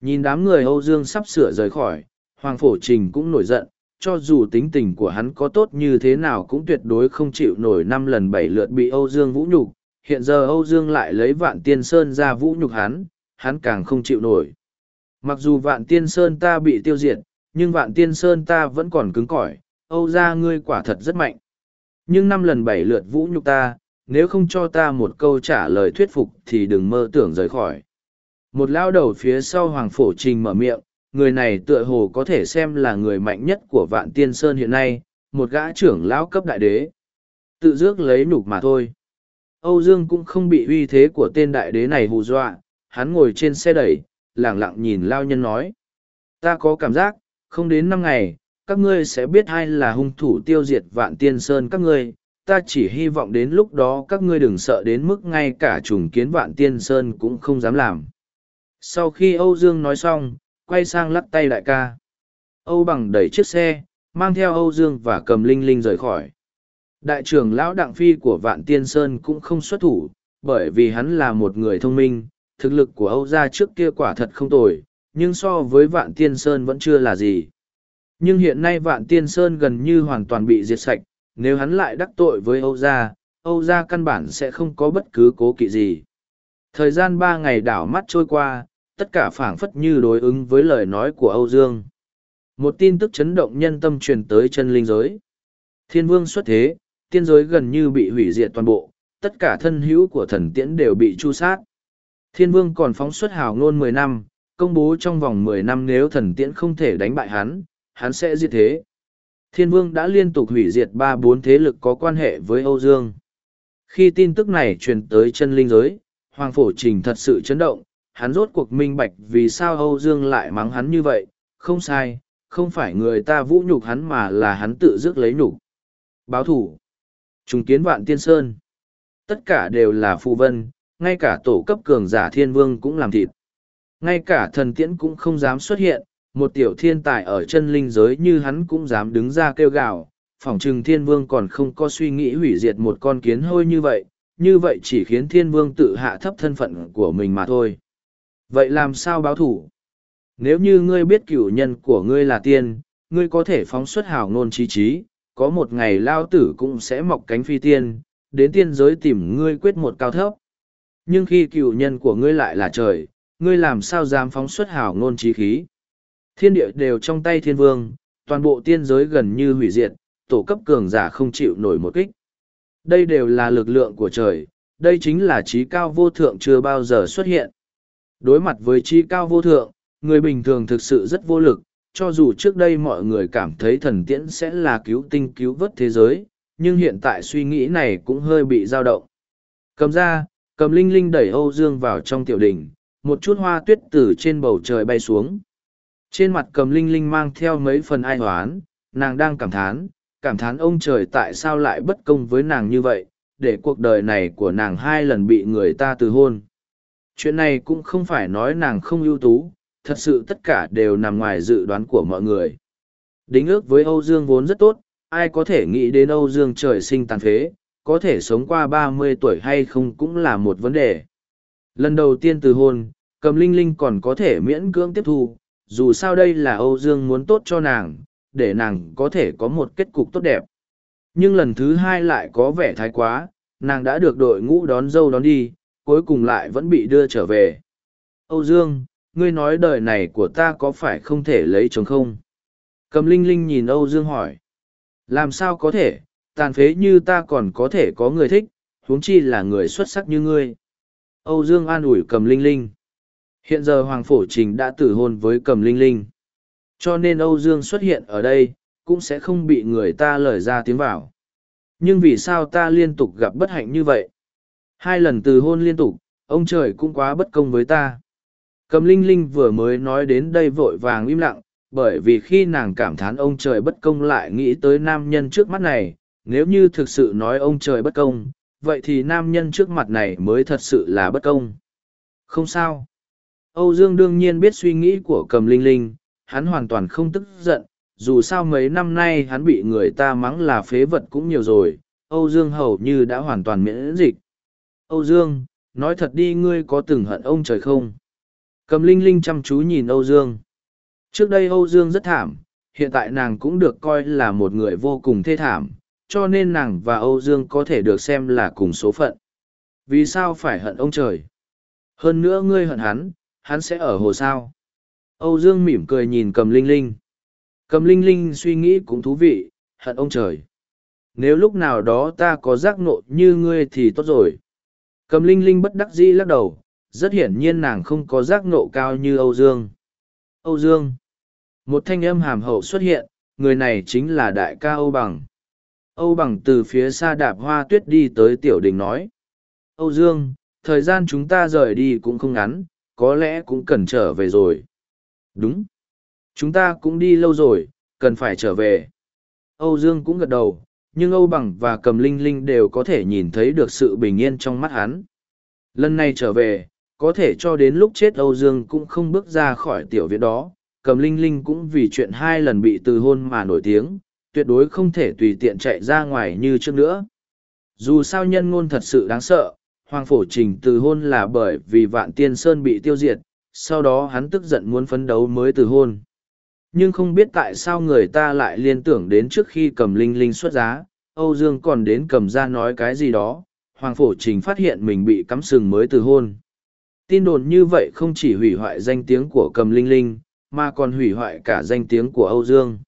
Nhìn đám người Âu Dương sắp sửa rời khỏi, Hoàng Phổ Trình cũng nổi giận, cho dù tính tình của hắn có tốt như thế nào cũng tuyệt đối không chịu nổi năm lần bảy lượt bị Âu Dương vũ nhục. Hiện giờ Âu Dương lại lấy Vạn Tiên Sơn ra vũ nhục hắn, hắn càng không chịu nổi. Mặc dù Vạn Tiên Sơn ta bị tiêu diệt, nhưng Vạn Tiên Sơn ta vẫn còn cứng cỏi, Âu ra ngươi quả thật rất mạnh. Nhưng năm lần bảy lượt vũ nhục ta, nếu không cho ta một câu trả lời thuyết phục thì đừng mơ tưởng rời khỏi. Một lao đầu phía sau Hoàng Phổ Trình mở miệng, người này tựa hồ có thể xem là người mạnh nhất của Vạn Tiên Sơn hiện nay, một gã trưởng lão cấp đại đế. Tự dước lấy nhục mà thôi. Âu Dương cũng không bị uy thế của tên đại đế này hù dọa, hắn ngồi trên xe đẩy, lẳng lặng nhìn lao nhân nói. Ta có cảm giác, không đến năm ngày, các ngươi sẽ biết ai là hung thủ tiêu diệt vạn tiên sơn các ngươi. Ta chỉ hy vọng đến lúc đó các ngươi đừng sợ đến mức ngay cả trùng kiến vạn tiên sơn cũng không dám làm. Sau khi Âu Dương nói xong, quay sang lắc tay đại ca. Âu bằng đẩy chiếc xe, mang theo Âu Dương và cầm Linh Linh rời khỏi. Đại trưởng lão Đặng Phi của Vạn Tiên Sơn cũng không xuất thủ, bởi vì hắn là một người thông minh, thực lực của Âu gia trước kia quả thật không tồi, nhưng so với Vạn Tiên Sơn vẫn chưa là gì. Nhưng hiện nay Vạn Tiên Sơn gần như hoàn toàn bị diệt sạch, nếu hắn lại đắc tội với Âu gia, Âu gia căn bản sẽ không có bất cứ cố kỵ gì. Thời gian ba ngày đảo mắt trôi qua, tất cả phảng phất như đối ứng với lời nói của Âu Dương. Một tin tức chấn động nhân tâm truyền tới chân linh giới. Thiên vương xuất thế, tiên giới gần như bị hủy diệt toàn bộ, tất cả thân hữu của thần tiễn đều bị chu sát. Thiên vương còn phóng xuất hào ngôn mười năm, công bố trong vòng mười năm nếu thần tiễn không thể đánh bại hắn, hắn sẽ diệt thế. Thiên vương đã liên tục hủy diệt ba bốn thế lực có quan hệ với Âu Dương. Khi tin tức này truyền tới chân linh giới, Hoàng Phổ Trình thật sự chấn động, hắn rốt cuộc minh bạch vì sao Âu Dương lại mắng hắn như vậy, không sai, không phải người ta vũ nhục hắn mà là hắn tự dứt lấy nhục. Báo thủ. Trùng kiến vạn tiên sơn. Tất cả đều là phù vân, ngay cả tổ cấp cường giả thiên vương cũng làm thịt. Ngay cả thần tiễn cũng không dám xuất hiện, một tiểu thiên tài ở chân linh giới như hắn cũng dám đứng ra kêu gào. Phỏng chừng thiên vương còn không có suy nghĩ hủy diệt một con kiến hôi như vậy, như vậy chỉ khiến thiên vương tự hạ thấp thân phận của mình mà thôi. Vậy làm sao báo thủ? Nếu như ngươi biết cửu nhân của ngươi là tiên, ngươi có thể phóng xuất hào ngôn trí trí, có một ngày lao tử cũng sẽ mọc cánh phi tiên, đến tiên giới tìm ngươi quyết một cao thấp. Nhưng khi cửu nhân của ngươi lại là trời, ngươi làm sao dám phóng xuất hào ngôn trí khí? Thiên địa đều trong tay thiên vương, toàn bộ tiên giới gần như hủy diệt, tổ cấp cường giả không chịu nổi một kích. Đây đều là lực lượng của trời, đây chính là trí cao vô thượng chưa bao giờ xuất hiện. Đối mặt với trí cao vô thượng, người bình thường thực sự rất vô lực, cho dù trước đây mọi người cảm thấy thần tiễn sẽ là cứu tinh cứu vớt thế giới, nhưng hiện tại suy nghĩ này cũng hơi bị dao động. Cầm ra, cầm linh linh đẩy Âu Dương vào trong tiểu đỉnh, một chút hoa tuyết từ trên bầu trời bay xuống. Trên mặt cầm linh linh mang theo mấy phần ai hoán, nàng đang cảm thán, cảm thán ông trời tại sao lại bất công với nàng như vậy, để cuộc đời này của nàng hai lần bị người ta từ hôn. Chuyện này cũng không phải nói nàng không ưu tú, thật sự tất cả đều nằm ngoài dự đoán của mọi người. Đính ước với Âu Dương vốn rất tốt, ai có thể nghĩ đến Âu Dương trời sinh tàn phế, có thể sống qua ba mươi tuổi hay không cũng là một vấn đề. Lần đầu tiên từ hôn, cầm linh linh còn có thể miễn cưỡng tiếp thu, dù sao đây là Âu Dương muốn tốt cho nàng, để nàng có thể có một kết cục tốt đẹp. Nhưng lần thứ hai lại có vẻ thái quá, nàng đã được đội ngũ đón dâu đón đi, cuối cùng lại vẫn bị đưa trở về. Âu Dương, ngươi nói đời này của ta có phải không thể lấy chồng không? Cầm linh linh nhìn Âu Dương hỏi. Làm sao có thể, tàn phế như ta còn có thể có người thích, huống chi là người xuất sắc như ngươi. Âu Dương an ủi cầm linh linh. Hiện giờ Hoàng Phổ Trình đã tử hôn với cầm linh linh. Cho nên Âu Dương xuất hiện ở đây, cũng sẽ không bị người ta lời ra tiếng vào. Nhưng vì sao ta liên tục gặp bất hạnh như vậy? Hai lần từ hôn liên tục, ông trời cũng quá bất công với ta. Cầm linh linh vừa mới nói đến đây vội vàng im lặng, bởi vì khi nàng cảm thán ông trời bất công lại nghĩ tới nam nhân trước mắt này, nếu như thực sự nói ông trời bất công, vậy thì nam nhân trước mặt này mới thật sự là bất công. Không sao. Âu Dương đương nhiên biết suy nghĩ của cầm linh linh, hắn hoàn toàn không tức giận, dù sao mấy năm nay hắn bị người ta mắng là phế vật cũng nhiều rồi, Âu Dương hầu như đã hoàn toàn miễn dịch. Âu Dương, nói thật đi ngươi có từng hận ông trời không? Cầm linh linh chăm chú nhìn Âu Dương. Trước đây Âu Dương rất thảm, hiện tại nàng cũng được coi là một người vô cùng thê thảm, cho nên nàng và Âu Dương có thể được xem là cùng số phận. Vì sao phải hận ông trời? Hơn nữa ngươi hận hắn, hắn sẽ ở hồ sao? Âu Dương mỉm cười nhìn cầm linh linh. Cầm linh linh suy nghĩ cũng thú vị, hận ông trời. Nếu lúc nào đó ta có giác nộ như ngươi thì tốt rồi. Cầm linh linh bất đắc dĩ lắc đầu, rất hiển nhiên nàng không có giác nộ cao như Âu Dương. Âu Dương. Một thanh âm hàm hậu xuất hiện, người này chính là đại ca Âu Bằng. Âu Bằng từ phía xa đạp hoa tuyết đi tới tiểu đình nói. Âu Dương, thời gian chúng ta rời đi cũng không ngắn, có lẽ cũng cần trở về rồi. Đúng. Chúng ta cũng đi lâu rồi, cần phải trở về. Âu Dương cũng gật đầu, nhưng Âu Bằng và Cầm Linh Linh đều có thể nhìn thấy được sự bình yên trong mắt hắn. Lần này trở về, có thể cho đến lúc chết Âu Dương cũng không bước ra khỏi tiểu viện đó. Cầm Linh Linh cũng vì chuyện hai lần bị từ hôn mà nổi tiếng, tuyệt đối không thể tùy tiện chạy ra ngoài như trước nữa. Dù sao nhân ngôn thật sự đáng sợ, Hoàng Phổ Trình từ hôn là bởi vì Vạn Tiên Sơn bị tiêu diệt, sau đó hắn tức giận muốn phấn đấu mới từ hôn. Nhưng không biết tại sao người ta lại liên tưởng đến trước khi cầm linh linh xuất giá, Âu Dương còn đến cầm ra nói cái gì đó, Hoàng Phổ Trình phát hiện mình bị cắm sừng mới từ hôn. Tin đồn như vậy không chỉ hủy hoại danh tiếng của cầm linh linh, mà còn hủy hoại cả danh tiếng của Âu Dương.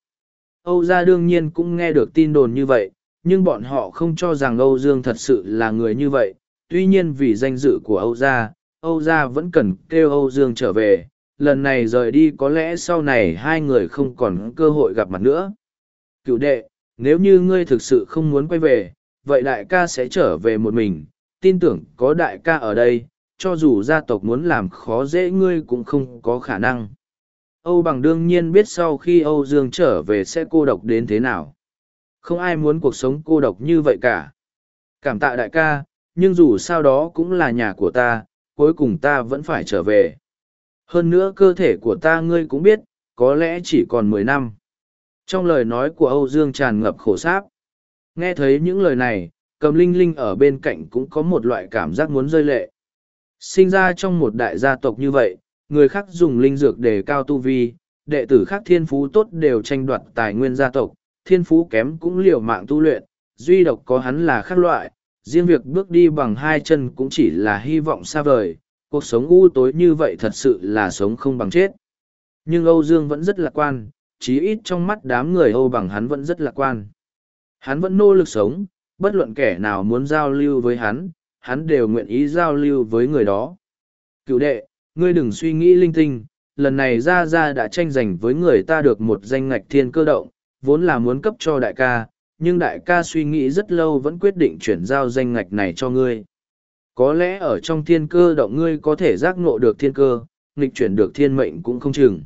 Âu gia đương nhiên cũng nghe được tin đồn như vậy, nhưng bọn họ không cho rằng Âu Dương thật sự là người như vậy. Tuy nhiên vì danh dự của Âu gia, Âu gia vẫn cần kêu Âu Dương trở về. Lần này rời đi có lẽ sau này hai người không còn cơ hội gặp mặt nữa. Cựu đệ, nếu như ngươi thực sự không muốn quay về, vậy đại ca sẽ trở về một mình. Tin tưởng có đại ca ở đây, cho dù gia tộc muốn làm khó dễ ngươi cũng không có khả năng. Âu bằng đương nhiên biết sau khi Âu Dương trở về sẽ cô độc đến thế nào. Không ai muốn cuộc sống cô độc như vậy cả. Cảm tạ đại ca, nhưng dù sao đó cũng là nhà của ta, cuối cùng ta vẫn phải trở về. Hơn nữa cơ thể của ta ngươi cũng biết, có lẽ chỉ còn mười năm. Trong lời nói của Âu Dương tràn ngập khổ sáp. Nghe thấy những lời này, cầm linh linh ở bên cạnh cũng có một loại cảm giác muốn rơi lệ. Sinh ra trong một đại gia tộc như vậy, người khác dùng linh dược để cao tu vi, đệ tử khác thiên phú tốt đều tranh đoạt tài nguyên gia tộc, thiên phú kém cũng liều mạng tu luyện, duy độc có hắn là khác loại, riêng việc bước đi bằng hai chân cũng chỉ là hy vọng xa vời, cuộc sống u tối như vậy thật sự là sống không bằng chết. Nhưng Âu Dương vẫn rất lạc quan, chí ít trong mắt đám người Âu bằng hắn vẫn rất lạc quan. Hắn vẫn nỗ lực sống, bất luận kẻ nào muốn giao lưu với hắn, hắn đều nguyện ý giao lưu với người đó. Cựu đệ, ngươi đừng suy nghĩ linh tinh, lần này ra ra đã tranh giành với người ta được một danh ngạch thiên cơ động, vốn là muốn cấp cho đại ca, nhưng đại ca suy nghĩ rất lâu vẫn quyết định chuyển giao danh ngạch này cho ngươi. Có lẽ ở trong thiên cơ động ngươi có thể giác ngộ được thiên cơ, nghịch chuyển được thiên mệnh cũng không chừng.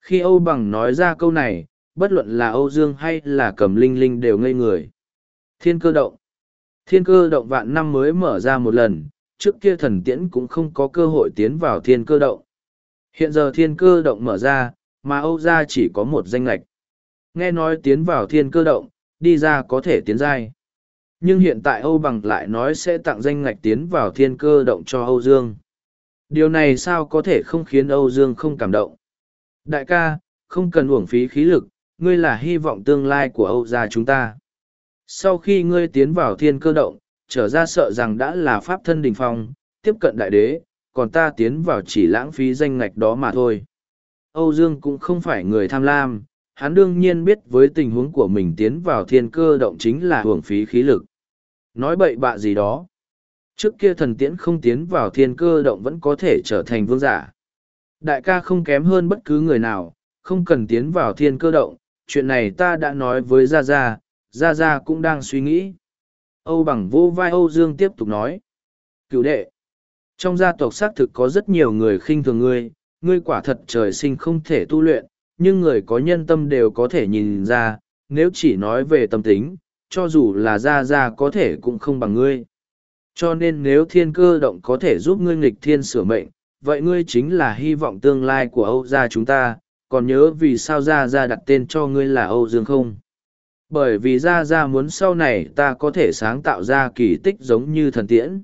Khi Âu Bằng nói ra câu này, bất luận là Âu Dương hay là Cầm Linh Linh đều ngây người. Thiên cơ động. Thiên cơ động vạn năm mới mở ra một lần, trước kia thần tiễn cũng không có cơ hội tiến vào thiên cơ động. Hiện giờ thiên cơ động mở ra, mà Âu gia chỉ có một danh ngạch. Nghe nói tiến vào thiên cơ động, đi ra có thể tiến giai. Nhưng hiện tại Âu Bằng lại nói sẽ tặng danh ngạch tiến vào thiên cơ động cho Âu Dương. Điều này sao có thể không khiến Âu Dương không cảm động? Đại ca, không cần uổng phí khí lực, ngươi là hy vọng tương lai của Âu gia chúng ta. Sau khi ngươi tiến vào thiên cơ động, trở ra sợ rằng đã là pháp thân đình phong, tiếp cận đại đế, còn ta tiến vào chỉ lãng phí danh ngạch đó mà thôi. Âu Dương cũng không phải người tham lam, hắn đương nhiên biết với tình huống của mình tiến vào thiên cơ động chính là hưởng phí khí lực. Nói bậy bạ gì đó. Trước kia thần tiễn không tiến vào thiên cơ động vẫn có thể trở thành vương giả. Đại ca không kém hơn bất cứ người nào, không cần tiến vào thiên cơ động, chuyện này ta đã nói với Gia Gia, Gia Gia cũng đang suy nghĩ. Âu bằng vô vai Âu Dương tiếp tục nói. Cựu đệ, trong gia tộc xác thực có rất nhiều người khinh thường ngươi, ngươi quả thật trời sinh không thể tu luyện, nhưng người có nhân tâm đều có thể nhìn ra, nếu chỉ nói về tâm tính, cho dù là Gia Gia có thể cũng không bằng ngươi. Cho nên nếu thiên cơ động có thể giúp ngươi nghịch thiên sửa mệnh, vậy ngươi chính là hy vọng tương lai của Âu gia chúng ta, còn nhớ vì sao Gia Gia đặt tên cho ngươi là Âu Dương không? Bởi vì Gia Gia muốn sau này ta có thể sáng tạo ra kỳ tích giống như thần tiễn.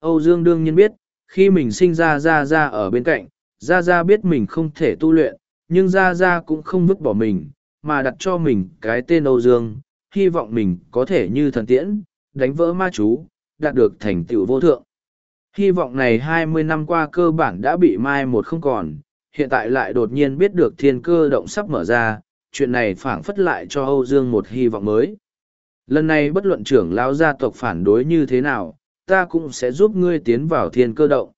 Âu Dương đương nhiên biết, khi mình sinh ra Gia Gia ở bên cạnh, Gia Gia biết mình không thể tu luyện, nhưng Ra Ra cũng không vứt bỏ mình, mà đặt cho mình cái tên Âu Dương, hy vọng mình có thể như thần tiễn, đánh vỡ ma chú, đạt được thành tựu vô thượng. Hy vọng này hai mươi năm qua cơ bản đã bị mai một không còn, hiện tại lại đột nhiên biết được thiên cơ động sắp mở ra, chuyện này phảng phất lại cho Âu Dương một hy vọng mới. Lần này bất luận trưởng lão gia tộc phản đối như thế nào, ta cũng sẽ giúp ngươi tiến vào thiên cơ động.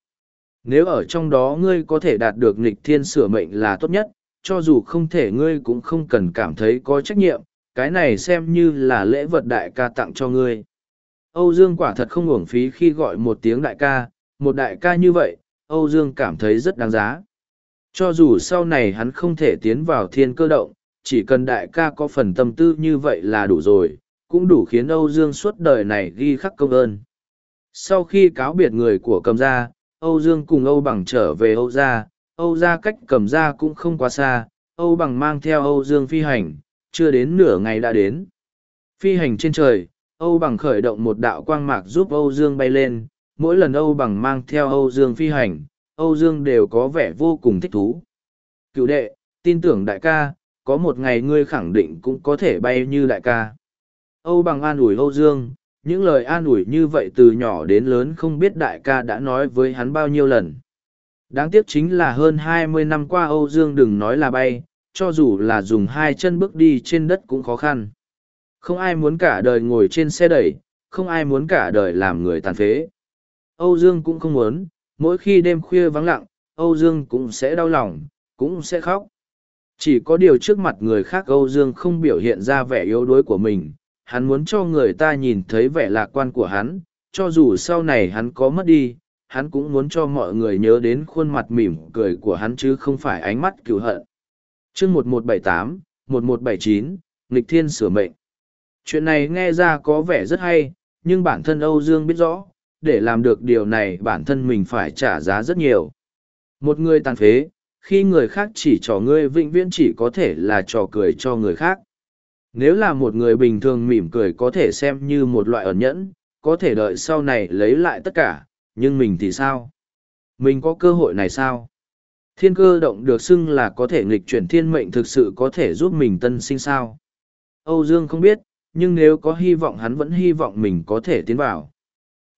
Nếu ở trong đó ngươi có thể đạt được nghịch thiên sửa mệnh là tốt nhất, cho dù không thể ngươi cũng không cần cảm thấy có trách nhiệm, cái này xem như là lễ vật đại ca tặng cho ngươi. Âu Dương quả thật không uổng phí khi gọi một tiếng đại ca, một đại ca như vậy, Âu Dương cảm thấy rất đáng giá. Cho dù sau này hắn không thể tiến vào thiên cơ động, chỉ cần đại ca có phần tâm tư như vậy là đủ rồi, cũng đủ khiến Âu Dương suốt đời này ghi khắc công ơn. Sau khi cáo biệt người của cầm gia, Âu Dương cùng Âu Bằng trở về Âu gia, Âu ra cách cầm ra cũng không quá xa, Âu Bằng mang theo Âu Dương phi hành, chưa đến nửa ngày đã đến. Phi hành trên trời, Âu Bằng khởi động một đạo quang mạc giúp Âu Dương bay lên, mỗi lần Âu Bằng mang theo Âu Dương phi hành, Âu Dương đều có vẻ vô cùng thích thú. Cựu đệ, tin tưởng đại ca, có một ngày ngươi khẳng định cũng có thể bay như đại ca. Âu Bằng an ủi Âu Dương, những lời an ủi như vậy từ nhỏ đến lớn không biết đại ca đã nói với hắn bao nhiêu lần. Đáng tiếc chính là hơn hai mươi năm qua Âu Dương đừng nói là bay, cho dù là dùng hai chân bước đi trên đất cũng khó khăn. Không ai muốn cả đời ngồi trên xe đẩy, không ai muốn cả đời làm người tàn phế. Âu Dương cũng không muốn, mỗi khi đêm khuya vắng lặng, Âu Dương cũng sẽ đau lòng, cũng sẽ khóc. Chỉ có điều trước mặt người khác Âu Dương không biểu hiện ra vẻ yếu đuối của mình, hắn muốn cho người ta nhìn thấy vẻ lạc quan của hắn, cho dù sau này hắn có mất đi, hắn cũng muốn cho mọi người nhớ đến khuôn mặt mỉm cười của hắn chứ không phải ánh mắt cựu hận. chương 1178, 1179, nghịch thiên sửa mệnh. Chuyện này nghe ra có vẻ rất hay, nhưng bản thân Âu Dương biết rõ, để làm được điều này bản thân mình phải trả giá rất nhiều. Một người tàn phế, khi người khác chỉ trò ngươi vĩnh viễn chỉ có thể là trò cười cho người khác. Nếu là một người bình thường mỉm cười có thể xem như một loại ẩn nhẫn, có thể đợi sau này lấy lại tất cả, nhưng mình thì sao? Mình có cơ hội này sao? Thiên cơ động được xưng là có thể nghịch chuyển thiên mệnh thực sự có thể giúp mình tân sinh sao? Âu Dương không biết, nhưng nếu có hy vọng hắn vẫn hy vọng mình có thể tiến vào.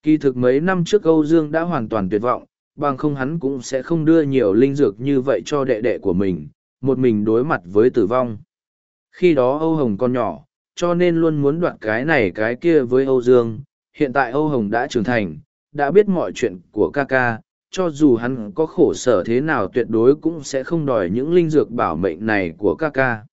Kỳ thực mấy năm trước Âu Dương đã hoàn toàn tuyệt vọng, bằng không hắn cũng sẽ không đưa nhiều linh dược như vậy cho đệ đệ của mình, một mình đối mặt với tử vong. Khi đó Âu Hồng còn nhỏ, cho nên luôn muốn đoạt cái này cái kia với Âu Dương, hiện tại Âu Hồng đã trưởng thành, đã biết mọi chuyện của ca ca, cho dù hắn có khổ sở thế nào tuyệt đối cũng sẽ không đòi những linh dược bảo mệnh này của ca ca.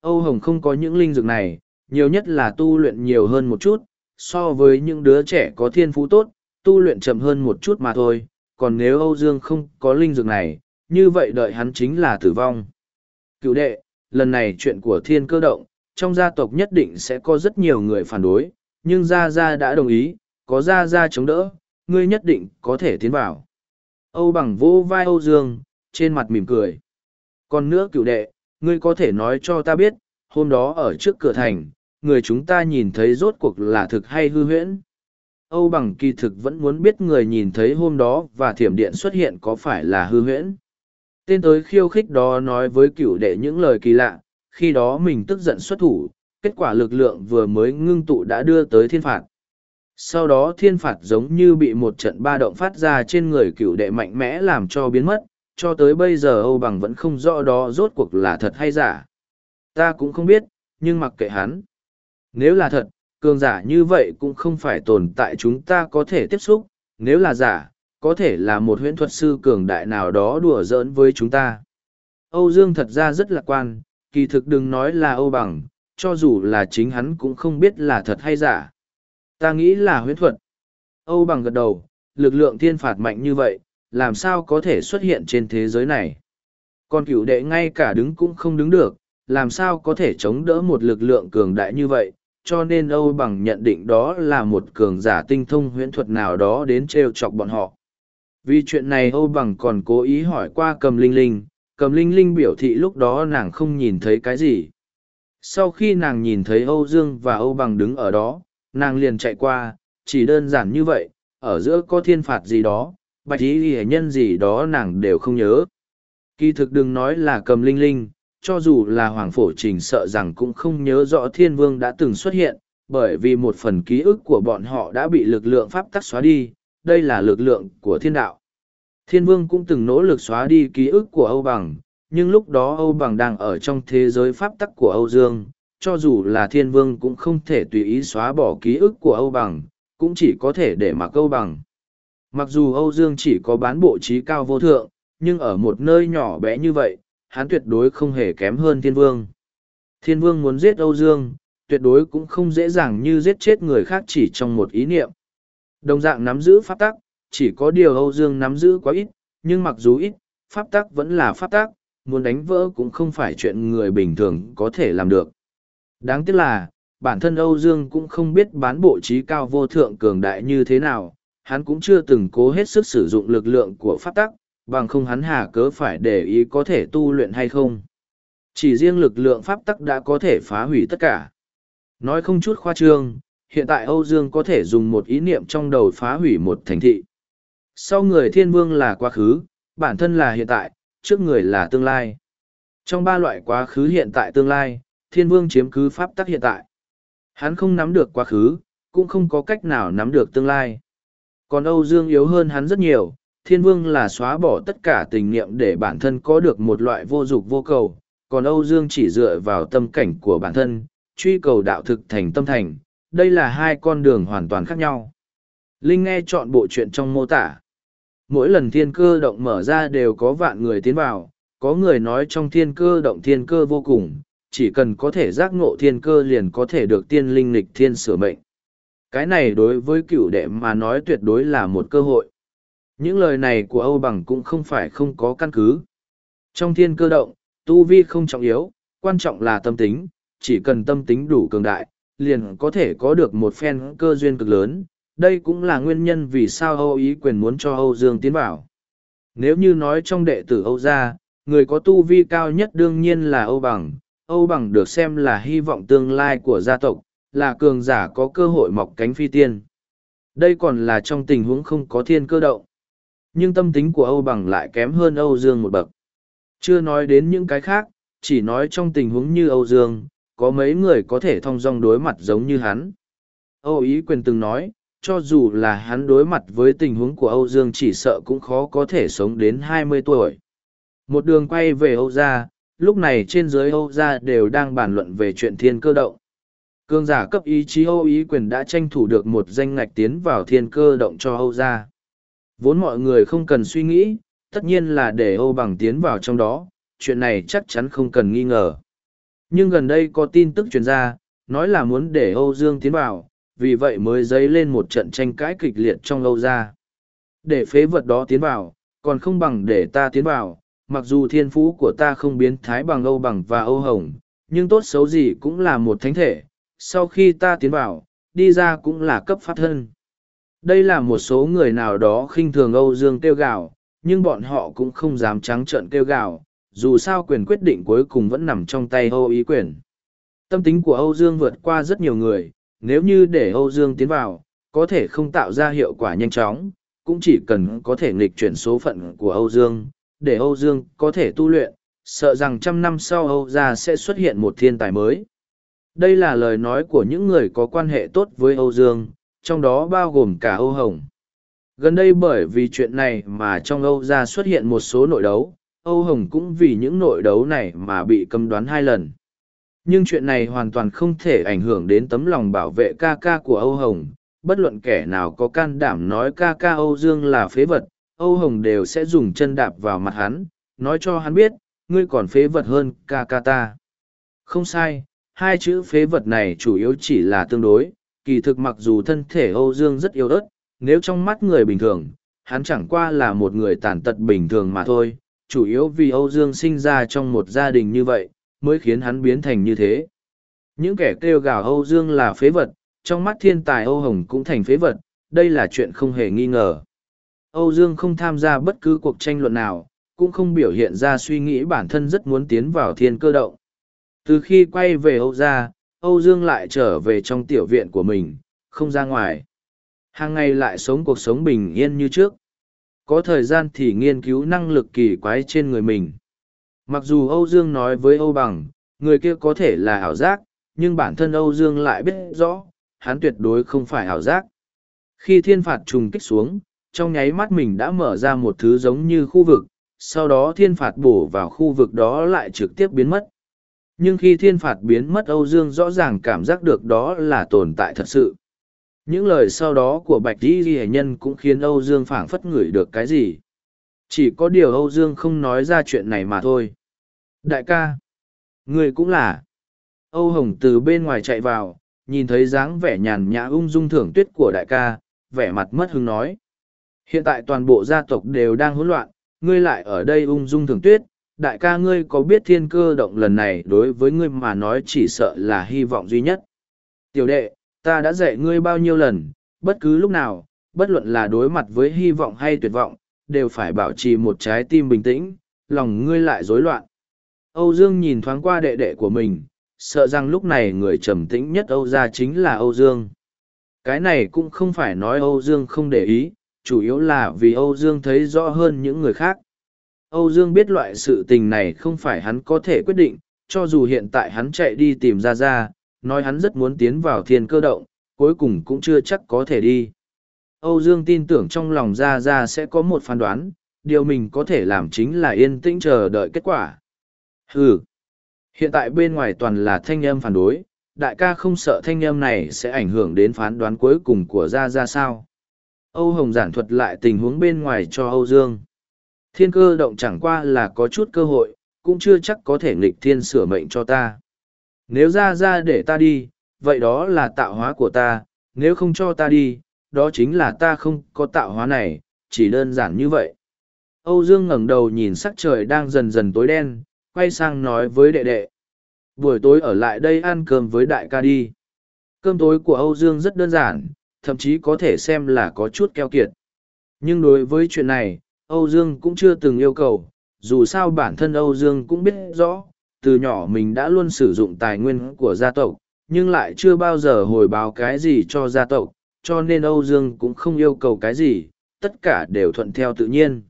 Âu Hồng không có những linh dược này, nhiều nhất là tu luyện nhiều hơn một chút, so với những đứa trẻ có thiên phú tốt, tu luyện chậm hơn một chút mà thôi, còn nếu Âu Dương không có linh dược này, như vậy đợi hắn chính là tử vong. Cựu đệ, lần này chuyện của thiên cơ động, trong gia tộc nhất định sẽ có rất nhiều người phản đối, nhưng Gia Gia đã đồng ý, có Gia Gia chống đỡ, ngươi nhất định có thể tiến vào. Âu bằng vô vai Âu Dương, trên mặt mỉm cười. Còn nữa cựu đệ, ngươi có thể nói cho ta biết, hôm đó ở trước cửa thành, người chúng ta nhìn thấy rốt cuộc là thực hay hư huyễn. Âu bằng kỳ thực vẫn muốn biết người nhìn thấy hôm đó và thiểm điện xuất hiện có phải là hư huyễn. Tên tới khiêu khích đó nói với cựu đệ những lời kỳ lạ, khi đó mình tức giận xuất thủ, kết quả lực lượng vừa mới ngưng tụ đã đưa tới thiên phạt. Sau đó thiên phạt giống như bị một trận ba động phát ra trên người cựu đệ mạnh mẽ làm cho biến mất, cho tới bây giờ Âu Bằng vẫn không rõ đó rốt cuộc là thật hay giả. Ta cũng không biết, nhưng mặc kệ hắn. Nếu là thật, cường giả như vậy cũng không phải tồn tại chúng ta có thể tiếp xúc, nếu là giả, có thể là một huyễn thuật sư cường đại nào đó đùa giỡn với chúng ta. Âu Dương thật ra rất lạc quan, kỳ thực đừng nói là Âu Bằng, cho dù là chính hắn cũng không biết là thật hay giả. Ta nghĩ là huyễn thuật. Âu Bằng gật đầu, lực lượng thiên phạt mạnh như vậy, làm sao có thể xuất hiện trên thế giới này. Còn cửu đệ ngay cả đứng cũng không đứng được, làm sao có thể chống đỡ một lực lượng cường đại như vậy, cho nên Âu Bằng nhận định đó là một cường giả tinh thông huyễn thuật nào đó đến trêu chọc bọn họ. Vì chuyện này Âu Bằng còn cố ý hỏi qua cầm linh linh, cầm linh linh biểu thị lúc đó nàng không nhìn thấy cái gì. Sau khi nàng nhìn thấy Âu Dương và Âu Bằng đứng ở đó, nàng liền chạy qua, chỉ đơn giản như vậy, ở giữa có thiên phạt gì đó, bạch ý hệ nhân gì đó nàng đều không nhớ. Kỳ thực đừng nói là cầm linh linh, cho dù là Hoàng Phổ Trình sợ rằng cũng không nhớ rõ thiên vương đã từng xuất hiện, bởi vì một phần ký ức của bọn họ đã bị lực lượng pháp tắc xóa đi, đây là lực lượng của thiên đạo. Thiên vương cũng từng nỗ lực xóa đi ký ức của Âu Bằng, nhưng lúc đó Âu Bằng đang ở trong thế giới pháp tắc của Âu Dương, cho dù là thiên vương cũng không thể tùy ý xóa bỏ ký ức của Âu Bằng, cũng chỉ có thể để mặc Âu Bằng. Mặc dù Âu Dương chỉ có bán bộ trí cao vô thượng, nhưng ở một nơi nhỏ bé như vậy, hắn tuyệt đối không hề kém hơn thiên vương. Thiên vương muốn giết Âu Dương, tuyệt đối cũng không dễ dàng như giết chết người khác chỉ trong một ý niệm. Đồng dạng nắm giữ pháp tắc, chỉ có điều Âu Dương nắm giữ quá ít, nhưng mặc dù ít, pháp tắc vẫn là pháp tắc, muốn đánh vỡ cũng không phải chuyện người bình thường có thể làm được. Đáng tiếc là, bản thân Âu Dương cũng không biết bán bộ trí cao vô thượng cường đại như thế nào, hắn cũng chưa từng cố hết sức sử dụng lực lượng của pháp tắc, bằng không hắn hà cớ phải để ý có thể tu luyện hay không. Chỉ riêng lực lượng pháp tắc đã có thể phá hủy tất cả. Nói không chút khoa trương, hiện tại Âu Dương có thể dùng một ý niệm trong đầu phá hủy một thành thị. Sau người thiên vương là quá khứ, bản thân là hiện tại, trước người là tương lai. Trong ba loại quá khứ hiện tại tương lai, thiên vương chiếm cứ pháp tắc hiện tại. Hắn không nắm được quá khứ, cũng không có cách nào nắm được tương lai. Còn Âu Dương yếu hơn hắn rất nhiều, thiên vương là xóa bỏ tất cả tình niệm để bản thân có được một loại vô dục vô cầu, còn Âu Dương chỉ dựa vào tâm cảnh của bản thân, truy cầu đạo thực thành tâm thành, đây là hai con đường hoàn toàn khác nhau. Linh nghe chọn bộ chuyện trong mô tả. Mỗi lần thiên cơ động mở ra đều có vạn người tiến vào, có người nói trong thiên cơ động thiên cơ vô cùng, chỉ cần có thể giác ngộ thiên cơ liền có thể được tiên linh lịch thiên sửa mệnh. Cái này đối với cựu đệ mà nói tuyệt đối là một cơ hội. Những lời này của Âu Bằng cũng không phải không có căn cứ. Trong thiên cơ động, tu vi không trọng yếu, quan trọng là tâm tính, chỉ cần tâm tính đủ cường đại, liền có thể có được một phen cơ duyên cực lớn. Đây cũng là nguyên nhân vì sao Âu Ý quyền muốn cho Âu Dương tiến bảo Nếu như nói trong đệ tử Âu gia, người có tu vi cao nhất đương nhiên là Âu Bằng. Âu Bằng được xem là hy vọng tương lai của gia tộc, là cường giả có cơ hội mọc cánh phi tiên. Đây còn là trong tình huống không có thiên cơ động. Nhưng tâm tính của Âu Bằng lại kém hơn Âu Dương một bậc. Chưa nói đến những cái khác, chỉ nói trong tình huống như Âu Dương, có mấy người có thể thông dong đối mặt giống như hắn. Âu Ý quyền từng nói, cho dù là hắn đối mặt với tình huống của Âu Dương chỉ sợ cũng khó có thể sống đến hai mươi tuổi. Một đường quay về Âu gia, lúc này trên dưới Âu gia đều đang bàn luận về chuyện thiên cơ động. Cương giả cấp ý chí Âu ý quyền đã tranh thủ được một danh ngạch tiến vào thiên cơ động cho Âu gia. Vốn mọi người không cần suy nghĩ, tất nhiên là để Âu bằng tiến vào trong đó, chuyện này chắc chắn không cần nghi ngờ. Nhưng gần đây có tin tức truyền ra, nói là muốn để Âu Dương tiến vào, vì vậy mới dấy lên một trận tranh cãi kịch liệt trong Âu gia. Để phế vật đó tiến vào, còn không bằng để ta tiến vào, mặc dù thiên phú của ta không biến thái bằng Âu bằng và Âu Hồng, nhưng tốt xấu gì cũng là một thánh thể, sau khi ta tiến vào, đi ra cũng là cấp pháp thân. Đây là một số người nào đó khinh thường Âu Dương kêu gào, nhưng bọn họ cũng không dám trắng trợn kêu gào, dù sao quyền quyết định cuối cùng vẫn nằm trong tay Âu ý quyền. Tâm tính của Âu Dương vượt qua rất nhiều người, nếu như để Âu Dương tiến vào, có thể không tạo ra hiệu quả nhanh chóng, cũng chỉ cần có thể nghịch chuyển số phận của Âu Dương, để Âu Dương có thể tu luyện, sợ rằng trăm năm sau Âu gia sẽ xuất hiện một thiên tài mới. Đây là lời nói của những người có quan hệ tốt với Âu Dương, trong đó bao gồm cả Âu Hồng. Gần đây bởi vì chuyện này mà trong Âu gia xuất hiện một số nội đấu, Âu Hồng cũng vì những nội đấu này mà bị cấm đoán hai lần. Nhưng chuyện này hoàn toàn không thể ảnh hưởng đến tấm lòng bảo vệ ca ca của Âu Hồng, bất luận kẻ nào có can đảm nói ca ca Âu Dương là phế vật, Âu Hồng đều sẽ dùng chân đạp vào mặt hắn, nói cho hắn biết, ngươi còn phế vật hơn ca ca ta. Không sai, hai chữ phế vật này chủ yếu chỉ là tương đối, kỳ thực mặc dù thân thể Âu Dương rất yếu ớt, nếu trong mắt người bình thường, hắn chẳng qua là một người tàn tật bình thường mà thôi, chủ yếu vì Âu Dương sinh ra trong một gia đình như vậy, mới khiến hắn biến thành như thế. Những kẻ kêu gào Âu Dương là phế vật, trong mắt thiên tài Âu Hồng cũng thành phế vật, đây là chuyện không hề nghi ngờ. Âu Dương không tham gia bất cứ cuộc tranh luận nào, cũng không biểu hiện ra suy nghĩ bản thân rất muốn tiến vào thiên cơ động. Từ khi quay về Âu gia, Âu Dương lại trở về trong tiểu viện của mình, không ra ngoài. Hàng ngày lại sống cuộc sống bình yên như trước. Có thời gian thì nghiên cứu năng lực kỳ quái trên người mình. Mặc dù Âu Dương nói với Âu Bằng, người kia có thể là ảo giác, nhưng bản thân Âu Dương lại biết rõ, hắn tuyệt đối không phải ảo giác. Khi thiên phạt trùng kích xuống, trong nháy mắt mình đã mở ra một thứ giống như khu vực, sau đó thiên phạt bổ vào khu vực đó lại trực tiếp biến mất. Nhưng khi thiên phạt biến mất Âu Dương rõ ràng cảm giác được đó là tồn tại thật sự. Những lời sau đó của Bạch Di Ghi Nhân cũng khiến Âu Dương phảng phất ngửi được cái gì. Chỉ có điều Âu Dương không nói ra chuyện này mà thôi. Đại ca, người cũng là. Âu Hồng từ bên ngoài chạy vào, nhìn thấy dáng vẻ nhàn nhã ung dung thưởng tuyết của đại ca, vẻ mặt mất hứng nói. Hiện tại toàn bộ gia tộc đều đang hỗn loạn, ngươi lại ở đây ung dung thường tuyết, đại ca ngươi có biết thiên cơ động lần này đối với ngươi mà nói chỉ sợ là hy vọng duy nhất. Tiểu đệ, ta đã dạy ngươi bao nhiêu lần, bất cứ lúc nào, bất luận là đối mặt với hy vọng hay tuyệt vọng, đều phải bảo trì một trái tim bình tĩnh, lòng ngươi lại rối loạn. Âu Dương nhìn thoáng qua đệ đệ của mình, sợ rằng lúc này người trầm tĩnh nhất Âu gia chính là Âu Dương. Cái này cũng không phải nói Âu Dương không để ý, chủ yếu là vì Âu Dương thấy rõ hơn những người khác. Âu Dương biết loại sự tình này không phải hắn có thể quyết định, cho dù hiện tại hắn chạy đi tìm ra ra, nói hắn rất muốn tiến vào thiên cơ động, cuối cùng cũng chưa chắc có thể đi. Âu Dương tin tưởng trong lòng ra ra sẽ có một phán đoán, điều mình có thể làm chính là yên tĩnh chờ đợi kết quả. Hừ, hiện tại bên ngoài toàn là thanh âm phản đối, đại ca không sợ thanh âm này sẽ ảnh hưởng đến phán đoán cuối cùng của ra ra sao. Âu Hồng giản thuật lại tình huống bên ngoài cho Âu Dương. Thiên cơ động chẳng qua là có chút cơ hội, cũng chưa chắc có thể nghịch thiên sửa mệnh cho ta. Nếu ra ra để ta đi, vậy đó là tạo hóa của ta, nếu không cho ta đi, đó chính là ta không có tạo hóa này, chỉ đơn giản như vậy. Âu Dương ngẩng đầu nhìn sắc trời đang dần dần tối đen, quay sang nói với đệ đệ. Buổi tối ở lại đây ăn cơm với đại ca đi. Cơm tối của Âu Dương rất đơn giản, thậm chí có thể xem là có chút keo kiệt. Nhưng đối với chuyện này, Âu Dương cũng chưa từng yêu cầu, dù sao bản thân Âu Dương cũng biết rõ, từ nhỏ mình đã luôn sử dụng tài nguyên của gia tộc, nhưng lại chưa bao giờ hồi báo cái gì cho gia tộc, cho nên Âu Dương cũng không yêu cầu cái gì, tất cả đều thuận theo tự nhiên.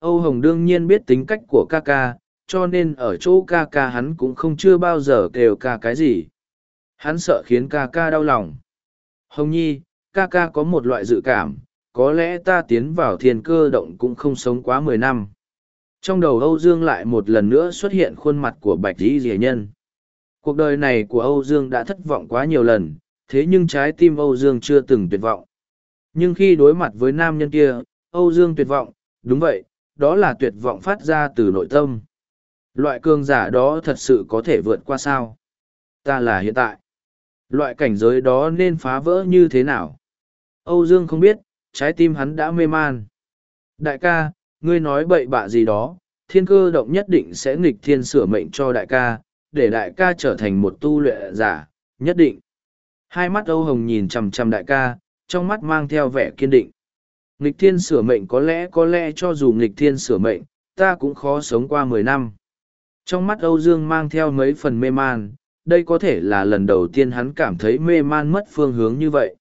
Âu Hồng đương nhiên biết tính cách của ca ca, cho nên ở chỗ ca ca hắn cũng không chưa bao giờ kêu ca cái gì. Hắn sợ khiến ca ca đau lòng. Hồng Nhi, ca ca có một loại dự cảm, có lẽ ta tiến vào thiên cơ động cũng không sống quá mười năm. Trong đầu Âu Dương lại một lần nữa xuất hiện khuôn mặt của Bạch Dĩ Dĩ Nhân. Cuộc đời này của Âu Dương đã thất vọng quá nhiều lần, thế nhưng trái tim Âu Dương chưa từng tuyệt vọng. Nhưng khi đối mặt với nam nhân kia, Âu Dương tuyệt vọng, đúng vậy, đó là tuyệt vọng phát ra từ nội tâm. Loại cường giả đó thật sự có thể vượt qua sao? Ta là hiện tại. Loại cảnh giới đó nên phá vỡ như thế nào? Âu Dương không biết, trái tim hắn đã mê man. Đại ca, ngươi nói bậy bạ gì đó, thiên cơ động nhất định sẽ nghịch thiên sửa mệnh cho đại ca, để đại ca trở thành một tu luyện giả, nhất định. Hai mắt Âu Hồng nhìn chằm chằm đại ca, trong mắt mang theo vẻ kiên định. Nghịch thiên sửa mệnh có lẽ có lẽ cho dù nghịch thiên sửa mệnh, ta cũng khó sống qua mười năm. Trong mắt Âu Dương mang theo mấy phần mê man, đây có thể là lần đầu tiên hắn cảm thấy mê man mất phương hướng như vậy.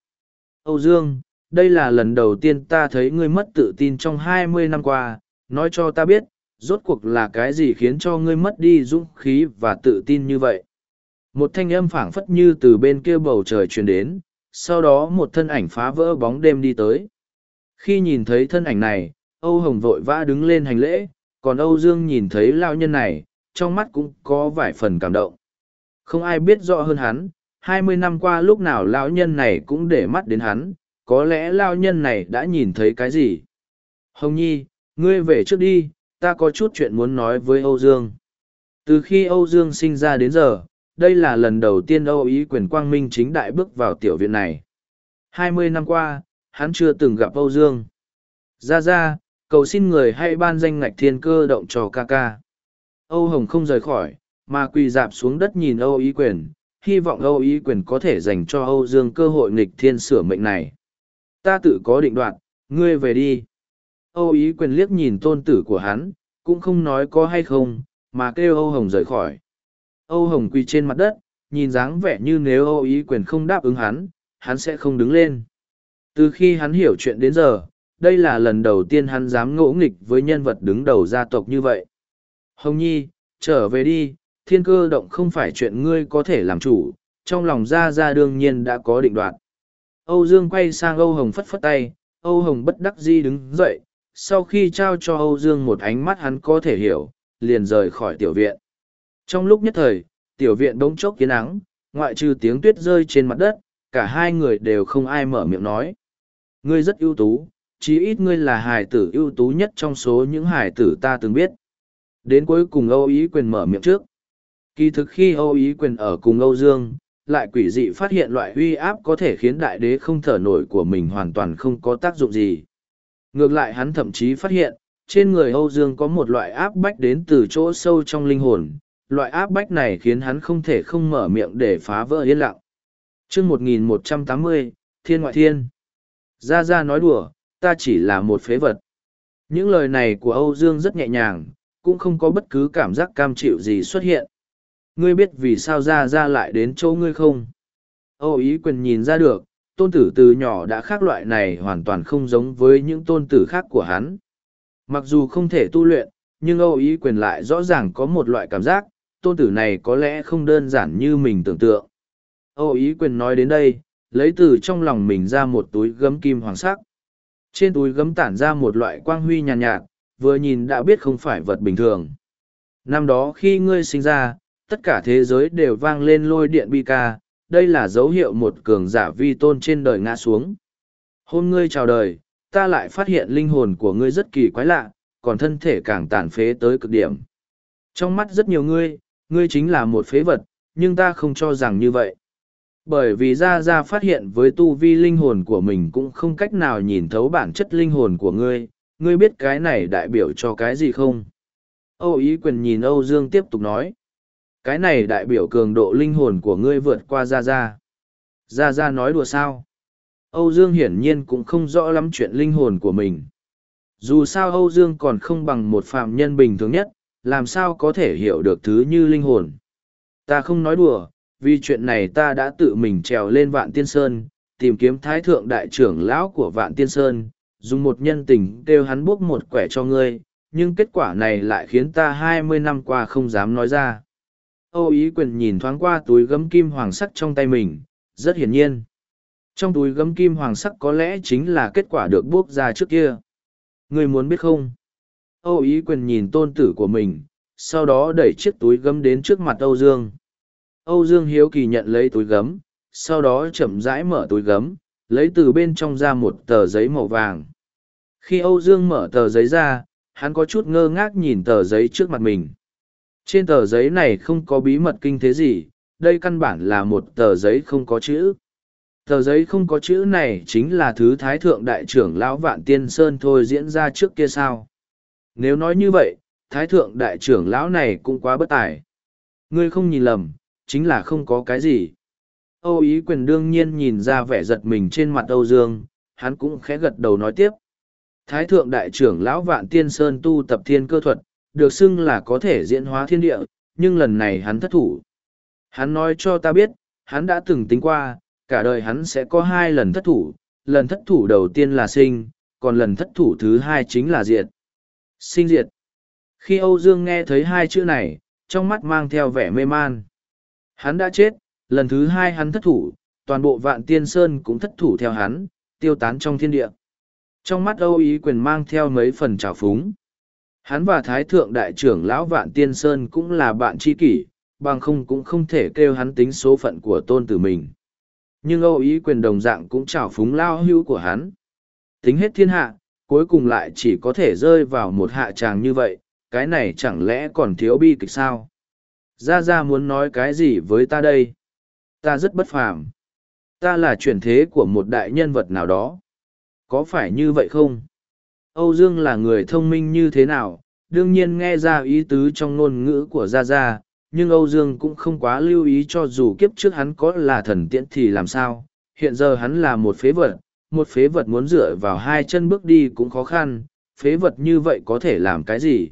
Âu Dương, đây là lần đầu tiên ta thấy ngươi mất tự tin trong hai mươi năm qua, nói cho ta biết, rốt cuộc là cái gì khiến cho ngươi mất đi dũng khí và tự tin như vậy. Một thanh âm phảng phất như từ bên kia bầu trời truyền đến, sau đó một thân ảnh phá vỡ bóng đêm đi tới. Khi nhìn thấy thân ảnh này, Âu Hồng vội vã đứng lên hành lễ, còn Âu Dương nhìn thấy lao nhân này, trong mắt cũng có vài phần cảm động. Không ai biết rõ hơn hắn, hai mươi năm qua lúc nào lão nhân này cũng để mắt đến hắn, có lẽ lao nhân này đã nhìn thấy cái gì. Hồng Nhi, ngươi về trước đi, ta có chút chuyện muốn nói với Âu Dương. Từ khi Âu Dương sinh ra đến giờ, đây là lần đầu tiên Âu Ý quyền quang minh chính đại bước vào tiểu viện này. Hai mươi năm qua, hắn chưa từng gặp Âu Dương. Ra ra, cầu xin người hãy ban danh ngạch thiên cơ động cho ca ca. Âu Hồng không rời khỏi, mà quỳ dạp xuống đất nhìn Âu Ý quyền, hy vọng Âu Ý quyền có thể dành cho Âu Dương cơ hội nghịch thiên sửa mệnh này. Ta tự có định đoạt, ngươi về đi. Âu Ý quyền liếc nhìn tôn tử của hắn, cũng không nói có hay không, mà kêu Âu Hồng rời khỏi. Âu Hồng quỳ trên mặt đất, nhìn dáng vẻ như nếu Âu Ý quyền không đáp ứng hắn, hắn sẽ không đứng lên. Từ khi hắn hiểu chuyện đến giờ, đây là lần đầu tiên hắn dám ngỗ nghịch với nhân vật đứng đầu gia tộc như vậy. Hồng Nhi, trở về đi, thiên cơ động không phải chuyện ngươi có thể làm chủ, trong lòng ra ra đương nhiên đã có định đoạt. Âu Dương quay sang Âu Hồng phất phất tay, Âu Hồng bất đắc di đứng dậy, sau khi trao cho Âu Dương một ánh mắt hắn có thể hiểu, liền rời khỏi tiểu viện. Trong lúc nhất thời, tiểu viện bỗng chốc kiến nắng, ngoại trừ tiếng tuyết rơi trên mặt đất, cả hai người đều không ai mở miệng nói. Ngươi rất ưu tú, chí ít ngươi là hài tử ưu tú nhất trong số những hài tử ta từng biết. Đến cuối cùng Âu Ý quyền mở miệng trước. Kỳ thực khi Âu Ý quyền ở cùng Âu Dương, lại quỷ dị phát hiện loại uy áp có thể khiến đại đế không thở nổi của mình hoàn toàn không có tác dụng gì. Ngược lại hắn thậm chí phát hiện, trên người Âu Dương có một loại áp bách đến từ chỗ sâu trong linh hồn, loại áp bách này khiến hắn không thể không mở miệng để phá vỡ yên lặng. chương 1180, Thiên Ngoại Thiên. Gia Gia nói đùa, ta chỉ là một phế vật. Những lời này của Âu Dương rất nhẹ nhàng, cũng không có bất cứ cảm giác cam chịu gì xuất hiện. Ngươi biết vì sao Ra Ra lại đến chỗ ngươi không? Âu ý quyền nhìn ra được, tôn tử từ nhỏ đã khác loại này hoàn toàn không giống với những tôn tử khác của hắn. Mặc dù không thể tu luyện, nhưng Âu ý quyền lại rõ ràng có một loại cảm giác, tôn tử này có lẽ không đơn giản như mình tưởng tượng. Âu ý quyền nói đến đây, lấy từ trong lòng mình ra một túi gấm kim hoàng sắc. Trên túi gấm tản ra một loại quang huy nhàn nhạt, nhạt, vừa nhìn đã biết không phải vật bình thường. Năm đó khi ngươi sinh ra, tất cả thế giới đều vang lên lôi điện bi ca, đây là dấu hiệu một cường giả vi tôn trên đời ngã xuống. Hôm ngươi chào đời, ta lại phát hiện linh hồn của ngươi rất kỳ quái lạ, còn thân thể càng tàn phế tới cực điểm. Trong mắt rất nhiều ngươi, ngươi chính là một phế vật, nhưng ta không cho rằng như vậy. Bởi vì Ra Ra phát hiện với tu vi linh hồn của mình cũng không cách nào nhìn thấu bản chất linh hồn của ngươi, ngươi biết cái này đại biểu cho cái gì không? Âu Ý Quyền nhìn Âu Dương tiếp tục nói. Cái này đại biểu cường độ linh hồn của ngươi vượt qua Ra Ra. Ra Ra nói đùa sao? Âu Dương hiển nhiên cũng không rõ lắm chuyện linh hồn của mình. Dù sao Âu Dương còn không bằng một phạm nhân bình thường nhất, làm sao có thể hiểu được thứ như linh hồn. Ta không nói đùa, vì chuyện này ta đã tự mình trèo lên vạn tiên sơn, tìm kiếm thái thượng đại trưởng lão của vạn tiên sơn, dùng một nhân tình kêu hắn buốc một quẻ cho ngươi, nhưng kết quả này lại khiến ta hai mươi năm qua không dám nói ra. Âu ý quyền nhìn thoáng qua túi gấm kim hoàng sắc trong tay mình, rất hiển nhiên. Trong túi gấm kim hoàng sắc có lẽ chính là kết quả được bước ra trước kia. Ngươi muốn biết không? Âu ý quyền nhìn tôn tử của mình, sau đó đẩy chiếc túi gấm đến trước mặt Âu Dương. Âu Dương hiếu kỳ nhận lấy túi gấm, sau đó chậm rãi mở túi gấm, lấy từ bên trong ra một tờ giấy màu vàng. Khi Âu Dương mở tờ giấy ra, hắn có chút ngơ ngác nhìn tờ giấy trước mặt mình. Trên tờ giấy này không có bí mật kinh thế gì, đây căn bản là một tờ giấy không có chữ. Tờ giấy không có chữ này chính là thứ Thái Thượng Đại trưởng Lão Vạn Tiên Sơn thôi diễn ra trước kia sao. Nếu nói như vậy, Thái Thượng Đại trưởng Lão này cũng quá bất tài. Ngươi không nhìn lầm, chính là không có cái gì. Âu Ý quyền đương nhiên nhìn ra vẻ giật mình trên mặt Âu Dương, hắn cũng khẽ gật đầu nói tiếp. Thái thượng đại trưởng lão vạn tiên sơn tu tập thiên cơ thuật, được xưng là có thể diễn hóa thiên địa, nhưng lần này hắn thất thủ. Hắn nói cho ta biết, hắn đã từng tính qua, cả đời hắn sẽ có hai lần thất thủ, lần thất thủ đầu tiên là sinh, còn lần thất thủ thứ hai chính là diệt. Sinh diệt. Khi Âu Dương nghe thấy hai chữ này, trong mắt mang theo vẻ mê man. Hắn đã chết, lần thứ hai hắn thất thủ, toàn bộ vạn tiên sơn cũng thất thủ theo hắn, tiêu tán trong thiên địa. Trong mắt Âu Ý quyền mang theo mấy phần trào phúng. Hắn và Thái Thượng Đại trưởng Lão Vạn Tiên Sơn cũng là bạn tri kỷ, bằng không cũng không thể kêu hắn tính số phận của tôn tử mình. Nhưng Âu Ý quyền đồng dạng cũng trào phúng lao hữu của hắn. Tính hết thiên hạ, cuối cùng lại chỉ có thể rơi vào một hạ tràng như vậy, cái này chẳng lẽ còn thiếu bi kịch sao? Gia Gia muốn nói cái gì với ta đây? Ta rất bất phàm. Ta là chuyển thế của một đại nhân vật nào đó. Có phải như vậy không? Âu Dương là người thông minh như thế nào? Đương nhiên nghe ra ý tứ trong ngôn ngữ của Gia Gia, nhưng Âu Dương cũng không quá lưu ý cho dù kiếp trước hắn có là thần tiễn thì làm sao. Hiện giờ hắn là một phế vật, một phế vật muốn dựa vào hai chân bước đi cũng khó khăn, phế vật như vậy có thể làm cái gì?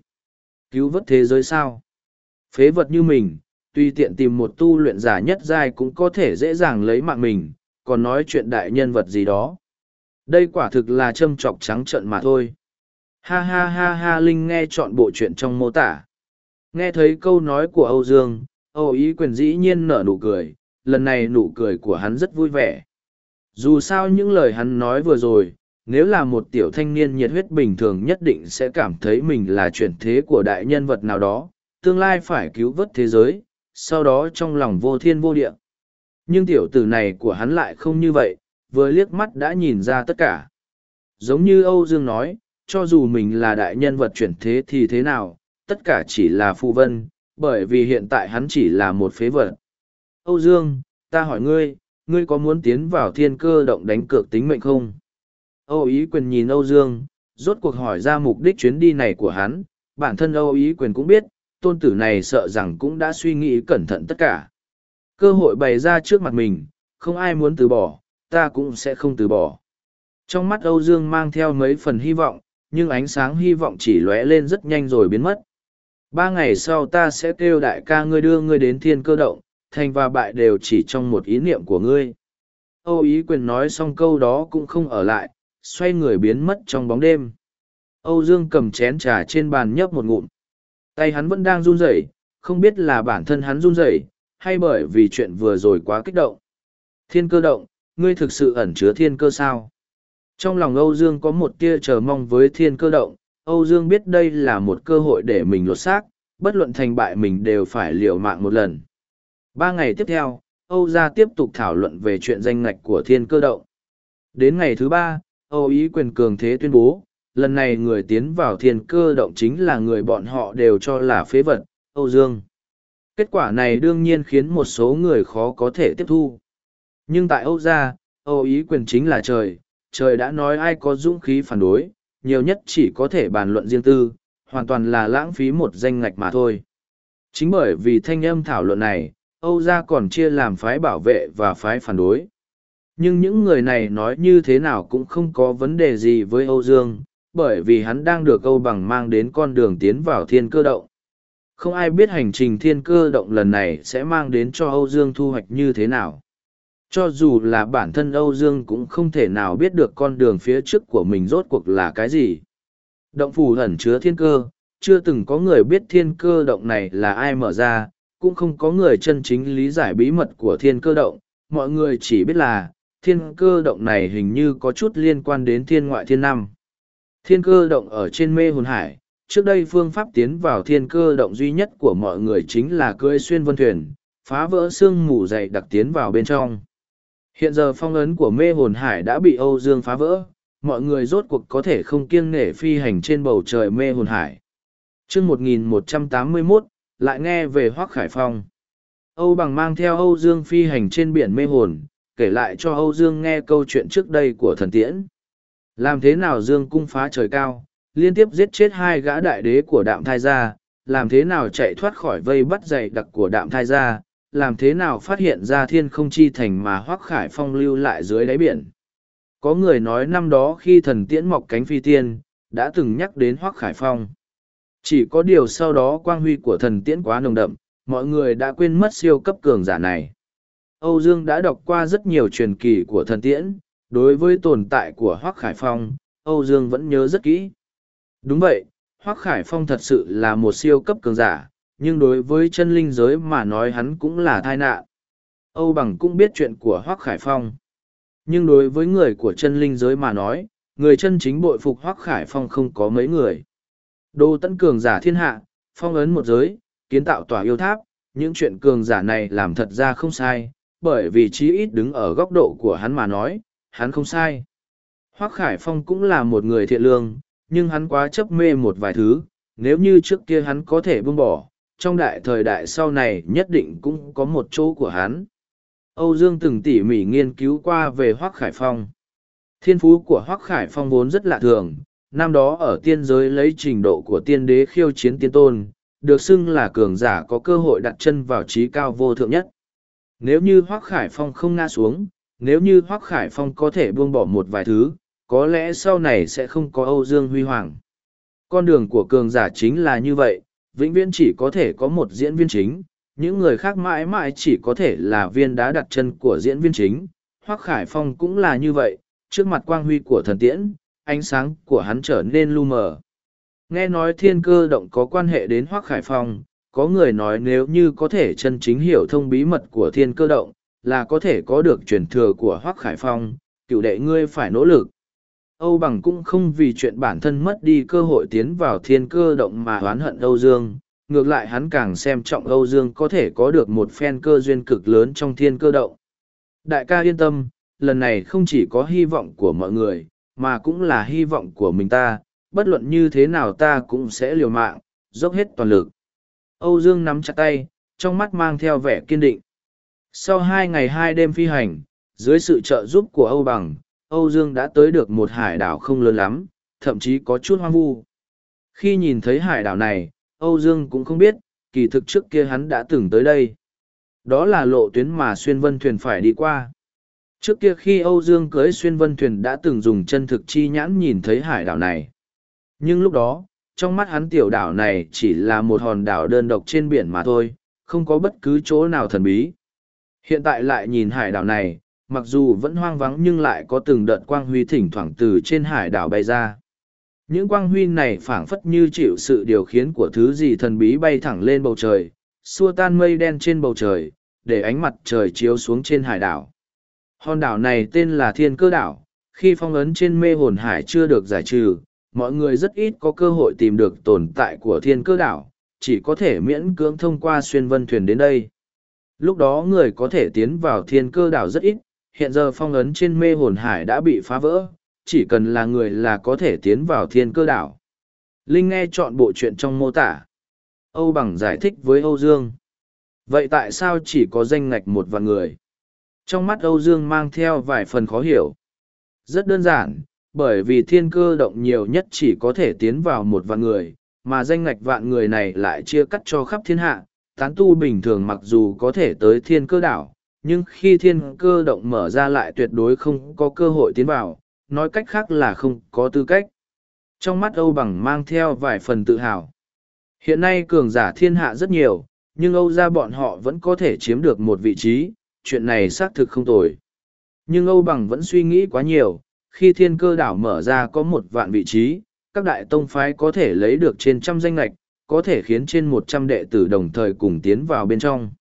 Cứu vớt thế giới sao? Phế vật như mình, tuy tiện tìm một tu luyện giả nhất giai cũng có thể dễ dàng lấy mạng mình, còn nói chuyện đại nhân vật gì đó. Đây quả thực là châm trọc trắng trợn mà thôi. Ha ha ha ha Linh nghe chọn bộ chuyện trong mô tả. Nghe thấy câu nói của Âu Dương, Âu Ý quyền dĩ nhiên nở nụ cười, lần này nụ cười của hắn rất vui vẻ. Dù sao những lời hắn nói vừa rồi, nếu là một tiểu thanh niên nhiệt huyết bình thường nhất định sẽ cảm thấy mình là chuyển thế của đại nhân vật nào đó, tương lai phải cứu vớt thế giới, sau đó trong lòng vô thiên vô địa. Nhưng tiểu tử này của hắn lại không như vậy, vừa liếc mắt đã nhìn ra tất cả. Giống như Âu Dương nói, cho dù mình là đại nhân vật chuyển thế thì thế nào, tất cả chỉ là phù vân, bởi vì hiện tại hắn chỉ là một phế vật. Âu Dương, ta hỏi ngươi, ngươi có muốn tiến vào thiên cơ động đánh cược tính mệnh không? Âu Ý Quyền nhìn Âu Dương, rốt cuộc hỏi ra mục đích chuyến đi này của hắn, bản thân Âu Ý Quyền cũng biết, tôn tử này sợ rằng cũng đã suy nghĩ cẩn thận tất cả. Cơ hội bày ra trước mặt mình, không ai muốn từ bỏ, ta cũng sẽ không từ bỏ. Trong mắt Âu Dương mang theo mấy phần hy vọng, nhưng ánh sáng hy vọng chỉ lóe lên rất nhanh rồi biến mất. Ba ngày sau ta sẽ kêu đại ca ngươi đưa ngươi đến thiên cơ động, thành và bại đều chỉ trong một ý niệm của ngươi. Âu ý quyền nói xong câu đó cũng không ở lại, xoay người biến mất trong bóng đêm. Âu Dương cầm chén trà trên bàn nhấp một ngụm. Tay hắn vẫn đang run rẩy, không biết là bản thân hắn run rẩy, hay bởi vì chuyện vừa rồi quá kích động. Thiên cơ động, ngươi thực sự ẩn chứa thiên cơ sao? Trong lòng Âu Dương có một tia chờ mong với thiên cơ động, Âu Dương biết đây là một cơ hội để mình lột xác, bất luận thành bại mình đều phải liều mạng một lần. Ba ngày tiếp theo, Âu gia tiếp tục thảo luận về chuyện danh ngạch của thiên cơ động. Đến ngày thứ ba, Âu ý quyền cường thế tuyên bố, lần này người tiến vào thiên cơ động chính là người bọn họ đều cho là phế vật, Âu Dương. Kết quả này đương nhiên khiến một số người khó có thể tiếp thu. Nhưng tại Âu gia, Âu ý quyền chính là trời, trời đã nói ai có dũng khí phản đối, nhiều nhất chỉ có thể bàn luận riêng tư, hoàn toàn là lãng phí một danh ngạch mà thôi. Chính bởi vì thanh âm thảo luận này, Âu gia còn chia làm phái bảo vệ và phái phản đối. Nhưng những người này nói như thế nào cũng không có vấn đề gì với Âu Dương, bởi vì hắn đang được Âu Bằng mang đến con đường tiến vào thiên cơ động. Không ai biết hành trình thiên cơ động lần này sẽ mang đến cho Âu Dương thu hoạch như thế nào. Cho dù là bản thân Âu Dương cũng không thể nào biết được con đường phía trước của mình rốt cuộc là cái gì. Động phủ ẩn chứa thiên cơ, chưa từng có người biết thiên cơ động này là ai mở ra, cũng không có người chân chính lý giải bí mật của thiên cơ động. Mọi người chỉ biết là, thiên cơ động này hình như có chút liên quan đến thiên ngoại thiên năm. Thiên cơ động ở trên mê hồn hải, trước đây phương pháp tiến vào thiên cơ động duy nhất của mọi người chính là cưỡi xuyên vân thuyền, phá vỡ xương mù dày đặc tiến vào bên trong. Hiện giờ phong ấn của mê hồn hải đã bị Âu Dương phá vỡ, mọi người rốt cuộc có thể không kiêng nể phi hành trên bầu trời mê hồn hải. chương 1181, lại nghe về Hoác Khải Phong. Âu Bằng mang theo Âu Dương phi hành trên biển mê hồn, kể lại cho Âu Dương nghe câu chuyện trước đây của thần tiễn. Làm thế nào Dương cung phá trời cao, liên tiếp giết chết hai gã đại đế của đạm thai gia, làm thế nào chạy thoát khỏi vây bắt dày đặc của đạm thai gia, làm thế nào phát hiện ra thiên không chi thành mà hoác khải phong lưu lại dưới đáy biển. Có người nói năm đó khi thần tiễn mọc cánh phi tiên, đã từng nhắc đến hoác khải phong. Chỉ có điều sau đó quang huy của thần tiễn quá nồng đậm, mọi người đã quên mất siêu cấp cường giả này. Âu Dương đã đọc qua rất nhiều truyền kỳ của thần tiễn, đối với tồn tại của Hoác Khải Phong, Âu Dương vẫn nhớ rất kỹ. Đúng vậy, Hoác Khải Phong thật sự là một siêu cấp cường giả, nhưng đối với chân linh giới mà nói hắn cũng là tai nạn. Âu Bằng cũng biết chuyện của Hoác Khải Phong. Nhưng đối với người của chân linh giới mà nói, người chân chính bội phục Hoác Khải Phong không có mấy người. Đô tấn cường giả thiên hạ, phong ấn một giới, kiến tạo tòa yêu tháp, những chuyện cường giả này làm thật ra không sai, bởi vì chí ít đứng ở góc độ của hắn mà nói, hắn không sai. Hoác Khải Phong cũng là một người thiện lương, nhưng hắn quá chấp mê một vài thứ, nếu như trước kia hắn có thể buông bỏ, trong đại thời đại sau này nhất định cũng có một chỗ của hắn. Âu Dương từng tỉ mỉ nghiên cứu qua về Hoác Khải Phong. Thiên phú của Hoác Khải Phong vốn rất lạ thường, năm đó ở tiên giới lấy trình độ của tiên đế khiêu chiến tiên tôn, được xưng là cường giả có cơ hội đặt chân vào trí cao vô thượng nhất. Nếu như Hoác Khải Phong không ngã xuống, nếu như Hoác Khải Phong có thể buông bỏ một vài thứ, có lẽ sau này sẽ không có Âu Dương Huy Hoàng. Con đường của cường giả chính là như vậy, vĩnh viễn chỉ có thể có một diễn viên chính, những người khác mãi mãi chỉ có thể là viên đá đặt chân của diễn viên chính. Hoác Khải Phong cũng là như vậy, trước mặt quang huy của thần tiễn, ánh sáng của hắn trở nên lu mờ. Nghe nói thiên cơ động có quan hệ đến Hoác Khải Phong, có người nói nếu như có thể chân chính hiểu thông bí mật của thiên cơ động, là có thể có được truyền thừa của Hoác Khải Phong, cựu đệ ngươi phải nỗ lực. Âu Bằng cũng không vì chuyện bản thân mất đi cơ hội tiến vào thiên cơ động mà oán hận Âu Dương, ngược lại hắn càng xem trọng Âu Dương có thể có được một phen cơ duyên cực lớn trong thiên cơ động. Đại ca yên tâm, lần này không chỉ có hy vọng của mọi người, mà cũng là hy vọng của mình ta, bất luận như thế nào ta cũng sẽ liều mạng, dốc hết toàn lực. Âu Dương nắm chặt tay, trong mắt mang theo vẻ kiên định. Sau hai ngày hai đêm phi hành, dưới sự trợ giúp của Âu Bằng, Âu Dương đã tới được một hải đảo không lớn lắm, thậm chí có chút hoang vu. Khi nhìn thấy hải đảo này, Âu Dương cũng không biết, kỳ thực trước kia hắn đã từng tới đây. Đó là lộ tuyến mà xuyên vân thuyền phải đi qua. Trước kia khi Âu Dương cưới xuyên vân thuyền đã từng dùng chân thực chi nhãn nhìn thấy hải đảo này. Nhưng lúc đó, trong mắt hắn tiểu đảo này chỉ là một hòn đảo đơn độc trên biển mà thôi, không có bất cứ chỗ nào thần bí. Hiện tại lại nhìn hải đảo này, mặc dù vẫn hoang vắng nhưng lại có từng đợt quang huy thỉnh thoảng từ trên hải đảo bay ra. Những quang huy này phảng phất như chịu sự điều khiển của thứ gì thần bí bay thẳng lên bầu trời, xua tan mây đen trên bầu trời, để ánh mặt trời chiếu xuống trên hải đảo. Hòn đảo này tên là Thiên Cơ Đảo, khi phong ấn trên mê hồn hải chưa được giải trừ, mọi người rất ít có cơ hội tìm được tồn tại của Thiên Cơ Đảo, chỉ có thể miễn cưỡng thông qua xuyên vân thuyền đến đây. Lúc đó người có thể tiến vào Thiên Cơ Đảo rất ít, hiện giờ phong ấn trên mê hồn hải đã bị phá vỡ, chỉ cần là người là có thể tiến vào thiên cơ đảo. Linh nghe chọn bộ chuyện trong mô tả. Âu Bằng giải thích với Âu Dương. Vậy tại sao chỉ có danh ngạch một vạn người? Trong mắt Âu Dương mang theo vài phần khó hiểu. Rất đơn giản, bởi vì thiên cơ động nhiều nhất chỉ có thể tiến vào một vạn người, mà danh ngạch vạn người này lại chia cắt cho khắp thiên hạ. Tán tu bình thường mặc dù có thể tới thiên cơ đảo, nhưng khi thiên cơ động mở ra lại tuyệt đối không có cơ hội tiến vào, nói cách khác là không có tư cách. Trong mắt Âu Bằng mang theo vài phần tự hào. Hiện nay cường giả thiên hạ rất nhiều, nhưng Âu ra bọn họ vẫn có thể chiếm được một vị trí, chuyện này xác thực không tồi. Nhưng Âu Bằng vẫn suy nghĩ quá nhiều, khi thiên cơ đảo mở ra có một vạn vị trí, các đại tông phái có thể lấy được trên trăm danh lạch, có thể khiến trên một trăm đệ tử đồng thời cùng tiến vào bên trong.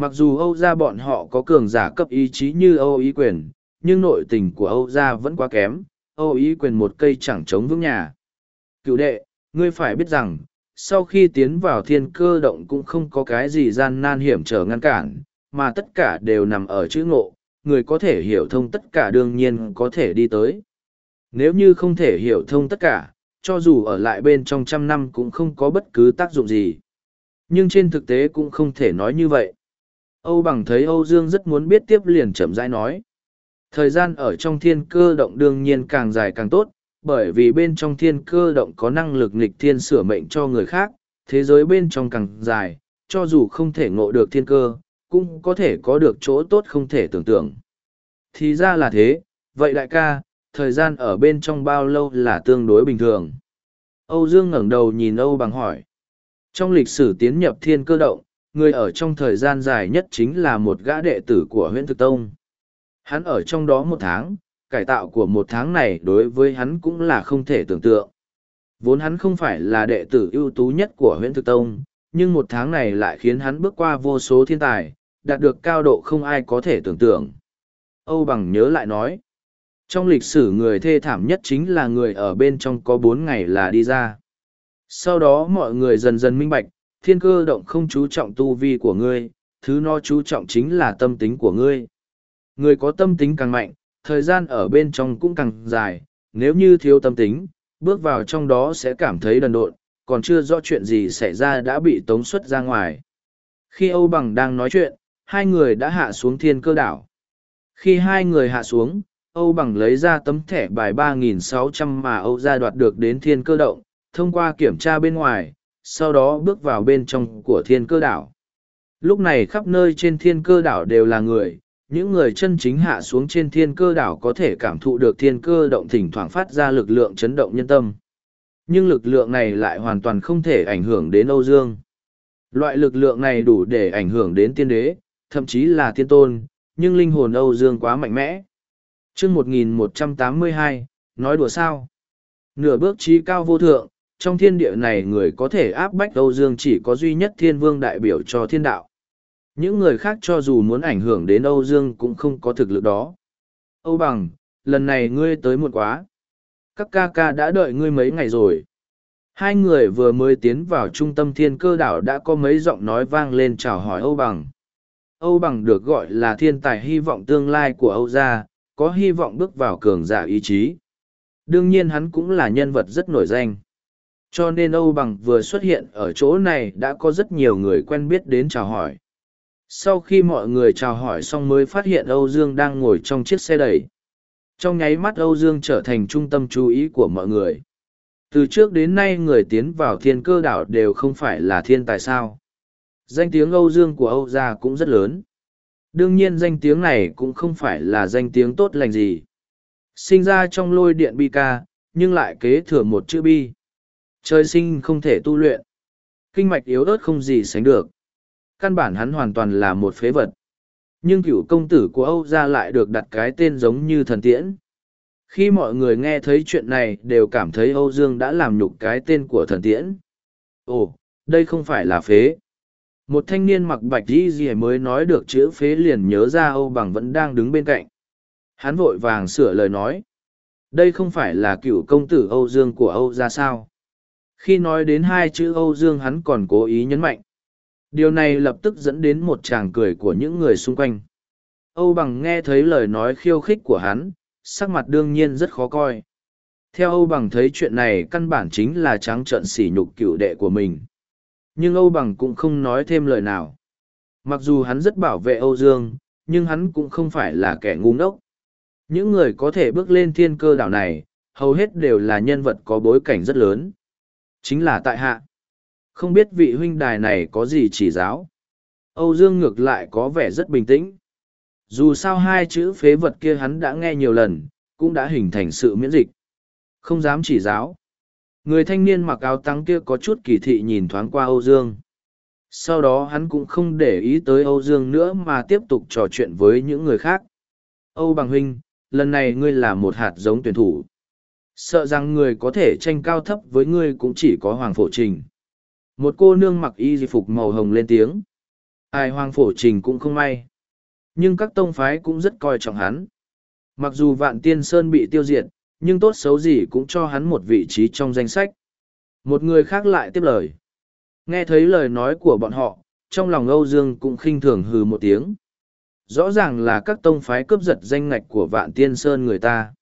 Mặc dù Âu gia bọn họ có cường giả cấp ý chí như Âu ý quyền, nhưng nội tình của Âu gia vẫn quá kém, Âu ý quyền một cây chẳng chống vững nhà. Cựu đệ, ngươi phải biết rằng, sau khi tiến vào thiên cơ động cũng không có cái gì gian nan hiểm trở ngăn cản, mà tất cả đều nằm ở chữ ngộ, người có thể hiểu thông tất cả đương nhiên có thể đi tới. Nếu như không thể hiểu thông tất cả, cho dù ở lại bên trong trăm năm cũng không có bất cứ tác dụng gì. Nhưng trên thực tế cũng không thể nói như vậy. Âu bằng thấy Âu Dương rất muốn biết tiếp liền chậm rãi nói. Thời gian ở trong thiên cơ động đương nhiên càng dài càng tốt, bởi vì bên trong thiên cơ động có năng lực nghịch thiên sửa mệnh cho người khác, thế giới bên trong càng dài, cho dù không thể ngộ được thiên cơ, cũng có thể có được chỗ tốt không thể tưởng tượng. Thì ra là thế, vậy đại ca, thời gian ở bên trong bao lâu là tương đối bình thường? Âu Dương ngẩng đầu nhìn Âu bằng hỏi. Trong lịch sử tiến nhập thiên cơ động, người ở trong thời gian dài nhất chính là một gã đệ tử của huyện thực tông. Hắn ở trong đó một tháng, cải tạo của một tháng này đối với hắn cũng là không thể tưởng tượng. Vốn hắn không phải là đệ tử ưu tú nhất của huyện thực tông, nhưng một tháng này lại khiến hắn bước qua vô số thiên tài, đạt được cao độ không ai có thể tưởng tượng. Âu Bằng nhớ lại nói, trong lịch sử người thê thảm nhất chính là người ở bên trong có bốn ngày là đi ra. Sau đó mọi người dần dần minh bạch, thiên cơ động không chú trọng tu vi của ngươi, thứ nó chú trọng chính là tâm tính của ngươi. Người có tâm tính càng mạnh, thời gian ở bên trong cũng càng dài, nếu như thiếu tâm tính, bước vào trong đó sẽ cảm thấy đần độn, còn chưa rõ chuyện gì xảy ra đã bị tống xuất ra ngoài. Khi Âu Bằng đang nói chuyện, hai người đã hạ xuống thiên cơ đảo. Khi hai người hạ xuống, Âu Bằng lấy ra tấm thẻ bài 3.600 mà Âu ra đoạt được đến thiên cơ động, thông qua kiểm tra bên ngoài, sau đó bước vào bên trong của thiên cơ đảo. Lúc này khắp nơi trên thiên cơ đảo đều là người, những người chân chính hạ xuống trên thiên cơ đảo có thể cảm thụ được thiên cơ động thỉnh thoảng phát ra lực lượng chấn động nhân tâm. Nhưng lực lượng này lại hoàn toàn không thể ảnh hưởng đến Âu Dương. Loại lực lượng này đủ để ảnh hưởng đến tiên đế, thậm chí là thiên tôn, nhưng linh hồn Âu Dương quá mạnh mẽ. chương 1182, nói đùa sao? Nửa bước trí cao vô thượng, trong thiên địa này người có thể áp bách Âu Dương chỉ có duy nhất thiên vương đại biểu cho thiên đạo. Những người khác cho dù muốn ảnh hưởng đến Âu Dương cũng không có thực lực đó. Âu Bằng, lần này ngươi tới muộn quá. Các ca ca đã đợi ngươi mấy ngày rồi. Hai người vừa mới tiến vào trung tâm thiên cơ đảo đã có mấy giọng nói vang lên chào hỏi Âu Bằng. Âu Bằng được gọi là thiên tài hy vọng tương lai của Âu gia, có hy vọng bước vào cường giả ý chí. Đương nhiên hắn cũng là nhân vật rất nổi danh. Cho nên Âu Bằng vừa xuất hiện ở chỗ này đã có rất nhiều người quen biết đến chào hỏi. Sau khi mọi người chào hỏi xong mới phát hiện Âu Dương đang ngồi trong chiếc xe đẩy. Trong nháy mắt Âu Dương trở thành trung tâm chú ý của mọi người. Từ trước đến nay người tiến vào thiên cơ đảo đều không phải là thiên tài sao. Danh tiếng Âu Dương của Âu gia cũng rất lớn. Đương nhiên danh tiếng này cũng không phải là danh tiếng tốt lành gì. Sinh ra trong lôi điện bi ca, nhưng lại kế thừa một chữ bi. Trời sinh không thể tu luyện. Kinh mạch yếu ớt không gì sánh được. Căn bản hắn hoàn toàn là một phế vật. Nhưng cựu công tử của Âu gia lại được đặt cái tên giống như thần tiễn. Khi mọi người nghe thấy chuyện này đều cảm thấy Âu Dương đã làm nhục cái tên của thần tiễn. Ồ, đây không phải là phế. Một thanh niên mặc bạch đi gì mới nói được chữ phế liền nhớ ra Âu Bằng vẫn đang đứng bên cạnh. Hắn vội vàng sửa lời nói. Đây không phải là cựu công tử Âu Dương của Âu ra sao. Khi nói đến hai chữ Âu Dương hắn còn cố ý nhấn mạnh. Điều này lập tức dẫn đến một tràng cười của những người xung quanh. Âu Bằng nghe thấy lời nói khiêu khích của hắn, sắc mặt đương nhiên rất khó coi. Theo Âu Bằng thấy chuyện này căn bản chính là trắng trợn sỉ nhục cựu đệ của mình. Nhưng Âu Bằng cũng không nói thêm lời nào. Mặc dù hắn rất bảo vệ Âu Dương, nhưng hắn cũng không phải là kẻ ngu ngốc. Những người có thể bước lên thiên cơ đảo này, hầu hết đều là nhân vật có bối cảnh rất lớn. Chính là tại hạ. Không biết vị huynh đài này có gì chỉ giáo. Âu Dương ngược lại có vẻ rất bình tĩnh. Dù sao hai chữ phế vật kia hắn đã nghe nhiều lần, cũng đã hình thành sự miễn dịch. Không dám chỉ giáo. Người thanh niên mặc áo trắng kia có chút kỳ thị nhìn thoáng qua Âu Dương. Sau đó hắn cũng không để ý tới Âu Dương nữa mà tiếp tục trò chuyện với những người khác. Âu Bằng Huynh, lần này ngươi là một hạt giống tuyển thủ. Sợ rằng người có thể tranh cao thấp với ngươi cũng chỉ có Hoàng Phổ Trình. Một cô nương mặc y di phục màu hồng lên tiếng. Ai Hoàng Phổ Trình cũng không may. Nhưng các tông phái cũng rất coi trọng hắn. Mặc dù Vạn Tiên Sơn bị tiêu diệt, nhưng tốt xấu gì cũng cho hắn một vị trí trong danh sách. Một người khác lại tiếp lời. Nghe thấy lời nói của bọn họ, trong lòng Âu Dương cũng khinh thường hừ một tiếng. Rõ ràng là các tông phái cướp giật danh ngạch của Vạn Tiên Sơn người ta.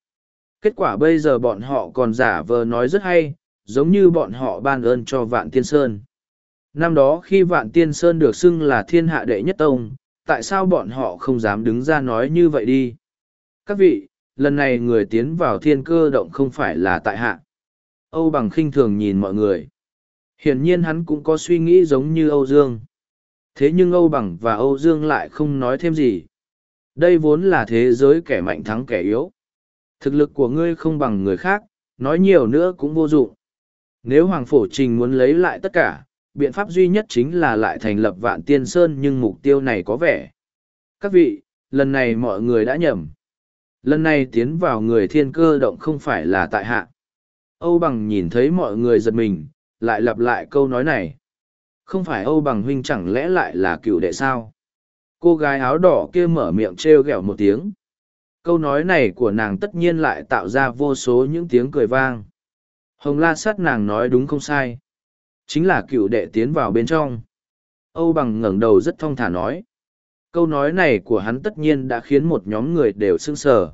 Kết quả bây giờ bọn họ còn giả vờ nói rất hay, giống như bọn họ ban ơn cho Vạn Tiên Sơn. Năm đó khi Vạn Tiên Sơn được xưng là thiên hạ đệ nhất tông, tại sao bọn họ không dám đứng ra nói như vậy đi? Các vị, lần này người tiến vào thiên cơ động không phải là tại hạ. Âu bằng khinh thường nhìn mọi người. Hiển nhiên hắn cũng có suy nghĩ giống như Âu Dương. Thế nhưng Âu bằng và Âu Dương lại không nói thêm gì. Đây vốn là thế giới kẻ mạnh thắng kẻ yếu. Thực lực của ngươi không bằng người khác, nói nhiều nữa cũng vô dụng. Nếu Hoàng Phổ Trình muốn lấy lại tất cả, biện pháp duy nhất chính là lại thành lập vạn tiên sơn nhưng mục tiêu này có vẻ. Các vị, lần này mọi người đã nhầm. Lần này tiến vào người thiên cơ động không phải là tại hạ. Âu Bằng nhìn thấy mọi người giật mình, lại lặp lại câu nói này. Không phải Âu Bằng huynh chẳng lẽ lại là cựu đệ sao? Cô gái áo đỏ kia mở miệng trêu ghẹo một tiếng. Câu nói này của nàng tất nhiên lại tạo ra vô số những tiếng cười vang. Hồng la sát nàng nói đúng không sai. Chính là cựu đệ tiến vào bên trong. Âu bằng ngẩng đầu rất thong thả nói. Câu nói này của hắn tất nhiên đã khiến một nhóm người đều sưng sờ.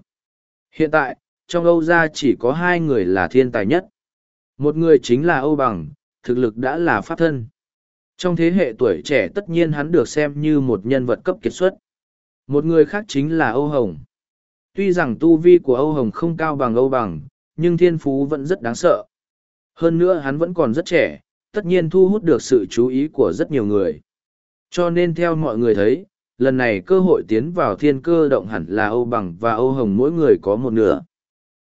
Hiện tại, trong Âu gia chỉ có hai người là thiên tài nhất. Một người chính là Âu Bằng, thực lực đã là pháp thân. Trong thế hệ tuổi trẻ tất nhiên hắn được xem như một nhân vật cấp kiệt xuất. Một người khác chính là Âu Hồng. Tuy rằng tu vi của Âu Hồng không cao bằng Âu Bằng, nhưng thiên phú vẫn rất đáng sợ. Hơn nữa hắn vẫn còn rất trẻ, tất nhiên thu hút được sự chú ý của rất nhiều người. Cho nên theo mọi người thấy, lần này cơ hội tiến vào thiên cơ động hẳn là Âu Bằng và Âu Hồng mỗi người có một nửa.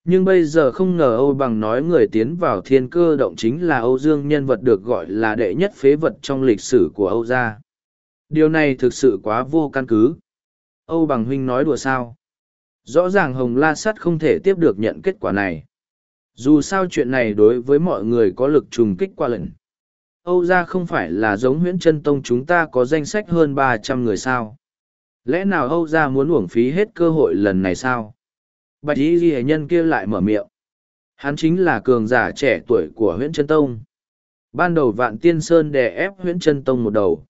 Nhưng bây giờ không ngờ Âu Bằng nói người tiến vào thiên cơ động chính là Âu Dương nhân vật được gọi là đệ nhất phế vật trong lịch sử của Âu gia. Điều này thực sự quá vô căn cứ. Âu Bằng huynh nói đùa sao? Rõ ràng Hồng La Sắt không thể tiếp được nhận kết quả này. Dù sao chuyện này đối với mọi người có lực trùng kích qua lần. Âu gia không phải là giống huyễn chân tông chúng ta có danh sách hơn ba trăm người sao. Lẽ nào Âu gia muốn uổng phí hết cơ hội lần này sao? Bạch y ghi nhân kia lại mở miệng. Hắn chính là cường giả trẻ tuổi của huyễn chân tông. Ban đầu vạn tiên sơn đè ép huyễn chân tông một đầu.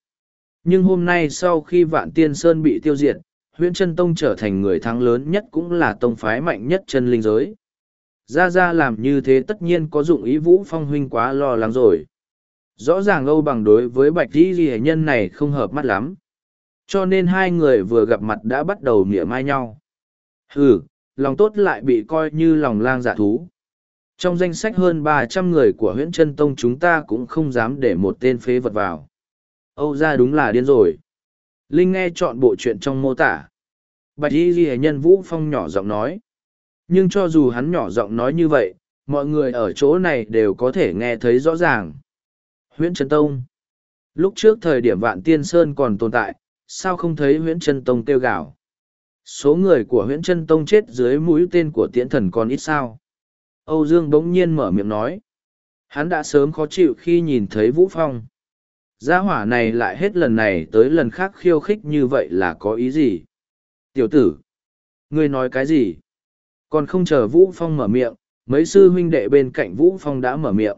Nhưng hôm nay sau khi vạn tiên sơn bị tiêu diệt, huyễn chân tông trở thành người thắng lớn nhất cũng là tông phái mạnh nhất chân linh giới. Ra Ra làm như thế tất nhiên có dụng ý vũ phong huynh quá lo lắng rồi. Rõ ràng Âu bằng đối với bạch di ghi nhân này không hợp mắt lắm. Cho nên hai người vừa gặp mặt đã bắt đầu mỉa mai nhau. Hừ, lòng tốt lại bị coi như lòng lang dạ thú. Trong danh sách hơn ba trăm người của huyện chân tông chúng ta cũng không dám để một tên phế vật vào. Âu ra đúng là điên rồi. Linh nghe chọn bộ chuyện trong mô tả. Bạch y ghi nhân Vũ Phong nhỏ giọng nói. Nhưng cho dù hắn nhỏ giọng nói như vậy, mọi người ở chỗ này đều có thể nghe thấy rõ ràng. Huyễn Trấn Tông Lúc trước thời điểm Vạn Tiên Sơn còn tồn tại, sao không thấy Huyễn Trấn Tông kêu gào? Số người của Huyễn Trấn Tông chết dưới mũi tên của tiễn thần còn ít sao? Âu Dương bỗng nhiên mở miệng nói. Hắn đã sớm khó chịu khi nhìn thấy Vũ Phong. Gia hỏa này lại hết lần này tới lần khác khiêu khích như vậy là có ý gì? Tiểu tử! Ngươi nói cái gì? Còn không chờ Vũ Phong mở miệng, mấy sư huynh đệ bên cạnh Vũ Phong đã mở miệng.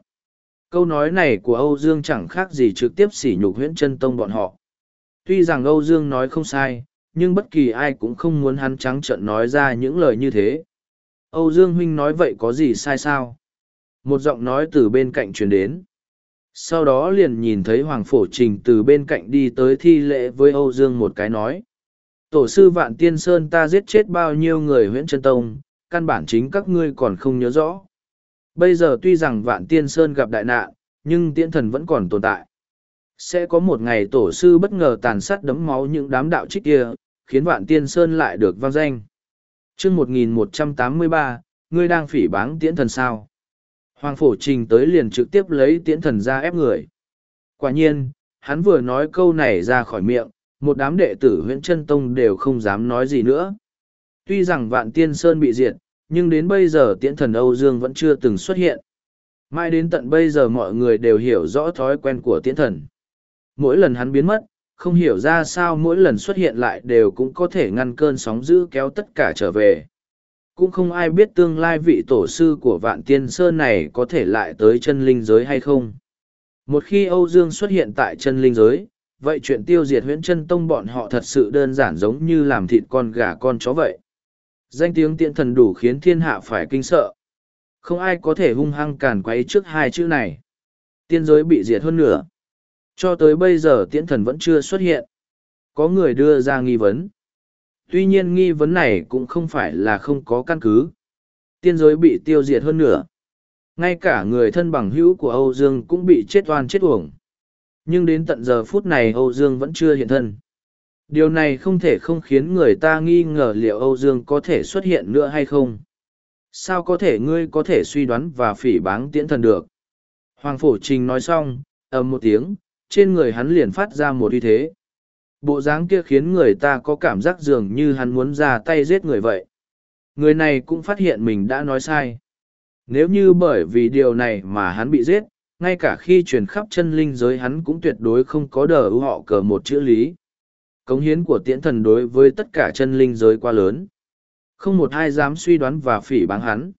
Câu nói này của Âu Dương chẳng khác gì trực tiếp sỉ nhục huyễn chân tông bọn họ. Tuy rằng Âu Dương nói không sai, nhưng bất kỳ ai cũng không muốn hắn trắng trợn nói ra những lời như thế. Âu Dương huynh nói vậy có gì sai sao? Một giọng nói từ bên cạnh truyền đến. Sau đó liền nhìn thấy Hoàng Phổ Trình từ bên cạnh đi tới thi lễ với Âu Dương một cái nói. Tổ sư Vạn Tiên Sơn ta giết chết bao nhiêu người huyễn chân tông, căn bản chính các ngươi còn không nhớ rõ. Bây giờ tuy rằng Vạn Tiên Sơn gặp đại nạn, nhưng tiễn thần vẫn còn tồn tại. Sẽ có một ngày tổ sư bất ngờ tàn sát đấm máu những đám đạo trích kia, khiến Vạn Tiên Sơn lại được vang danh. chương 1183, ngươi đang phỉ báng tiễn thần sao? Hoàng phổ trình tới liền trực tiếp lấy tiễn thần ra ép người. Quả nhiên, hắn vừa nói câu này ra khỏi miệng, một đám đệ tử huyện chân tông đều không dám nói gì nữa. Tuy rằng vạn tiên sơn bị diệt, nhưng đến bây giờ tiễn thần Âu Dương vẫn chưa từng xuất hiện. Mãi đến tận bây giờ mọi người đều hiểu rõ thói quen của tiễn thần. Mỗi lần hắn biến mất, không hiểu ra sao mỗi lần xuất hiện lại đều cũng có thể ngăn cơn sóng dữ kéo tất cả trở về. Cũng không ai biết tương lai vị tổ sư của vạn tiên sơn này có thể lại tới chân linh giới hay không. Một khi Âu Dương xuất hiện tại chân linh giới, vậy chuyện tiêu diệt huyễn chân tông bọn họ thật sự đơn giản giống như làm thịt con gà con chó vậy. Danh tiếng tiện thần đủ khiến thiên hạ phải kinh sợ. Không ai có thể hung hăng càn quấy trước hai chữ này. Tiên giới bị diệt hơn nửa, Cho tới bây giờ tiễn thần vẫn chưa xuất hiện. Có người đưa ra nghi vấn. Tuy nhiên nghi vấn này cũng không phải là không có căn cứ. Tiên giới bị tiêu diệt hơn nữa. Ngay cả người thân bằng hữu của Âu Dương cũng bị chết oan chết uổng. Nhưng đến tận giờ phút này Âu Dương vẫn chưa hiện thân. Điều này không thể không khiến người ta nghi ngờ liệu Âu Dương có thể xuất hiện nữa hay không. Sao có thể ngươi có thể suy đoán và phỉ báng tiễn thần được? Hoàng Phổ Trình nói xong, ầm một tiếng, trên người hắn liền phát ra một uy thế. Bộ dáng kia khiến người ta có cảm giác dường như hắn muốn ra tay giết người vậy. Người này cũng phát hiện mình đã nói sai. Nếu như bởi vì điều này mà hắn bị giết, ngay cả khi truyền khắp chân linh giới hắn cũng tuyệt đối không có đờ ưu họ cờ một chữ lý. Cống hiến của tiễn thần đối với tất cả chân linh giới quá lớn. Không một ai dám suy đoán và phỉ báng hắn.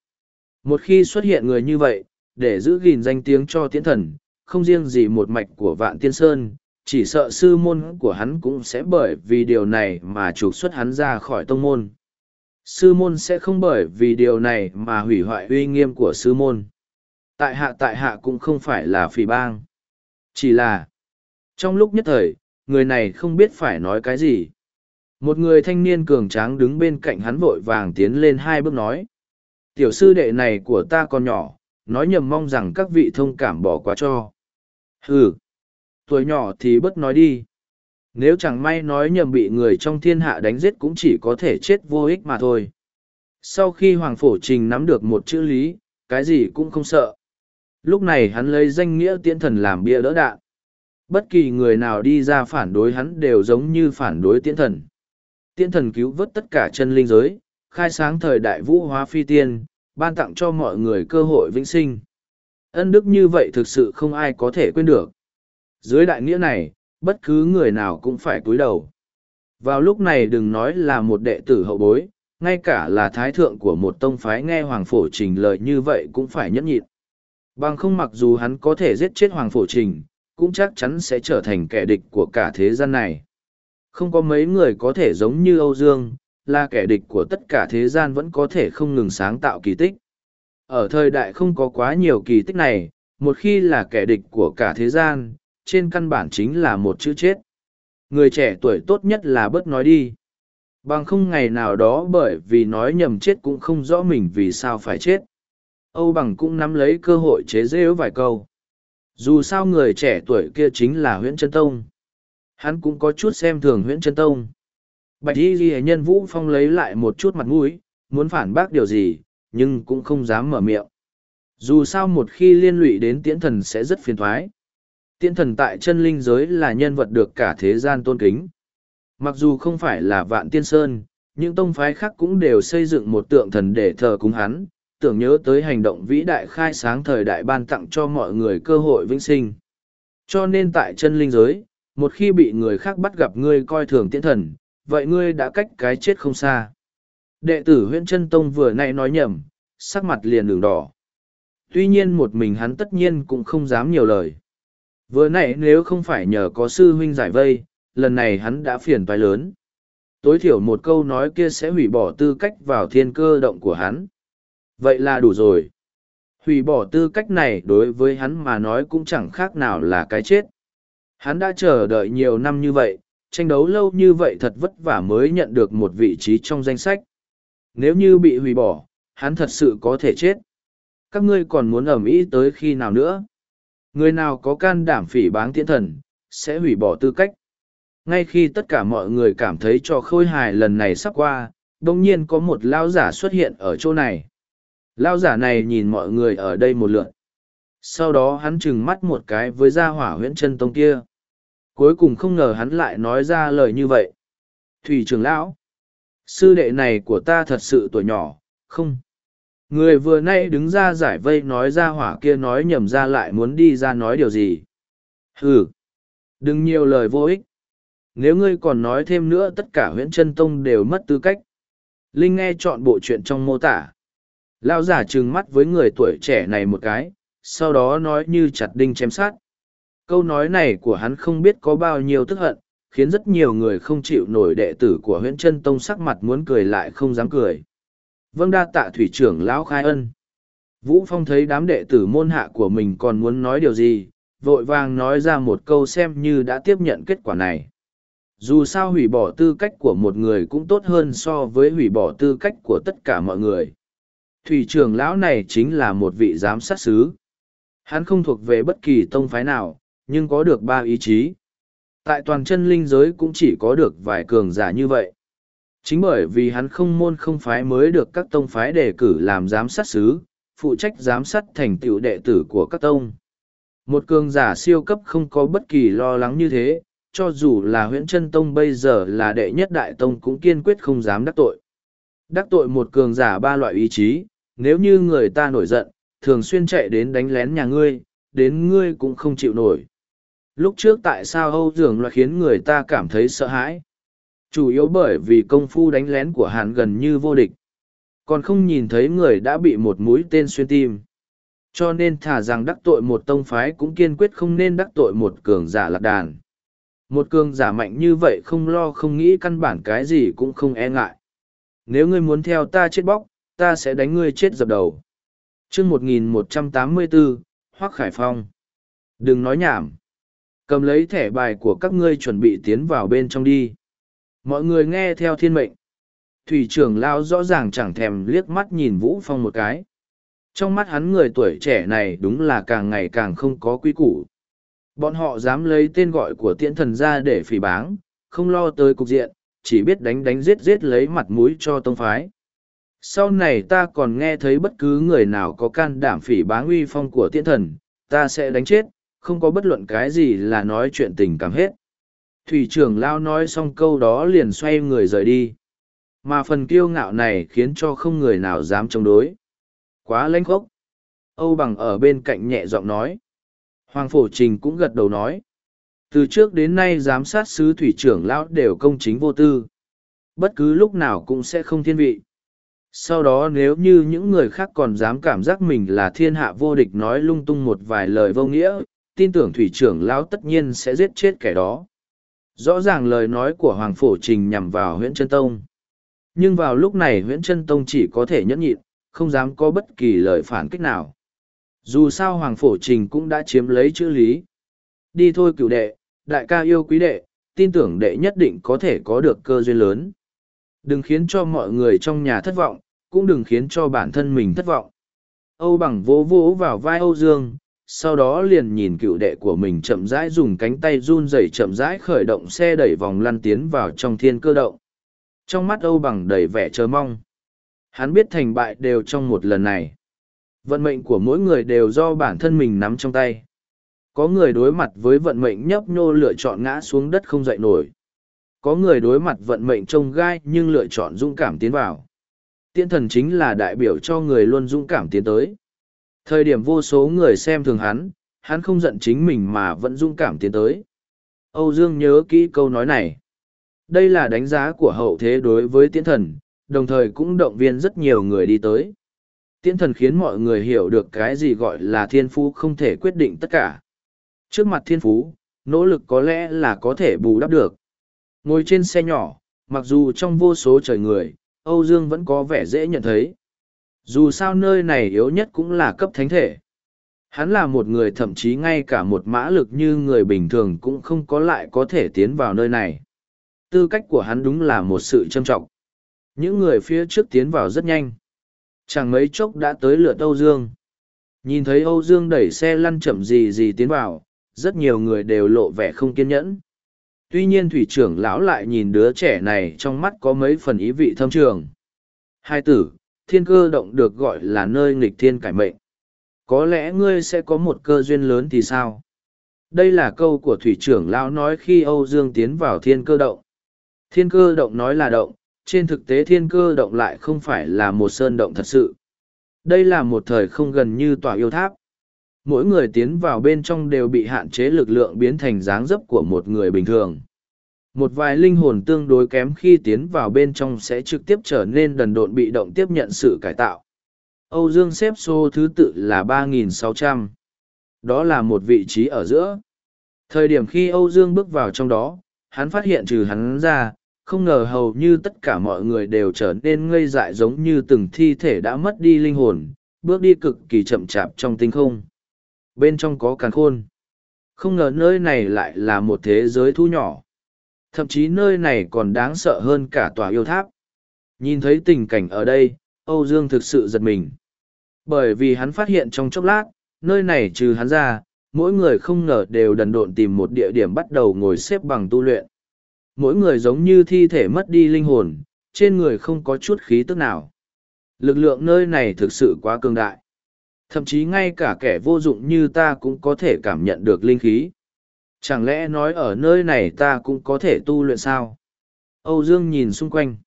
Một khi xuất hiện người như vậy, để giữ gìn danh tiếng cho tiễn thần, không riêng gì một mạch của vạn tiên sơn, chỉ sợ sư môn của hắn cũng sẽ bởi vì điều này mà trục xuất hắn ra khỏi tông môn. Sư môn sẽ không bởi vì điều này mà hủy hoại uy nghiêm của sư môn. Tại hạ tại hạ cũng không phải là phỉ bang. Chỉ là, trong lúc nhất thời, người này không biết phải nói cái gì. Một người thanh niên cường tráng đứng bên cạnh hắn vội vàng tiến lên hai bước nói. Tiểu sư đệ này của ta còn nhỏ, nói nhầm mong rằng các vị thông cảm bỏ qua cho. Hừ tuổi nhỏ thì bất nói đi. Nếu chẳng may nói nhầm bị người trong thiên hạ đánh giết cũng chỉ có thể chết vô ích mà thôi. Sau khi Hoàng Phổ Trình nắm được một chữ lý, cái gì cũng không sợ. Lúc này hắn lấy danh nghĩa tiễn thần làm bia đỡ đạn. Bất kỳ người nào đi ra phản đối hắn đều giống như phản đối tiễn thần. Tiễn thần cứu vớt tất cả chân linh giới, khai sáng thời đại vũ hóa phi tiên, ban tặng cho mọi người cơ hội vĩnh sinh. Ân đức như vậy thực sự không ai có thể quên được. Dưới đại nghĩa này, bất cứ người nào cũng phải cúi đầu. Vào lúc này đừng nói là một đệ tử hậu bối, ngay cả là thái thượng của một tông phái nghe Hoàng Phổ Trình lời như vậy cũng phải nhẫn nhịn. Bằng không mặc dù hắn có thể giết chết Hoàng Phổ Trình, cũng chắc chắn sẽ trở thành kẻ địch của cả thế gian này. Không có mấy người có thể giống như Âu Dương, là kẻ địch của tất cả thế gian vẫn có thể không ngừng sáng tạo kỳ tích. Ở thời đại không có quá nhiều kỳ tích này, một khi là kẻ địch của cả thế gian, trên căn bản chính là một chữ chết. Người trẻ tuổi tốt nhất là bớt nói đi. Bằng không ngày nào đó bởi vì nói nhầm chết cũng không rõ mình vì sao phải chết. Âu Bằng cũng nắm lấy cơ hội chế rêu vài câu. Dù sao người trẻ tuổi kia chính là Huyễn Trân Tông. Hắn cũng có chút xem thường Huyễn Trân Tông. Bạch Y Ghi Nhân Vũ Phong lấy lại một chút mặt mũi, muốn phản bác điều gì, nhưng cũng không dám mở miệng. Dù sao một khi liên lụy đến tiễn thần sẽ rất phiền thoái. Tiễn thần tại chân linh giới là nhân vật được cả thế gian tôn kính. Mặc dù không phải là vạn tiên sơn, những tông phái khác cũng đều xây dựng một tượng thần để thờ cúng hắn, tưởng nhớ tới hành động vĩ đại khai sáng thời đại ban tặng cho mọi người cơ hội vĩnh sinh. Cho nên tại chân linh giới, một khi bị người khác bắt gặp ngươi coi thường tiễn thần, vậy ngươi đã cách cái chết không xa. Đệ tử huyện chân tông vừa nãy nói nhầm, sắc mặt liền đường đỏ. Tuy nhiên một mình hắn tất nhiên cũng không dám nhiều lời. Vừa nãy nếu không phải nhờ có sư huynh giải vây, lần này hắn đã phiền toái lớn. Tối thiểu một câu nói kia sẽ hủy bỏ tư cách vào thiên cơ động của hắn. Vậy là đủ rồi. Hủy bỏ tư cách này đối với hắn mà nói cũng chẳng khác nào là cái chết. Hắn đã chờ đợi nhiều năm như vậy, tranh đấu lâu như vậy thật vất vả mới nhận được một vị trí trong danh sách. Nếu như bị hủy bỏ, hắn thật sự có thể chết. Các ngươi còn muốn ẩm ý tới khi nào nữa? Người nào có can đảm phỉ báng tiễn thần, sẽ hủy bỏ tư cách. Ngay khi tất cả mọi người cảm thấy trò khôi hài lần này sắp qua, đông nhiên có một lao giả xuất hiện ở chỗ này. Lao giả này nhìn mọi người ở đây một lượn. Sau đó hắn trừng mắt một cái với gia hỏa huyễn chân tông kia. Cuối cùng không ngờ hắn lại nói ra lời như vậy. Thủy trưởng lão, sư đệ này của ta thật sự tuổi nhỏ, không. Người vừa nay đứng ra giải vây nói ra hỏa kia nói nhầm ra lại muốn đi ra nói điều gì. Hừ, đừng nhiều lời vô ích. Nếu ngươi còn nói thêm nữa tất cả huyện chân tông đều mất tư cách. Linh nghe chọn bộ chuyện trong mô tả. Lao giả trừng mắt với người tuổi trẻ này một cái, sau đó nói như chặt đinh chém sát. Câu nói này của hắn không biết có bao nhiêu tức hận, khiến rất nhiều người không chịu nổi đệ tử của huyện chân tông sắc mặt muốn cười lại không dám cười. Vâng đa tạ thủy trưởng lão khai ân. Vũ Phong thấy đám đệ tử môn hạ của mình còn muốn nói điều gì, vội vàng nói ra một câu xem như đã tiếp nhận kết quả này. Dù sao hủy bỏ tư cách của một người cũng tốt hơn so với hủy bỏ tư cách của tất cả mọi người. Thủy trưởng lão này chính là một vị giám sát sứ. Hắn không thuộc về bất kỳ tông phái nào, nhưng có được ba ý chí. Tại toàn chân linh giới cũng chỉ có được vài cường giả như vậy. Chính bởi vì hắn không môn không phái mới được các tông phái đề cử làm giám sát sứ, phụ trách giám sát thành tựu đệ tử của các tông. Một cường giả siêu cấp không có bất kỳ lo lắng như thế, cho dù là huyễn chân tông bây giờ là đệ nhất đại tông cũng kiên quyết không dám đắc tội. Đắc tội một cường giả ba loại ý chí, nếu như người ta nổi giận, thường xuyên chạy đến đánh lén nhà ngươi, đến ngươi cũng không chịu nổi. Lúc trước tại sao Âu Dường loại khiến người ta cảm thấy sợ hãi? Chủ yếu bởi vì công phu đánh lén của hắn gần như vô địch. Còn không nhìn thấy người đã bị một mũi tên xuyên tim. Cho nên thả rằng đắc tội một tông phái cũng kiên quyết không nên đắc tội một cường giả lạc đàn. Một cường giả mạnh như vậy không lo không nghĩ căn bản cái gì cũng không e ngại. Nếu ngươi muốn theo ta chết bóc, ta sẽ đánh ngươi chết dập đầu. chương 1184, Hoác Khải Phong. Đừng nói nhảm. Cầm lấy thẻ bài của các ngươi chuẩn bị tiến vào bên trong đi. Mọi người nghe theo thiên mệnh. Thủy trưởng lao rõ ràng chẳng thèm liếc mắt nhìn Vũ Phong một cái. Trong mắt hắn người tuổi trẻ này đúng là càng ngày càng không có quy củ. Bọn họ dám lấy tên gọi của tiễn thần ra để phỉ báng, không lo tới cục diện, chỉ biết đánh đánh giết giết lấy mặt mũi cho tông phái. Sau này ta còn nghe thấy bất cứ người nào có can đảm phỉ báng uy phong của tiễn thần, ta sẽ đánh chết, không có bất luận cái gì là nói chuyện tình cảm hết. Thủy trưởng lao nói xong câu đó liền xoay người rời đi. Mà phần kiêu ngạo này khiến cho không người nào dám chống đối. Quá lãnh khốc. Âu bằng ở bên cạnh nhẹ giọng nói. Hoàng Phổ Trình cũng gật đầu nói. Từ trước đến nay giám sát sứ thủy trưởng lão đều công chính vô tư. Bất cứ lúc nào cũng sẽ không thiên vị. Sau đó nếu như những người khác còn dám cảm giác mình là thiên hạ vô địch nói lung tung một vài lời vô nghĩa, tin tưởng thủy trưởng lão tất nhiên sẽ giết chết kẻ đó. Rõ ràng lời nói của Hoàng Phổ Trình nhằm vào huyện Trân Tông. Nhưng vào lúc này huyện Trân Tông chỉ có thể nhẫn nhịn, không dám có bất kỳ lời phản kích nào. Dù sao Hoàng Phổ Trình cũng đã chiếm lấy chữ lý. Đi thôi cựu đệ, đại ca yêu quý đệ, tin tưởng đệ nhất định có thể có được cơ duyên lớn. Đừng khiến cho mọi người trong nhà thất vọng, cũng đừng khiến cho bản thân mình thất vọng. Âu bằng vỗ vỗ vào vai Âu Dương, sau đó liền nhìn cựu đệ của mình chậm rãi dùng cánh tay run rẩy chậm rãi khởi động xe đẩy vòng lăn tiến vào trong thiên cơ động. Trong mắt Âu bằng đầy vẻ chờ mong. Hắn biết thành bại đều trong một lần này. Vận mệnh của mỗi người đều do bản thân mình nắm trong tay. Có người đối mặt với vận mệnh nhấp nhô lựa chọn ngã xuống đất không dậy nổi. Có người đối mặt vận mệnh trông gai nhưng lựa chọn dũng cảm tiến vào. Tiên thần chính là đại biểu cho người luôn dũng cảm tiến tới. Thời điểm vô số người xem thường hắn, hắn không giận chính mình mà vẫn dũng cảm tiến tới. Âu Dương nhớ kỹ câu nói này. Đây là đánh giá của hậu thế đối với tiễn thần, đồng thời cũng động viên rất nhiều người đi tới. Tiễn thần khiến mọi người hiểu được cái gì gọi là thiên phú không thể quyết định tất cả. Trước mặt thiên phú, nỗ lực có lẽ là có thể bù đắp được. Ngồi trên xe nhỏ, mặc dù trong vô số trời người, Âu Dương vẫn có vẻ dễ nhận thấy. Dù sao nơi này yếu nhất cũng là cấp thánh thể. Hắn là một người thậm chí ngay cả một mã lực như người bình thường cũng không có lại có thể tiến vào nơi này. Tư cách của hắn đúng là một sự trâm trọng. Những người phía trước tiến vào rất nhanh. Chẳng mấy chốc đã tới lượt Âu Dương. Nhìn thấy Âu Dương đẩy xe lăn chậm gì gì tiến vào, rất nhiều người đều lộ vẻ không kiên nhẫn. Tuy nhiên thủy trưởng lão lại nhìn đứa trẻ này trong mắt có mấy phần ý vị thâm trường. Hai tử, thiên cơ động được gọi là nơi nghịch thiên cải mệnh. Có lẽ ngươi sẽ có một cơ duyên lớn thì sao? Đây là câu của thủy trưởng lão nói khi Âu Dương tiến vào thiên cơ động. Thiên cơ động nói là động, trên thực tế thiên cơ động lại không phải là một sơn động thật sự. Đây là một thời không gần như tòa yêu tháp. Mỗi người tiến vào bên trong đều bị hạn chế lực lượng biến thành dáng dấp của một người bình thường. Một vài linh hồn tương đối kém khi tiến vào bên trong sẽ trực tiếp trở nên đần độn bị động tiếp nhận sự cải tạo. Âu Dương xếp số thứ tự là 3.600. Đó là một vị trí ở giữa. Thời điểm khi Âu Dương bước vào trong đó, hắn phát hiện trừ hắn ra, không ngờ hầu như tất cả mọi người đều trở nên ngây dại giống như từng thi thể đã mất đi linh hồn, bước đi cực kỳ chậm chạp trong tinh không. Bên trong có càn khôn. Không ngờ nơi này lại là một thế giới thu nhỏ. Thậm chí nơi này còn đáng sợ hơn cả tòa yêu tháp. Nhìn thấy tình cảnh ở đây, Âu Dương thực sự giật mình. Bởi vì hắn phát hiện trong chốc lát, nơi này trừ hắn ra, mỗi người không ngờ đều đần độn tìm một địa điểm bắt đầu ngồi xếp bằng tu luyện mỗi người giống như thi thể mất đi linh hồn, trên người không có chút khí tức nào. Lực lượng nơi này thực sự quá cường đại. Thậm chí ngay cả kẻ vô dụng như ta cũng có thể cảm nhận được linh khí. Chẳng lẽ nói ở nơi này ta cũng có thể tu luyện sao? Âu Dương nhìn xung quanh.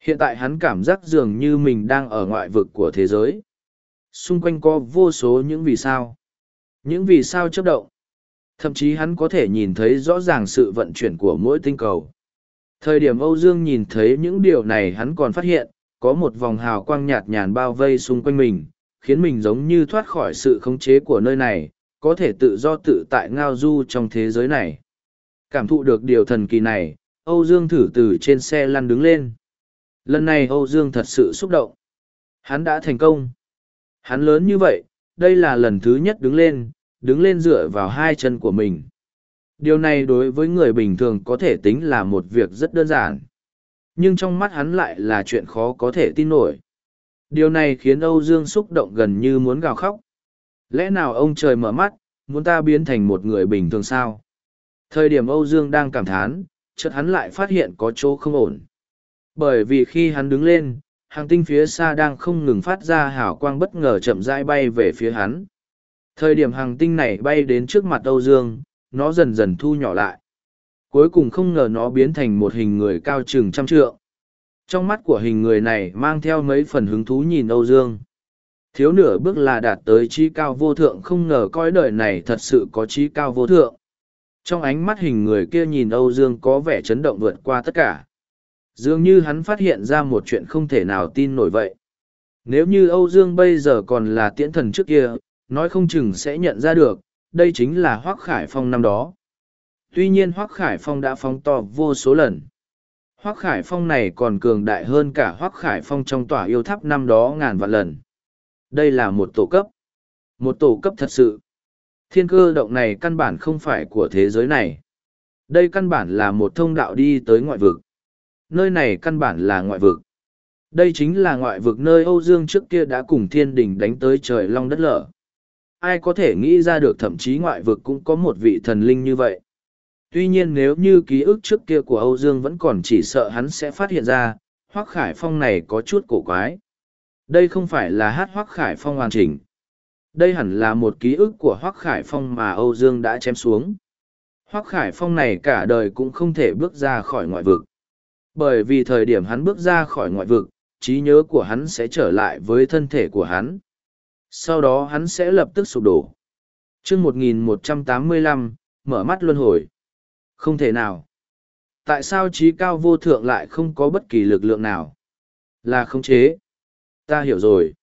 Hiện tại hắn cảm giác dường như mình đang ở ngoại vực của thế giới. Xung quanh có vô số những vì sao. Những vì sao chấp động. Thậm chí hắn có thể nhìn thấy rõ ràng sự vận chuyển của mỗi tinh cầu. Thời điểm Âu Dương nhìn thấy những điều này hắn còn phát hiện, có một vòng hào quang nhạt nhàn bao vây xung quanh mình, khiến mình giống như thoát khỏi sự khống chế của nơi này, có thể tự do tự tại ngao du trong thế giới này. Cảm thụ được điều thần kỳ này, Âu Dương thử từ trên xe lăn đứng lên. Lần này Âu Dương thật sự xúc động. Hắn đã thành công. Hắn lớn như vậy, đây là lần thứ nhất đứng lên, đứng lên dựa vào hai chân của mình. Điều này đối với người bình thường có thể tính là một việc rất đơn giản. Nhưng trong mắt hắn lại là chuyện khó có thể tin nổi. Điều này khiến Âu Dương xúc động gần như muốn gào khóc. Lẽ nào ông trời mở mắt, muốn ta biến thành một người bình thường sao? Thời điểm Âu Dương đang cảm thán, chợt hắn lại phát hiện có chỗ không ổn. Bởi vì khi hắn đứng lên, hàng tinh phía xa đang không ngừng phát ra hào quang bất ngờ chậm rãi bay về phía hắn. Thời điểm hàng tinh này bay đến trước mặt Âu Dương, nó dần dần thu nhỏ lại. Cuối cùng không ngờ nó biến thành một hình người cao chừng trăm trượng. Trong mắt của hình người này mang theo mấy phần hứng thú nhìn Âu Dương. Thiếu nửa bước là đạt tới trí cao vô thượng không ngờ coi đời này thật sự có trí cao vô thượng. Trong ánh mắt hình người kia nhìn Âu Dương có vẻ chấn động vượt qua tất cả. Dường như hắn phát hiện ra một chuyện không thể nào tin nổi vậy. Nếu như Âu Dương bây giờ còn là tiễn thần trước kia, nói không chừng sẽ nhận ra được, đây chính là Hoác Khải Phong năm đó. Tuy nhiên Hoác Khải Phong đã phóng to vô số lần. Hoác Khải Phong này còn cường đại hơn cả Hoác Khải Phong trong tòa yêu tháp năm đó ngàn vạn lần. Đây là một tổ cấp. Một tổ cấp thật sự. Thiên cơ động này căn bản không phải của thế giới này. Đây căn bản là một thông đạo đi tới ngoại vực. Nơi này căn bản là ngoại vực. Đây chính là ngoại vực nơi Âu Dương trước kia đã cùng thiên đình đánh tới trời long đất lở ai có thể nghĩ ra được thậm chí ngoại vực cũng có một vị thần linh như vậy. Tuy nhiên nếu như ký ức trước kia của Âu Dương vẫn còn chỉ sợ hắn sẽ phát hiện ra, Hoác Khải Phong này có chút cổ quái. Đây không phải là hát Hoác Khải Phong hoàn chỉnh. Đây hẳn là một ký ức của Hoác Khải Phong mà Âu Dương đã chém xuống. Hoác Khải Phong này cả đời cũng không thể bước ra khỏi ngoại vực. Bởi vì thời điểm hắn bước ra khỏi ngoại vực, trí nhớ của hắn sẽ trở lại với thân thể của hắn sau đó hắn sẽ lập tức sụp đổ. chương 1185, mở mắt luân hồi. Không thể nào. Tại sao trí cao vô thượng lại không có bất kỳ lực lượng nào? Là khống chế. Ta hiểu rồi.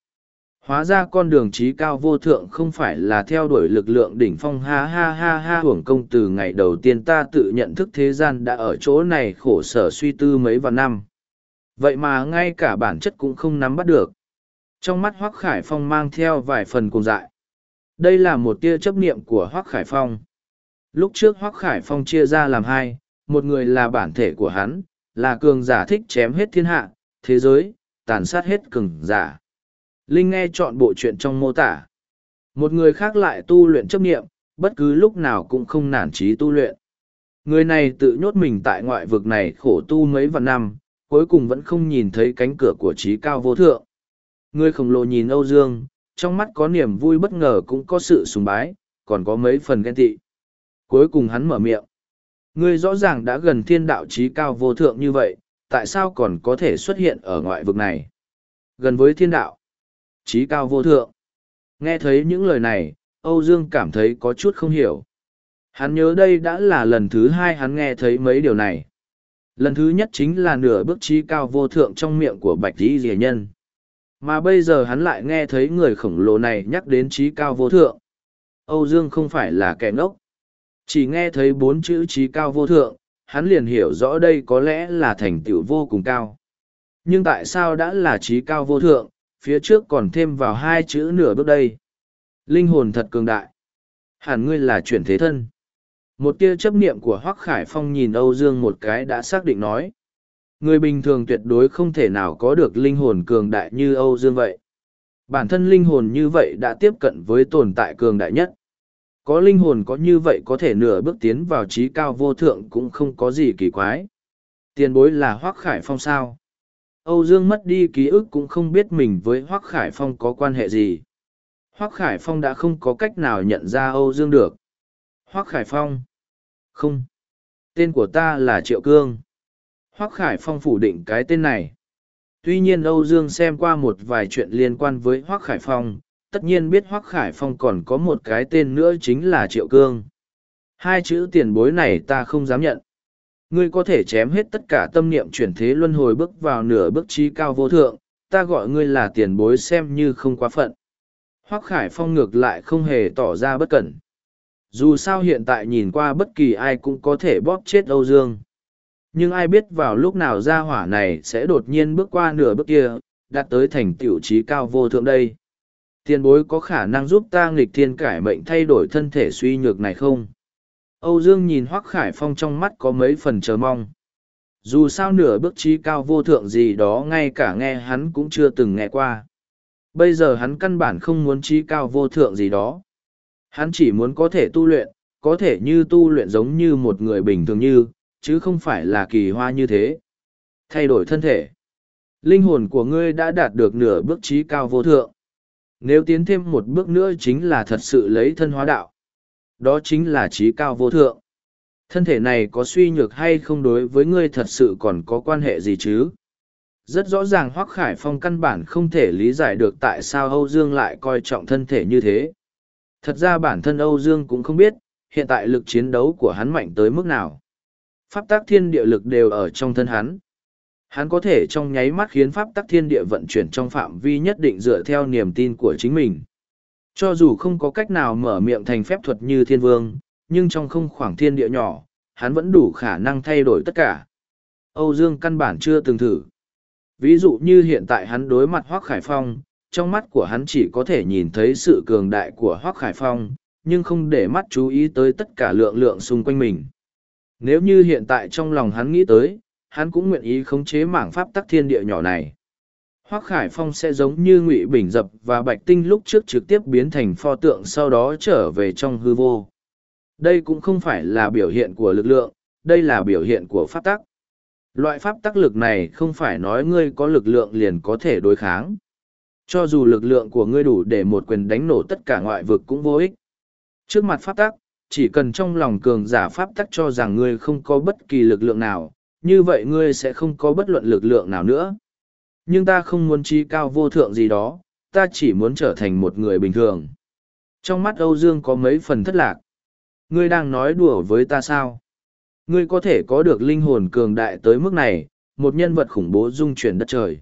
Hóa ra con đường trí cao vô thượng không phải là theo đuổi lực lượng đỉnh phong ha ha ha ha hưởng công từ ngày đầu tiên ta tự nhận thức thế gian đã ở chỗ này khổ sở suy tư mấy vạn năm. Vậy mà ngay cả bản chất cũng không nắm bắt được trong mắt hoác khải phong mang theo vài phần cùng dại đây là một tia chấp niệm của hoác khải phong lúc trước hoác khải phong chia ra làm hai một người là bản thể của hắn, là cường giả thích chém hết thiên hạ, thế giới, tàn sát hết cường giả. Linh nghe chọn bộ chuyện trong mô tả. Một người khác lại tu luyện chấp nghiệm, bất cứ lúc nào cũng không nản trí tu luyện. Người này tự nhốt mình tại ngoại vực này khổ tu mấy vạn năm, cuối cùng vẫn không nhìn thấy cánh cửa của trí cao vô thượng. Người khổng lồ nhìn Âu Dương, trong mắt có niềm vui bất ngờ cũng có sự sùng bái, còn có mấy phần ghen tị. Cuối cùng hắn mở miệng. Ngươi rõ ràng đã gần thiên đạo trí cao vô thượng như vậy, tại sao còn có thể xuất hiện ở ngoại vực này? Gần với thiên đạo, trí cao vô thượng. Nghe thấy những lời này, Âu Dương cảm thấy có chút không hiểu. Hắn nhớ đây đã là lần thứ hai hắn nghe thấy mấy điều này. Lần thứ nhất chính là nửa bước trí cao vô thượng trong miệng của bạch tí rìa nhân. Mà bây giờ hắn lại nghe thấy người khổng lồ này nhắc đến trí cao vô thượng. Âu Dương không phải là kẻ ngốc. Chỉ nghe thấy bốn chữ trí cao vô thượng, hắn liền hiểu rõ đây có lẽ là thành tựu vô cùng cao. Nhưng tại sao đã là trí cao vô thượng, phía trước còn thêm vào hai chữ nửa bước đây? Linh hồn thật cường đại. Hẳn ngươi là chuyển thế thân. Một tia chấp niệm của Hoắc Khải Phong nhìn Âu Dương một cái đã xác định nói. Người bình thường tuyệt đối không thể nào có được linh hồn cường đại như Âu Dương vậy. Bản thân linh hồn như vậy đã tiếp cận với tồn tại cường đại nhất. Có linh hồn có như vậy có thể nửa bước tiến vào trí cao vô thượng cũng không có gì kỳ quái. Tiền bối là Hoác Khải Phong sao? Âu Dương mất đi ký ức cũng không biết mình với Hoác Khải Phong có quan hệ gì. Hoác Khải Phong đã không có cách nào nhận ra Âu Dương được. Hoác Khải Phong? Không. Tên của ta là Triệu Cương. Hoác Khải Phong phủ định cái tên này. Tuy nhiên Âu Dương xem qua một vài chuyện liên quan với Hoác Khải Phong, tất nhiên biết Hoác Khải Phong còn có một cái tên nữa chính là Triệu Cương. Hai chữ tiền bối này ta không dám nhận. Ngươi có thể chém hết tất cả tâm niệm chuyển thế luân hồi bước vào nửa bước trí cao vô thượng, ta gọi ngươi là tiền bối xem như không quá phận. Hoác Khải Phong ngược lại không hề tỏ ra bất cẩn. Dù sao hiện tại nhìn qua bất kỳ ai cũng có thể bóp chết Âu Dương. Nhưng ai biết vào lúc nào ra hỏa này sẽ đột nhiên bước qua nửa bước kia, đạt tới thành tiểu trí cao vô thượng đây. Tiền bối có khả năng giúp ta nghịch thiên cải mệnh thay đổi thân thể suy nhược này không? Âu Dương nhìn Hoắc Khải Phong trong mắt có mấy phần chờ mong. Dù sao nửa bước trí cao vô thượng gì đó ngay cả nghe hắn cũng chưa từng nghe qua. Bây giờ hắn căn bản không muốn trí cao vô thượng gì đó. Hắn chỉ muốn có thể tu luyện, có thể như tu luyện giống như một người bình thường như, chứ không phải là kỳ hoa như thế. Thay đổi thân thể. Linh hồn của ngươi đã đạt được nửa bước trí cao vô thượng. Nếu tiến thêm một bước nữa chính là thật sự lấy thân hóa đạo. Đó chính là trí cao vô thượng. Thân thể này có suy nhược hay không đối với ngươi thật sự còn có quan hệ gì chứ? Rất rõ ràng Hoác Khải Phong căn bản không thể lý giải được tại sao Âu Dương lại coi trọng thân thể như thế. Thật ra bản thân Âu Dương cũng không biết, hiện tại lực chiến đấu của hắn mạnh tới mức nào. Pháp tác thiên địa lực đều ở trong thân hắn. Hắn có thể trong nháy mắt khiến pháp tắc thiên địa vận chuyển trong phạm vi nhất định dựa theo niềm tin của chính mình. Cho dù không có cách nào mở miệng thành phép thuật như thiên vương, nhưng trong không khoảng thiên địa nhỏ, hắn vẫn đủ khả năng thay đổi tất cả. Âu Dương căn bản chưa từng thử. Ví dụ như hiện tại hắn đối mặt Hoác Khải Phong, trong mắt của hắn chỉ có thể nhìn thấy sự cường đại của Hoác Khải Phong, nhưng không để mắt chú ý tới tất cả lượng lượng xung quanh mình. Nếu như hiện tại trong lòng hắn nghĩ tới, hắn cũng nguyện ý khống chế mảng pháp tắc thiên địa nhỏ này. Hoác Khải Phong sẽ giống như Ngụy Bình Dập và Bạch Tinh lúc trước trực tiếp biến thành pho tượng sau đó trở về trong hư vô. Đây cũng không phải là biểu hiện của lực lượng, đây là biểu hiện của pháp tắc. Loại pháp tắc lực này không phải nói ngươi có lực lượng liền có thể đối kháng. Cho dù lực lượng của ngươi đủ để một quyền đánh nổ tất cả ngoại vực cũng vô ích. Trước mặt pháp tắc, chỉ cần trong lòng cường giả pháp tắc cho rằng ngươi không có bất kỳ lực lượng nào, như vậy ngươi sẽ không có bất luận lực lượng nào nữa. Nhưng ta không muốn trí cao vô thượng gì đó, ta chỉ muốn trở thành một người bình thường. Trong mắt Âu Dương có mấy phần thất lạc. Ngươi đang nói đùa với ta sao? Ngươi có thể có được linh hồn cường đại tới mức này, một nhân vật khủng bố dung chuyển đất trời.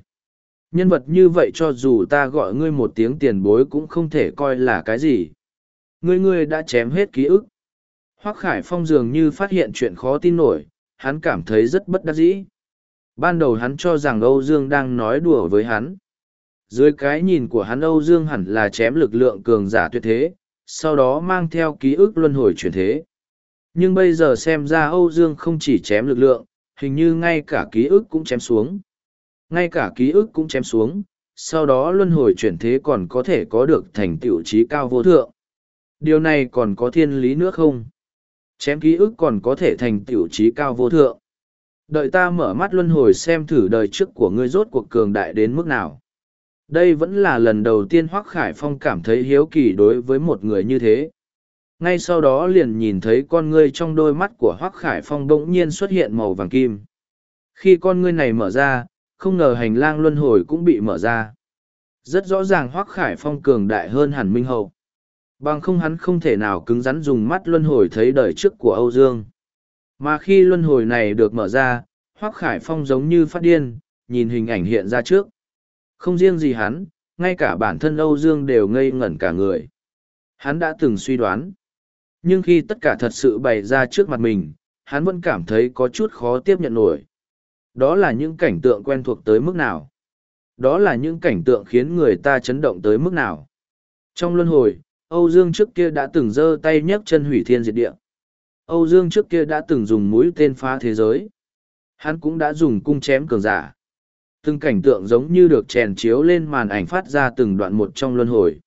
Nhân vật như vậy cho dù ta gọi ngươi một tiếng tiền bối cũng không thể coi là cái gì. Ngươi ngươi đã chém hết ký ức. Hoác Khải Phong dường như phát hiện chuyện khó tin nổi, hắn cảm thấy rất bất đắc dĩ. Ban đầu hắn cho rằng Âu Dương đang nói đùa với hắn. Dưới cái nhìn của hắn Âu Dương hẳn là chém lực lượng cường giả tuyệt thế, sau đó mang theo ký ức luân hồi chuyển thế. Nhưng bây giờ xem ra Âu Dương không chỉ chém lực lượng, hình như ngay cả ký ức cũng chém xuống. Ngay cả ký ức cũng chém xuống, sau đó luân hồi chuyển thế còn có thể có được thành tựu trí cao vô thượng. Điều này còn có thiên lý nữa không? Chém ký ức còn có thể thành tiểu trí cao vô thượng. Đợi ta mở mắt luân hồi xem thử đời trước của ngươi rốt cuộc cường đại đến mức nào. Đây vẫn là lần đầu tiên Hoác Khải Phong cảm thấy hiếu kỳ đối với một người như thế. Ngay sau đó liền nhìn thấy con ngươi trong đôi mắt của Hoác Khải Phong bỗng nhiên xuất hiện màu vàng kim. Khi con ngươi này mở ra, không ngờ hành lang luân hồi cũng bị mở ra. Rất rõ ràng Hoác Khải Phong cường đại hơn hẳn Minh Hậu. Bằng không hắn không thể nào cứng rắn dùng mắt luân hồi thấy đời trước của Âu Dương. Mà khi luân hồi này được mở ra, Hoác Khải Phong giống như phát điên, nhìn hình ảnh hiện ra trước. Không riêng gì hắn, ngay cả bản thân Âu Dương đều ngây ngẩn cả người. Hắn đã từng suy đoán. Nhưng khi tất cả thật sự bày ra trước mặt mình, hắn vẫn cảm thấy có chút khó tiếp nhận nổi. Đó là những cảnh tượng quen thuộc tới mức nào? Đó là những cảnh tượng khiến người ta chấn động tới mức nào? Trong luân hồi, Âu Dương trước kia đã từng giơ tay nhấc chân hủy thiên diệt địa. Âu Dương trước kia đã từng dùng mũi tên phá thế giới. Hắn cũng đã dùng cung chém cường giả. Từng cảnh tượng giống như được chèn chiếu lên màn ảnh phát ra từng đoạn một trong luân hồi.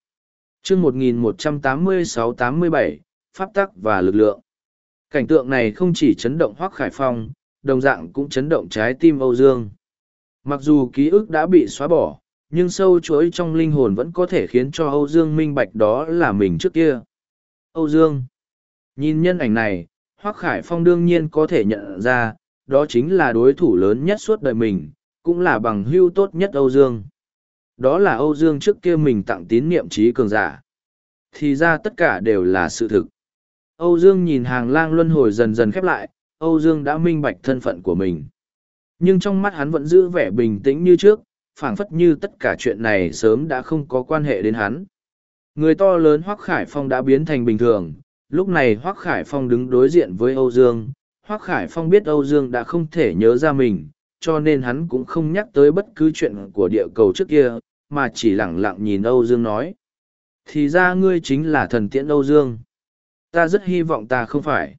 chương 1186-87, Pháp tắc và lực lượng. Cảnh tượng này không chỉ chấn động Hoác Khải Phong, đồng dạng cũng chấn động trái tim Âu Dương. Mặc dù ký ức đã bị xóa bỏ, nhưng sâu chuỗi trong linh hồn vẫn có thể khiến cho Âu Dương minh bạch đó là mình trước kia. Âu Dương. Nhìn nhân ảnh này, Hoác Khải Phong đương nhiên có thể nhận ra, đó chính là đối thủ lớn nhất suốt đời mình, cũng là bằng hưu tốt nhất Âu Dương. Đó là Âu Dương trước kia mình tặng tín niệm trí cường giả. Thì ra tất cả đều là sự thực. Âu Dương nhìn hàng lang luân hồi dần dần khép lại, Âu Dương đã minh bạch thân phận của mình. Nhưng trong mắt hắn vẫn giữ vẻ bình tĩnh như trước, phảng phất như tất cả chuyện này sớm đã không có quan hệ đến hắn. Người to lớn Hoắc Khải Phong đã biến thành bình thường, lúc này Hoắc Khải Phong đứng đối diện với Âu Dương. Hoắc Khải Phong biết Âu Dương đã không thể nhớ ra mình, cho nên hắn cũng không nhắc tới bất cứ chuyện của địa cầu trước kia, mà chỉ lẳng lặng nhìn Âu Dương nói. Thì ra ngươi chính là thần tiễn Âu Dương. Ta rất hy vọng ta không phải.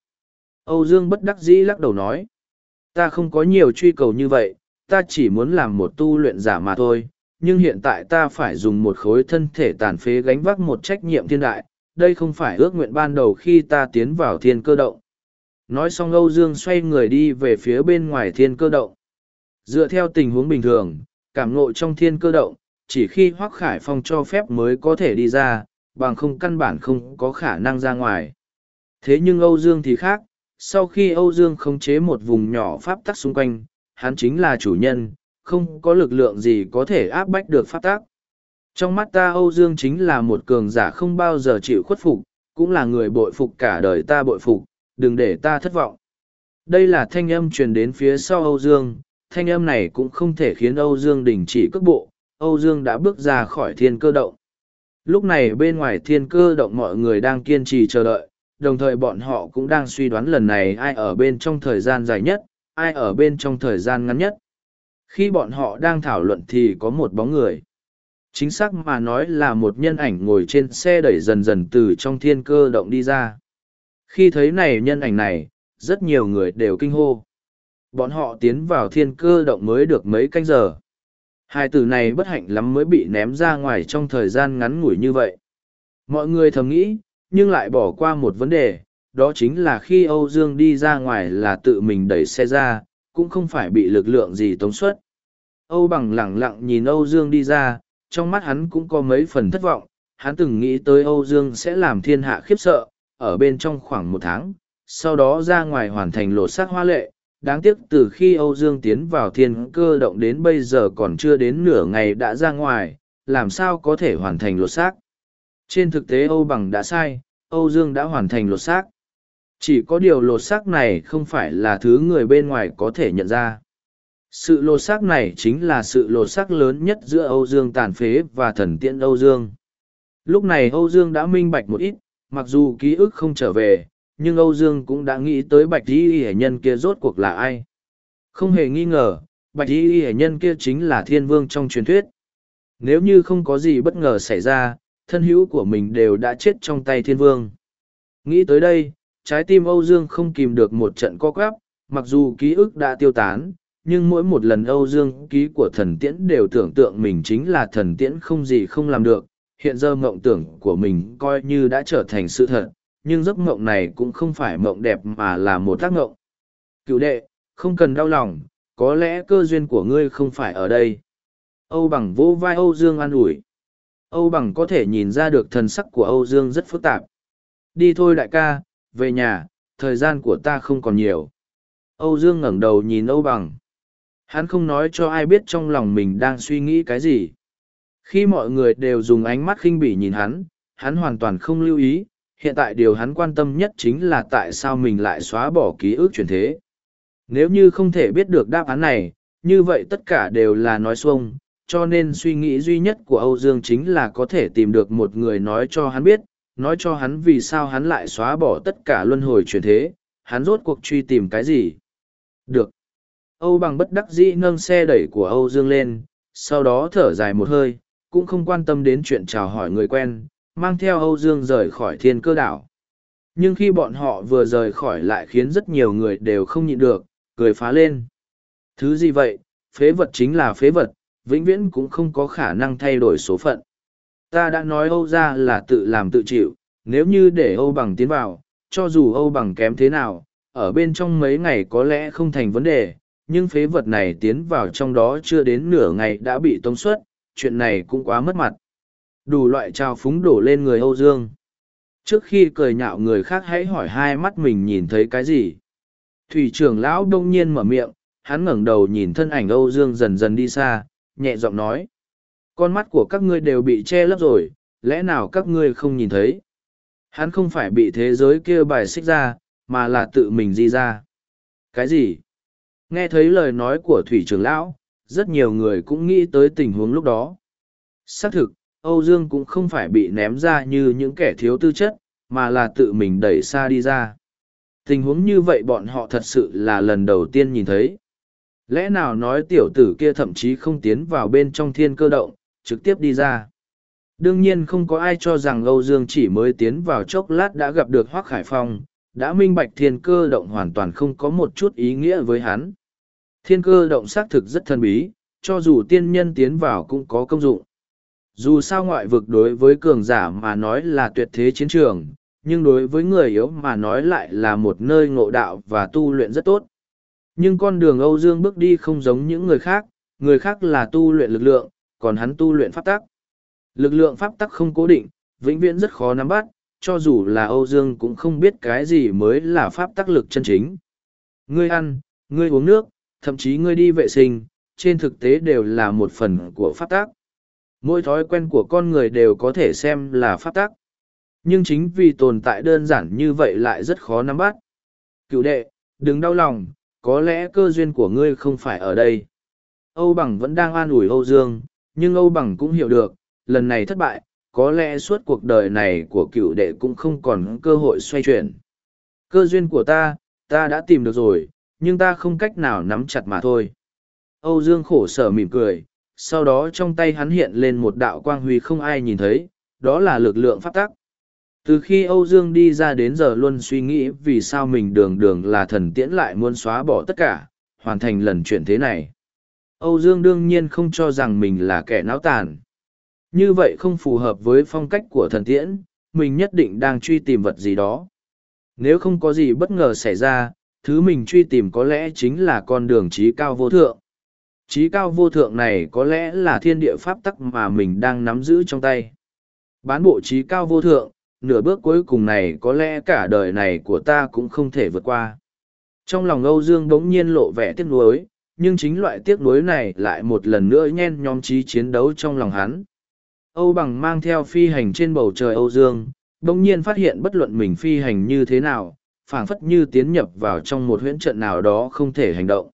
Âu Dương bất đắc dĩ lắc đầu nói. Ta không có nhiều truy cầu như vậy, ta chỉ muốn làm một tu luyện giả mà thôi, nhưng hiện tại ta phải dùng một khối thân thể tàn phế gánh vác một trách nhiệm thiên đại, đây không phải ước nguyện ban đầu khi ta tiến vào thiên cơ động. Nói xong Âu Dương xoay người đi về phía bên ngoài thiên cơ động. Dựa theo tình huống bình thường, cảm ngộ trong thiên cơ động, chỉ khi Hoác Khải Phong cho phép mới có thể đi ra, bằng không căn bản không có khả năng ra ngoài. Thế nhưng Âu Dương thì khác, sau khi Âu Dương khống chế một vùng nhỏ pháp tắc xung quanh, hắn chính là chủ nhân, không có lực lượng gì có thể áp bách được pháp tắc. Trong mắt ta Âu Dương chính là một cường giả không bao giờ chịu khuất phục, cũng là người bội phục cả đời ta bội phục, đừng để ta thất vọng. Đây là thanh âm truyền đến phía sau Âu Dương, thanh âm này cũng không thể khiến Âu Dương đình chỉ cước bộ, Âu Dương đã bước ra khỏi thiên cơ động. Lúc này bên ngoài thiên cơ động mọi người đang kiên trì chờ đợi, đồng thời bọn họ cũng đang suy đoán lần này ai ở bên trong thời gian dài nhất, ai ở bên trong thời gian ngắn nhất. Khi bọn họ đang thảo luận thì có một bóng người. Chính xác mà nói là một nhân ảnh ngồi trên xe đẩy dần dần từ trong thiên cơ động đi ra. Khi thấy này nhân ảnh này, rất nhiều người đều kinh hô. Bọn họ tiến vào thiên cơ động mới được mấy canh giờ. Hai từ này bất hạnh lắm mới bị ném ra ngoài trong thời gian ngắn ngủi như vậy. Mọi người thầm nghĩ, nhưng lại bỏ qua một vấn đề, đó chính là khi Âu Dương đi ra ngoài là tự mình đẩy xe ra, cũng không phải bị lực lượng gì tống suất. Âu bằng lẳng lặng nhìn Âu Dương đi ra, trong mắt hắn cũng có mấy phần thất vọng, hắn từng nghĩ tới Âu Dương sẽ làm thiên hạ khiếp sợ, ở bên trong khoảng một tháng, sau đó ra ngoài hoàn thành lột xác hoa lệ. Đáng tiếc từ khi Âu Dương tiến vào thiên cơ động đến bây giờ còn chưa đến nửa ngày đã ra ngoài, làm sao có thể hoàn thành lột xác. Trên thực tế Âu Bằng đã sai, Âu Dương đã hoàn thành lột xác. Chỉ có điều lột xác này không phải là thứ người bên ngoài có thể nhận ra. Sự lột xác này chính là sự lột xác lớn nhất giữa Âu Dương tàn phế và thần tiễn Âu Dương. Lúc này Âu Dương đã minh bạch một ít, mặc dù ký ức không trở về, nhưng Âu Dương cũng đã nghĩ tới bạch y hệ nhân kia rốt cuộc là ai. Không hề nghi ngờ, bạch y hệ nhân kia chính là thiên vương trong truyền thuyết. Nếu như không có gì bất ngờ xảy ra, thân hữu của mình đều đã chết trong tay thiên vương. Nghĩ tới đây, trái tim Âu Dương không kìm được một trận co quắp, mặc dù ký ức đã tiêu tán, nhưng mỗi một lần Âu Dương ký của thần tiễn đều tưởng tượng mình chính là thần tiễn không gì không làm được. Hiện giờ mộng tưởng của mình coi như đã trở thành sự thật, nhưng giấc mộng này cũng không phải mộng đẹp mà là một tác mộng. Cựu đệ, không cần đau lòng, có lẽ cơ duyên của ngươi không phải ở đây. Âu bằng vỗ vai Âu Dương an ủi. Âu bằng có thể nhìn ra được thần sắc của Âu Dương rất phức tạp. Đi thôi đại ca, về nhà, thời gian của ta không còn nhiều. Âu Dương ngẩng đầu nhìn Âu bằng. Hắn không nói cho ai biết trong lòng mình đang suy nghĩ cái gì. Khi mọi người đều dùng ánh mắt khinh bỉ nhìn hắn, hắn hoàn toàn không lưu ý, hiện tại điều hắn quan tâm nhất chính là tại sao mình lại xóa bỏ ký ức truyền thế. Nếu như không thể biết được đáp án này, như vậy tất cả đều là nói xuông, cho nên suy nghĩ duy nhất của Âu Dương chính là có thể tìm được một người nói cho hắn biết, nói cho hắn vì sao hắn lại xóa bỏ tất cả luân hồi truyền thế, hắn rốt cuộc truy tìm cái gì. Được. Âu bằng bất đắc dĩ nâng xe đẩy của Âu Dương lên, sau đó thở dài một hơi, cũng không quan tâm đến chuyện chào hỏi người quen, mang theo Âu Dương rời khỏi thiên cơ đảo. Nhưng khi bọn họ vừa rời khỏi lại khiến rất nhiều người đều không nhịn được, cười phá lên. Thứ gì vậy, phế vật chính là phế vật, vĩnh viễn cũng không có khả năng thay đổi số phận. Ta đã nói Âu ra là tự làm tự chịu, nếu như để Âu bằng tiến vào, cho dù Âu bằng kém thế nào, ở bên trong mấy ngày có lẽ không thành vấn đề, nhưng phế vật này tiến vào trong đó chưa đến nửa ngày đã bị tống suất, chuyện này cũng quá mất mặt. Đủ loại trào phúng đổ lên người Âu Dương. Trước khi cười nhạo người khác hãy hỏi hai mắt mình nhìn thấy cái gì. Thủy trưởng lão đông nhiên mở miệng, hắn ngẩng đầu nhìn thân ảnh Âu Dương dần dần đi xa, nhẹ giọng nói. Con mắt của các ngươi đều bị che lấp rồi, lẽ nào các ngươi không nhìn thấy? Hắn không phải bị thế giới kia bài xích ra, mà là tự mình di ra. Cái gì? Nghe thấy lời nói của Thủy trưởng lão, rất nhiều người cũng nghĩ tới tình huống lúc đó. Xác thực, Âu Dương cũng không phải bị ném ra như những kẻ thiếu tư chất, mà là tự mình đẩy xa đi ra. Tình huống như vậy bọn họ thật sự là lần đầu tiên nhìn thấy. Lẽ nào nói tiểu tử kia thậm chí không tiến vào bên trong thiên cơ động, trực tiếp đi ra. Đương nhiên không có ai cho rằng Âu Dương chỉ mới tiến vào chốc lát đã gặp được Hoác Khải Phong, đã minh bạch thiên cơ động hoàn toàn không có một chút ý nghĩa với hắn. Thiên cơ động xác thực rất thần bí, cho dù tiên nhân tiến vào cũng có công dụng. Dù sao ngoại vực đối với cường giả mà nói là tuyệt thế chiến trường, nhưng đối với người yếu mà nói lại là một nơi ngộ đạo và tu luyện rất tốt. Nhưng con đường Âu Dương bước đi không giống những người khác, người khác là tu luyện lực lượng, còn hắn tu luyện pháp tắc. Lực lượng pháp tắc không cố định, vĩnh viễn rất khó nắm bắt, cho dù là Âu Dương cũng không biết cái gì mới là pháp tắc lực chân chính. Ngươi ăn, ngươi uống nước, thậm chí ngươi đi vệ sinh, trên thực tế đều là một phần của pháp tắc. Mỗi thói quen của con người đều có thể xem là pháp tắc. Nhưng chính vì tồn tại đơn giản như vậy lại rất khó nắm bắt. Cựu đệ, đừng đau lòng, có lẽ cơ duyên của ngươi không phải ở đây. Âu Bằng vẫn đang an ủi Âu Dương, nhưng Âu Bằng cũng hiểu được, lần này thất bại, có lẽ suốt cuộc đời này của cựu đệ cũng không còn cơ hội xoay chuyển. Cơ duyên của ta, ta đã tìm được rồi, nhưng ta không cách nào nắm chặt mà thôi. Âu Dương khổ sở mỉm cười, sau đó trong tay hắn hiện lên một đạo quang huy không ai nhìn thấy, đó là lực lượng pháp tắc. Từ khi Âu Dương đi ra đến giờ luôn suy nghĩ vì sao mình đường đường là thần tiễn lại muốn xóa bỏ tất cả, hoàn thành lần chuyển thế này. Âu Dương đương nhiên không cho rằng mình là kẻ náo tàn. Như vậy không phù hợp với phong cách của thần tiễn, mình nhất định đang truy tìm vật gì đó. Nếu không có gì bất ngờ xảy ra, thứ mình truy tìm có lẽ chính là con đường trí cao vô thượng. Trí cao vô thượng này có lẽ là thiên địa pháp tắc mà mình đang nắm giữ trong tay. Bán bộ trí cao vô thượng, nửa bước cuối cùng này có lẽ cả đời này của ta cũng không thể vượt qua. Trong lòng Âu Dương bỗng nhiên lộ vẻ tiếc nuối, nhưng chính loại tiếc nuối này lại một lần nữa nhen nhóm trí chiến đấu trong lòng hắn. Âu bằng mang theo phi hành trên bầu trời Âu Dương, đồng nhiên phát hiện bất luận mình phi hành như thế nào, phảng phất như tiến nhập vào trong một huyễn trận nào đó không thể hành động.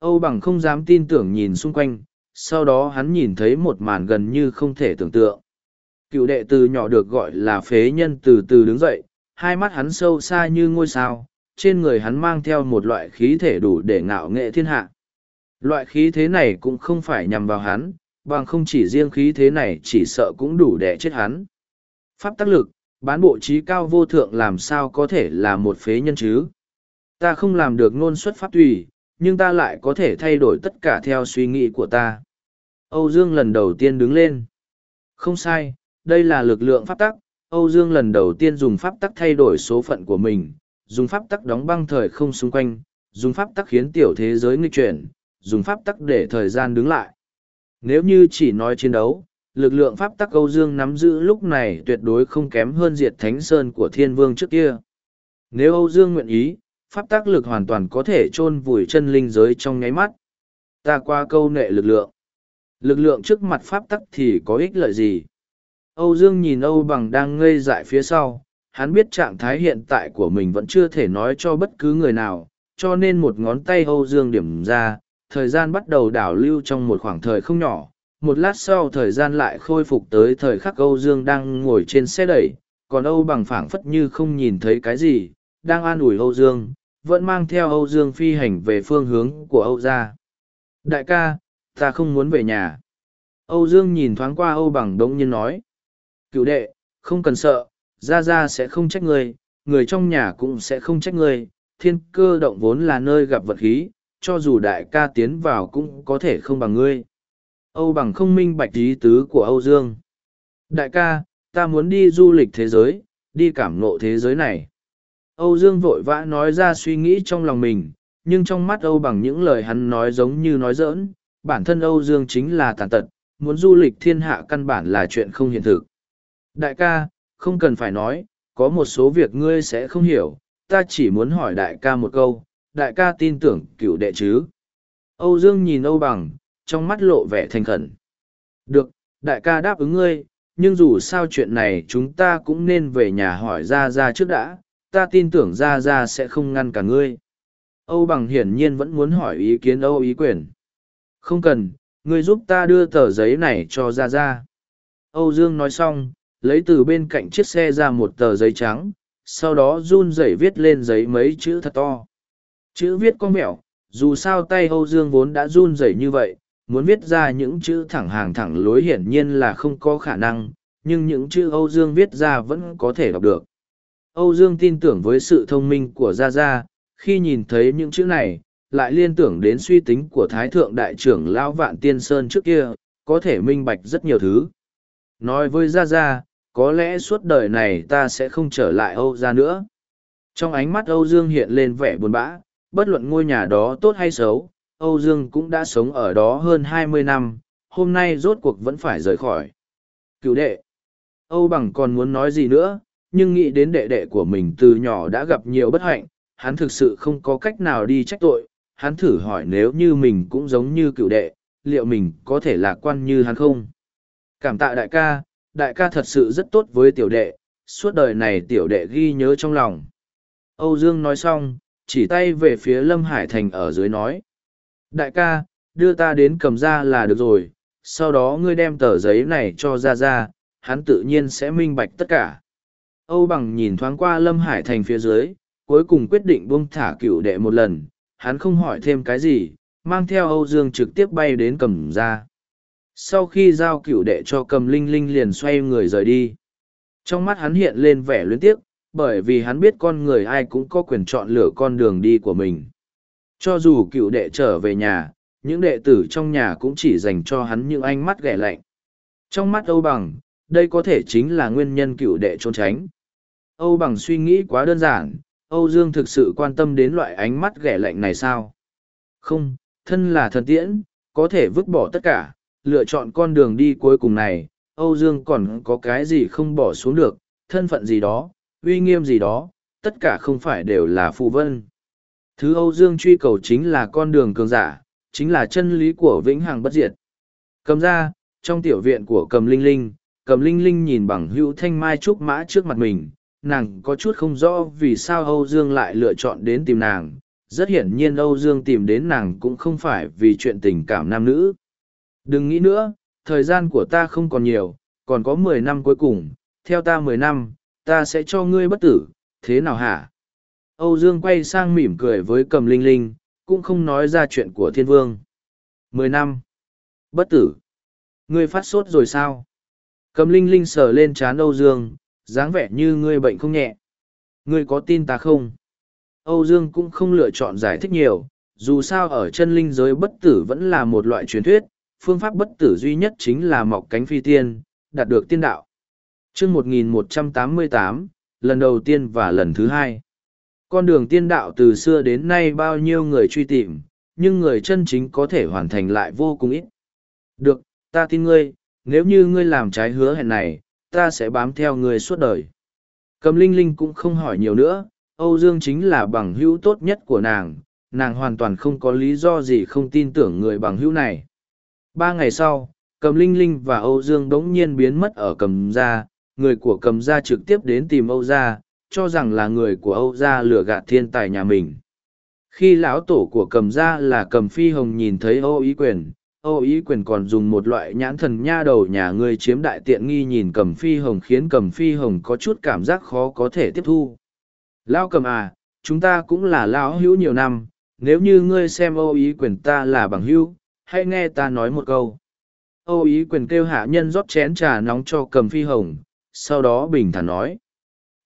Âu bằng không dám tin tưởng nhìn xung quanh, sau đó hắn nhìn thấy một màn gần như không thể tưởng tượng. Cựu đệ từ nhỏ được gọi là phế nhân từ từ đứng dậy, hai mắt hắn sâu xa như ngôi sao, trên người hắn mang theo một loại khí thể đủ để ngạo nghệ thiên hạ. Loại khí thế này cũng không phải nhằm vào hắn, bằng không chỉ riêng khí thế này chỉ sợ cũng đủ để chết hắn. Pháp tác lực, bán bộ trí cao vô thượng làm sao có thể là một phế nhân chứ. Ta không làm được ngôn xuất pháp tùy, nhưng ta lại có thể thay đổi tất cả theo suy nghĩ của ta. Âu Dương lần đầu tiên đứng lên. Không sai, đây là lực lượng pháp tắc. Âu Dương lần đầu tiên dùng pháp tắc thay đổi số phận của mình, dùng pháp tắc đóng băng thời không xung quanh, dùng pháp tắc khiến tiểu thế giới nghịch chuyển, dùng pháp tắc để thời gian đứng lại. Nếu như chỉ nói chiến đấu, lực lượng pháp tắc Âu Dương nắm giữ lúc này tuyệt đối không kém hơn diệt thánh sơn của thiên vương trước kia. Nếu Âu Dương nguyện ý, pháp tắc lực hoàn toàn có thể chôn vùi chân linh giới trong nháy mắt. Ta qua câu nệ lực lượng. Lực lượng trước mặt pháp tắc thì có ích lợi gì? Âu Dương nhìn Âu bằng đang ngây dại phía sau, hắn biết trạng thái hiện tại của mình vẫn chưa thể nói cho bất cứ người nào, cho nên một ngón tay Âu Dương điểm ra, thời gian bắt đầu đảo lưu trong một khoảng thời không nhỏ. Một lát sau thời gian lại khôi phục tới thời khắc Âu Dương đang ngồi trên xe đẩy, còn Âu bằng phảng phất như không nhìn thấy cái gì, đang an ủi Âu Dương, vẫn mang theo Âu Dương phi hành về phương hướng của Âu gia. Đại ca, ta không muốn về nhà. Âu Dương nhìn thoáng qua Âu bằng đống nhiên nói. Cựu đệ, không cần sợ, Gia Gia sẽ không trách ngươi, người trong nhà cũng sẽ không trách ngươi, thiên cơ động vốn là nơi gặp vật khí, cho dù đại ca tiến vào cũng có thể không bằng ngươi. Âu bằng không minh bạch ý tứ của Âu Dương. Đại ca, ta muốn đi du lịch thế giới, đi cảm ngộ thế giới này. Âu Dương vội vã nói ra suy nghĩ trong lòng mình, nhưng trong mắt Âu bằng những lời hắn nói giống như nói giỡn, bản thân Âu Dương chính là tàn tật, muốn du lịch thiên hạ căn bản là chuyện không hiện thực. Đại ca, không cần phải nói, có một số việc ngươi sẽ không hiểu, ta chỉ muốn hỏi đại ca một câu, đại ca tin tưởng cựu đệ chứ. Âu Dương nhìn Âu bằng, trong mắt lộ vẻ thành khẩn. Được, đại ca đáp ứng ngươi, nhưng dù sao chuyện này chúng ta cũng nên về nhà hỏi ra ra trước đã, ta tin tưởng ra ra sẽ không ngăn cả ngươi. Âu bằng hiển nhiên vẫn muốn hỏi ý kiến Âu ý quyền. Không cần, ngươi giúp ta đưa tờ giấy này cho ra ra. Âu Dương nói xong, lấy từ bên cạnh chiếc xe ra một tờ giấy trắng, sau đó run rẩy viết lên giấy mấy chữ thật to. Chữ viết con mẹo, dù sao tay Âu Dương vốn đã run rẩy như vậy, muốn viết ra những chữ thẳng hàng thẳng lối hiển nhiên là không có khả năng, nhưng những chữ Âu Dương viết ra vẫn có thể đọc được. Âu Dương tin tưởng với sự thông minh của Gia Gia, khi nhìn thấy những chữ này, lại liên tưởng đến suy tính của Thái Thượng Đại trưởng Lão Vạn Tiên Sơn trước kia, có thể minh bạch rất nhiều thứ. Nói với Gia Gia, có lẽ suốt đời này ta sẽ không trở lại Âu gia nữa. Trong ánh mắt Âu Dương hiện lên vẻ buồn bã, bất luận ngôi nhà đó tốt hay xấu, Âu Dương cũng đã sống ở đó hơn hai mươi năm, hôm nay rốt cuộc vẫn phải rời khỏi. Cựu đệ, Âu Bằng còn muốn nói gì nữa, nhưng nghĩ đến đệ đệ của mình từ nhỏ đã gặp nhiều bất hạnh, hắn thực sự không có cách nào đi trách tội, hắn thử hỏi nếu như mình cũng giống như cựu đệ, liệu mình có thể lạc quan như hắn không? Cảm tạ đại ca, đại ca thật sự rất tốt với tiểu đệ, suốt đời này tiểu đệ ghi nhớ trong lòng. Âu Dương nói xong, chỉ tay về phía Lâm Hải Thành ở dưới nói. Đại ca, đưa ta đến cầm ra là được rồi, sau đó ngươi đem tờ giấy này cho ra ra, hắn tự nhiên sẽ minh bạch tất cả. Âu bằng nhìn thoáng qua Lâm Hải Thành phía dưới, cuối cùng quyết định buông thả cửu đệ một lần, hắn không hỏi thêm cái gì, mang theo Âu Dương trực tiếp bay đến cầm ra sau khi giao cựu đệ cho cầm linh linh liền xoay người rời đi trong mắt hắn hiện lên vẻ luyến tiếc bởi vì hắn biết con người ai cũng có quyền chọn lựa con đường đi của mình. Cho dù cựu đệ trở về nhà những đệ tử trong nhà cũng chỉ dành cho hắn những ánh mắt ghẻ lạnh. Trong mắt âu bằng đây có thể chính là nguyên nhân cựu đệ trốn tránh. Âu bằng suy nghĩ quá đơn giản âu dương thực sự quan tâm đến loại ánh mắt ghẻ lạnh này sao? Không thân là thần tiễn có thể vứt bỏ tất cả lựa chọn con đường đi cuối cùng này, Âu Dương còn có cái gì không bỏ xuống được, thân phận gì đó, uy nghiêm gì đó, tất cả không phải đều là phù vân. Thứ Âu Dương truy cầu chính là con đường cường giả, chính là chân lý của vĩnh hằng bất diệt. Cầm ra, trong tiểu viện của cầm linh linh, cầm linh linh nhìn bằng hữu thanh mai trúc mã trước mặt mình, nàng có chút không rõ vì sao Âu Dương lại lựa chọn đến tìm nàng. Rất hiển nhiên Âu Dương tìm đến nàng cũng không phải vì chuyện tình cảm nam nữ. Đừng nghĩ nữa, thời gian của ta không còn nhiều, còn có mười năm cuối cùng, theo ta mười năm, ta sẽ cho ngươi bất tử, thế nào hả? Âu Dương quay sang mỉm cười với cầm linh linh, cũng không nói ra chuyện của thiên vương. Mười năm. Bất tử. Ngươi phát sốt rồi sao? Cầm linh linh sờ lên trán Âu Dương, dáng vẻ như ngươi bệnh không nhẹ. Ngươi có tin ta không? Âu Dương cũng không lựa chọn giải thích nhiều, dù sao ở chân linh giới bất tử vẫn là một loại truyền thuyết, phương pháp bất tử duy nhất chính là mọc cánh phi tiên, đạt được tiên đạo chương 1188, lần đầu tiên và lần thứ hai. Con đường tiên đạo từ xưa đến nay bao nhiêu người truy tìm, nhưng người chân chính có thể hoàn thành lại vô cùng ít. Được, ta tin ngươi, nếu như ngươi làm trái hứa hẹn này, ta sẽ bám theo ngươi suốt đời. Cầm Linh Linh cũng không hỏi nhiều nữa, Âu Dương chính là bằng hữu tốt nhất của nàng, nàng hoàn toàn không có lý do gì không tin tưởng người bằng hữu này. Ba ngày sau, Cầm Linh Linh và Âu Dương đống nhiên biến mất ở cầm gia, người của cầm gia trực tiếp đến tìm Âu gia, cho rằng là người của Âu gia lừa gạt thiên tài nhà mình. Khi lão tổ của cầm gia là cầm phi hồng nhìn thấy Âu ý quyền, Âu ý quyền còn dùng một loại nhãn thần nha đầu nhà ngươi chiếm đại tiện nghi nhìn cầm phi hồng khiến cầm phi hồng có chút cảm giác khó có thể tiếp thu. Lão cầm à, chúng ta cũng là lão hữu nhiều năm, nếu như ngươi xem Âu ý quyền ta là bằng hữu, hãy nghe ta nói một câu. Âu ý quyền kêu hạ nhân rót chén trà nóng cho cầm phi hồng, sau đó bình thản nói.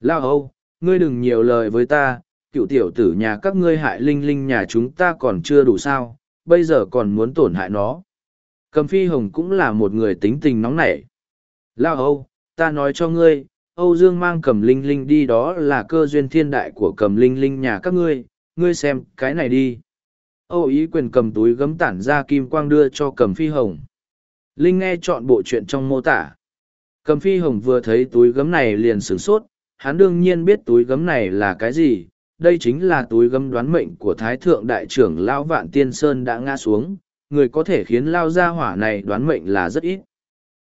Lao Âu, ngươi đừng nhiều lời với ta, cựu tiểu tử nhà các ngươi hại linh linh nhà chúng ta còn chưa đủ sao, bây giờ còn muốn tổn hại nó. Cầm phi hồng cũng là một người tính tình nóng nảy. Lao Âu, ta nói cho ngươi, Âu Dương mang cầm linh linh đi đó là cơ duyên thiên đại của cầm linh linh nhà các ngươi, ngươi xem cái này đi. Âu ý quyền cầm túi gấm tản ra kim quang đưa cho cầm phi hồng. Linh nghe chọn bộ chuyện trong mô tả. Cầm phi hồng vừa thấy túi gấm này liền sửng sốt, hắn đương nhiên biết túi gấm này là cái gì. Đây chính là túi gấm đoán mệnh của Thái Thượng Đại trưởng Lão Vạn Tiên Sơn đã ngã xuống, người có thể khiến Lao Gia Hỏa này đoán mệnh là rất ít.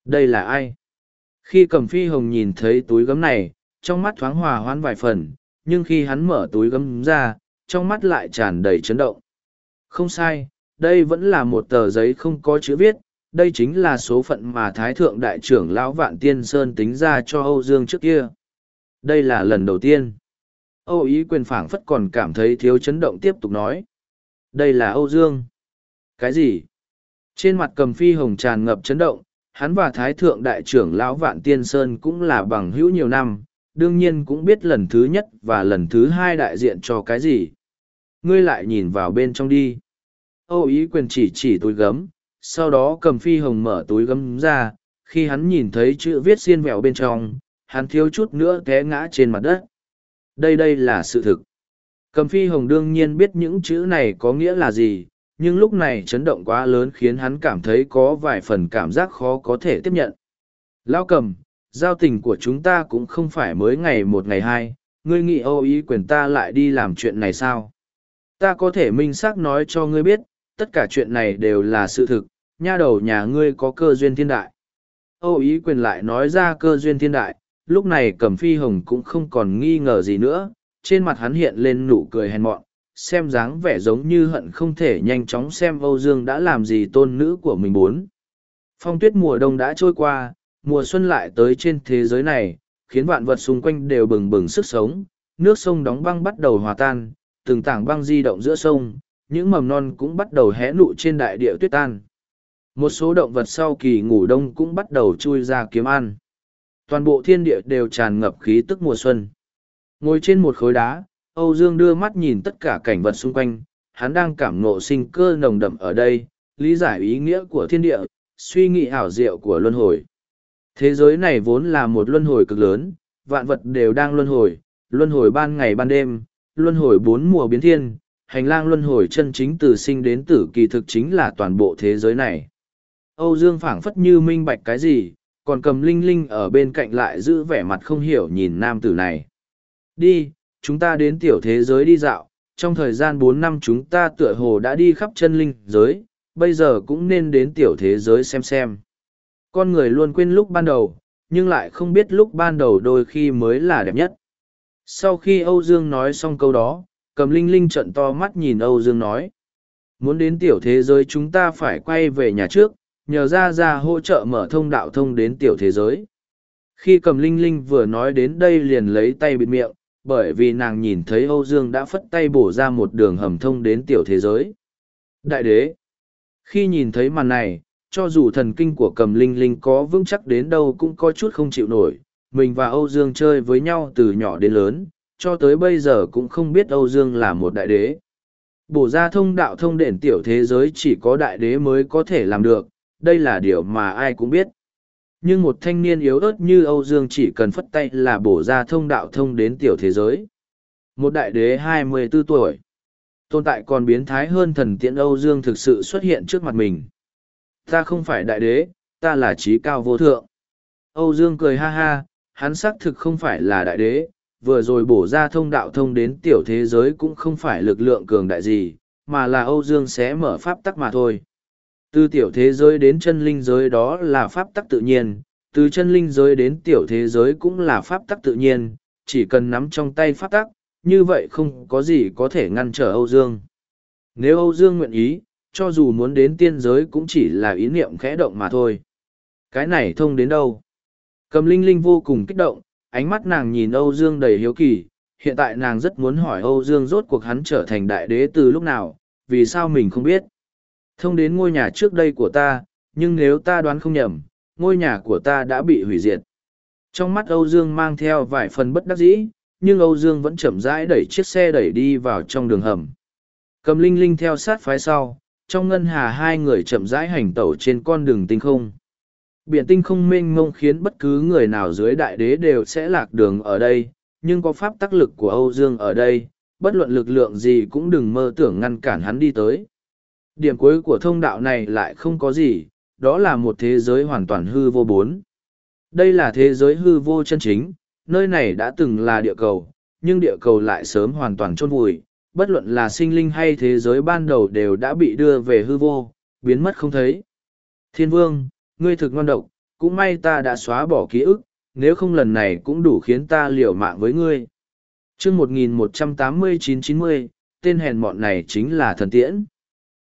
Đây là ai? Khi cầm phi hồng nhìn thấy túi gấm này, trong mắt thoáng hòa hoãn vài phần, nhưng khi hắn mở túi gấm ra, trong mắt lại tràn đầy chấn động. Không sai, đây vẫn là một tờ giấy không có chữ viết, đây chính là số phận mà Thái Thượng Đại trưởng Lão Vạn Tiên Sơn tính ra cho Âu Dương trước kia. Đây là lần đầu tiên. Âu Ý quyền phảng phất còn cảm thấy thiếu chấn động tiếp tục nói. Đây là Âu Dương. Cái gì? Trên mặt cầm phi hồng tràn ngập chấn động, hắn và Thái Thượng Đại trưởng Lão Vạn Tiên Sơn cũng là bằng hữu nhiều năm, đương nhiên cũng biết lần thứ nhất và lần thứ hai đại diện cho cái gì. Ngươi lại nhìn vào bên trong đi. Âu ý quyền chỉ chỉ túi gấm, sau đó cầm phi hồng mở túi gấm ra, khi hắn nhìn thấy chữ viết xiên vẹo bên trong, hắn thiếu chút nữa té ngã trên mặt đất. Đây đây là sự thực. Cầm phi hồng đương nhiên biết những chữ này có nghĩa là gì, nhưng lúc này chấn động quá lớn khiến hắn cảm thấy có vài phần cảm giác khó có thể tiếp nhận. Lao cầm, giao tình của chúng ta cũng không phải mới ngày một ngày hai, ngươi nghĩ âu ý quyền ta lại đi làm chuyện này sao? Ta có thể minh xác nói cho ngươi biết, tất cả chuyện này đều là sự thực, nha đầu nhà ngươi có cơ duyên thiên đại. Âu ý quyền lại nói ra cơ duyên thiên đại, lúc này cẩm phi hồng cũng không còn nghi ngờ gì nữa, trên mặt hắn hiện lên nụ cười hèn mọn, xem dáng vẻ giống như hận không thể nhanh chóng xem Âu Dương đã làm gì tôn nữ của mình muốn. Phong tuyết mùa đông đã trôi qua, mùa xuân lại tới trên thế giới này, khiến vạn vật xung quanh đều bừng bừng sức sống, nước sông đóng băng bắt đầu hòa tan, từng tảng băng di động giữa sông, những mầm non cũng bắt đầu hé nụ trên đại địa tuyết tan. Một số động vật sau kỳ ngủ đông cũng bắt đầu chui ra kiếm ăn. Toàn bộ thiên địa đều tràn ngập khí tức mùa xuân. Ngồi trên một khối đá, Âu Dương đưa mắt nhìn tất cả cảnh vật xung quanh, hắn đang cảm ngộ sinh cơ nồng đậm ở đây, lý giải ý nghĩa của thiên địa, suy nghĩ ảo diệu của luân hồi. Thế giới này vốn là một luân hồi cực lớn, vạn vật đều đang luân hồi, luân hồi ban ngày ban đêm, luân hồi bốn mùa biến thiên, hành lang luân hồi chân chính từ sinh đến tử kỳ thực chính là toàn bộ thế giới này. Âu Dương phảng phất như minh bạch cái gì, còn cầm linh linh ở bên cạnh lại giữ vẻ mặt không hiểu nhìn nam tử này. Đi, chúng ta đến tiểu thế giới đi dạo, trong thời gian bốn năm chúng ta tựa hồ đã đi khắp chân linh giới, bây giờ cũng nên đến tiểu thế giới xem xem. Con người luôn quên lúc ban đầu, nhưng lại không biết lúc ban đầu đôi khi mới là đẹp nhất. Sau khi Âu Dương nói xong câu đó, cầm linh linh trận to mắt nhìn Âu Dương nói. Muốn đến tiểu thế giới chúng ta phải quay về nhà trước, nhờ ra ra hỗ trợ mở thông đạo thông đến tiểu thế giới. Khi cầm linh linh vừa nói đến đây liền lấy tay bịt miệng, bởi vì nàng nhìn thấy Âu Dương đã phất tay bổ ra một đường hầm thông đến tiểu thế giới. Đại đế! Khi nhìn thấy màn này, cho dù thần kinh của cầm linh linh có vững chắc đến đâu cũng có chút không chịu nổi, mình và Âu Dương chơi với nhau từ nhỏ đến lớn, cho tới bây giờ cũng không biết Âu Dương là một đại đế. Bổ ra thông đạo thông đền tiểu thế giới chỉ có đại đế mới có thể làm được, đây là điều mà ai cũng biết. Nhưng một thanh niên yếu ớt như Âu Dương chỉ cần phất tay là bổ ra thông đạo thông đến tiểu thế giới. Một đại đế hai mươi 24 tuổi. Tồn tại còn biến thái hơn thần tiện Âu Dương thực sự xuất hiện trước mặt mình. Ta không phải đại đế, ta là trí cao vô thượng. Âu Dương cười ha ha, hắn xác thực không phải là đại đế, vừa rồi bổ ra thông đạo thông đến tiểu thế giới cũng không phải lực lượng cường đại gì, mà là Âu Dương sẽ mở pháp tắc mà thôi. Từ tiểu thế giới đến chân linh giới đó là pháp tắc tự nhiên, từ chân linh giới đến tiểu thế giới cũng là pháp tắc tự nhiên, chỉ cần nắm trong tay pháp tắc, như vậy không có gì có thể ngăn trở Âu Dương. Nếu Âu Dương nguyện ý, cho dù muốn đến tiên giới cũng chỉ là ý niệm khẽ động mà thôi. Cái này thông đến đâu? Cầm linh linh vô cùng kích động, ánh mắt nàng nhìn Âu Dương đầy hiếu kỳ, hiện tại nàng rất muốn hỏi Âu Dương rốt cuộc hắn trở thành đại đế từ lúc nào, vì sao mình không biết. Thông đến ngôi nhà trước đây của ta, nhưng nếu ta đoán không nhầm, ngôi nhà của ta đã bị hủy diệt. Trong mắt Âu Dương mang theo vài phần bất đắc dĩ, nhưng Âu Dương vẫn chậm rãi đẩy chiếc xe đẩy đi vào trong đường hầm. Cầm Linh Linh theo sát phái sau, trong ngân hà hai người chậm rãi hành tẩu trên con đường tinh không. Biển tinh không mênh mông khiến bất cứ người nào dưới đại đế đều sẽ lạc đường ở đây, nhưng có pháp tác lực của Âu Dương ở đây, bất luận lực lượng gì cũng đừng mơ tưởng ngăn cản hắn đi tới. Điểm cuối của thông đạo này lại không có gì, đó là một thế giới hoàn toàn hư vô bốn. Đây là thế giới hư vô chân chính, nơi này đã từng là địa cầu, nhưng địa cầu lại sớm hoàn toàn chôn vùi, bất luận là sinh linh hay thế giới ban đầu đều đã bị đưa về hư vô, biến mất không thấy. Thiên vương, ngươi thực ngon độc, cũng may ta đã xóa bỏ ký ức, nếu không lần này cũng đủ khiến ta liều mạng với ngươi. chương 1189-90, tên hèn mọn này chính là thần tiễn.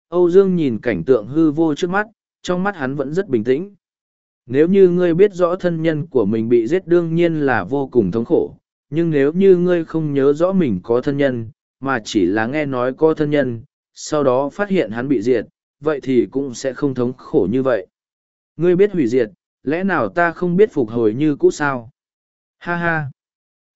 Âu Dương nhìn cảnh tượng hư vô trước mắt, trong mắt hắn vẫn rất bình tĩnh. Nếu như ngươi biết rõ thân nhân của mình bị giết đương nhiên là vô cùng thống khổ, nhưng nếu như ngươi không nhớ rõ mình có thân nhân, mà chỉ là nghe nói có thân nhân, sau đó phát hiện hắn bị diệt, vậy thì cũng sẽ không thống khổ như vậy. Ngươi biết hủy diệt, lẽ nào ta không biết phục hồi như cũ sao? Ha ha!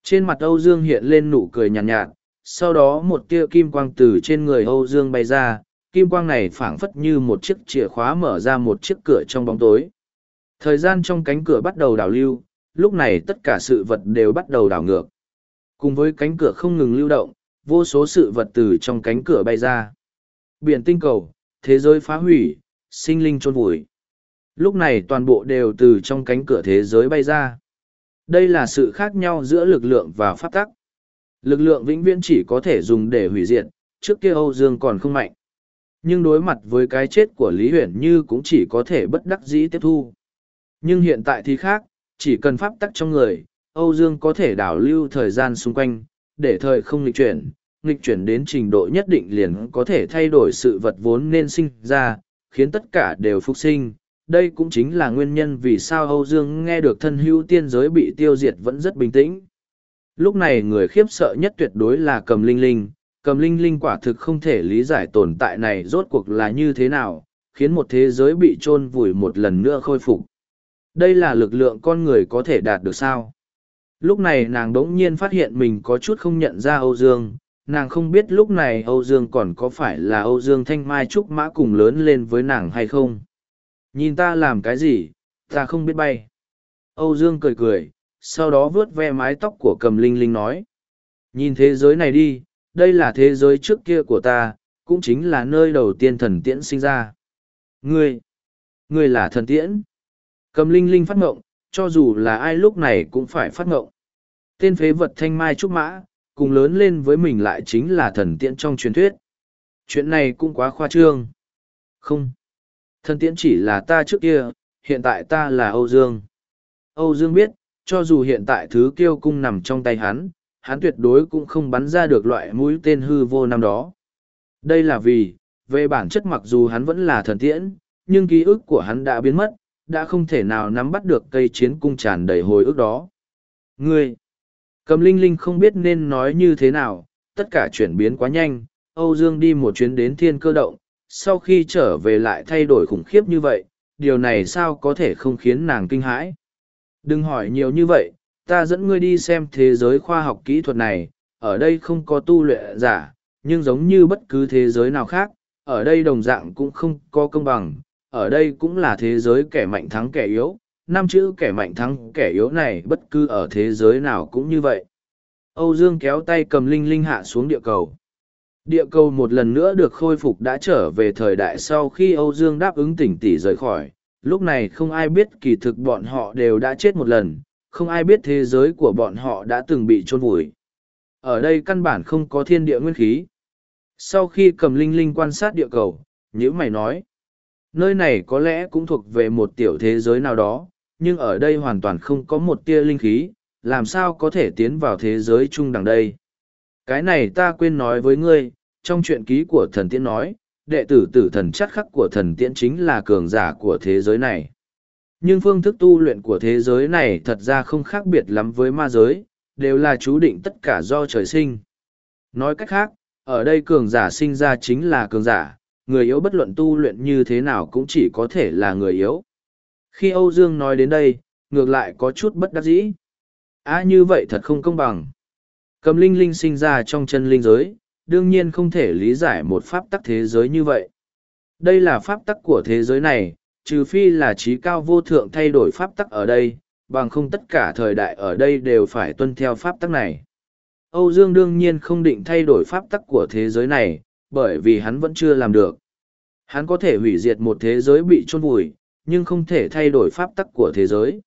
Trên mặt Âu Dương hiện lên nụ cười nhàn nhạt, nhạt, sau đó một tia kim quang từ trên người Âu Dương bay ra, kim quang này phảng phất như một chiếc chìa khóa mở ra một chiếc cửa trong bóng tối. Thời gian trong cánh cửa bắt đầu đảo lưu, lúc này tất cả sự vật đều bắt đầu đảo ngược. Cùng với cánh cửa không ngừng lưu động, vô số sự vật từ trong cánh cửa bay ra. Biển tinh cầu, thế giới phá hủy, sinh linh trôn vùi. Lúc này toàn bộ đều từ trong cánh cửa thế giới bay ra. Đây là sự khác nhau giữa lực lượng và pháp tắc. Lực lượng vĩnh viễn chỉ có thể dùng để hủy diệt, trước kia Âu Dương còn không mạnh. Nhưng đối mặt với cái chết của Lý Huyền Như cũng chỉ có thể bất đắc dĩ tiếp thu. Nhưng hiện tại thì khác, chỉ cần pháp tắc trong người, Âu Dương có thể đảo lưu thời gian xung quanh, để thời không nghịch chuyển, nghịch chuyển đến trình độ nhất định liền có thể thay đổi sự vật vốn nên sinh ra, khiến tất cả đều phục sinh. Đây cũng chính là nguyên nhân vì sao Âu Dương nghe được thân hữu tiên giới bị tiêu diệt vẫn rất bình tĩnh. Lúc này người khiếp sợ nhất tuyệt đối là cầm linh linh, cầm linh linh quả thực không thể lý giải tồn tại này rốt cuộc là như thế nào, khiến một thế giới bị chôn vùi một lần nữa khôi phục. Đây là lực lượng con người có thể đạt được sao? Lúc này nàng đống nhiên phát hiện mình có chút không nhận ra Âu Dương, nàng không biết lúc này Âu Dương còn có phải là Âu Dương Thanh Mai Trúc Mã cùng lớn lên với nàng hay không. Nhìn ta làm cái gì, ta không biết bay. Âu Dương cười cười, sau đó vướt ve mái tóc của cầm linh linh nói. Nhìn thế giới này đi, đây là thế giới trước kia của ta, cũng chính là nơi đầu tiên thần tiễn sinh ra. Ngươi, ngươi là thần tiễn. Cầm linh linh phát ngộng, cho dù là ai lúc này cũng phải phát ngộng. Tên phế vật thanh mai trúc mã, cùng lớn lên với mình lại chính là thần tiễn trong truyền thuyết. Chuyện này cũng quá khoa trương. Không. Thần tiễn chỉ là ta trước kia, hiện tại ta là Âu Dương. Âu Dương biết, cho dù hiện tại thứ kiêu cung nằm trong tay hắn, hắn tuyệt đối cũng không bắn ra được loại mũi tên hư vô năm đó. Đây là vì, về bản chất mặc dù hắn vẫn là thần tiễn, nhưng ký ức của hắn đã biến mất, đã không thể nào nắm bắt được cây chiến cung tràn đầy hồi ức đó. Ngươi! Cầm linh linh không biết nên nói như thế nào, tất cả chuyển biến quá nhanh, Âu Dương đi một chuyến đến thiên cơ động, sau khi trở về lại thay đổi khủng khiếp như vậy, điều này sao có thể không khiến nàng kinh hãi. Đừng hỏi nhiều như vậy, ta dẫn ngươi đi xem thế giới khoa học kỹ thuật này, ở đây không có tu luyện giả, nhưng giống như bất cứ thế giới nào khác, ở đây đồng dạng cũng không có công bằng, ở đây cũng là thế giới kẻ mạnh thắng kẻ yếu, năm chữ kẻ mạnh thắng kẻ yếu này bất cứ ở thế giới nào cũng như vậy. Âu Dương kéo tay cầm Linh Linh hạ xuống địa cầu. Địa cầu một lần nữa được khôi phục đã trở về thời đại sau khi Âu Dương đáp ứng tỉnh tỷ rời khỏi. Lúc này không ai biết kỳ thực bọn họ đều đã chết một lần, không ai biết thế giới của bọn họ đã từng bị chôn vùi. Ở đây căn bản không có thiên địa nguyên khí. Sau khi cầm Linh Linh quan sát địa cầu, nhữ mày nói, nơi này có lẽ cũng thuộc về một tiểu thế giới nào đó, nhưng ở đây hoàn toàn không có một tia linh khí, làm sao có thể tiến vào thế giới chung đằng đây. Cái này ta quên nói với ngươi, trong chuyện ký của thần tiễn nói, đệ tử tử thần chắc khắc của thần tiễn chính là cường giả của thế giới này. Nhưng phương thức tu luyện của thế giới này thật ra không khác biệt lắm với ma giới, đều là chú định tất cả do trời sinh. Nói cách khác, ở đây cường giả sinh ra chính là cường giả, người yếu bất luận tu luyện như thế nào cũng chỉ có thể là người yếu. Khi Âu Dương nói đến đây, ngược lại có chút bất đắc dĩ. À như vậy thật không công bằng. Cầm linh linh sinh ra trong chân linh giới, đương nhiên không thể lý giải một pháp tắc thế giới như vậy. Đây là pháp tắc của thế giới này, trừ phi là trí cao vô thượng thay đổi pháp tắc ở đây, bằng không tất cả thời đại ở đây đều phải tuân theo pháp tắc này. Âu Dương đương nhiên không định thay đổi pháp tắc của thế giới này, bởi vì hắn vẫn chưa làm được. Hắn có thể hủy diệt một thế giới bị chôn vùi, nhưng không thể thay đổi pháp tắc của thế giới.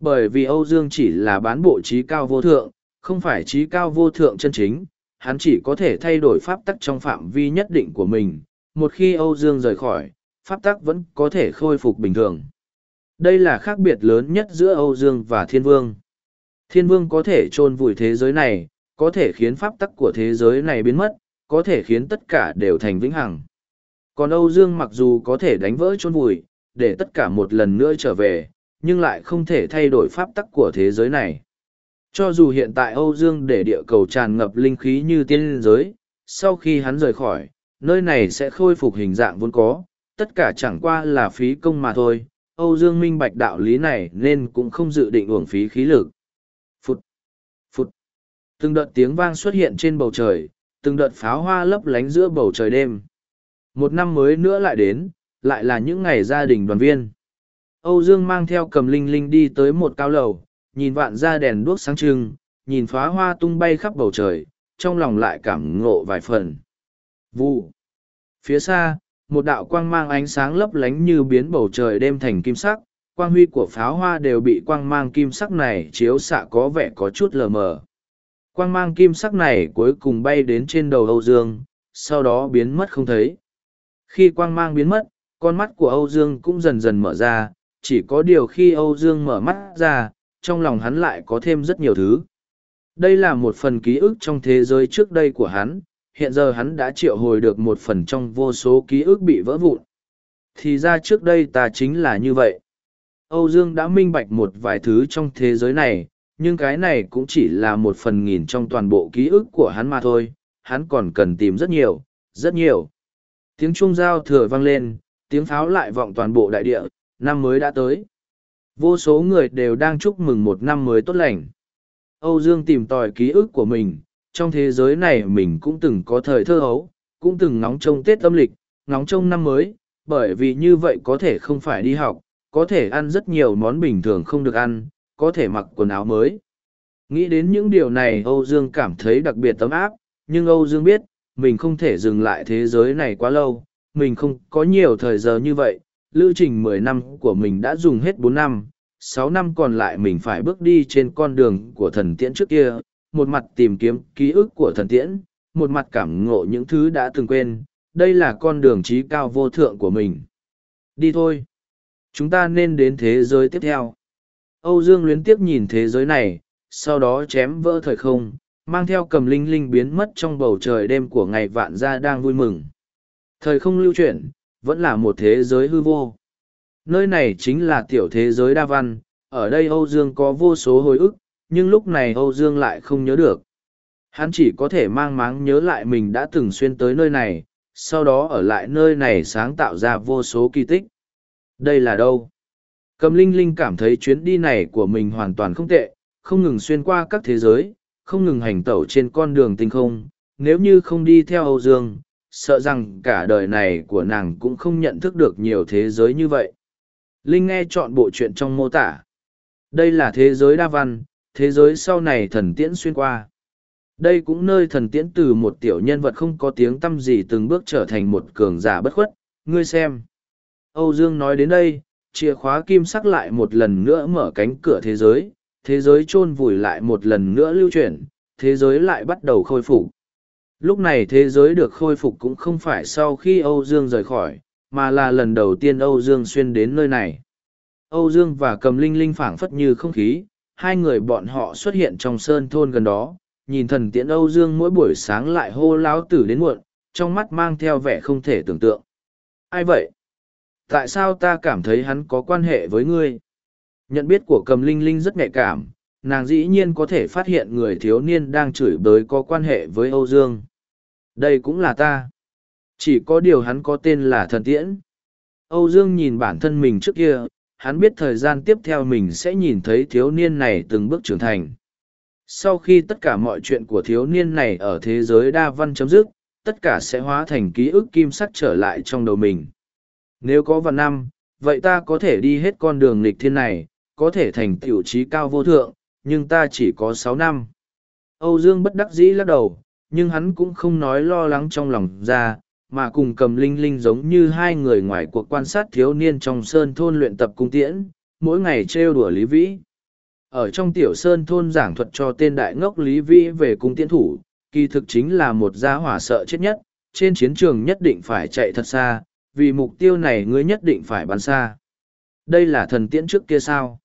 Bởi vì Âu Dương chỉ là bán bộ trí cao vô thượng, không phải trí cao vô thượng chân chính, hắn chỉ có thể thay đổi pháp tắc trong phạm vi nhất định của mình. Một khi Âu Dương rời khỏi, pháp tắc vẫn có thể khôi phục bình thường. Đây là khác biệt lớn nhất giữa Âu Dương và Thiên Vương. Thiên Vương có thể chôn vùi thế giới này, có thể khiến pháp tắc của thế giới này biến mất, có thể khiến tất cả đều thành vĩnh hằng. Còn Âu Dương mặc dù có thể đánh vỡ chôn vùi, để tất cả một lần nữa trở về, nhưng lại không thể thay đổi pháp tắc của thế giới này. Cho dù hiện tại Âu Dương để địa cầu tràn ngập linh khí như tiên giới, sau khi hắn rời khỏi, nơi này sẽ khôi phục hình dạng vốn có, tất cả chẳng qua là phí công mà thôi. Âu Dương minh bạch đạo lý này nên cũng không dự định uổng phí khí lực. Phụt! Phụt! Từng đợt tiếng vang xuất hiện trên bầu trời, từng đợt pháo hoa lấp lánh giữa bầu trời đêm. Một năm mới nữa lại đến, lại là những ngày gia đình đoàn viên. Âu Dương mang theo cầm linh linh đi tới một cao lầu, nhìn vạn ra đèn đuốc sáng trưng, nhìn phá hoa tung bay khắp bầu trời, trong lòng lại cảm ngộ vài phần. Vụ. Phía xa, một đạo quang mang ánh sáng lấp lánh như biến bầu trời đêm thành kim sắc, quang huy của pháo hoa đều bị quang mang kim sắc này chiếu xạ có vẻ có chút lờ mờ. Quang mang kim sắc này cuối cùng bay đến trên đầu Âu Dương, sau đó biến mất không thấy. Khi quang mang biến mất, con mắt của Âu Dương cũng dần dần mở ra, chỉ có điều khi Âu Dương mở mắt ra, trong lòng hắn lại có thêm rất nhiều thứ. Đây là một phần ký ức trong thế giới trước đây của hắn, hiện giờ hắn đã triệu hồi được một phần trong vô số ký ức bị vỡ vụn. Thì ra trước đây ta chính là như vậy. Âu Dương đã minh bạch một vài thứ trong thế giới này, nhưng cái này cũng chỉ là một phần nghìn trong toàn bộ ký ức của hắn mà thôi, hắn còn cần tìm rất nhiều, rất nhiều. Tiếng trung giao thừa vang lên, tiếng pháo lại vọng toàn bộ đại địa, năm mới đã tới. Vô số người đều đang chúc mừng một năm mới tốt lành. Âu Dương tìm tòi ký ức của mình, trong thế giới này mình cũng từng có thời thơ hấu, cũng từng ngóng trông Tết âm lịch, ngóng trông năm mới, bởi vì như vậy có thể không phải đi học, có thể ăn rất nhiều món bình thường không được ăn, có thể mặc quần áo mới. Nghĩ đến những điều này Âu Dương cảm thấy đặc biệt tấm áp, nhưng Âu Dương biết, mình không thể dừng lại thế giới này quá lâu, mình không có nhiều thời giờ như vậy, lưu trình mười năm của mình đã dùng hết bốn năm, sáu năm còn lại mình phải bước đi trên con đường của thần tiễn trước kia, một mặt tìm kiếm ký ức của thần tiễn, một mặt cảm ngộ những thứ đã từng quên, đây là con đường trí cao vô thượng của mình. Đi thôi. Chúng ta nên đến thế giới tiếp theo. Âu Dương luyến tiếp nhìn thế giới này, sau đó chém vỡ thời không, mang theo cầm linh linh biến mất trong bầu trời đêm của ngày vạn gia đang vui mừng. Thời không lưu chuyển, vẫn là một thế giới hư vô. Nơi này chính là tiểu thế giới đa văn, ở đây Âu Dương có vô số hồi ức, nhưng lúc này Âu Dương lại không nhớ được. Hắn chỉ có thể mang máng nhớ lại mình đã từng xuyên tới nơi này, sau đó ở lại nơi này sáng tạo ra vô số kỳ tích. Đây là đâu? Cầm Linh Linh cảm thấy chuyến đi này của mình hoàn toàn không tệ, không ngừng xuyên qua các thế giới, không ngừng hành tẩu trên con đường tinh không, nếu như không đi theo Âu Dương, sợ rằng cả đời này của nàng cũng không nhận thức được nhiều thế giới như vậy. Linh nghe chọn bộ chuyện trong mô tả. Đây là thế giới đa văn, thế giới sau này thần tiễn xuyên qua. Đây cũng nơi thần tiễn từ một tiểu nhân vật không có tiếng tâm gì từng bước trở thành một cường giả bất khuất, ngươi xem. Âu Dương nói đến đây, chìa khóa kim sắc lại một lần nữa mở cánh cửa thế giới, thế giới chôn vùi lại một lần nữa lưu chuyển, thế giới lại bắt đầu khôi phục. Lúc này thế giới được khôi phục cũng không phải sau khi Âu Dương rời khỏi, mà là lần đầu tiên Âu Dương xuyên đến nơi này. Âu Dương và cầm linh linh phảng phất như không khí, hai người bọn họ xuất hiện trong sơn thôn gần đó, nhìn thần tiễn Âu Dương mỗi buổi sáng lại hô láo tử đến muộn, trong mắt mang theo vẻ không thể tưởng tượng. Ai vậy? Tại sao ta cảm thấy hắn có quan hệ với ngươi? Nhận biết của cầm linh linh rất nhạy cảm, nàng dĩ nhiên có thể phát hiện người thiếu niên đang chửi bới có quan hệ với Âu Dương. Đây cũng là ta. Chỉ có điều hắn có tên là thần tiễn. Âu Dương nhìn bản thân mình trước kia, hắn biết thời gian tiếp theo mình sẽ nhìn thấy thiếu niên này từng bước trưởng thành. Sau khi tất cả mọi chuyện của thiếu niên này ở thế giới đa văn chấm dứt, tất cả sẽ hóa thành ký ức kim sắc trở lại trong đầu mình. Nếu có vạn năm, vậy ta có thể đi hết con đường lịch thiên này, có thể thành tiểu trí cao vô thượng, nhưng ta chỉ có sáu năm. Âu Dương bất đắc dĩ lắc đầu, nhưng hắn cũng không nói lo lắng trong lòng ra, mà cùng cầm linh linh giống như hai người ngoài cuộc quan sát thiếu niên trong sơn thôn luyện tập cung tiễn, mỗi ngày trêu đùa Lý Vĩ. Ở trong tiểu sơn thôn giảng thuật cho tên đại ngốc Lý Vĩ về cung tiễn thủ, kỳ thực chính là một gia hỏa sợ chết nhất, trên chiến trường nhất định phải chạy thật xa, vì mục tiêu này ngươi nhất định phải bắn xa. Đây là thần tiễn trước kia sao?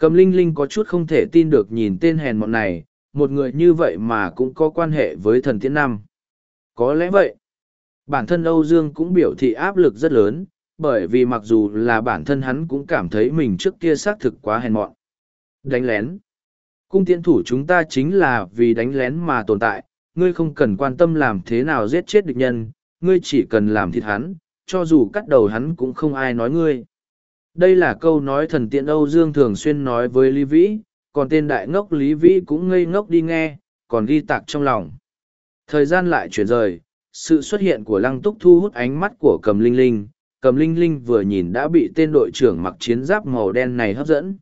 Cầm linh linh có chút không thể tin được nhìn tên hèn mọn này, một người như vậy mà cũng có quan hệ với thần tiễn năm. Có lẽ vậy. Bản thân Âu Dương cũng biểu thị áp lực rất lớn, bởi vì mặc dù là bản thân hắn cũng cảm thấy mình trước kia xác thực quá hèn mọn. Đánh lén. Cung tiễn thủ chúng ta chính là vì đánh lén mà tồn tại, ngươi không cần quan tâm làm thế nào giết chết địch nhân, ngươi chỉ cần làm thịt hắn, cho dù cắt đầu hắn cũng không ai nói ngươi. Đây là câu nói thần tiện Âu Dương thường xuyên nói với Lý Vĩ, còn tên đại ngốc Lý Vĩ cũng ngây ngốc đi nghe, còn ghi tạc trong lòng. Thời gian lại chuyển rời, sự xuất hiện của lăng túc thu hút ánh mắt của cầm linh linh, cầm linh linh vừa nhìn đã bị tên đội trưởng mặc chiến giáp màu đen này hấp dẫn.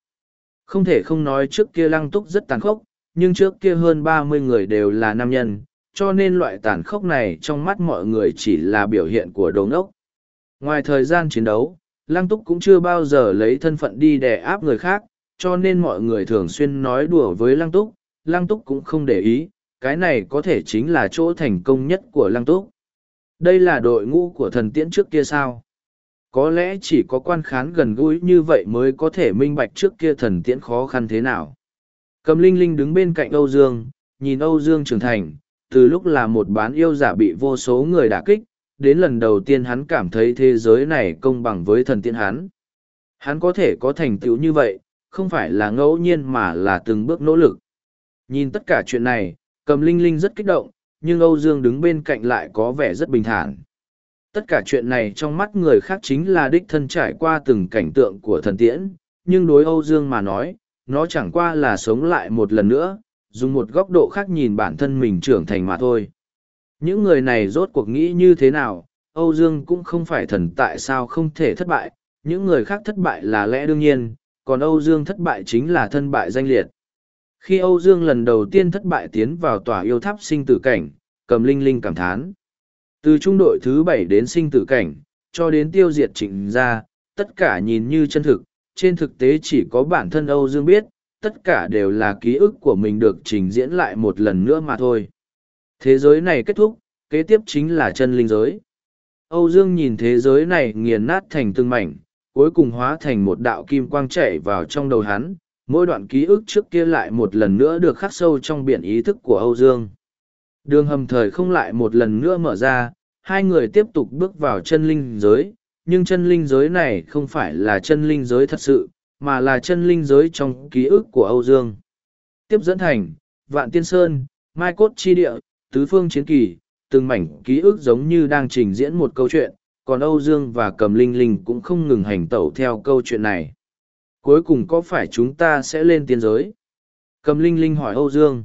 Không thể không nói trước kia lăng túc rất tàn khốc, nhưng trước kia hơn ba mươi người đều là nam nhân, cho nên loại tàn khốc này trong mắt mọi người chỉ là biểu hiện của đồ ngốc. Ngoài thời gian chiến đấu, Lăng Túc cũng chưa bao giờ lấy thân phận đi đè áp người khác, cho nên mọi người thường xuyên nói đùa với Lăng Túc, Lăng Túc cũng không để ý, cái này có thể chính là chỗ thành công nhất của Lăng Túc. Đây là đội ngũ của thần tiễn trước kia sao? Có lẽ chỉ có quan khán gần gũi như vậy mới có thể minh bạch trước kia thần tiễn khó khăn thế nào. Cầm Linh Linh đứng bên cạnh Âu Dương, nhìn Âu Dương trưởng thành, từ lúc là một bán yêu giả bị vô số người đả kích, đến lần đầu tiên hắn cảm thấy thế giới này công bằng với thần tiên hắn. Hắn có thể có thành tựu như vậy, không phải là ngẫu nhiên mà là từng bước nỗ lực. Nhìn tất cả chuyện này, cầm linh linh rất kích động, nhưng Âu Dương đứng bên cạnh lại có vẻ rất bình thản. Tất cả chuyện này trong mắt người khác chính là đích thân trải qua từng cảnh tượng của thần tiễn, nhưng đối Âu Dương mà nói, nó chẳng qua là sống lại một lần nữa, dùng một góc độ khác nhìn bản thân mình trưởng thành mà thôi. Những người này rốt cuộc nghĩ như thế nào, Âu Dương cũng không phải thần tại sao không thể thất bại, những người khác thất bại là lẽ đương nhiên, còn Âu Dương thất bại chính là thân bại danh liệt. Khi Âu Dương lần đầu tiên thất bại tiến vào tòa yêu tháp sinh tử cảnh, cầm linh linh cảm thán. Từ trung đội thứ bảy đến sinh tử cảnh, cho đến tiêu diệt trịnh ra, tất cả nhìn như chân thực, trên thực tế chỉ có bản thân Âu Dương biết, tất cả đều là ký ức của mình được trình diễn lại một lần nữa mà thôi. Thế giới này kết thúc, kế tiếp chính là chân linh giới. Âu Dương nhìn thế giới này nghiền nát thành từng mảnh, cuối cùng hóa thành một đạo kim quang chảy vào trong đầu hắn, mỗi đoạn ký ức trước kia lại một lần nữa được khắc sâu trong biển ý thức của Âu Dương. Đường hầm thời không lại một lần nữa mở ra, hai người tiếp tục bước vào chân linh giới, nhưng chân linh giới này không phải là chân linh giới thật sự, mà là chân linh giới trong ký ức của Âu Dương. Tiếp dẫn thành, Vạn Tiên Sơn, Mai Cốt Chi Địa, tứ phương chiến kỳ, từng mảnh ký ức giống như đang trình diễn một câu chuyện, còn Âu Dương và Cầm Linh Linh cũng không ngừng hành tẩu theo câu chuyện này. Cuối cùng có phải chúng ta sẽ lên tiên giới? Cầm Linh Linh hỏi Âu Dương.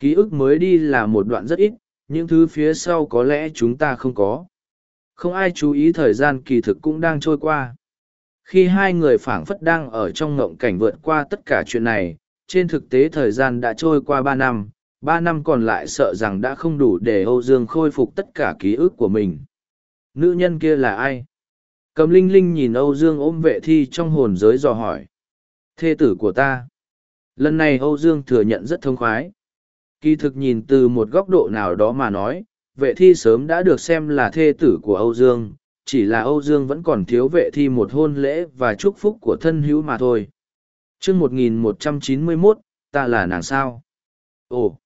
Ký ức mới đi là một đoạn rất ít, những thứ phía sau có lẽ chúng ta không có. Không ai chú ý thời gian kỳ thực cũng đang trôi qua. Khi hai người phảng phất đang ở trong ngộng cảnh vượt qua tất cả chuyện này, trên thực tế thời gian đã trôi qua ba năm, ba năm còn lại sợ rằng đã không đủ để Âu Dương khôi phục tất cả ký ức của mình. Nữ nhân kia là ai? Cầm Linh Linh nhìn Âu Dương ôm vệ thi trong hồn giới dò hỏi. Thê tử của ta. Lần này Âu Dương thừa nhận rất thông khoái. Kỳ thực nhìn từ một góc độ nào đó mà nói, vệ thi sớm đã được xem là thê tử của Âu Dương, chỉ là Âu Dương vẫn còn thiếu vệ thi một hôn lễ và chúc phúc của thân hữu mà thôi. chương 1191, ta là nàng sao? Ồ!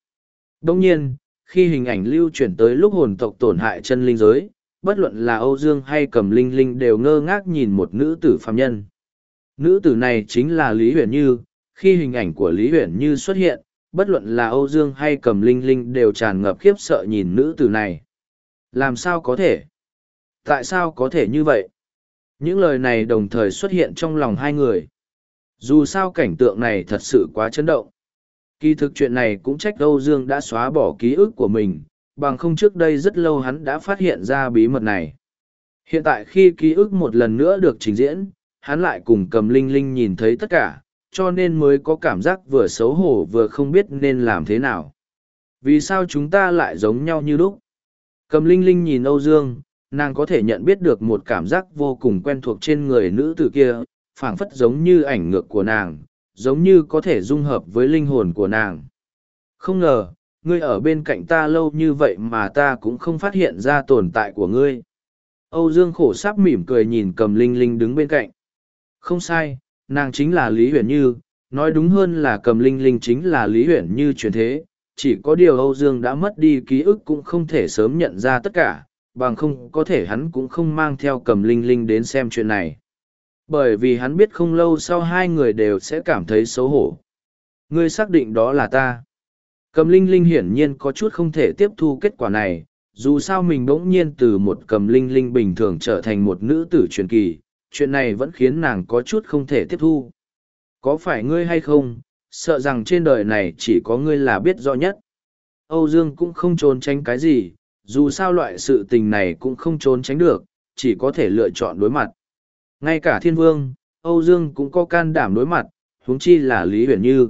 Đông nhiên, khi hình ảnh lưu chuyển tới lúc hồn tộc tổn hại chân linh giới, bất luận là Âu Dương hay cầm linh linh đều ngơ ngác nhìn một nữ tử phàm nhân. Nữ tử này chính là Lý Huyền Như, khi hình ảnh của Lý Huyền Như xuất hiện, bất luận là Âu Dương hay cầm linh linh đều tràn ngập khiếp sợ nhìn nữ tử này. Làm sao có thể? Tại sao có thể như vậy? Những lời này đồng thời xuất hiện trong lòng hai người. Dù sao cảnh tượng này thật sự quá chấn động. Kỳ thực chuyện này cũng trách Âu Dương đã xóa bỏ ký ức của mình, bằng không trước đây rất lâu hắn đã phát hiện ra bí mật này. Hiện tại khi ký ức một lần nữa được trình diễn, hắn lại cùng cầm linh linh nhìn thấy tất cả, cho nên mới có cảm giác vừa xấu hổ vừa không biết nên làm thế nào. Vì sao chúng ta lại giống nhau như lúc? Cầm linh linh nhìn Âu Dương, nàng có thể nhận biết được một cảm giác vô cùng quen thuộc trên người nữ tử kia, phảng phất giống như ảnh ngược của nàng, giống như có thể dung hợp với linh hồn của nàng. Không ngờ, ngươi ở bên cạnh ta lâu như vậy mà ta cũng không phát hiện ra tồn tại của ngươi. Âu Dương khổ sắp mỉm cười nhìn cầm linh linh đứng bên cạnh. Không sai, nàng chính là Lý Huyền Như, nói đúng hơn là cầm linh linh chính là Lý Huyền Như truyền thế, chỉ có điều Âu Dương đã mất đi ký ức cũng không thể sớm nhận ra tất cả, bằng không có thể hắn cũng không mang theo cầm linh linh đến xem chuyện này. Bởi vì hắn biết không lâu sau hai người đều sẽ cảm thấy xấu hổ. Ngươi xác định đó là ta. Cầm linh linh hiển nhiên có chút không thể tiếp thu kết quả này, dù sao mình bỗng nhiên từ một cầm linh linh bình thường trở thành một nữ tử truyền kỳ, chuyện này vẫn khiến nàng có chút không thể tiếp thu. Có phải ngươi hay không, sợ rằng trên đời này chỉ có ngươi là biết rõ nhất. Âu Dương cũng không trốn tránh cái gì, dù sao loại sự tình này cũng không trốn tránh được, chỉ có thể lựa chọn đối mặt. Ngay cả thiên vương, Âu Dương cũng có can đảm đối mặt, huống chi là Lý Huyền Như.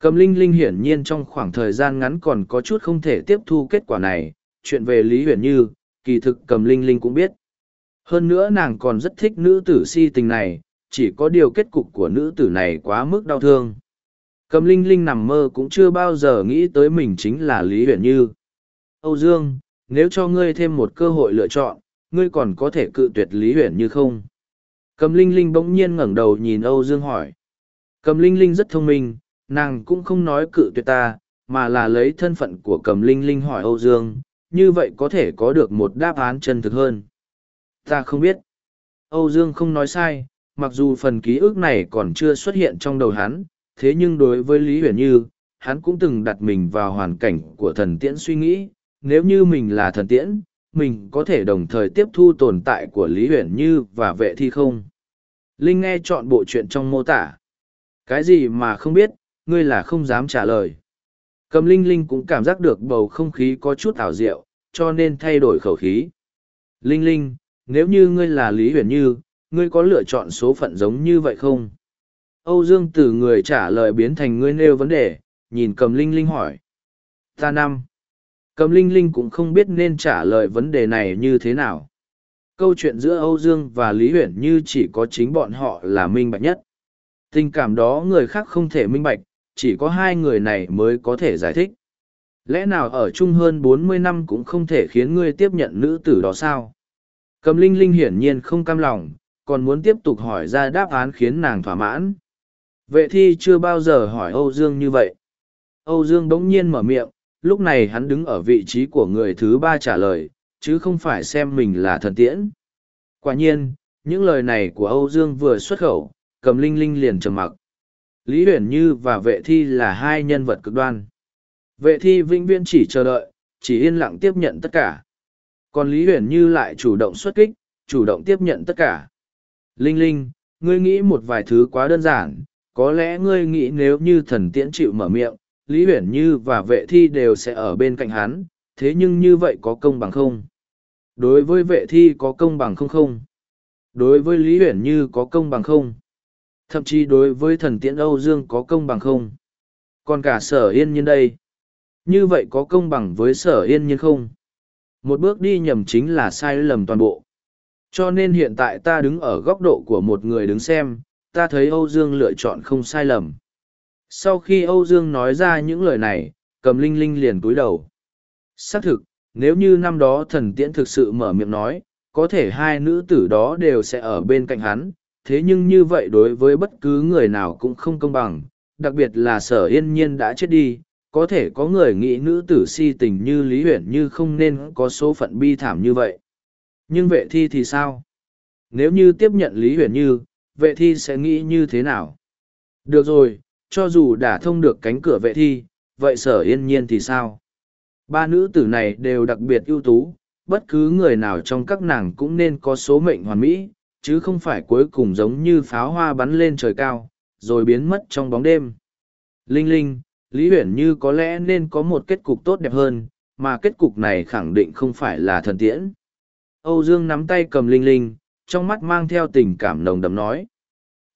Cầm Linh Linh hiển nhiên trong khoảng thời gian ngắn còn có chút không thể tiếp thu kết quả này, chuyện về Lý Huyền Như, kỳ thực Cầm Linh Linh cũng biết. Hơn nữa nàng còn rất thích nữ tử si tình này, chỉ có điều kết cục của nữ tử này quá mức đau thương. Cầm Linh Linh nằm mơ cũng chưa bao giờ nghĩ tới mình chính là Lý Huyền Như. Âu Dương, nếu cho ngươi thêm một cơ hội lựa chọn, ngươi còn có thể cự tuyệt Lý Huyền Như không? Cầm Linh Linh bỗng nhiên ngẩng đầu nhìn Âu Dương hỏi. Cầm Linh Linh rất thông minh, nàng cũng không nói cự tuyệt ta, mà là lấy thân phận của Cầm Linh Linh hỏi Âu Dương, như vậy có thể có được một đáp án chân thực hơn. Ta không biết. Âu Dương không nói sai, mặc dù phần ký ức này còn chưa xuất hiện trong đầu hắn, thế nhưng đối với Lý Huyền Như, hắn cũng từng đặt mình vào hoàn cảnh của thần tiễn suy nghĩ, nếu như mình là thần tiễn, mình có thể đồng thời tiếp thu tồn tại của Lý Huyền Như và vệ thi không? Linh nghe chọn bộ chuyện trong mô tả. Cái gì mà không biết, ngươi là không dám trả lời. Cầm Linh Linh cũng cảm giác được bầu không khí có chút ảo diệu, cho nên thay đổi khẩu khí. Linh Linh, nếu như ngươi là Lý Huyền Như, ngươi có lựa chọn số phận giống như vậy không? Âu Dương từ người trả lời biến thành ngươi nêu vấn đề, nhìn cầm Linh Linh hỏi. Ta năm. Cầm Linh Linh cũng không biết nên trả lời vấn đề này như thế nào. Câu chuyện giữa Âu Dương và Lý Huyền như chỉ có chính bọn họ là minh bạch nhất. Tình cảm đó người khác không thể minh bạch, chỉ có hai người này mới có thể giải thích. Lẽ nào ở chung hơn bốn mươi năm cũng không thể khiến ngươi tiếp nhận nữ tử đó sao? Cầm Linh Linh hiển nhiên không cam lòng, còn muốn tiếp tục hỏi ra đáp án khiến nàng thỏa mãn. Vệ thi chưa bao giờ hỏi Âu Dương như vậy. Âu Dương bỗng nhiên mở miệng, lúc này hắn đứng ở vị trí của người thứ ba trả lời, chứ không phải xem mình là thần tiễn. Quả nhiên, những lời này của Âu Dương vừa xuất khẩu, cầm linh linh liền trầm mặc. Lý Huyền Như và vệ thi là hai nhân vật cực đoan. Vệ thi vĩnh viễn chỉ chờ đợi, chỉ yên lặng tiếp nhận tất cả. Còn Lý Huyền Như lại chủ động xuất kích, chủ động tiếp nhận tất cả. Linh Linh, ngươi nghĩ một vài thứ quá đơn giản, Có lẽ ngươi nghĩ nếu như thần tiễn chịu mở miệng, Lý Huyền Như và vệ thi đều sẽ ở bên cạnh hắn, thế nhưng như vậy có công bằng không? Đối với vệ thi có công bằng không không? Đối với Lý Huyền Như có công bằng không? Thậm chí đối với thần tiễn Âu Dương có công bằng không? Còn cả sở yên nhiên đây. Như vậy có công bằng với sở yên nhiên không? Một bước đi nhầm chính là sai lầm toàn bộ. Cho nên hiện tại ta đứng ở góc độ của một người đứng xem, ta thấy Âu Dương lựa chọn không sai lầm. Sau khi Âu Dương nói ra những lời này, cầm linh linh liền cúi đầu. Xác thực, nếu như năm đó thần tiễn thực sự mở miệng nói, có thể hai nữ tử đó đều sẽ ở bên cạnh hắn, thế nhưng như vậy đối với bất cứ người nào cũng không công bằng, đặc biệt là sở yên nhiên đã chết đi, có thể có người nghĩ nữ tử si tình như Lý Huyển như không nên có số phận bi thảm như vậy. Nhưng vệ thi thì sao? Nếu như tiếp nhận Lý Huyền Như, vệ thi sẽ nghĩ như thế nào? Được rồi, cho dù đã thông được cánh cửa vệ thi, vậy sở yên nhiên thì sao? Ba nữ tử này đều đặc biệt ưu tú, bất cứ người nào trong các nàng cũng nên có số mệnh hoàn mỹ, chứ không phải cuối cùng giống như pháo hoa bắn lên trời cao, rồi biến mất trong bóng đêm. Linh Linh, Lý Huyển Như có lẽ nên có một kết cục tốt đẹp hơn, mà kết cục này khẳng định không phải là thần tiễn. Âu Dương nắm tay cầm Linh Linh, trong mắt mang theo tình cảm nồng đậm nói.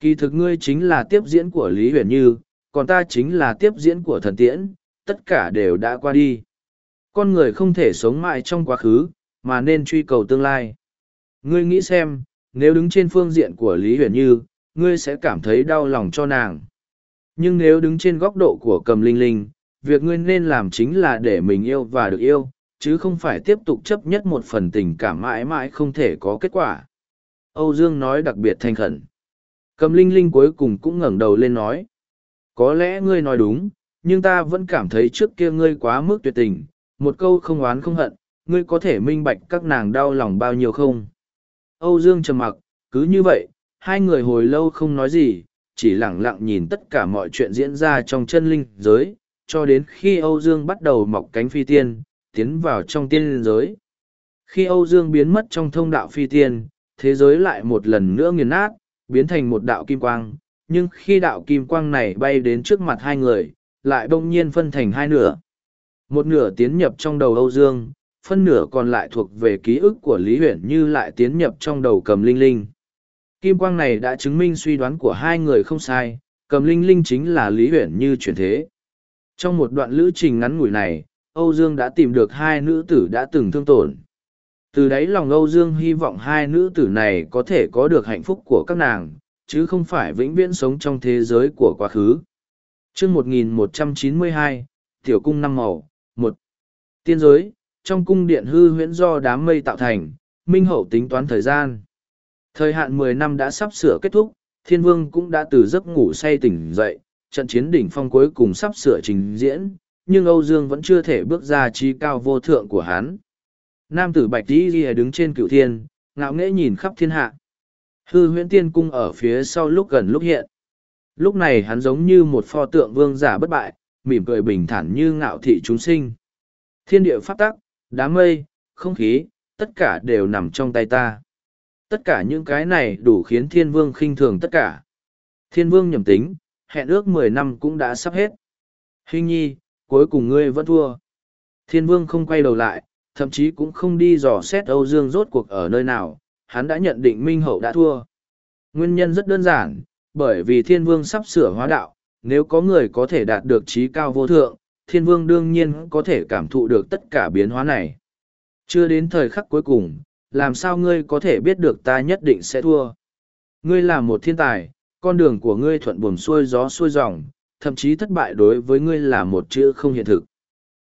Kỳ thực ngươi chính là tiếp diễn của Lý Huyền Như, còn ta chính là tiếp diễn của thần tiễn, tất cả đều đã qua đi. Con người không thể sống mãi trong quá khứ, mà nên truy cầu tương lai. Ngươi nghĩ xem, nếu đứng trên phương diện của Lý Huyền Như, ngươi sẽ cảm thấy đau lòng cho nàng. Nhưng nếu đứng trên góc độ của cầm linh linh, việc ngươi nên làm chính là để mình yêu và được yêu, chứ không phải tiếp tục chấp nhất một phần tình cảm mãi mãi không thể có kết quả. Âu Dương nói đặc biệt thanh khẩn. Cầm linh linh cuối cùng cũng ngẩng đầu lên nói. Có lẽ ngươi nói đúng, nhưng ta vẫn cảm thấy trước kia ngươi quá mức tuyệt tình, một câu không oán không hận, ngươi có thể minh bạch các nàng đau lòng bao nhiêu không? Âu Dương trầm mặc, cứ như vậy, hai người hồi lâu không nói gì, chỉ lặng lặng nhìn tất cả mọi chuyện diễn ra trong chân linh giới, cho đến khi Âu Dương bắt đầu mọc cánh phi tiên, tiến vào trong tiên giới. Khi Âu Dương biến mất trong thông đạo phi tiên, thế giới lại một lần nữa nghiền nát, biến thành một đạo kim quang, nhưng khi đạo kim quang này bay đến trước mặt hai người, lại bỗng nhiên phân thành hai nửa. Một nửa tiến nhập trong đầu Âu Dương, phân nửa còn lại thuộc về ký ức của Lý Huyển như lại tiến nhập trong đầu cầm linh linh. Kim quang này đã chứng minh suy đoán của hai người không sai, cầm linh linh chính là Lý Huyển như chuyển thế. Trong một đoạn lữ trình ngắn ngủi này, Âu Dương đã tìm được hai nữ tử đã từng thương tổn. Từ đấy lòng Âu Dương hy vọng hai nữ tử này có thể có được hạnh phúc của các nàng, chứ không phải vĩnh viễn sống trong thế giới của quá khứ. chương 1192, Tiểu cung năm màu, một Tiên giới, trong cung điện hư huyễn do đám mây tạo thành, Minh Hậu tính toán thời gian. Thời hạn mười năm đã sắp sửa kết thúc, Thiên Vương cũng đã từ giấc ngủ say tỉnh dậy, trận chiến đỉnh phong cuối cùng sắp sửa trình diễn, nhưng Âu Dương vẫn chưa thể bước ra trí cao vô thượng của hắn. Nam tử Bạch Di Ghi đứng trên cựu thiên, ngạo nghễ nhìn khắp thiên hạ. Hư huyễn tiên cung ở phía sau lúc gần lúc hiện. Lúc này hắn giống như một pho tượng vương giả bất bại, mỉm cười bình thản như ngạo thị chúng sinh. Thiên địa pháp tắc, đám mây, không khí, tất cả đều nằm trong tay ta. Tất cả những cái này đủ khiến thiên vương khinh thường tất cả. Thiên vương nhầm tính, hẹn ước mười năm cũng đã sắp hết. Hình nhi, cuối cùng ngươi vẫn thua. Thiên vương không quay đầu lại, thậm chí cũng không đi dò xét Âu Dương rốt cuộc ở nơi nào, hắn đã nhận định Minh Hậu đã thua. Nguyên nhân rất đơn giản, bởi vì thiên vương sắp sửa hóa đạo, nếu có người có thể đạt được trí cao vô thượng, thiên vương đương nhiên có thể cảm thụ được tất cả biến hóa này. Chưa đến thời khắc cuối cùng, làm sao ngươi có thể biết được ta nhất định sẽ thua? Ngươi là một thiên tài, con đường của ngươi thuận buồm xuôi gió xuôi dòng, thậm chí thất bại đối với ngươi là một chữ không hiện thực.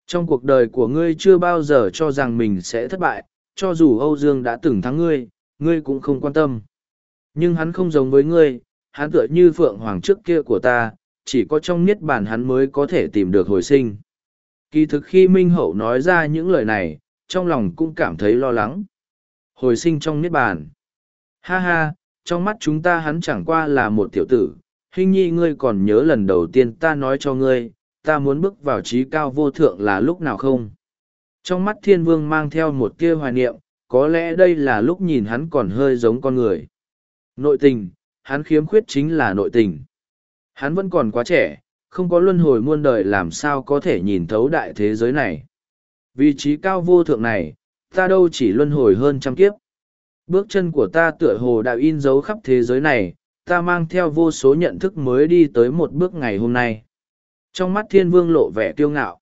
Trong cuộc đời của ngươi chưa bao giờ cho rằng mình sẽ thất bại, cho dù Âu Dương đã từng thắng ngươi, ngươi cũng không quan tâm. Nhưng hắn không giống với ngươi, hắn tựa như phượng hoàng trước kia của ta, chỉ có trong niết bàn hắn mới có thể tìm được hồi sinh. Kỳ thực khi Minh Hậu nói ra những lời này, trong lòng cũng cảm thấy lo lắng. Hồi sinh trong niết bàn. Ha ha, trong mắt chúng ta hắn chẳng qua là một tiểu tử, hình nhi ngươi còn nhớ lần đầu tiên ta nói cho ngươi, ta muốn bước vào trí cao vô thượng là lúc nào không? Trong mắt thiên vương mang theo một tia hoài niệm, có lẽ đây là lúc nhìn hắn còn hơi giống con người. Nội tình, hắn khiếm khuyết chính là nội tình. Hắn vẫn còn quá trẻ, không có luân hồi muôn đời làm sao có thể nhìn thấu đại thế giới này. Vị trí cao vô thượng này, ta đâu chỉ luân hồi hơn trăm kiếp. Bước chân của ta tựa hồ đã in dấu khắp thế giới này, ta mang theo vô số nhận thức mới đi tới một bước ngày hôm nay. Trong mắt thiên vương lộ vẻ kiêu ngạo.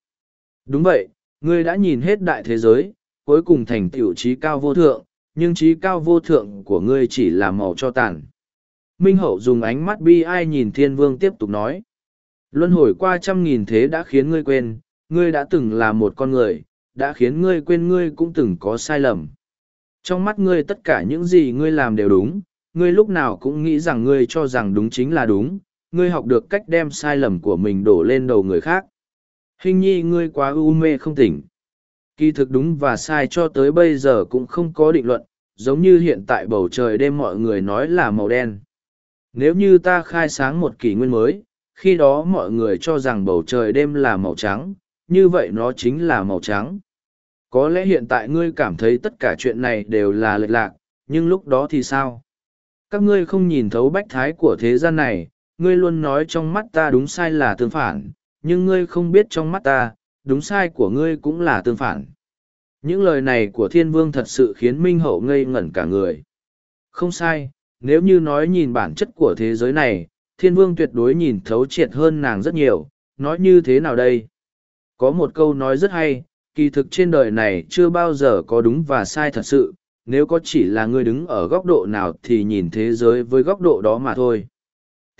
Đúng vậy, ngươi đã nhìn hết đại thế giới, cuối cùng thành tiểu trí cao vô thượng, nhưng trí cao vô thượng của ngươi chỉ là màu cho tàn. Minh Hậu dùng ánh mắt bi ai nhìn thiên vương tiếp tục nói. Luân hồi qua trăm nghìn thế đã khiến ngươi quên, ngươi đã từng là một con người, đã khiến ngươi quên ngươi cũng từng có sai lầm. Trong mắt ngươi tất cả những gì ngươi làm đều đúng, ngươi lúc nào cũng nghĩ rằng ngươi cho rằng đúng chính là đúng, ngươi học được cách đem sai lầm của mình đổ lên đầu người khác. Hình nhi ngươi quá u mê không tỉnh. Kỳ thực đúng và sai cho tới bây giờ cũng không có định luận, giống như hiện tại bầu trời đêm mọi người nói là màu đen. Nếu như ta khai sáng một kỷ nguyên mới, khi đó mọi người cho rằng bầu trời đêm là màu trắng, như vậy nó chính là màu trắng. Có lẽ hiện tại ngươi cảm thấy tất cả chuyện này đều là lệch lạc, nhưng lúc đó thì sao? Các ngươi không nhìn thấu bách thái của thế gian này, ngươi luôn nói trong mắt ta đúng sai là tương phản, nhưng ngươi không biết trong mắt ta, đúng sai của ngươi cũng là tương phản. Những lời này của thiên vương thật sự khiến Minh Hậu ngây ngẩn cả người. Không sai, nếu như nói nhìn bản chất của thế giới này, thiên vương tuyệt đối nhìn thấu triệt hơn nàng rất nhiều, nói như thế nào đây? Có một câu nói rất hay, kỳ thực trên đời này chưa bao giờ có đúng và sai thật sự, nếu có chỉ là ngươi đứng ở góc độ nào thì nhìn thế giới với góc độ đó mà thôi.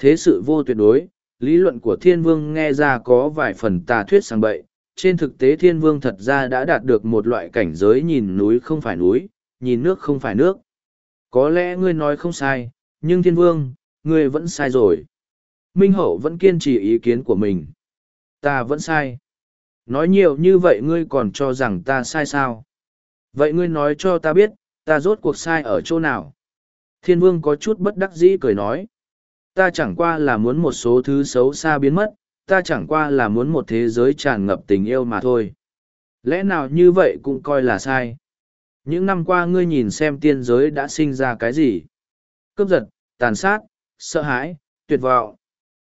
Thế sự vô tuyệt đối, lý luận của thiên vương nghe ra có vài phần tà thuyết sang bậy, trên thực tế thiên vương thật ra đã đạt được một loại cảnh giới nhìn núi không phải núi, nhìn nước không phải nước. Có lẽ ngươi nói không sai, nhưng thiên vương, ngươi vẫn sai rồi. Minh Hậu vẫn kiên trì ý kiến của mình. Ta vẫn sai. Nói nhiều như vậy ngươi còn cho rằng ta sai sao? Vậy ngươi nói cho ta biết, ta rốt cuộc sai ở chỗ nào? Thiên vương có chút bất đắc dĩ cười nói. Ta chẳng qua là muốn một số thứ xấu xa biến mất, ta chẳng qua là muốn một thế giới tràn ngập tình yêu mà thôi. Lẽ nào như vậy cũng coi là sai? Những năm qua ngươi nhìn xem tiên giới đã sinh ra cái gì? Cướp giật, tàn sát, sợ hãi, tuyệt vọng.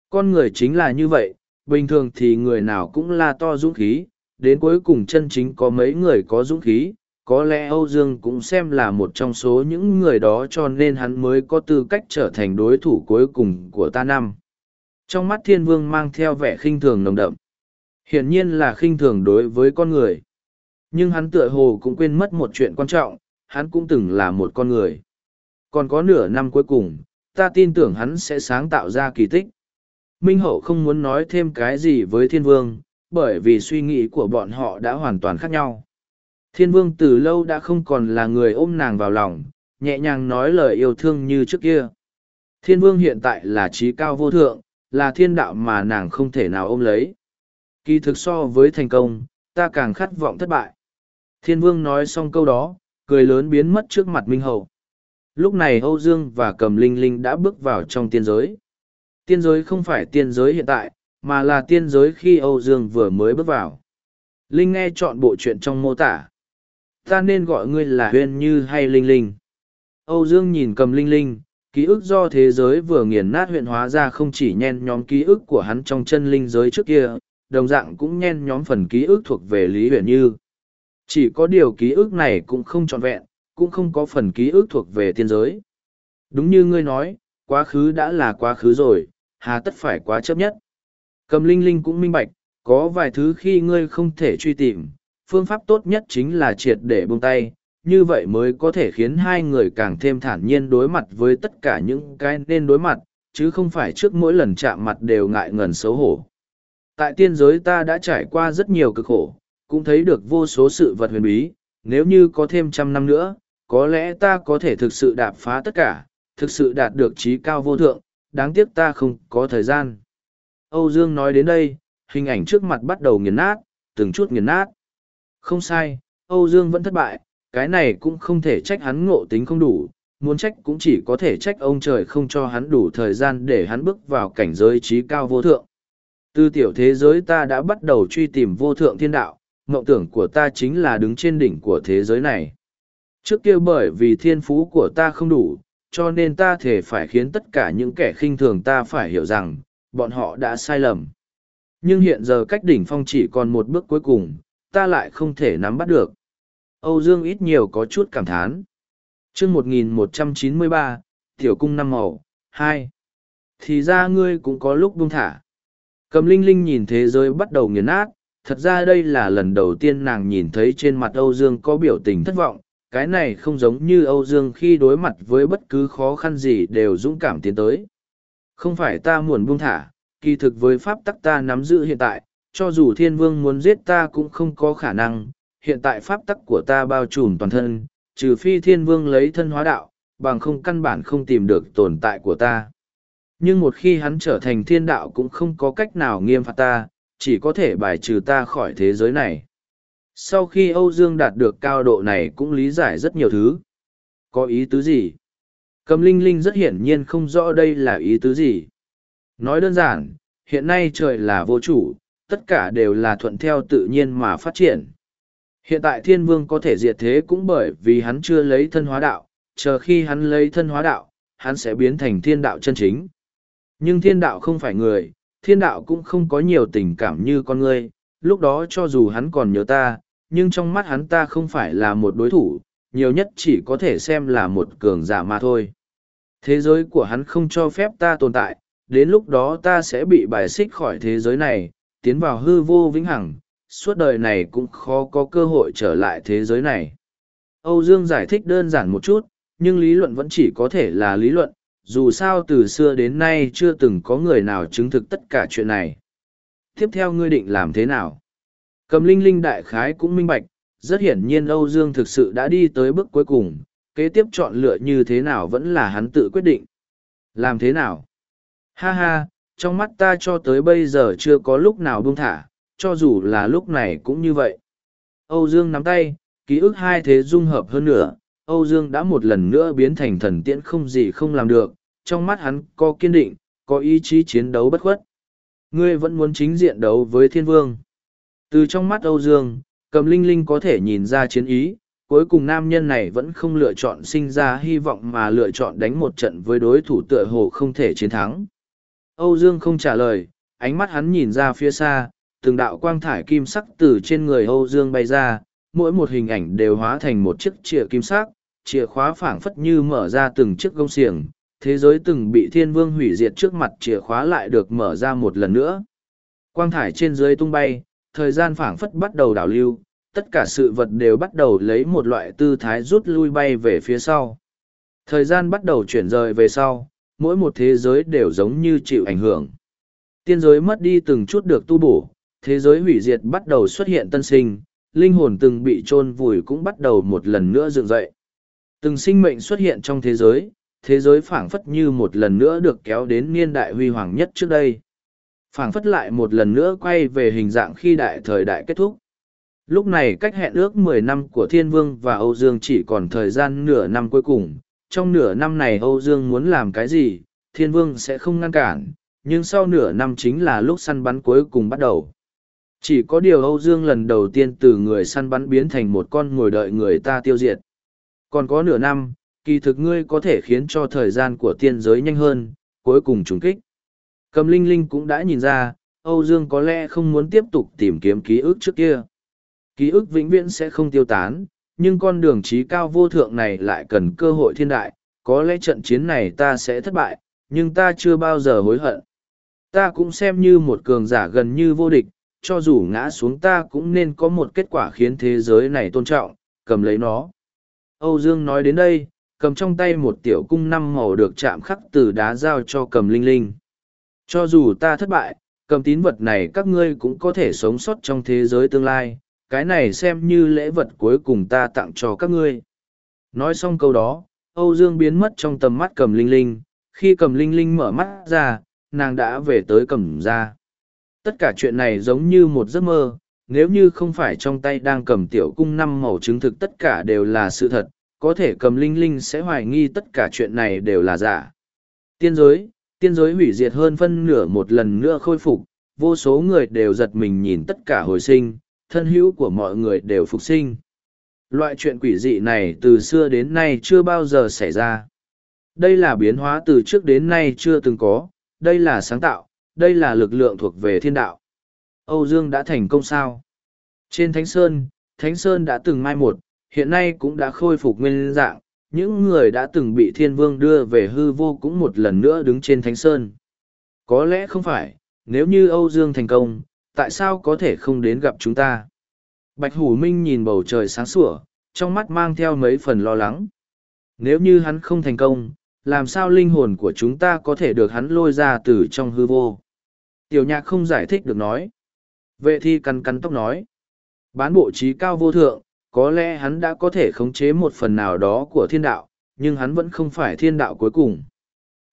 Con người chính là như vậy, bình thường thì người nào cũng là to dũng khí, đến cuối cùng chân chính có mấy người có dũng khí, có lẽ Âu Dương cũng xem là một trong số những người đó cho nên hắn mới có tư cách trở thành đối thủ cuối cùng của ta năm. Trong mắt thiên vương mang theo vẻ khinh thường nồng đậm. Hiển nhiên là khinh thường đối với con người. Nhưng hắn tựa hồ cũng quên mất một chuyện quan trọng, hắn cũng từng là một con người. Còn có nửa năm cuối cùng, ta tin tưởng hắn sẽ sáng tạo ra kỳ tích. Minh Hậu không muốn nói thêm cái gì với thiên vương, bởi vì suy nghĩ của bọn họ đã hoàn toàn khác nhau. Thiên vương từ lâu đã không còn là người ôm nàng vào lòng, nhẹ nhàng nói lời yêu thương như trước kia. Thiên vương hiện tại là trí cao vô thượng, là thiên đạo mà nàng không thể nào ôm lấy. Kỳ thực so với thành công, ta càng khát vọng thất bại. Thiên vương nói xong câu đó, cười lớn biến mất trước mặt Minh Hậu. Lúc này Âu Dương và Cầm Linh Linh đã bước vào trong tiên giới. Tiên giới không phải tiên giới hiện tại, mà là tiên giới khi Âu Dương vừa mới bước vào. Linh nghe chọn bộ chuyện trong mô tả. Ta nên gọi ngươi là Huyên Như hay Linh Linh. Âu Dương nhìn cầm Linh Linh, ký ức do thế giới vừa nghiền nát huyện hóa ra không chỉ nhen nhóm ký ức của hắn trong chân linh giới trước kia, đồng dạng cũng nhen nhóm phần ký ức thuộc về Lý Huyền Như. Chỉ có điều ký ức này cũng không trọn vẹn, cũng không có phần ký ức thuộc về tiên giới. Đúng như ngươi nói, quá khứ đã là quá khứ rồi, hà tất phải quá chấp nhất. Cầm linh linh cũng minh bạch, có vài thứ khi ngươi không thể truy tìm, phương pháp tốt nhất chính là triệt để buông tay, như vậy mới có thể khiến hai người càng thêm thản nhiên đối mặt với tất cả những cái nên đối mặt, chứ không phải trước mỗi lần chạm mặt đều ngại ngần xấu hổ. Tại tiên giới ta đã trải qua rất nhiều cực khổ, cũng thấy được vô số sự vật huyền bí, nếu như có thêm trăm năm nữa, có lẽ ta có thể thực sự đạp phá tất cả, thực sự đạt được trí cao vô thượng, đáng tiếc ta không có thời gian. Âu Dương nói đến đây, hình ảnh trước mặt bắt đầu nghiền nát, từng chút nghiền nát. Không sai, Âu Dương vẫn thất bại, cái này cũng không thể trách hắn ngộ tính không đủ, muốn trách cũng chỉ có thể trách ông trời không cho hắn đủ thời gian để hắn bước vào cảnh giới trí cao vô thượng. Từ tiểu thế giới ta đã bắt đầu truy tìm vô thượng thiên đạo, mộng tưởng của ta chính là đứng trên đỉnh của thế giới này. Trước kia bởi vì thiên phú của ta không đủ, cho nên ta thể phải khiến tất cả những kẻ khinh thường ta phải hiểu rằng, bọn họ đã sai lầm. Nhưng hiện giờ cách đỉnh phong chỉ còn một bước cuối cùng, ta lại không thể nắm bắt được. Âu Dương ít nhiều có chút cảm thán. chương 1193, Tiểu cung năm màu, hai Thì ra ngươi cũng có lúc buông thả. Cầm Linh Linh nhìn thế giới bắt đầu nghiền nát, thật ra đây là lần đầu tiên nàng nhìn thấy trên mặt Âu Dương có biểu tình thất vọng, cái này không giống như Âu Dương khi đối mặt với bất cứ khó khăn gì đều dũng cảm tiến tới. Không phải ta muốn buông thả, kỳ thực với pháp tắc ta nắm giữ hiện tại, cho dù thiên vương muốn giết ta cũng không có khả năng, hiện tại pháp tắc của ta bao trùm toàn thân, trừ phi thiên vương lấy thân hóa đạo, bằng không căn bản không tìm được tồn tại của ta. Nhưng một khi hắn trở thành thiên đạo cũng không có cách nào nghiêm phạt ta, chỉ có thể bài trừ ta khỏi thế giới này. Sau khi Âu Dương đạt được cao độ này cũng lý giải rất nhiều thứ. Có ý tứ gì? Cầm Linh Linh rất hiển nhiên không rõ đây là ý tứ gì. Nói đơn giản, hiện nay trời là vô chủ, tất cả đều là thuận theo tự nhiên mà phát triển. Hiện tại thiên vương có thể diệt thế cũng bởi vì hắn chưa lấy thân hóa đạo, chờ khi hắn lấy thân hóa đạo, hắn sẽ biến thành thiên đạo chân chính. Nhưng thiên đạo không phải người, thiên đạo cũng không có nhiều tình cảm như con người, lúc đó cho dù hắn còn nhớ ta, nhưng trong mắt hắn ta không phải là một đối thủ, nhiều nhất chỉ có thể xem là một cường giả mà thôi. Thế giới của hắn không cho phép ta tồn tại, đến lúc đó ta sẽ bị bài xích khỏi thế giới này, tiến vào hư vô vĩnh hằng, suốt đời này cũng khó có cơ hội trở lại thế giới này. Âu Dương giải thích đơn giản một chút, nhưng lý luận vẫn chỉ có thể là lý luận, dù sao từ xưa đến nay chưa từng có người nào chứng thực tất cả chuyện này. Tiếp theo ngươi định làm thế nào? Cầm linh linh đại khái cũng minh bạch, rất hiển nhiên Âu Dương thực sự đã đi tới bước cuối cùng, kế tiếp chọn lựa như thế nào vẫn là hắn tự quyết định. Làm thế nào? Ha ha, trong mắt ta cho tới bây giờ chưa có lúc nào buông thả, cho dù là lúc này cũng như vậy. Âu Dương nắm tay, ký ức hai thế dung hợp hơn nữa, Âu Dương đã một lần nữa biến thành thần tiễn không gì không làm được, trong mắt hắn có kiên định, có ý chí chiến đấu bất khuất. Ngươi vẫn muốn chính diện đấu với thiên vương. Từ trong mắt Âu Dương, cầm linh linh có thể nhìn ra chiến ý, cuối cùng nam nhân này vẫn không lựa chọn sinh ra hy vọng mà lựa chọn đánh một trận với đối thủ tựa hồ không thể chiến thắng. Âu Dương không trả lời, ánh mắt hắn nhìn ra phía xa, từng đạo quang thải kim sắc từ trên người Âu Dương bay ra, mỗi một hình ảnh đều hóa thành một chiếc chìa kim sắc, chìa khóa phảng phất như mở ra từng chiếc gông xiềng, thế giới từng bị thiên vương hủy diệt trước mặt chìa khóa lại được mở ra một lần nữa. Quang thải trên dưới tung bay, thời gian phảng phất bắt đầu đảo lưu, tất cả sự vật đều bắt đầu lấy một loại tư thái rút lui bay về phía sau. Thời gian bắt đầu chuyển rời về sau, mỗi một thế giới đều giống như chịu ảnh hưởng. Tiên giới mất đi từng chút được tu bổ, thế giới hủy diệt bắt đầu xuất hiện tân sinh, linh hồn từng bị chôn vùi cũng bắt đầu một lần nữa dựng dậy. Từng sinh mệnh xuất hiện trong thế giới, thế giới phảng phất như một lần nữa được kéo đến niên đại huy hoàng nhất trước đây. phảng phất lại một lần nữa quay về hình dạng khi đại thời đại kết thúc. Lúc này cách hẹn ước mười năm của Thiên Vương và Âu Dương chỉ còn thời gian nửa năm cuối cùng. Trong nửa năm này Âu Dương muốn làm cái gì, Thiên Vương sẽ không ngăn cản, nhưng sau nửa năm chính là lúc săn bắn cuối cùng bắt đầu. Chỉ có điều Âu Dương lần đầu tiên từ người săn bắn biến thành một con ngồi đợi người ta tiêu diệt. Còn có nửa năm, kỳ thực ngươi có thể khiến cho thời gian của tiên giới nhanh hơn, cuối cùng trùng kích. Cầm Linh Linh cũng đã nhìn ra, Âu Dương có lẽ không muốn tiếp tục tìm kiếm ký ức trước kia. Ký ức vĩnh viễn sẽ không tiêu tán, nhưng con đường trí cao vô thượng này lại cần cơ hội thiên đại, có lẽ trận chiến này ta sẽ thất bại, nhưng ta chưa bao giờ hối hận. Ta cũng xem như một cường giả gần như vô địch, cho dù ngã xuống ta cũng nên có một kết quả khiến thế giới này tôn trọng, cầm lấy nó. Âu Dương nói đến đây, cầm trong tay một tiểu cung năm màu được chạm khắc từ đá giao cho cầm linh linh. Cho dù ta thất bại, cầm tín vật này các ngươi cũng có thể sống sót trong thế giới tương lai, cái này xem như lễ vật cuối cùng ta tặng cho các ngươi. Nói xong câu đó, Âu Dương biến mất trong tầm mắt cầm linh linh, khi cầm linh linh mở mắt ra, nàng đã về tới cầm ra. Tất cả chuyện này giống như một giấc mơ, nếu như không phải trong tay đang cầm tiểu cung năm màu chứng thực tất cả đều là sự thật, có thể cầm linh linh sẽ hoài nghi tất cả chuyện này đều là giả. Tiên giới, tiên giới hủy diệt hơn phân nửa một lần nữa khôi phục, vô số người đều giật mình nhìn tất cả hồi sinh, thân hữu của mọi người đều phục sinh. Loại chuyện quỷ dị này từ xưa đến nay chưa bao giờ xảy ra. Đây là biến hóa từ trước đến nay chưa từng có, đây là sáng tạo, đây là lực lượng thuộc về thiên đạo. Âu Dương đã thành công sao? Trên Thánh Sơn, Thánh Sơn đã từng mai một, hiện nay cũng đã khôi phục nguyên dạng, những người đã từng bị thiên vương đưa về hư vô cũng một lần nữa đứng trên Thánh Sơn. Có lẽ không phải, nếu như Âu Dương thành công, tại sao có thể không đến gặp chúng ta? Bạch Hủ Minh nhìn bầu trời sáng sủa, trong mắt mang theo mấy phần lo lắng. Nếu như hắn không thành công, làm sao linh hồn của chúng ta có thể được hắn lôi ra từ trong hư vô? Tiểu nhạc không giải thích được nói. Vệ thi cắn cắn tóc nói. Bán bộ trí cao vô thượng, có lẽ hắn đã có thể khống chế một phần nào đó của thiên đạo, nhưng hắn vẫn không phải thiên đạo cuối cùng.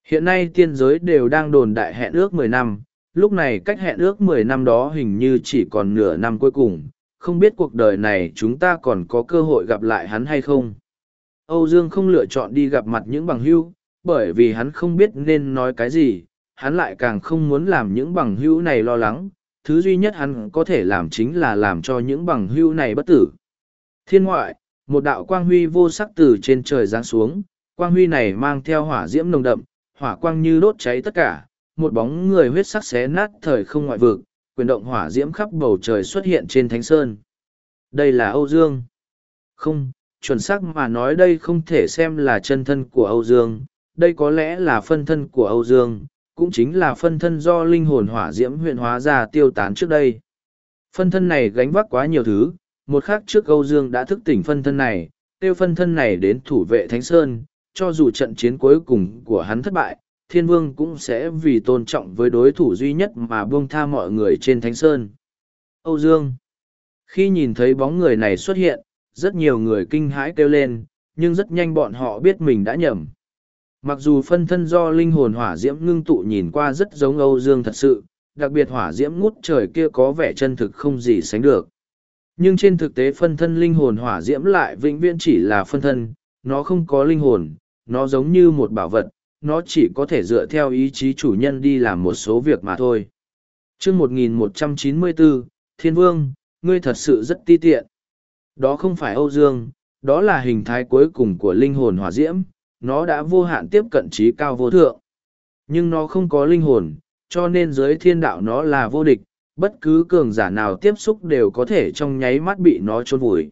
Hiện nay tiên giới đều đang đồn đại hẹn ước mười năm, lúc này cách hẹn ước mười năm đó hình như chỉ còn nửa năm cuối cùng, không biết cuộc đời này chúng ta còn có cơ hội gặp lại hắn hay không. Âu Dương không lựa chọn đi gặp mặt những bằng hữu, bởi vì hắn không biết nên nói cái gì, hắn lại càng không muốn làm những bằng hữu này lo lắng, thứ duy nhất hắn có thể làm chính là làm cho những bằng hữu này bất tử. Thiên ngoại, một đạo quang huy vô sắc từ trên trời giáng xuống, quang huy này mang theo hỏa diễm nồng đậm, hỏa quang như đốt cháy tất cả, một bóng người huyết sắc xé nát thời không ngoại vực, quyền động hỏa diễm khắp bầu trời xuất hiện trên thánh sơn. Đây là Âu Dương. Không, chuẩn xác mà nói đây không thể xem là chân thân của Âu Dương, đây có lẽ là phân thân của Âu Dương, cũng chính là phân thân do linh hồn hỏa diễm huyện hóa ra tiêu tán trước đây. Phân thân này gánh vác quá nhiều thứ, một khắc trước Âu Dương đã thức tỉnh phân thân này, tiêu phân thân này đến thủ vệ Thánh Sơn, cho dù trận chiến cuối cùng của hắn thất bại, Thiên Vương cũng sẽ vì tôn trọng với đối thủ duy nhất mà buông tha mọi người trên Thánh Sơn. Âu Dương Khi nhìn thấy bóng người này xuất hiện, rất nhiều người kinh hãi kêu lên, nhưng rất nhanh bọn họ biết mình đã nhầm. Mặc dù phân thân do linh hồn hỏa diễm ngưng tụ nhìn qua rất giống Âu Dương thật sự, đặc biệt hỏa diễm ngút trời kia có vẻ chân thực không gì sánh được. Nhưng trên thực tế phân thân linh hồn hỏa diễm lại vĩnh viễn chỉ là phân thân, nó không có linh hồn, nó giống như một bảo vật, nó chỉ có thể dựa theo ý chí chủ nhân đi làm một số việc mà thôi. Trước 1194, Thiên Vương, ngươi thật sự rất ti tiện. Đó không phải Âu Dương, đó là hình thái cuối cùng của linh hồn hỏa diễm, nó đã vô hạn tiếp cận trí cao vô thượng. Nhưng nó không có linh hồn, cho nên giới thiên đạo nó là vô địch, bất cứ cường giả nào tiếp xúc đều có thể trong nháy mắt bị nó trôn vùi.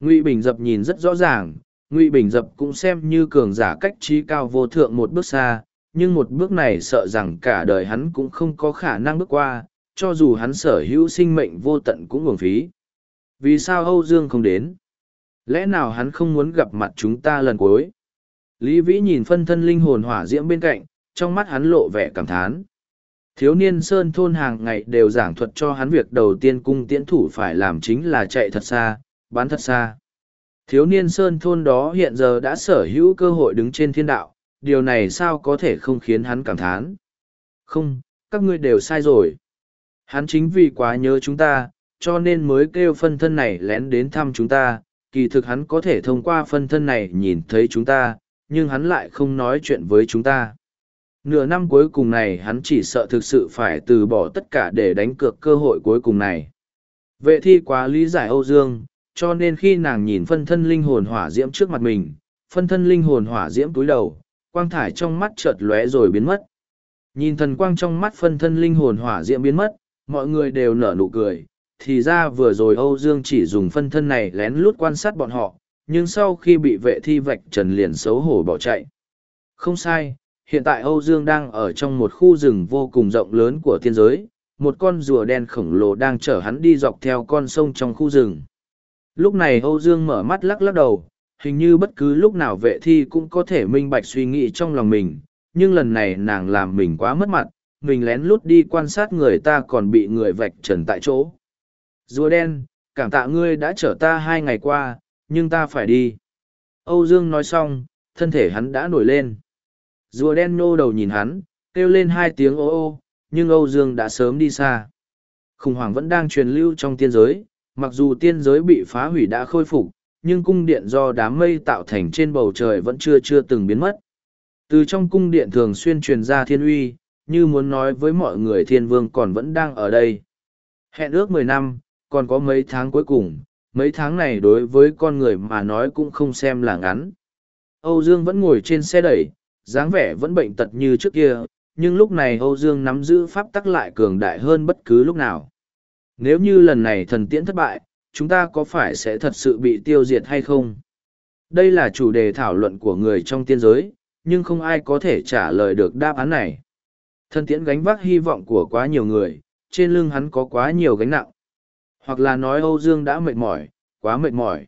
Ngụy Bình Dập nhìn rất rõ ràng, Ngụy Bình Dập cũng xem như cường giả cách trí cao vô thượng một bước xa, nhưng một bước này sợ rằng cả đời hắn cũng không có khả năng bước qua, cho dù hắn sở hữu sinh mệnh vô tận cũng uổng phí. Vì sao Âu Dương không đến? Lẽ nào hắn không muốn gặp mặt chúng ta lần cuối? Lý Vĩ nhìn phân thân linh hồn hỏa diễm bên cạnh, trong mắt hắn lộ vẻ cảm thán. Thiếu niên Sơn thôn hàng ngày đều giảng thuật cho hắn việc đầu tiên cung tiễn thủ phải làm chính là chạy thật xa, bán thật xa. Thiếu niên Sơn thôn đó hiện giờ đã sở hữu cơ hội đứng trên thiên đạo, điều này sao có thể không khiến hắn cảm thán. Không, các ngươi đều sai rồi. Hắn chính vì quá nhớ chúng ta, cho nên mới kêu phân thân này lén đến thăm chúng ta, kỳ thực hắn có thể thông qua phân thân này nhìn thấy chúng ta, nhưng hắn lại không nói chuyện với chúng ta. Nửa năm cuối cùng này hắn chỉ sợ thực sự phải từ bỏ tất cả để đánh cược cơ hội cuối cùng này. Vệ thi quá lý giải Âu Dương, cho nên khi nàng nhìn phân thân linh hồn hỏa diễm trước mặt mình, phân thân linh hồn hỏa diễm túi đầu, quang thải trong mắt chợt lóe rồi biến mất. Nhìn thần quang trong mắt phân thân linh hồn hỏa diễm biến mất, mọi người đều nở nụ cười. Thì ra vừa rồi Âu Dương chỉ dùng phân thân này lén lút quan sát bọn họ, nhưng sau khi bị vệ thi vạch trần liền xấu hổ bỏ chạy. Không sai, hiện tại Âu Dương đang ở trong một khu rừng vô cùng rộng lớn của thiên giới, một con rùa đen khổng lồ đang chở hắn đi dọc theo con sông trong khu rừng. Lúc này Âu Dương mở mắt lắc lắc đầu, hình như bất cứ lúc nào vệ thi cũng có thể minh bạch suy nghĩ trong lòng mình, nhưng lần này nàng làm mình quá mất mặt, mình lén lút đi quan sát người ta còn bị người vạch trần tại chỗ. Rùa đen, cảm tạ ngươi đã chở ta hai ngày qua, nhưng ta phải đi. Âu Dương nói xong, thân thể hắn đã nổi lên. Rùa đen nô đầu nhìn hắn, kêu lên hai tiếng ô ô, nhưng Âu Dương đã sớm đi xa. Khủng hoảng vẫn đang truyền lưu trong tiên giới, mặc dù tiên giới bị phá hủy đã khôi phục, nhưng cung điện do đám mây tạo thành trên bầu trời vẫn chưa chưa từng biến mất. Từ trong cung điện thường xuyên truyền ra thiên uy, như muốn nói với mọi người thiên vương còn vẫn đang ở đây. Hẹn ước mười năm, còn có mấy tháng cuối cùng, mấy tháng này đối với con người mà nói cũng không xem là ngắn. Âu Dương vẫn ngồi trên xe đẩy, dáng vẻ vẫn bệnh tật như trước kia, nhưng lúc này Âu Dương nắm giữ pháp tắc lại cường đại hơn bất cứ lúc nào. Nếu như lần này thần tiễn thất bại, chúng ta có phải sẽ thật sự bị tiêu diệt hay không? Đây là chủ đề thảo luận của người trong tiên giới, nhưng không ai có thể trả lời được đáp án này. Thần tiễn gánh vác hy vọng của quá nhiều người, trên lưng hắn có quá nhiều gánh nặng. Hoặc là nói Âu Dương đã mệt mỏi, quá mệt mỏi.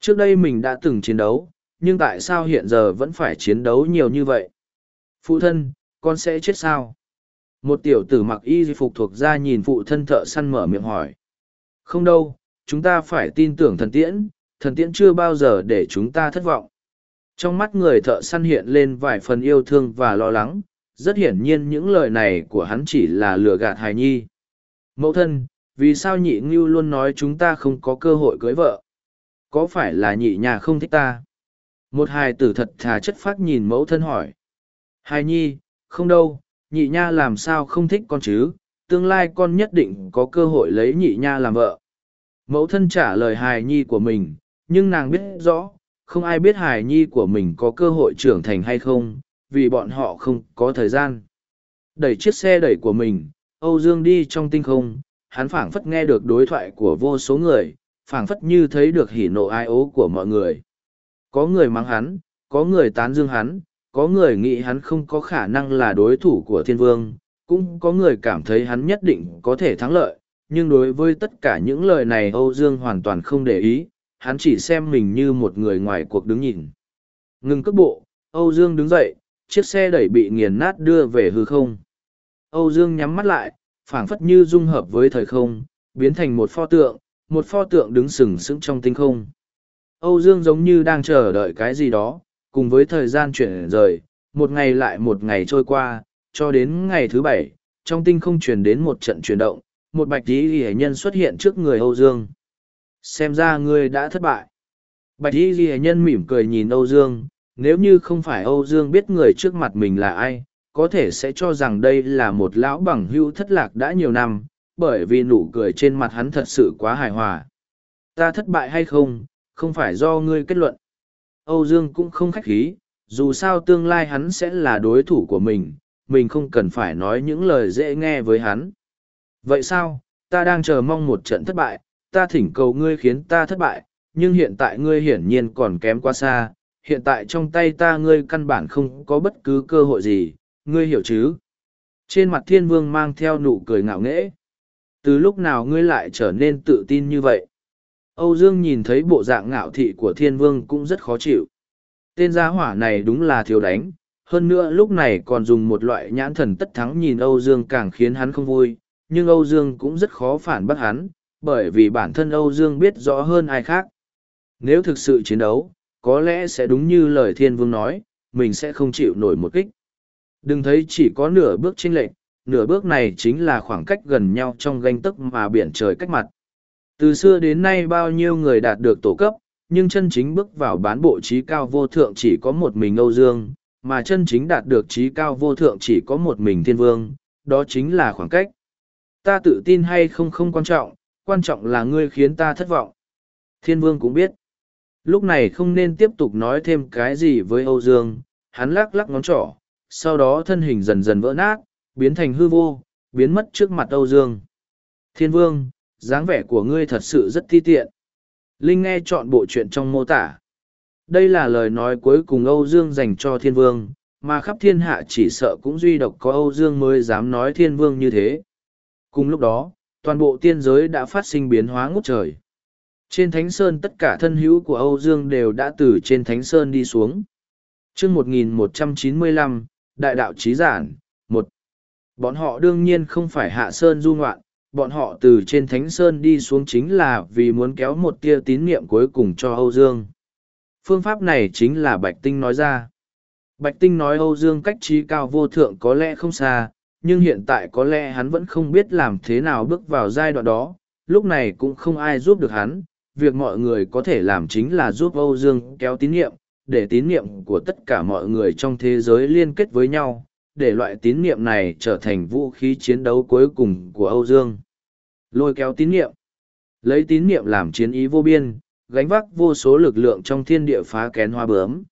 Trước đây mình đã từng chiến đấu, nhưng tại sao hiện giờ vẫn phải chiến đấu nhiều như vậy? Phụ thân, con sẽ chết sao? Một tiểu tử mặc y phục thuộc ra nhìn phụ thân thợ săn mở miệng hỏi. Không đâu, chúng ta phải tin tưởng thần tiễn, thần tiễn chưa bao giờ để chúng ta thất vọng. Trong mắt người thợ săn hiện lên vài phần yêu thương và lo lắng, rất hiển nhiên những lời này của hắn chỉ là lừa gạt hài nhi. Mẫu thân, vì sao nhị ngưu luôn nói chúng ta không có cơ hội cưới vợ? Có phải là nhị nhà không thích ta? Một hài tử thật thà chất phát nhìn mẫu thân hỏi. Hài nhi, không đâu, nhị nha làm sao không thích con chứ, tương lai con nhất định có cơ hội lấy nhị nha làm vợ. Mẫu thân trả lời hài nhi của mình, nhưng nàng biết rõ, không ai biết hài nhi của mình có cơ hội trưởng thành hay không, vì bọn họ không có thời gian. Đẩy chiếc xe đẩy của mình, Âu Dương đi trong tinh không, hắn phảng phất nghe được đối thoại của vô số người, phảng phất như thấy được hỉ nộ ai ố của mọi người. Có người mắng hắn, có người tán dương hắn, có người nghĩ hắn không có khả năng là đối thủ của thiên vương, cũng có người cảm thấy hắn nhất định có thể thắng lợi, nhưng đối với tất cả những lời này Âu Dương hoàn toàn không để ý, hắn chỉ xem mình như một người ngoài cuộc đứng nhìn. Ngừng cước bộ, Âu Dương đứng dậy, chiếc xe đẩy bị nghiền nát đưa về hư không. Âu Dương nhắm mắt lại, phảng phất như dung hợp với thời không, biến thành một pho tượng, một pho tượng đứng sừng sững trong tinh không. Âu Dương giống như đang chờ đợi cái gì đó, cùng với thời gian chuyển rời, một ngày lại một ngày trôi qua, cho đến ngày thứ bảy, trong tinh không chuyển đến một trận chuyển động, một bạch y ghi nhân xuất hiện trước người Âu Dương. Xem ra ngươi đã thất bại. Bạch y ghi nhân mỉm cười nhìn Âu Dương, nếu như không phải Âu Dương biết người trước mặt mình là ai, có thể sẽ cho rằng đây là một lão bằng hưu thất lạc đã nhiều năm, bởi vì nụ cười trên mặt hắn thật sự quá hài hòa. Ta thất bại hay không, không phải do ngươi kết luận. Âu Dương cũng không khách khí, dù sao tương lai hắn sẽ là đối thủ của mình, mình không cần phải nói những lời dễ nghe với hắn. Vậy sao, ta đang chờ mong một trận thất bại, ta thỉnh cầu ngươi khiến ta thất bại, nhưng hiện tại ngươi hiển nhiên còn kém quá xa, hiện tại trong tay ta ngươi căn bản không có bất cứ cơ hội gì, ngươi hiểu chứ? Trên mặt thiên vương mang theo nụ cười ngạo nghễ. Từ lúc nào ngươi lại trở nên tự tin như vậy? Âu Dương nhìn thấy bộ dạng ngạo thị của thiên vương cũng rất khó chịu. Tên gia hỏa này đúng là thiếu đánh, hơn nữa lúc này còn dùng một loại nhãn thần tất thắng nhìn Âu Dương càng khiến hắn không vui, nhưng Âu Dương cũng rất khó phản bác hắn, bởi vì bản thân Âu Dương biết rõ hơn ai khác. Nếu thực sự chiến đấu, có lẽ sẽ đúng như lời thiên vương nói, mình sẽ không chịu nổi một kích. Đừng thấy chỉ có nửa bước chênh lệch, nửa bước này chính là khoảng cách gần nhau trong ganh tức mà biển trời cách mặt. Từ xưa đến nay bao nhiêu người đạt được tổ cấp, nhưng chân chính bước vào bán bộ trí cao vô thượng chỉ có một mình Âu Dương, mà chân chính đạt được trí cao vô thượng chỉ có một mình thiên vương, đó chính là khoảng cách. Ta tự tin hay không không quan trọng, quan trọng là ngươi khiến ta thất vọng. Thiên vương cũng biết. Lúc này không nên tiếp tục nói thêm cái gì với Âu Dương, hắn lắc lắc ngón trỏ, sau đó thân hình dần dần vỡ nát, biến thành hư vô, biến mất trước mặt Âu Dương. Thiên vương, dáng vẻ của ngươi thật sự rất thi tiện. Linh nghe chọn bộ chuyện trong mô tả. Đây là lời nói cuối cùng Âu Dương dành cho thiên vương, mà khắp thiên hạ chỉ sợ cũng duy độc có Âu Dương mới dám nói thiên vương như thế. Cùng lúc đó, toàn bộ tiên giới đã phát sinh biến hóa ngút trời. Trên Thánh Sơn tất cả thân hữu của Âu Dương đều đã từ trên Thánh Sơn đi xuống. chương 1195, Đại đạo Chí Giản, một Bọn họ đương nhiên không phải hạ Sơn du ngoạn, bọn họ từ trên Thánh Sơn đi xuống chính là vì muốn kéo một tia tín niệm cuối cùng cho Âu Dương. Phương pháp này chính là Bạch Tinh nói ra. Bạch Tinh nói Âu Dương cách trí cao vô thượng có lẽ không xa, nhưng hiện tại có lẽ hắn vẫn không biết làm thế nào bước vào giai đoạn đó, lúc này cũng không ai giúp được hắn, việc mọi người có thể làm chính là giúp Âu Dương kéo tín niệm, để tín niệm của tất cả mọi người trong thế giới liên kết với nhau, để loại tín niệm này trở thành vũ khí chiến đấu cuối cùng của Âu Dương. Lôi kéo tín niệm, lấy tín niệm làm chiến ý vô biên, gánh vác vô số lực lượng trong thiên địa phá kén hoa bướm.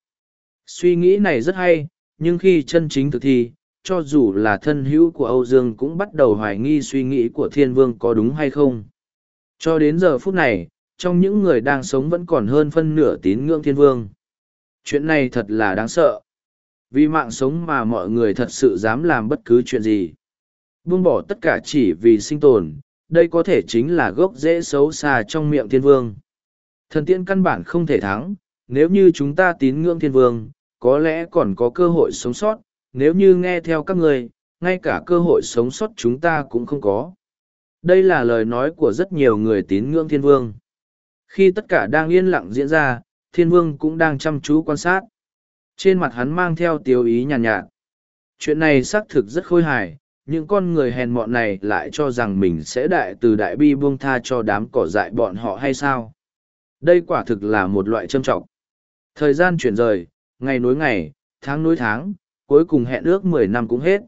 Suy nghĩ này rất hay, nhưng khi chân chính thực thi, cho dù là thân hữu của Âu Dương cũng bắt đầu hoài nghi suy nghĩ của thiên vương có đúng hay không. Cho đến giờ phút này, trong những người đang sống vẫn còn hơn phân nửa tín ngưỡng thiên vương. Chuyện này thật là đáng sợ. Vì mạng sống mà mọi người thật sự dám làm bất cứ chuyện gì. Buông bỏ tất cả chỉ vì sinh tồn, đây có thể chính là gốc rễ xấu xa trong miệng thiên vương. Thần tiên căn bản không thể thắng, nếu như chúng ta tín ngưỡng thiên vương, có lẽ còn có cơ hội sống sót, nếu như nghe theo các người, ngay cả cơ hội sống sót chúng ta cũng không có. Đây là lời nói của rất nhiều người tín ngưỡng thiên vương. Khi tất cả đang yên lặng diễn ra, thiên vương cũng đang chăm chú quan sát. Trên mặt hắn mang theo tiêu ý nhàn nhạt, nhạt. Chuyện này xác thực rất khôi hài, những con người hèn mọn này lại cho rằng mình sẽ đại từ đại bi buông tha cho đám cỏ dại bọn họ hay sao? Đây quả thực là một loại châm trọng. Thời gian chuyển rời, ngày nối ngày, tháng nối tháng, cuối cùng hẹn ước mười năm cũng hết.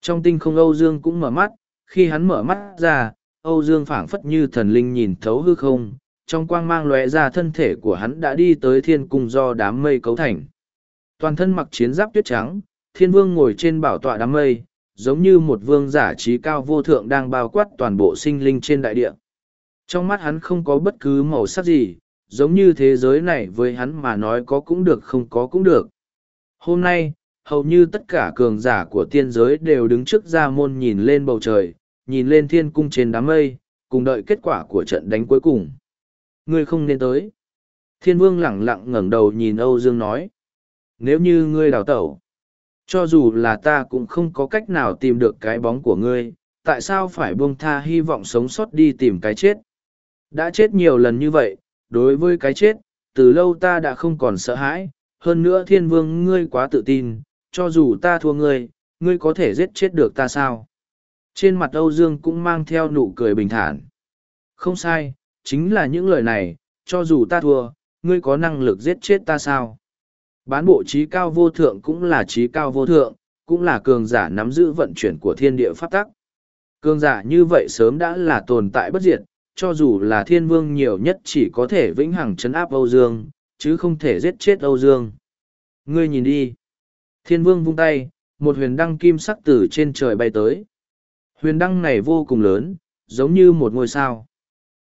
Trong tinh không Âu Dương cũng mở mắt, khi hắn mở mắt ra, Âu Dương phảng phất như thần linh nhìn thấu hư không, trong quang mang lóe ra thân thể của hắn đã đi tới thiên cung do đám mây cấu thành. Toàn thân mặc chiến giáp tuyết trắng, thiên vương ngồi trên bảo tọa đám mây, giống như một vương giả trí cao vô thượng đang bao quát toàn bộ sinh linh trên đại địa. Trong mắt hắn không có bất cứ màu sắc gì, giống như thế giới này với hắn mà nói có cũng được không có cũng được. Hôm nay, hầu như tất cả cường giả của tiên giới đều đứng trước ra môn nhìn lên bầu trời, nhìn lên thiên cung trên đám mây, cùng đợi kết quả của trận đánh cuối cùng. Ngươi không nên tới. Thiên vương lẳng lặng ngẩng đầu nhìn Âu Dương nói. Nếu như ngươi đào tẩu, cho dù là ta cũng không có cách nào tìm được cái bóng của ngươi, tại sao phải buông tha hy vọng sống sót đi tìm cái chết? Đã chết nhiều lần như vậy, đối với cái chết, từ lâu ta đã không còn sợ hãi, hơn nữa thiên vương ngươi quá tự tin, cho dù ta thua ngươi, ngươi có thể giết chết được ta sao? Trên mặt Âu Dương cũng mang theo nụ cười bình thản. Không sai, chính là những lời này, cho dù ta thua, ngươi có năng lực giết chết ta sao? Bán bộ trí cao vô thượng cũng là trí cao vô thượng, cũng là cường giả nắm giữ vận chuyển của thiên địa pháp tắc. Cường giả như vậy sớm đã là tồn tại bất diệt, cho dù là thiên vương nhiều nhất chỉ có thể vĩnh hằng chấn áp Âu Dương, chứ không thể giết chết Âu Dương. Ngươi nhìn đi. Thiên vương vung tay, một huyền đăng kim sắc từ trên trời bay tới. Huyền đăng này vô cùng lớn, giống như một ngôi sao.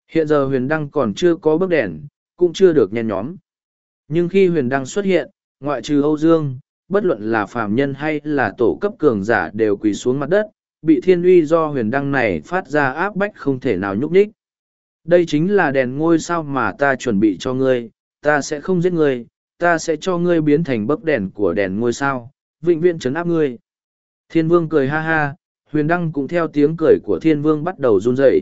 Hiện giờ huyền đăng còn chưa có bức đèn, cũng chưa được nhen nhóm. Nhưng khi huyền đăng xuất hiện, ngoại trừ Âu Dương, bất luận là phàm nhân hay là tổ cấp cường giả đều quỳ xuống mặt đất, bị thiên uy do huyền đăng này phát ra áp bách không thể nào nhúc nhích. Đây chính là đèn ngôi sao mà ta chuẩn bị cho ngươi, ta sẽ không giết ngươi, ta sẽ cho ngươi biến thành bấc đèn của đèn ngôi sao, vĩnh viễn trấn áp ngươi. Thiên vương cười ha ha, huyền đăng cũng theo tiếng cười của thiên vương bắt đầu run rẩy.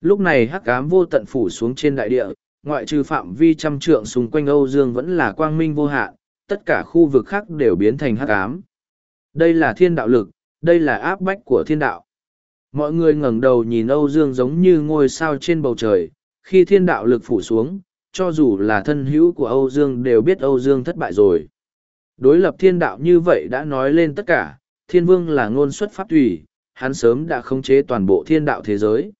Lúc này hắc ám vô tận phủ xuống trên đại địa, ngoại trừ phạm vi trăm trượng xung quanh Âu Dương vẫn là quang minh vô hạn, tất cả khu vực khác đều biến thành hắc ám. Đây là thiên đạo lực, đây là áp bách của thiên đạo. Mọi người ngẩng đầu nhìn Âu Dương giống như ngôi sao trên bầu trời, khi thiên đạo lực phủ xuống, cho dù là thân hữu của Âu Dương đều biết Âu Dương thất bại rồi. Đối lập thiên đạo như vậy đã nói lên tất cả, thiên vương là ngôn xuất pháp tùy, hắn sớm đã khống chế toàn bộ thiên đạo thế giới.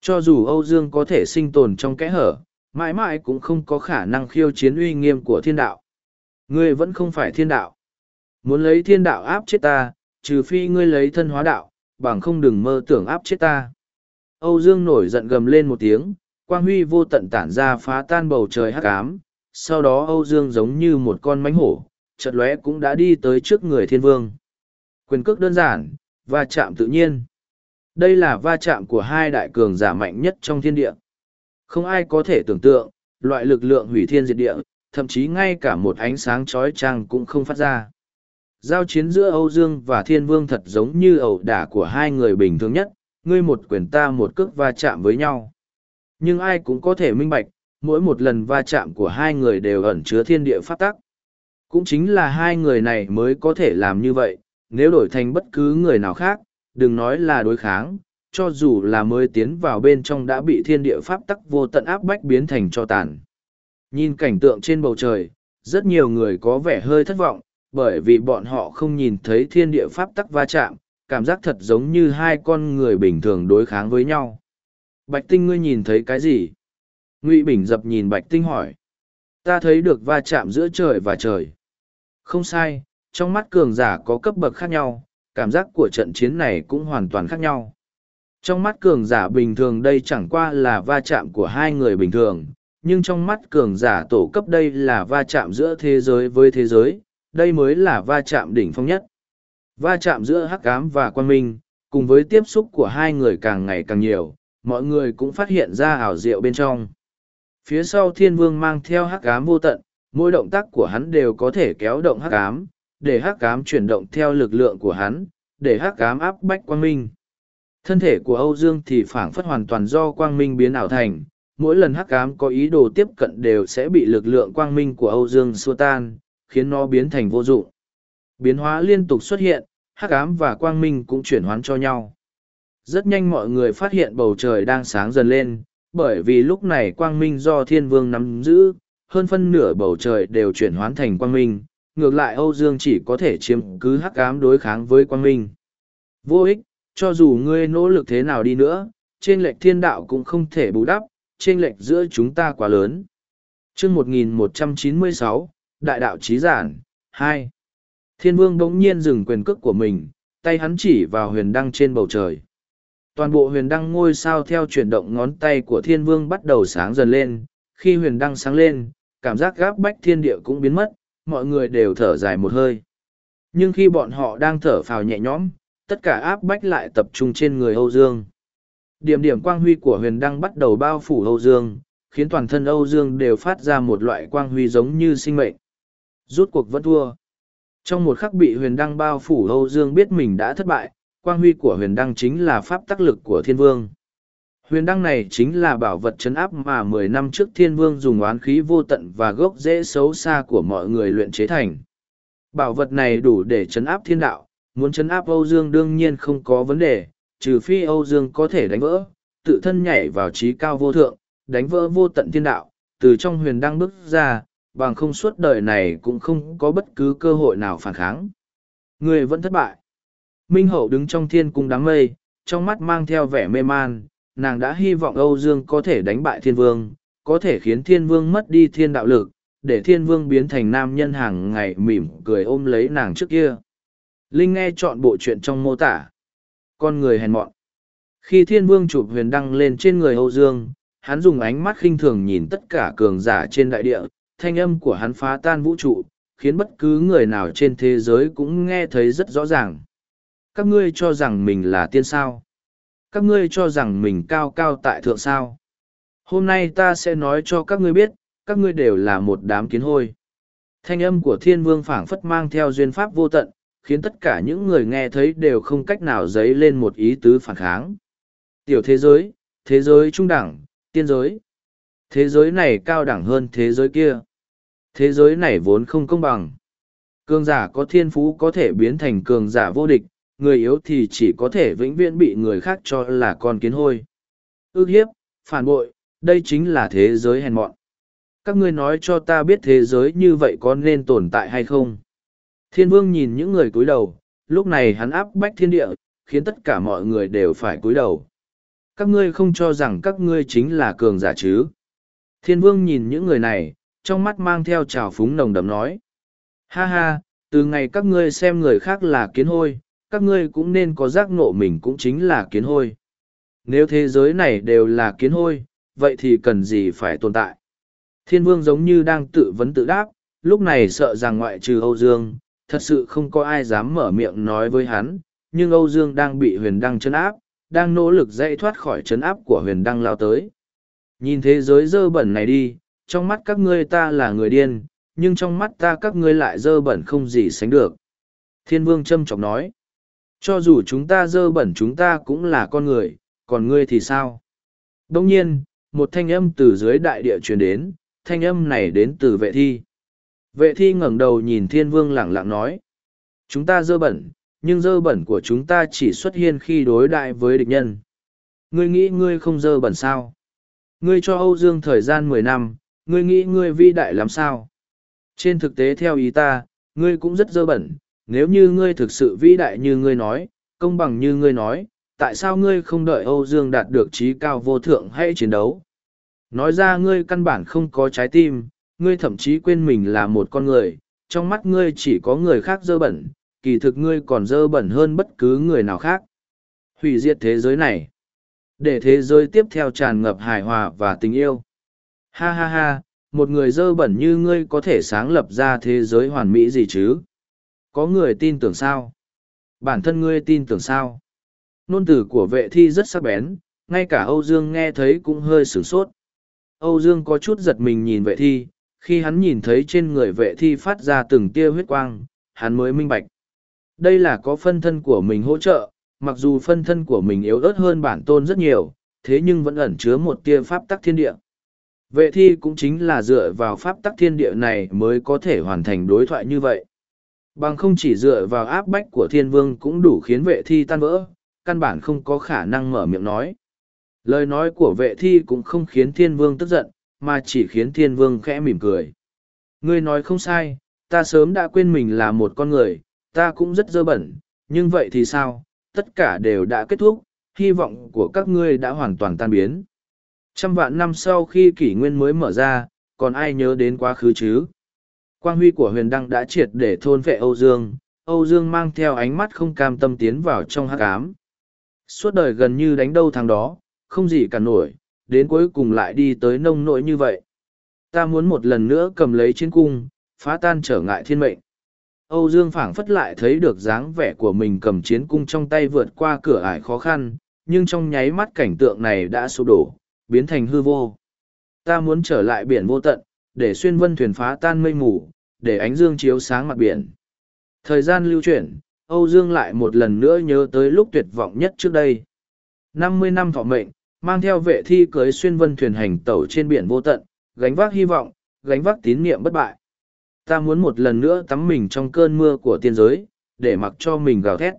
Cho dù Âu Dương có thể sinh tồn trong kẽ hở, mãi mãi cũng không có khả năng khiêu chiến uy nghiêm của thiên đạo. Ngươi vẫn không phải thiên đạo. Muốn lấy thiên đạo áp chết ta, trừ phi ngươi lấy thân hóa đạo, bằng không đừng mơ tưởng áp chết ta. Âu Dương nổi giận gầm lên một tiếng, quang huy vô tận tản ra phá tan bầu trời hắc ám. Sau đó Âu Dương giống như một con mánh hổ, chợt lóe cũng đã đi tới trước người thiên vương. Quyền cước đơn giản, va chạm tự nhiên. Đây là va chạm của hai đại cường giả mạnh nhất trong thiên địa. Không ai có thể tưởng tượng, loại lực lượng hủy thiên diệt địa, thậm chí ngay cả một ánh sáng chói chang cũng không phát ra. Giao chiến giữa Âu Dương và Thiên Vương thật giống như ẩu đả của hai người bình thường nhất, ngươi một quyền ta một cước va chạm với nhau. Nhưng ai cũng có thể minh bạch, mỗi một lần va chạm của hai người đều ẩn chứa thiên địa pháp tắc. Cũng chính là hai người này mới có thể làm như vậy, nếu đổi thành bất cứ người nào khác, đừng nói là đối kháng, cho dù là mới tiến vào bên trong đã bị thiên địa pháp tắc vô tận áp bách biến thành cho tàn. Nhìn cảnh tượng trên bầu trời, rất nhiều người có vẻ hơi thất vọng, bởi vì bọn họ không nhìn thấy thiên địa pháp tắc va chạm, cảm giác thật giống như hai con người bình thường đối kháng với nhau. Bạch Tinh ngươi nhìn thấy cái gì? Ngụy Bình dập nhìn Bạch Tinh hỏi. Ta thấy được va chạm giữa trời và trời. Không sai, trong mắt cường giả có cấp bậc khác nhau, cảm giác của trận chiến này cũng hoàn toàn khác nhau. Trong mắt cường giả bình thường đây chẳng qua là va chạm của hai người bình thường, nhưng trong mắt cường giả tổ cấp đây là va chạm giữa thế giới với thế giới, đây mới là va chạm đỉnh phong nhất. Va chạm giữa hắc ám và quan minh, cùng với tiếp xúc của hai người càng ngày càng nhiều, mọi người cũng phát hiện ra ảo diệu bên trong. Phía sau thiên vương mang theo hắc ám vô tận, mỗi động tác của hắn đều có thể kéo động hắc ám, để hắc ám chuyển động theo lực lượng của hắn, để hắc ám áp bách quang minh. Thân thể của Âu Dương thì phảng phất hoàn toàn do quang minh biến ảo thành, mỗi lần hắc ám có ý đồ tiếp cận đều sẽ bị lực lượng quang minh của Âu Dương xua tan, khiến nó biến thành vô dụng. Biến hóa liên tục xuất hiện, hắc ám và quang minh cũng chuyển hoán cho nhau. Rất nhanh mọi người phát hiện bầu trời đang sáng dần lên, bởi vì lúc này quang minh do thiên vương nắm giữ, hơn phân nửa bầu trời đều chuyển hoán thành quang minh, ngược lại Âu Dương chỉ có thể chiếm cứ hắc ám đối kháng với quang minh. Vô ích, cho dù ngươi nỗ lực thế nào đi nữa, trên lệch thiên đạo cũng không thể bù đắp, chênh lệch giữa chúng ta quá lớn. chương 1196, Đại đạo trí giản, 2. Thiên vương bỗng nhiên dừng quyền cước của mình, tay hắn chỉ vào huyền đăng trên bầu trời. Toàn bộ huyền đăng ngôi sao theo chuyển động ngón tay của thiên vương bắt đầu sáng dần lên, khi huyền đăng sáng lên, cảm giác gáp bách thiên địa cũng biến mất, mọi người đều thở dài một hơi. Nhưng khi bọn họ đang thở phào nhẹ nhõm, tất cả áp bách lại tập trung trên người Âu Dương. Điểm điểm quang huy của huyền đăng bắt đầu bao phủ Âu Dương, khiến toàn thân Âu Dương đều phát ra một loại quang huy giống như sinh mệnh. Rút cuộc vẫn thua. Trong một khắc bị huyền đăng bao phủ Âu Dương biết mình đã thất bại, quang huy của huyền đăng chính là pháp tác lực của thiên vương. Huyền đăng này chính là bảo vật chấn áp mà mười năm trước thiên vương dùng oán khí vô tận và gốc rễ xấu xa của mọi người luyện chế thành. Bảo vật này đủ để chấn áp thiên đạo, muốn chấn áp Âu Dương đương nhiên không có vấn đề, trừ phi Âu Dương có thể đánh vỡ, tự thân nhảy vào trí cao vô thượng, đánh vỡ vô tận thiên đạo, từ trong huyền đăng bước ra, bằng không suốt đời này cũng không có bất cứ cơ hội nào phản kháng. Người vẫn thất bại. Minh Hậu đứng trong thiên cung đám mây, trong mắt mang theo vẻ mê man, nàng đã hy vọng Âu Dương có thể đánh bại thiên vương, có thể khiến thiên vương mất đi thiên đạo lực, để thiên vương biến thành nam nhân hàng ngày mỉm cười ôm lấy nàng trước kia. Linh nghe chọn bộ chuyện trong mô tả. Con người hèn mọn. Khi thiên vương chụp huyền đăng lên trên người Âu Dương, hắn dùng ánh mắt khinh thường nhìn tất cả cường giả trên đại địa, thanh âm của hắn phá tan vũ trụ, khiến bất cứ người nào trên thế giới cũng nghe thấy rất rõ ràng. Các ngươi cho rằng mình là tiên sao? Các ngươi cho rằng mình cao cao tại thượng sao? Hôm nay ta sẽ nói cho các ngươi biết, các ngươi đều là một đám kiến hôi. Thanh âm của thiên vương phảng phất mang theo duyên pháp vô tận, khiến tất cả những người nghe thấy đều không cách nào dấy lên một ý tứ phản kháng. Tiểu thế giới, thế giới trung đẳng, tiên giới. Thế giới này cao đẳng hơn thế giới kia. Thế giới này vốn không công bằng. Cường giả có thiên phú có thể biến thành cường giả vô địch, người yếu thì chỉ có thể vĩnh viễn bị người khác cho là con kiến hôi. Ước hiếp, phản bội, đây chính là thế giới hèn mọn. Các ngươi nói cho ta biết thế giới như vậy có nên tồn tại hay không? Thiên vương nhìn những người cúi đầu, lúc này hắn áp bách thiên địa, khiến tất cả mọi người đều phải cúi đầu. Các ngươi không cho rằng các ngươi chính là cường giả chứ. Thiên vương nhìn những người này, trong mắt mang theo trào phúng nồng đậm nói. Ha ha, từ ngày các ngươi xem người khác là kiến hôi, các ngươi cũng nên có giác ngộ mình cũng chính là kiến hôi. Nếu thế giới này đều là kiến hôi, vậy thì cần gì phải tồn tại? Thiên vương giống như đang tự vấn tự đáp, lúc này sợ rằng ngoại trừ Âu Dương, thật sự không có ai dám mở miệng nói với hắn, nhưng Âu Dương đang bị huyền đăng chấn áp, đang nỗ lực dậy thoát khỏi chấn áp của huyền đăng lao tới. Nhìn thế giới dơ bẩn này đi, trong mắt các ngươi ta là người điên, nhưng trong mắt ta các ngươi lại dơ bẩn không gì sánh được. Thiên vương châm trọng nói, cho dù chúng ta dơ bẩn chúng ta cũng là con người, còn ngươi thì sao? Đông nhiên, một thanh âm từ dưới đại địa truyền đến, thanh âm này đến từ vệ thi. Vệ thi ngẩng đầu nhìn thiên vương lẳng lặng nói. Chúng ta dơ bẩn, nhưng dơ bẩn của chúng ta chỉ xuất hiện khi đối đại với địch nhân. Ngươi nghĩ ngươi không dơ bẩn sao? Ngươi cho Âu Dương thời gian mười năm, ngươi nghĩ ngươi vĩ đại lắm sao? Trên thực tế theo ý ta, ngươi cũng rất dơ bẩn, nếu như ngươi thực sự vĩ đại như ngươi nói, công bằng như ngươi nói, tại sao ngươi không đợi Âu Dương đạt được trí cao vô thượng hay chiến đấu? Nói ra ngươi căn bản không có trái tim, ngươi thậm chí quên mình là một con người, trong mắt ngươi chỉ có người khác dơ bẩn, kỳ thực ngươi còn dơ bẩn hơn bất cứ người nào khác. Hủy diệt thế giới này. Để thế giới tiếp theo tràn ngập hài hòa và tình yêu. Ha ha ha, một người dơ bẩn như ngươi có thể sáng lập ra thế giới hoàn mỹ gì chứ? Có người tin tưởng sao? Bản thân ngươi tin tưởng sao? Nôn tử của vệ thi rất sắc bén, ngay cả Âu Dương nghe thấy cũng hơi sửng sốt. Âu Dương có chút giật mình nhìn vệ thi, khi hắn nhìn thấy trên người vệ thi phát ra từng tia huyết quang, hắn mới minh bạch. Đây là có phân thân của mình hỗ trợ, mặc dù phân thân của mình yếu ớt hơn bản tôn rất nhiều, thế nhưng vẫn ẩn chứa một tia pháp tắc thiên địa. Vệ thi cũng chính là dựa vào pháp tắc thiên địa này mới có thể hoàn thành đối thoại như vậy. Bằng không chỉ dựa vào áp bách của thiên vương cũng đủ khiến vệ thi tan vỡ, căn bản không có khả năng mở miệng nói. Lời nói của vệ thi cũng không khiến thiên vương tức giận, mà chỉ khiến thiên vương khẽ mỉm cười. Ngươi nói không sai, ta sớm đã quên mình là một con người, ta cũng rất dơ bẩn, nhưng vậy thì sao, tất cả đều đã kết thúc, hy vọng của các ngươi đã hoàn toàn tan biến. Trăm vạn năm sau khi kỷ nguyên mới mở ra, còn ai nhớ đến quá khứ chứ? Quang huy của huyền đăng đã triệt để thôn vệ Âu Dương, Âu Dương mang theo ánh mắt không cam tâm tiến vào trong hắc ám. Suốt đời gần như đánh đâu thằng đó, không gì cả nổi, đến cuối cùng lại đi tới nông nỗi như vậy. Ta muốn một lần nữa cầm lấy chiến cung, phá tan trở ngại thiên mệnh. Âu Dương phảng phất lại thấy được dáng vẻ của mình cầm chiến cung trong tay vượt qua cửa ải khó khăn, nhưng trong nháy mắt cảnh tượng này đã sụp đổ, biến thành hư vô. Ta muốn trở lại biển vô tận, để xuyên vân thuyền phá tan mây mù, để ánh dương chiếu sáng mặt biển. Thời gian lưu chuyển, Âu Dương lại một lần nữa nhớ tới lúc tuyệt vọng nhất trước đây. Năm mươi năm thọ mệnh, mang theo vệ thi cưới xuyên vân thuyền hành tẩu trên biển vô tận, gánh vác hy vọng, gánh vác tín niệm bất bại. Ta muốn một lần nữa tắm mình trong cơn mưa của tiên giới, để mặc cho mình gào thét.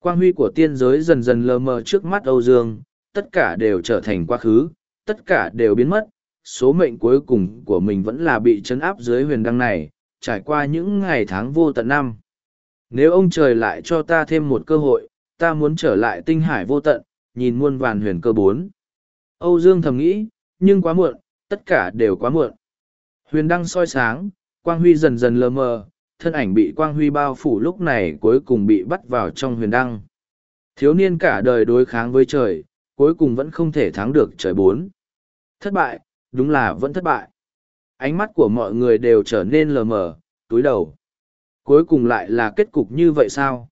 Quang huy của tiên giới dần dần lờ mờ trước mắt Âu Dương, tất cả đều trở thành quá khứ, tất cả đều biến mất. Số mệnh cuối cùng của mình vẫn là bị chấn áp dưới huyền đăng này, trải qua những ngày tháng vô tận năm. Nếu ông trời lại cho ta thêm một cơ hội, ta muốn trở lại tinh hải vô tận, nhìn muôn vàn huyền cơ bốn. Âu Dương thầm nghĩ, nhưng quá muộn, tất cả đều quá muộn. Huyền đăng soi sáng, quang huy dần dần lờ mờ, thân ảnh bị quang huy bao phủ lúc này cuối cùng bị bắt vào trong huyền đăng. Thiếu niên cả đời đối kháng với trời, cuối cùng vẫn không thể thắng được trời bốn. Thất bại, đúng là vẫn thất bại. Ánh mắt của mọi người đều trở nên lờ mờ, túi đầu. Cuối cùng lại là kết cục như vậy sao?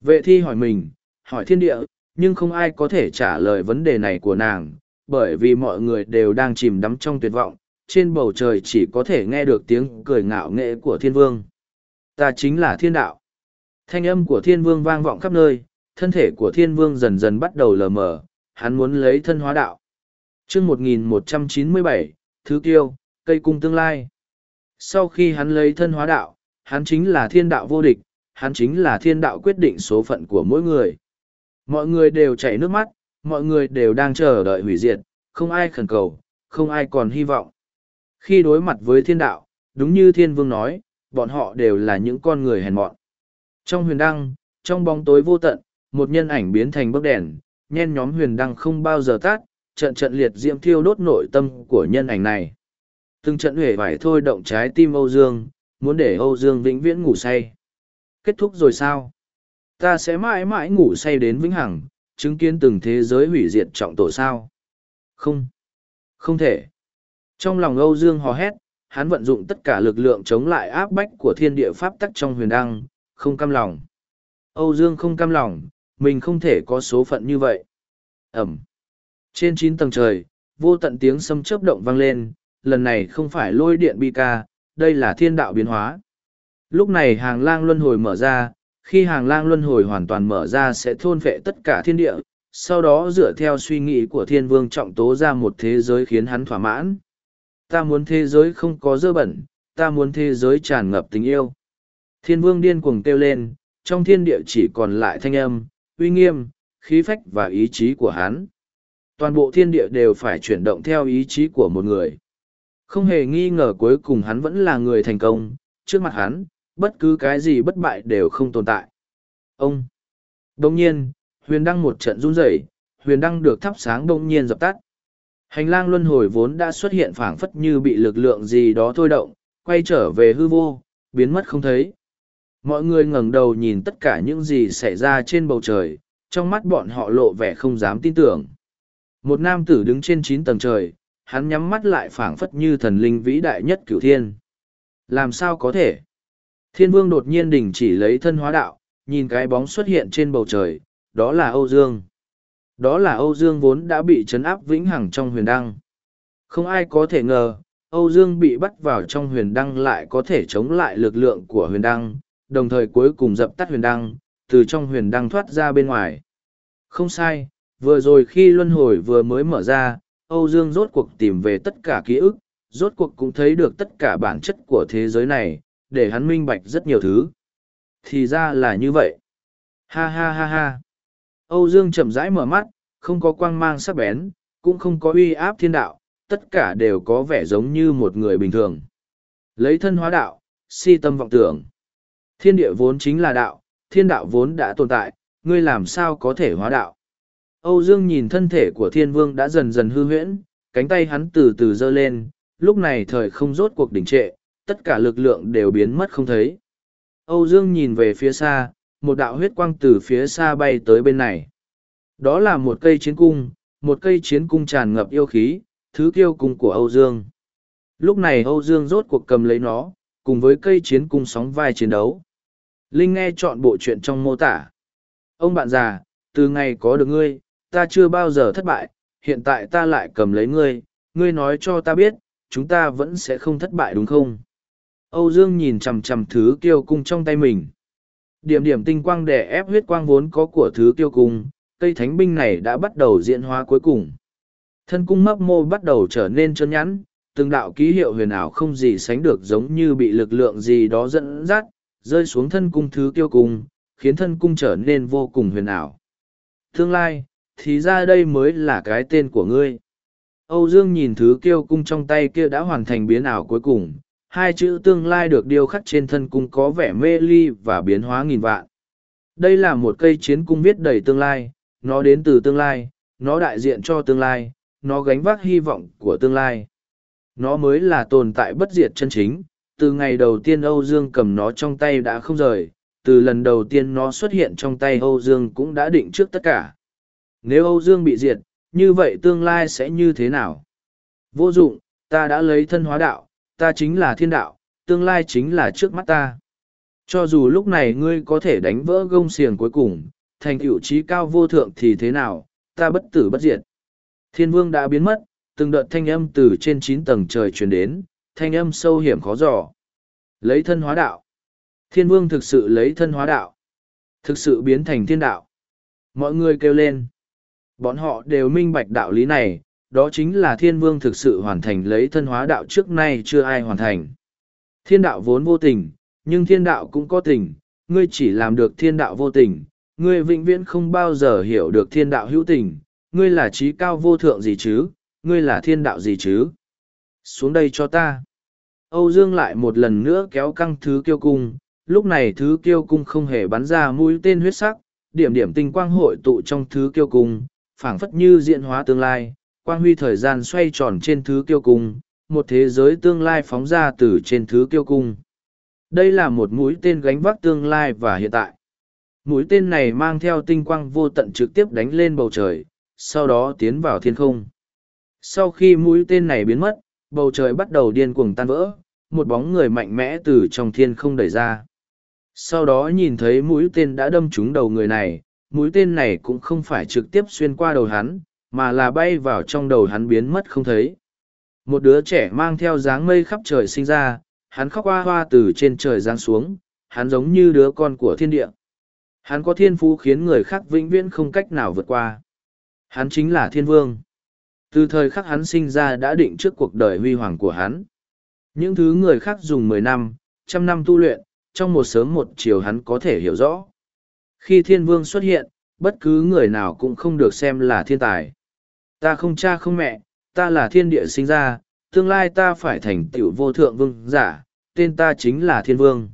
Vệ thi hỏi mình, hỏi thiên địa, nhưng không ai có thể trả lời vấn đề này của nàng, bởi vì mọi người đều đang chìm đắm trong tuyệt vọng, trên bầu trời chỉ có thể nghe được tiếng cười ngạo nghệ của thiên vương. Ta chính là thiên đạo. Thanh âm của thiên vương vang vọng khắp nơi, thân thể của thiên vương dần dần bắt đầu lờ mờ, hắn muốn lấy thân hóa đạo. chương 1197, Thứ Kiêu, Cây Cung Tương Lai. Sau khi hắn lấy thân hóa đạo, hắn chính là thiên đạo vô địch, hắn chính là thiên đạo quyết định số phận của mỗi người. Mọi người đều chảy nước mắt, mọi người đều đang chờ đợi hủy diệt, không ai khẩn cầu, không ai còn hy vọng. Khi đối mặt với thiên đạo, đúng như thiên vương nói, bọn họ đều là những con người hèn mọn. Trong huyền đăng, trong bóng tối vô tận, một nhân ảnh biến thành bức đèn, nhen nhóm huyền đăng không bao giờ tát, trận trận liệt diễm thiêu đốt nội tâm của nhân ảnh này. Từng trận huệ vải thôi động trái tim Âu Dương, muốn để Âu Dương vĩnh viễn ngủ say. Kết thúc rồi sao? Ta sẽ mãi mãi ngủ say đến vĩnh hằng, chứng kiến từng thế giới hủy diệt trọng tổ sao. Không. Không thể. Trong lòng Âu Dương hò hét, hắn vận dụng tất cả lực lượng chống lại áp bách của thiên địa pháp tắc trong huyền đăng, không cam lòng. Âu Dương không cam lòng, mình không thể có số phận như vậy. Ẩm. Trên chín tầng trời, vô tận tiếng sấm chớp động vang lên, lần này không phải lôi điện bi ca, đây là thiên đạo biến hóa. Lúc này hàng lang luân hồi mở ra, khi hàng lang luân hồi hoàn toàn mở ra sẽ thôn vệ tất cả thiên địa, sau đó dựa theo suy nghĩ của thiên vương trọng tố ra một thế giới khiến hắn thỏa mãn. Ta muốn thế giới không có dơ bẩn, ta muốn thế giới tràn ngập tình yêu. Thiên vương điên cuồng kêu lên, trong thiên địa chỉ còn lại thanh âm, uy nghiêm, khí phách và ý chí của hắn. Toàn bộ thiên địa đều phải chuyển động theo ý chí của một người. Không hề nghi ngờ cuối cùng hắn vẫn là người thành công, trước mặt hắn, bất cứ cái gì bất bại đều không tồn tại. Ông! Đông nhiên, huyền đăng một trận run rẩy, huyền đăng được thắp sáng đông nhiên dập tắt. Hành lang luân hồi vốn đã xuất hiện phảng phất như bị lực lượng gì đó thôi động, quay trở về hư vô, biến mất không thấy. mọi người ngẩng đầu nhìn tất cả những gì xảy ra trên bầu trời trong mắt bọn họ lộ vẻ không dám tin tưởng một nam tử đứng trên chín tầng trời hắn nhắm mắt lại phảng phất như thần linh vĩ đại nhất cửu thiên làm sao có thể thiên vương đột nhiên đình chỉ lấy thân hóa đạo nhìn cái bóng xuất hiện trên bầu trời đó là âu dương đó là âu dương vốn đã bị chấn áp vĩnh hằng trong huyền đăng không ai có thể ngờ âu dương bị bắt vào trong huyền đăng lại có thể chống lại lực lượng của huyền đăng đồng thời cuối cùng dập tắt huyền đăng, từ trong huyền đăng thoát ra bên ngoài. Không sai, vừa rồi khi luân hồi vừa mới mở ra, Âu Dương rốt cuộc tìm về tất cả ký ức, rốt cuộc cũng thấy được tất cả bản chất của thế giới này, để hắn minh bạch rất nhiều thứ. Thì ra là như vậy. Ha ha ha ha. Âu Dương chậm rãi mở mắt, không có quang mang sắc bén, cũng không có uy áp thiên đạo, tất cả đều có vẻ giống như một người bình thường. Lấy thân hóa đạo, si tâm vọng tưởng. Thiên địa vốn chính là đạo, thiên đạo vốn đã tồn tại, ngươi làm sao có thể hóa đạo. Âu Dương nhìn thân thể của thiên vương đã dần dần hư huyễn, cánh tay hắn từ từ dơ lên, lúc này thời không rốt cuộc đỉnh trệ, tất cả lực lượng đều biến mất không thấy. Âu Dương nhìn về phía xa, một đạo huyết quang từ phía xa bay tới bên này. Đó là một cây chiến cung, một cây chiến cung tràn ngập yêu khí, thứ kiêu cung của Âu Dương. Lúc này Âu Dương rốt cuộc cầm lấy nó, cùng với cây chiến cung sóng vai chiến đấu. Linh nghe chọn bộ chuyện trong mô tả. Ông bạn già, từ ngày có được ngươi, ta chưa bao giờ thất bại, hiện tại ta lại cầm lấy ngươi, ngươi nói cho ta biết, chúng ta vẫn sẽ không thất bại đúng không? Âu Dương nhìn chằm chằm thứ kiêu cung trong tay mình. Điểm điểm tinh quang để ép huyết quang vốn có của thứ kiêu cung, cây thánh binh này đã bắt đầu diễn hóa cuối cùng. Thân cung mấp mô bắt đầu trở nên chân nhẵn, từng đạo ký hiệu huyền ảo không gì sánh được giống như bị lực lượng gì đó dẫn dắt, rơi xuống thân cung thứ kiêu cung, khiến thân cung trở nên vô cùng huyền ảo. Tương lai, thì ra đây mới là cái tên của ngươi. Âu Dương nhìn thứ kiêu cung trong tay kia đã hoàn thành biến ảo cuối cùng, hai chữ tương lai được điêu khắc trên thân cung có vẻ mê ly và biến hóa nghìn vạn. Đây là một cây chiến cung viết đầy tương lai, nó đến từ tương lai, nó đại diện cho tương lai, nó gánh vác hy vọng của tương lai. Nó mới là tồn tại bất diệt chân chính, từ ngày đầu tiên Âu Dương cầm nó trong tay đã không rời, từ lần đầu tiên nó xuất hiện trong tay Âu Dương cũng đã định trước tất cả. Nếu Âu Dương bị diệt, như vậy tương lai sẽ như thế nào? Vô dụng, ta đã lấy thân hóa đạo, ta chính là thiên đạo, tương lai chính là trước mắt ta. Cho dù lúc này ngươi có thể đánh vỡ gông xiềng cuối cùng, thành tựu trí cao vô thượng thì thế nào, ta bất tử bất diệt. Thiên vương đã biến mất, từng đợt thanh âm từ trên chín tầng trời truyền đến, thanh âm sâu hiểm khó dò. Lấy thân hóa đạo. Thiên vương thực sự lấy thân hóa đạo. Thực sự biến thành thiên đạo. Mọi người kêu lên. Bọn họ đều minh bạch đạo lý này, đó chính là thiên vương thực sự hoàn thành lấy thân hóa đạo trước nay chưa ai hoàn thành. Thiên đạo vốn vô tình, nhưng thiên đạo cũng có tình, ngươi chỉ làm được thiên đạo vô tình, ngươi vĩnh viễn không bao giờ hiểu được thiên đạo hữu tình, ngươi là trí cao vô thượng gì chứ, ngươi là thiên đạo gì chứ? Xuống đây cho ta. Âu Dương lại một lần nữa kéo căng thứ kiêu cung, lúc này thứ kiêu cung không hề bắn ra mũi tên huyết sắc, điểm điểm tinh quang hội tụ trong thứ kiêu cung, phảng phất như diện hóa tương lai, quang huy thời gian xoay tròn trên thứ kiêu cung, một thế giới tương lai phóng ra từ trên thứ kiêu cung. Đây là một mũi tên gánh vác tương lai và hiện tại. Mũi tên này mang theo tinh quang vô tận trực tiếp đánh lên bầu trời, sau đó tiến vào thiên không. Sau khi mũi tên này biến mất, bầu trời bắt đầu điên cuồng tan vỡ, một bóng người mạnh mẽ từ trong thiên không đẩy ra. Sau đó nhìn thấy mũi tên đã đâm trúng đầu người này, mũi tên này cũng không phải trực tiếp xuyên qua đầu hắn, mà là bay vào trong đầu hắn biến mất không thấy. Một đứa trẻ mang theo dáng mây khắp trời sinh ra, hắn khóc hoa hoa từ trên trời giáng xuống, hắn giống như đứa con của thiên địa. Hắn có thiên phú khiến người khác vĩnh viễn không cách nào vượt qua. Hắn chính là thiên vương từ thời khắc hắn sinh ra đã định trước cuộc đời huy hoàng của hắn những thứ người khác dùng mười năm trăm năm tu luyện trong một sớm một chiều hắn có thể hiểu rõ khi thiên vương xuất hiện bất cứ người nào cũng không được xem là thiên tài ta không cha không mẹ ta là thiên địa sinh ra tương lai ta phải thành tiểu vô thượng vương giả tên ta chính là thiên vương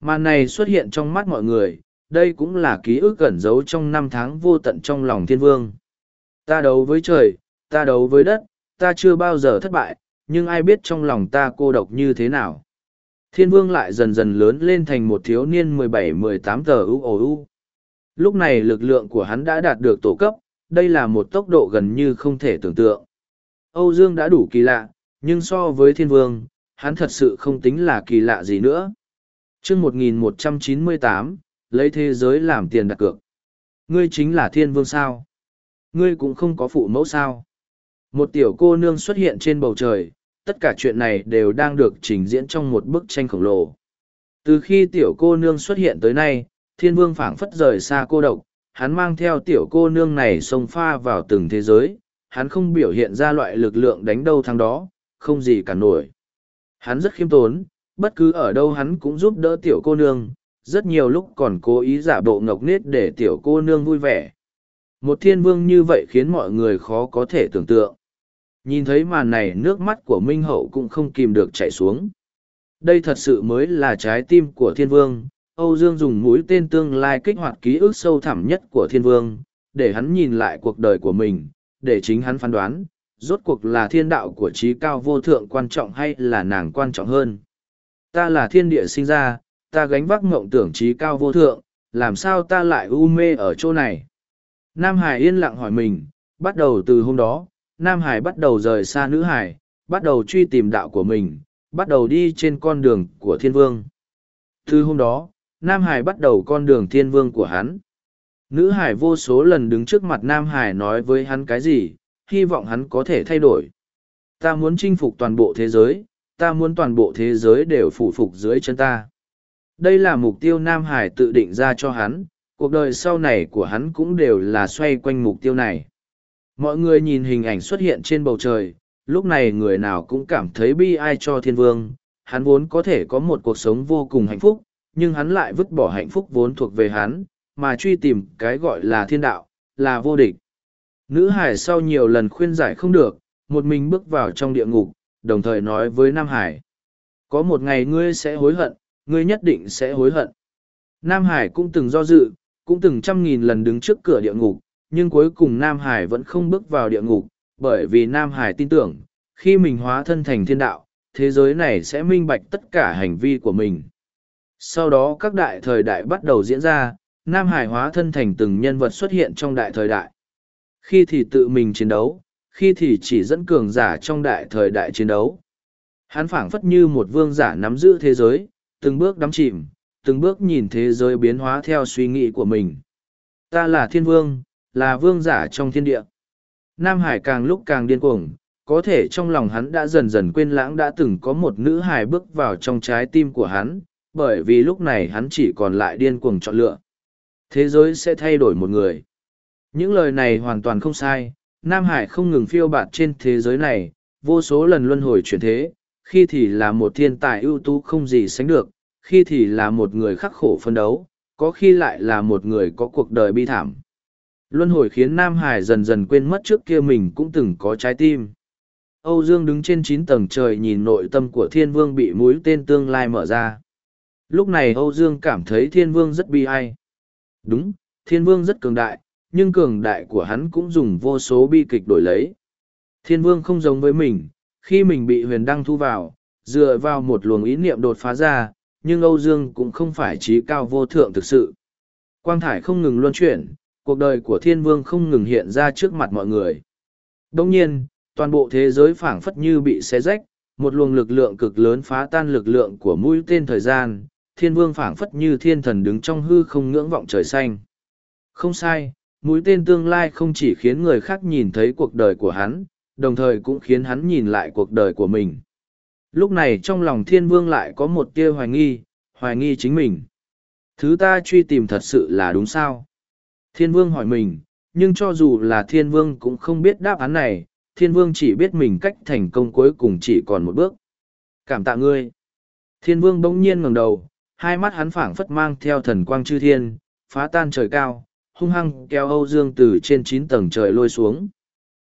màn này xuất hiện trong mắt mọi người đây cũng là ký ức cẩn giấu trong năm tháng vô tận trong lòng thiên vương ta đấu với trời ta đấu với đất, ta chưa bao giờ thất bại, nhưng ai biết trong lòng ta cô độc như thế nào. Thiên vương lại dần dần lớn lên thành một thiếu niên mười bảy mười tám tờ u ổ u. Lúc này lực lượng của hắn đã đạt được tổ cấp, đây là một tốc độ gần như không thể tưởng tượng. Âu Dương đã đủ kỳ lạ, nhưng so với thiên vương, hắn thật sự không tính là kỳ lạ gì nữa. chương 1198, lấy thế giới làm tiền đặt cược. Ngươi chính là thiên vương sao? Ngươi cũng không có phụ mẫu sao? Một tiểu cô nương xuất hiện trên bầu trời, tất cả chuyện này đều đang được trình diễn trong một bức tranh khổng lồ. Từ khi tiểu cô nương xuất hiện tới nay, thiên vương phảng phất rời xa cô độc, hắn mang theo tiểu cô nương này xông pha vào từng thế giới, hắn không biểu hiện ra loại lực lượng đánh đâu thắng đó, không gì cả nổi. Hắn rất khiêm tốn, bất cứ ở đâu hắn cũng giúp đỡ tiểu cô nương, rất nhiều lúc còn cố ý giả bộ ngọc nết để tiểu cô nương vui vẻ. Một thiên vương như vậy khiến mọi người khó có thể tưởng tượng. Nhìn thấy màn này nước mắt của Minh Hậu cũng không kìm được chảy xuống. Đây thật sự mới là trái tim của thiên vương. Âu Dương dùng mũi tên tương lai kích hoạt ký ức sâu thẳm nhất của thiên vương, để hắn nhìn lại cuộc đời của mình, để chính hắn phán đoán, rốt cuộc là thiên đạo của trí cao vô thượng quan trọng hay là nàng quan trọng hơn. Ta là thiên địa sinh ra, ta gánh vác mộng tưởng trí cao vô thượng, làm sao ta lại u mê ở chỗ này? Nam Hải yên lặng hỏi mình, bắt đầu từ hôm đó, Nam Hải bắt đầu rời xa nữ Hải, bắt đầu truy tìm đạo của mình, bắt đầu đi trên con đường của thiên vương. Từ hôm đó, Nam Hải bắt đầu con đường thiên vương của hắn. Nữ Hải vô số lần đứng trước mặt Nam Hải nói với hắn cái gì, hy vọng hắn có thể thay đổi. Ta muốn chinh phục toàn bộ thế giới, ta muốn toàn bộ thế giới đều phủ phục dưới chân ta. Đây là mục tiêu Nam Hải tự định ra cho hắn, cuộc đời sau này của hắn cũng đều là xoay quanh mục tiêu này. Mọi người nhìn hình ảnh xuất hiện trên bầu trời, lúc này người nào cũng cảm thấy bi ai cho thiên vương, hắn vốn có thể có một cuộc sống vô cùng hạnh phúc, nhưng hắn lại vứt bỏ hạnh phúc vốn thuộc về hắn, mà truy tìm cái gọi là thiên đạo, là vô địch. Nữ hải sau nhiều lần khuyên giải không được, một mình bước vào trong địa ngục, đồng thời nói với Nam Hải. Có một ngày ngươi sẽ hối hận, ngươi nhất định sẽ hối hận. Nam Hải cũng từng do dự, cũng từng trăm nghìn lần đứng trước cửa địa ngục, nhưng cuối cùng Nam Hải vẫn không bước vào địa ngục, bởi vì Nam Hải tin tưởng, khi mình hóa thân thành thiên đạo, thế giới này sẽ minh bạch tất cả hành vi của mình. Sau đó các đại thời đại bắt đầu diễn ra, Nam Hải hóa thân thành từng nhân vật xuất hiện trong đại thời đại. Khi thì tự mình chiến đấu, khi thì chỉ dẫn cường giả trong đại thời đại chiến đấu. Hắn phảng phất như một vương giả nắm giữ thế giới, từng bước đắm chìm, từng bước nhìn thế giới biến hóa theo suy nghĩ của mình. Ta là thiên vương, là vương giả trong thiên địa. Nam Hải càng lúc càng điên cuồng, có thể trong lòng hắn đã dần dần quên lãng đã từng có một nữ hài bước vào trong trái tim của hắn, bởi vì lúc này hắn chỉ còn lại điên cuồng chọn lựa. Thế giới sẽ thay đổi một người. Những lời này hoàn toàn không sai, Nam Hải không ngừng phiêu bạt trên thế giới này, vô số lần luân hồi chuyển thế, khi thì là một thiên tài ưu tú không gì sánh được, khi thì là một người khắc khổ phân đấu, có khi lại là một người có cuộc đời bi thảm. Luân hồi khiến Nam Hải dần dần quên mất trước kia mình cũng từng có trái tim. Âu Dương đứng trên chín tầng trời nhìn nội tâm của thiên vương bị mũi tên tương lai mở ra. Lúc này Âu Dương cảm thấy thiên vương rất bi ai. Đúng, thiên vương rất cường đại, nhưng cường đại của hắn cũng dùng vô số bi kịch đổi lấy. Thiên vương không giống với mình, khi mình bị huyền đăng thu vào, dựa vào một luồng ý niệm đột phá ra, nhưng Âu Dương cũng không phải trí cao vô thượng thực sự. Quang thải không ngừng luân chuyển, cuộc đời của thiên vương không ngừng hiện ra trước mặt mọi người. Đồng nhiên, toàn bộ thế giới phảng phất như bị xé rách, một luồng lực lượng cực lớn phá tan lực lượng của mũi tên thời gian, thiên vương phảng phất như thiên thần đứng trong hư không ngưỡng vọng trời xanh. Không sai, mũi tên tương lai không chỉ khiến người khác nhìn thấy cuộc đời của hắn, đồng thời cũng khiến hắn nhìn lại cuộc đời của mình. Lúc này trong lòng thiên vương lại có một tia hoài nghi, hoài nghi chính mình. Thứ ta truy tìm thật sự là đúng sao? Thiên vương hỏi mình, nhưng cho dù là thiên vương cũng không biết đáp án này, thiên vương chỉ biết mình cách thành công cuối cùng chỉ còn một bước. Cảm tạ ngươi. Thiên vương bỗng nhiên ngẩng đầu, hai mắt hắn phảng phất mang theo thần quang chư thiên, phá tan trời cao, hung hăng kéo Âu Dương từ trên chín tầng trời lôi xuống.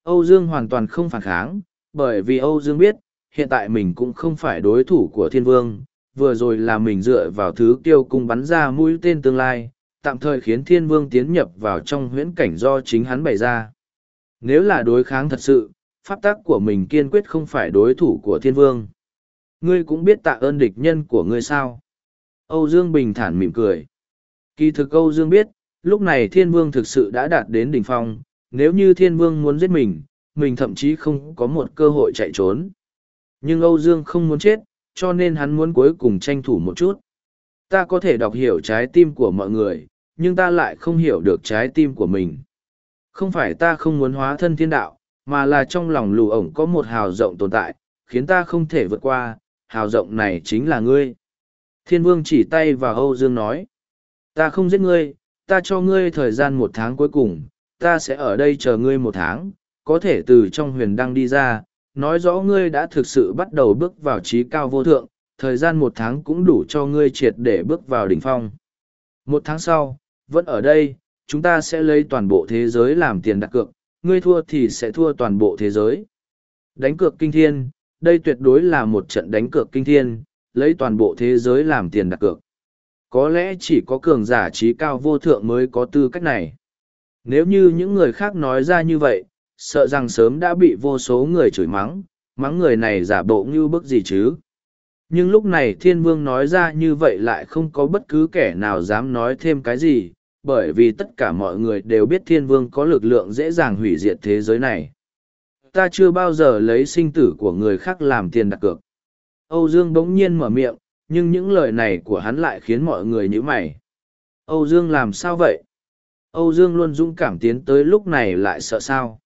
Âu Dương hoàn toàn không phản kháng, bởi vì Âu Dương biết, hiện tại mình cũng không phải đối thủ của thiên vương, vừa rồi là mình dựa vào thứ tiêu cung bắn ra mũi tên tương lai, tạm thời khiến thiên vương tiến nhập vào trong huyễn cảnh do chính hắn bày ra. Nếu là đối kháng thật sự, pháp tắc của mình kiên quyết không phải đối thủ của thiên vương. Ngươi cũng biết tạ ơn địch nhân của ngươi sao? Âu Dương bình thản mỉm cười. Kỳ thực Âu Dương biết, lúc này thiên vương thực sự đã đạt đến đỉnh phong, nếu như thiên vương muốn giết mình, mình thậm chí không có một cơ hội chạy trốn. Nhưng Âu Dương không muốn chết, cho nên hắn muốn cuối cùng tranh thủ một chút. Ta có thể đọc hiểu trái tim của mọi người, nhưng ta lại không hiểu được trái tim của mình. Không phải ta không muốn hóa thân thiên đạo, mà là trong lòng lù ổng có một hào rộng tồn tại, khiến ta không thể vượt qua, hào rộng này chính là ngươi. Thiên vương chỉ tay vào Âu Dương nói, ta không giết ngươi, ta cho ngươi thời gian một tháng cuối cùng, ta sẽ ở đây chờ ngươi một tháng, có thể từ trong huyền đăng đi ra, nói rõ ngươi đã thực sự bắt đầu bước vào trí cao vô thượng, thời gian một tháng cũng đủ cho ngươi triệt để bước vào đỉnh phong. Một tháng sau, vẫn ở đây, chúng ta sẽ lấy toàn bộ thế giới làm tiền đặt cược, ngươi thua thì sẽ thua toàn bộ thế giới. Đánh cược kinh thiên, đây tuyệt đối là một trận đánh cược kinh thiên, lấy toàn bộ thế giới làm tiền đặt cược. Có lẽ chỉ có cường giả trí cao vô thượng mới có tư cách này. Nếu như những người khác nói ra như vậy, sợ rằng sớm đã bị vô số người chửi mắng, mắng người này giả bộ như bức gì chứ. Nhưng lúc này thiên vương nói ra như vậy lại không có bất cứ kẻ nào dám nói thêm cái gì, bởi vì tất cả mọi người đều biết thiên vương có lực lượng dễ dàng hủy diệt thế giới này. Ta chưa bao giờ lấy sinh tử của người khác làm tiền đặt cược. Âu Dương bỗng nhiên mở miệng, nhưng những lời này của hắn lại khiến mọi người nhíu mày. Âu Dương làm sao vậy? Âu Dương luôn dũng cảm tiến tới lúc này lại sợ sao?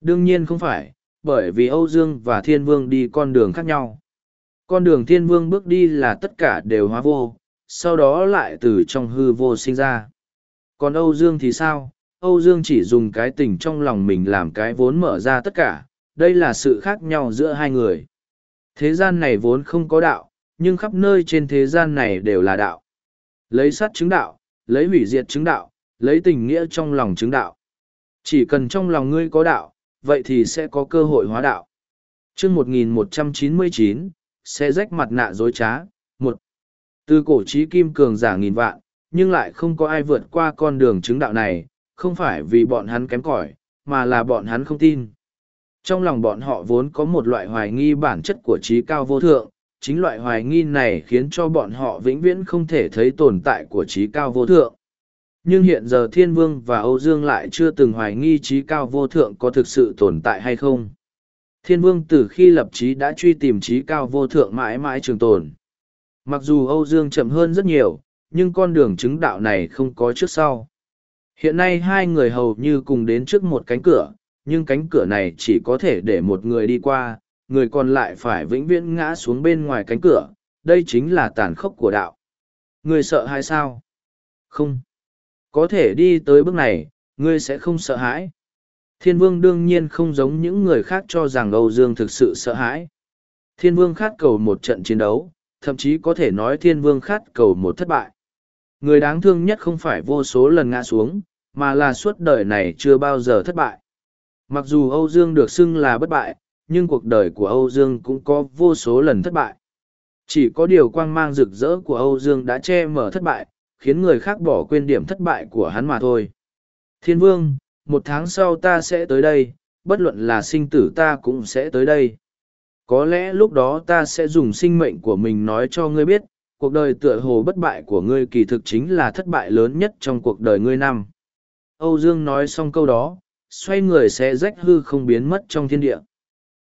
Đương nhiên không phải, bởi vì Âu Dương và Thiên Vương đi con đường khác nhau. Con đường Thiên Vương bước đi là tất cả đều hóa vô, sau đó lại từ trong hư vô sinh ra. Còn Âu Dương thì sao? Âu Dương chỉ dùng cái tình trong lòng mình làm cái vốn mở ra tất cả, đây là sự khác nhau giữa hai người. Thế gian này vốn không có đạo, nhưng khắp nơi trên thế gian này đều là đạo. Lấy sát chứng đạo, lấy hủy diệt chứng đạo, lấy tình nghĩa trong lòng chứng đạo. Chỉ cần trong lòng ngươi có đạo, vậy thì sẽ có cơ hội hóa đạo. chương 1199, sẽ rách mặt nạ dối trá. một Từ cổ trí kim cường giả nghìn vạn, nhưng lại không có ai vượt qua con đường chứng đạo này, không phải vì bọn hắn kém cỏi, mà là bọn hắn không tin. Trong lòng bọn họ vốn có một loại hoài nghi bản chất của trí cao vô thượng, chính loại hoài nghi này khiến cho bọn họ vĩnh viễn không thể thấy tồn tại của trí cao vô thượng. Nhưng hiện giờ Thiên Vương và Âu Dương lại chưa từng hoài nghi trí cao vô thượng có thực sự tồn tại hay không. Thiên Vương từ khi lập trí đã truy tìm trí cao vô thượng mãi mãi trường tồn. Mặc dù Âu Dương chậm hơn rất nhiều, nhưng con đường chứng đạo này không có trước sau. Hiện nay hai người hầu như cùng đến trước một cánh cửa, nhưng cánh cửa này chỉ có thể để một người đi qua, người còn lại phải vĩnh viễn ngã xuống bên ngoài cánh cửa, đây chính là tàn khốc của đạo. Người sợ hay sao? Không. Có thể đi tới bước này, ngươi sẽ không sợ hãi. Thiên vương đương nhiên không giống những người khác cho rằng Âu Dương thực sự sợ hãi. Thiên vương khát cầu một trận chiến đấu, thậm chí có thể nói thiên vương khát cầu một thất bại. Người đáng thương nhất không phải vô số lần ngã xuống, mà là suốt đời này chưa bao giờ thất bại. Mặc dù Âu Dương được xưng là bất bại, nhưng cuộc đời của Âu Dương cũng có vô số lần thất bại. Chỉ có điều quang mang rực rỡ của Âu Dương đã che mở thất bại, khiến người khác bỏ quên điểm thất bại của hắn mà thôi. Thiên vương, một tháng sau ta sẽ tới đây, bất luận là sinh tử ta cũng sẽ tới đây. Có lẽ lúc đó ta sẽ dùng sinh mệnh của mình nói cho ngươi biết, cuộc đời tựa hồ bất bại của ngươi kỳ thực chính là thất bại lớn nhất trong cuộc đời ngươi năm. Âu Dương nói xong câu đó, xoay người sẽ rách hư không biến mất trong thiên địa.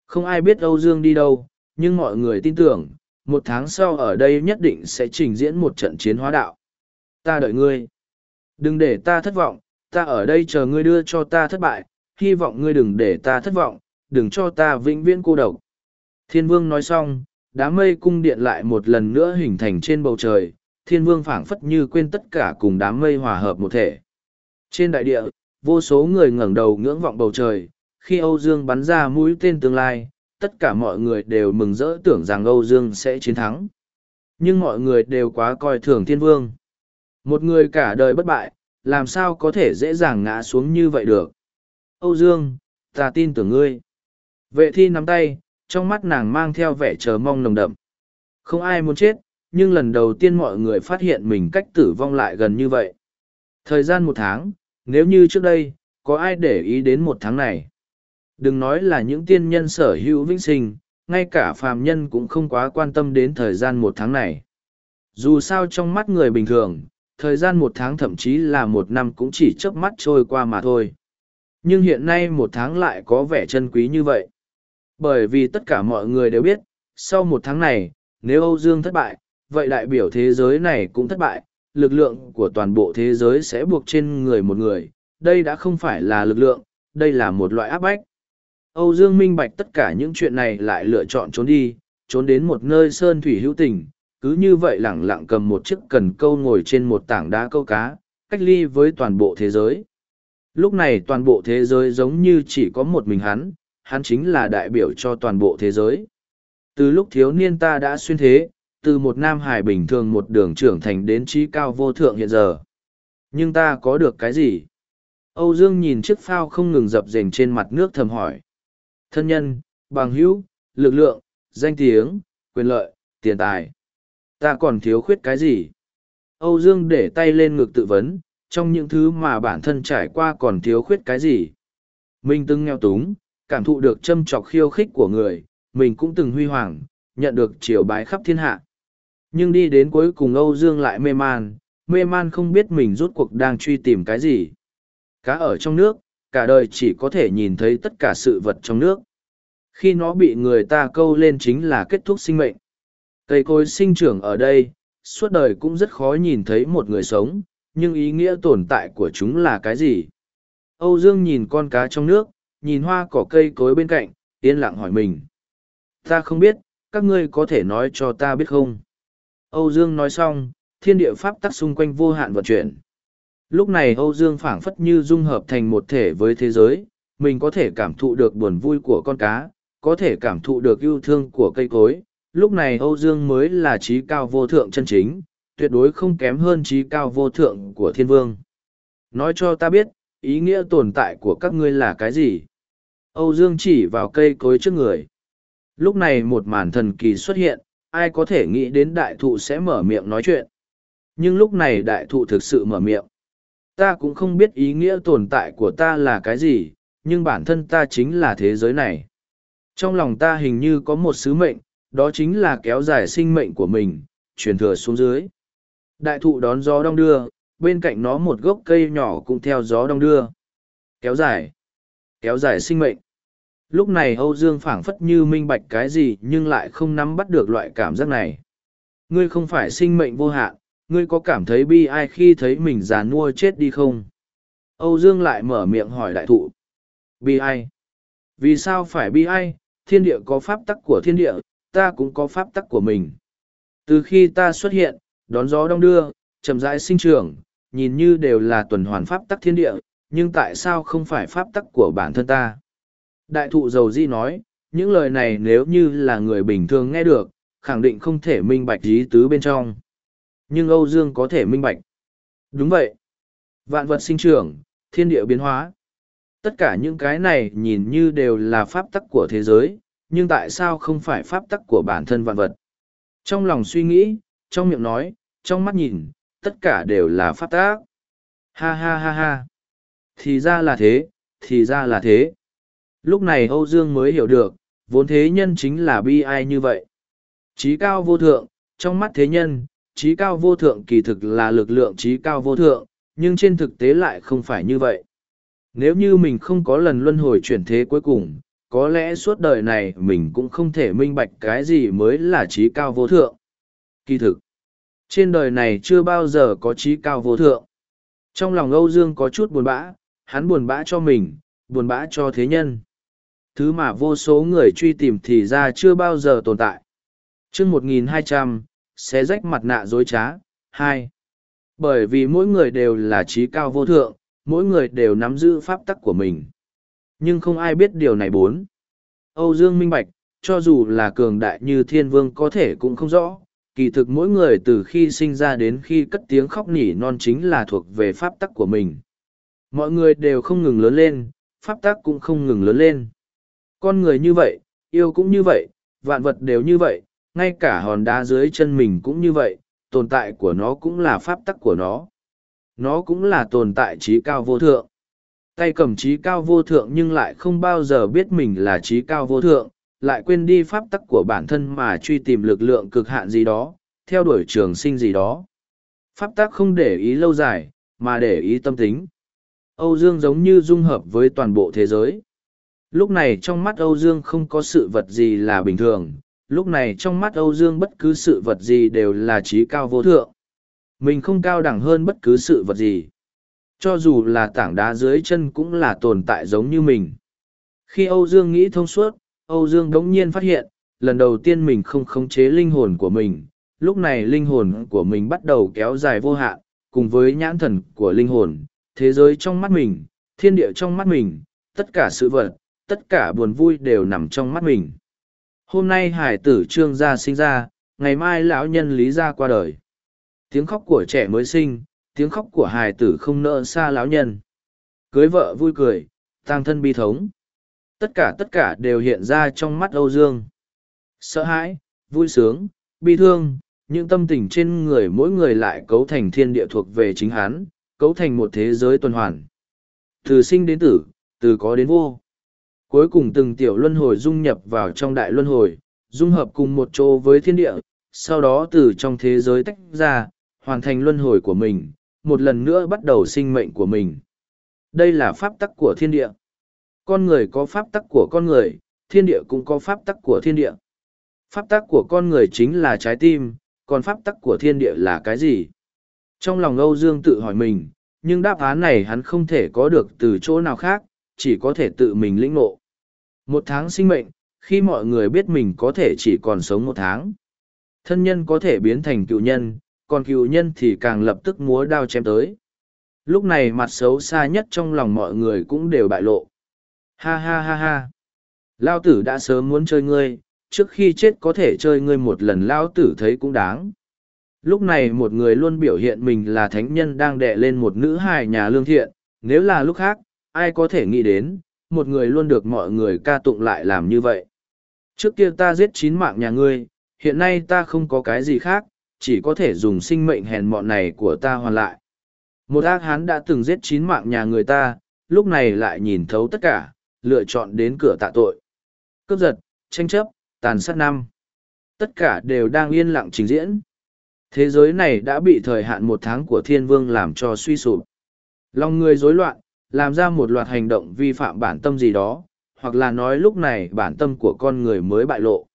Không ai biết Âu Dương đi đâu, nhưng mọi người tin tưởng, một tháng sau ở đây nhất định sẽ trình diễn một trận chiến hóa đạo. Ta đợi ngươi. Đừng để ta thất vọng, ta ở đây chờ ngươi đưa cho ta thất bại, hy vọng ngươi đừng để ta thất vọng, đừng cho ta vĩnh viễn cô độc. Thiên vương nói xong, đám mây cung điện lại một lần nữa hình thành trên bầu trời, thiên vương phảng phất như quên tất cả cùng đám mây hòa hợp một thể. Trên đại địa, vô số người ngẩng đầu ngưỡng vọng bầu trời, khi Âu Dương bắn ra mũi tên tương lai, tất cả mọi người đều mừng rỡ tưởng rằng Âu Dương sẽ chiến thắng. Nhưng mọi người đều quá coi thường thiên vương. Một người cả đời bất bại, làm sao có thể dễ dàng ngã xuống như vậy được. Âu Dương, ta tin tưởng ngươi. Vệ thi nắm tay, trong mắt nàng mang theo vẻ chờ mong nồng đậm. Không ai muốn chết, nhưng lần đầu tiên mọi người phát hiện mình cách tử vong lại gần như vậy. Thời gian một tháng, nếu như trước đây, có ai để ý đến một tháng này? Đừng nói là những tiên nhân sở hữu vĩnh sinh, ngay cả phàm nhân cũng không quá quan tâm đến thời gian một tháng này. Dù sao trong mắt người bình thường, thời gian một tháng thậm chí là một năm cũng chỉ chớp mắt trôi qua mà thôi. Nhưng hiện nay một tháng lại có vẻ chân quý như vậy. Bởi vì tất cả mọi người đều biết, sau một tháng này, nếu Âu Dương thất bại, vậy đại biểu thế giới này cũng thất bại, lực lượng của toàn bộ thế giới sẽ buộc trên người một người. Đây đã không phải là lực lượng, đây là một loại áp bách. Âu Dương minh bạch tất cả những chuyện này lại lựa chọn trốn đi, trốn đến một nơi sơn thủy hữu tình, cứ như vậy lẳng lặng cầm một chiếc cần câu ngồi trên một tảng đá câu cá, cách ly với toàn bộ thế giới. Lúc này toàn bộ thế giới giống như chỉ có một mình hắn, hắn chính là đại biểu cho toàn bộ thế giới. Từ lúc thiếu niên ta đã xuyên thế, từ một nam hải bình thường một đường trưởng thành đến trí cao vô thượng hiện giờ. Nhưng ta có được cái gì? Âu Dương nhìn chiếc phao không ngừng dập dềnh trên mặt nước thầm hỏi. Thân nhân, bằng hữu, lực lượng, danh tiếng, quyền lợi, tiền tài. Ta còn thiếu khuyết cái gì? Âu Dương để tay lên ngực tự vấn, trong những thứ mà bản thân trải qua còn thiếu khuyết cái gì? Mình từng nghèo túng, cảm thụ được châm trọc khiêu khích của người, mình cũng từng huy hoàng, nhận được triều bái khắp thiên hạ. Nhưng đi đến cuối cùng Âu Dương lại mê man, mê man không biết mình rút cuộc đang truy tìm cái gì. Cá ở trong nước, cả đời chỉ có thể nhìn thấy tất cả sự vật trong nước. Khi nó bị người ta câu lên chính là kết thúc sinh mệnh. Cây cối sinh trưởng ở đây, suốt đời cũng rất khó nhìn thấy một người sống, nhưng ý nghĩa tồn tại của chúng là cái gì? Âu Dương nhìn con cá trong nước, nhìn hoa cỏ cây cối bên cạnh, yên lặng hỏi mình. Ta không biết, các ngươi có thể nói cho ta biết không? Âu Dương nói xong, thiên địa pháp tắc xung quanh vô hạn vận chuyển. Lúc này Âu Dương phảng phất như dung hợp thành một thể với thế giới, mình có thể cảm thụ được buồn vui của con cá, có thể cảm thụ được yêu thương của cây cối. Lúc này Âu Dương mới là trí cao vô thượng chân chính, tuyệt đối không kém hơn trí cao vô thượng của thiên vương. Nói cho ta biết, ý nghĩa tồn tại của các ngươi là cái gì? Âu Dương chỉ vào cây cối trước người. Lúc này một màn thần kỳ xuất hiện, ai có thể nghĩ đến đại thụ sẽ mở miệng nói chuyện. Nhưng lúc này đại thụ thực sự mở miệng. Ta cũng không biết ý nghĩa tồn tại của ta là cái gì, nhưng bản thân ta chính là thế giới này. Trong lòng ta hình như có một sứ mệnh, đó chính là kéo dài sinh mệnh của mình, truyền thừa xuống dưới. Đại thụ đón gió đong đưa, bên cạnh nó một gốc cây nhỏ cũng theo gió đong đưa. Kéo dài. Kéo dài sinh mệnh. Lúc này Âu Dương phảng phất như minh bạch cái gì nhưng lại không nắm bắt được loại cảm giác này. Ngươi không phải sinh mệnh vô hạn, ngươi có cảm thấy bi ai khi thấy mình già nua chết đi không? Âu Dương lại mở miệng hỏi đại thụ. Bi ai? Vì sao phải bi ai? Thiên địa có pháp tắc của thiên địa, ta cũng có pháp tắc của mình. Từ khi ta xuất hiện, đón gió đông đưa, chậm rãi sinh trưởng, nhìn như đều là tuần hoàn pháp tắc thiên địa, nhưng tại sao không phải pháp tắc của bản thân ta? Đại thụ dầu di nói, những lời này nếu như là người bình thường nghe được, khẳng định không thể minh bạch ý tứ bên trong. Nhưng Âu Dương có thể minh bạch. Đúng vậy. Vạn vật sinh trưởng, thiên địa biến hóa. Tất cả những cái này nhìn như đều là pháp tắc của thế giới, nhưng tại sao không phải pháp tắc của bản thân vạn vật? Trong lòng suy nghĩ, trong miệng nói, trong mắt nhìn, tất cả đều là pháp tắc. Ha ha ha ha. Thì ra là thế, thì ra là thế. Lúc này Âu Dương mới hiểu được, vốn thế nhân chính là bi ai như vậy. Trí cao vô thượng, trong mắt thế nhân, trí cao vô thượng kỳ thực là lực lượng trí cao vô thượng, nhưng trên thực tế lại không phải như vậy. Nếu như mình không có lần luân hồi chuyển thế cuối cùng, có lẽ suốt đời này mình cũng không thể minh bạch cái gì mới là trí cao vô thượng. Kỳ thực, trên đời này chưa bao giờ có trí cao vô thượng. Trong lòng Âu Dương có chút buồn bã, hắn buồn bã cho mình, buồn bã cho thế nhân. Thứ mà vô số người truy tìm thì ra chưa bao giờ tồn tại. chương 1200, xé rách mặt nạ dối trá, hai Bởi vì mỗi người đều là trí cao vô thượng, mỗi người đều nắm giữ pháp tắc của mình. Nhưng không ai biết điều này bốn. Âu Dương Minh Bạch, cho dù là cường đại như thiên vương có thể cũng không rõ, kỳ thực mỗi người từ khi sinh ra đến khi cất tiếng khóc nỉ non chính là thuộc về pháp tắc của mình. Mọi người đều không ngừng lớn lên, pháp tắc cũng không ngừng lớn lên. Con người như vậy, yêu cũng như vậy, vạn vật đều như vậy, ngay cả hòn đá dưới chân mình cũng như vậy, tồn tại của nó cũng là pháp tắc của nó. Nó cũng là tồn tại trí cao vô thượng. Tay cầm trí cao vô thượng nhưng lại không bao giờ biết mình là trí cao vô thượng, lại quên đi pháp tắc của bản thân mà truy tìm lực lượng cực hạn gì đó, theo đuổi trường sinh gì đó. Pháp tắc không để ý lâu dài, mà để ý tâm tính. Âu Dương giống như dung hợp với toàn bộ thế giới. Lúc này trong mắt Âu Dương không có sự vật gì là bình thường, lúc này trong mắt Âu Dương bất cứ sự vật gì đều là trí cao vô thượng. Mình không cao đẳng hơn bất cứ sự vật gì. Cho dù là tảng đá dưới chân cũng là tồn tại giống như mình. Khi Âu Dương nghĩ thông suốt, Âu Dương đống nhiên phát hiện, lần đầu tiên mình không khống chế linh hồn của mình. Lúc này linh hồn của mình bắt đầu kéo dài vô hạn, cùng với nhãn thần của linh hồn, thế giới trong mắt mình, thiên địa trong mắt mình, tất cả sự vật, tất cả buồn vui đều nằm trong mắt mình. Hôm nay hải tử trương gia sinh ra, ngày mai lão nhân lý gia qua đời. Tiếng khóc của trẻ mới sinh, tiếng khóc của hải tử không nỡ xa lão nhân. Cưới vợ vui cười, tang thân bi thống. Tất cả tất cả đều hiện ra trong mắt Âu Dương. Sợ hãi, vui sướng, bi thương, những tâm tình trên người mỗi người lại cấu thành thiên địa thuộc về chính hắn, cấu thành một thế giới tuần hoàn. Từ sinh đến tử, từ có đến vô. Cuối cùng từng tiểu luân hồi dung nhập vào trong đại luân hồi, dung hợp cùng một chỗ với thiên địa, sau đó từ trong thế giới tách ra, hoàn thành luân hồi của mình, một lần nữa bắt đầu sinh mệnh của mình. Đây là pháp tắc của thiên địa. Con người có pháp tắc của con người, thiên địa cũng có pháp tắc của thiên địa. Pháp tắc của con người chính là trái tim, còn pháp tắc của thiên địa là cái gì? Trong lòng Âu Dương tự hỏi mình, nhưng đáp án này hắn không thể có được từ chỗ nào khác, chỉ có thể tự mình lĩnh ngộ. Một tháng sinh mệnh, khi mọi người biết mình có thể chỉ còn sống một tháng. Thân nhân có thể biến thành cựu nhân, còn cựu nhân thì càng lập tức múa đao chém tới. Lúc này mặt xấu xa nhất trong lòng mọi người cũng đều bại lộ. Ha ha ha ha. Lao tử đã sớm muốn chơi ngươi, trước khi chết có thể chơi ngươi một lần Lao tử thấy cũng đáng. Lúc này một người luôn biểu hiện mình là thánh nhân đang đè lên một nữ hài nhà lương thiện, nếu là lúc khác, ai có thể nghĩ đến, một người luôn được mọi người ca tụng lại làm như vậy. Trước kia ta giết chín mạng nhà ngươi, hiện nay ta không có cái gì khác, chỉ có thể dùng sinh mệnh hèn mọn này của ta hoàn lại. Một ác hán đã từng giết chín mạng nhà người ta, lúc này lại nhìn thấu tất cả, lựa chọn đến cửa tạ tội. Cướp giật, tranh chấp, tàn sát năm. Tất cả đều đang yên lặng trình diễn. Thế giới này đã bị thời hạn một tháng của thiên vương làm cho suy sụp. Lòng người rối loạn, làm ra một loạt hành động vi phạm bản tâm gì đó, hoặc là nói lúc này bản tâm của con người mới bại lộ.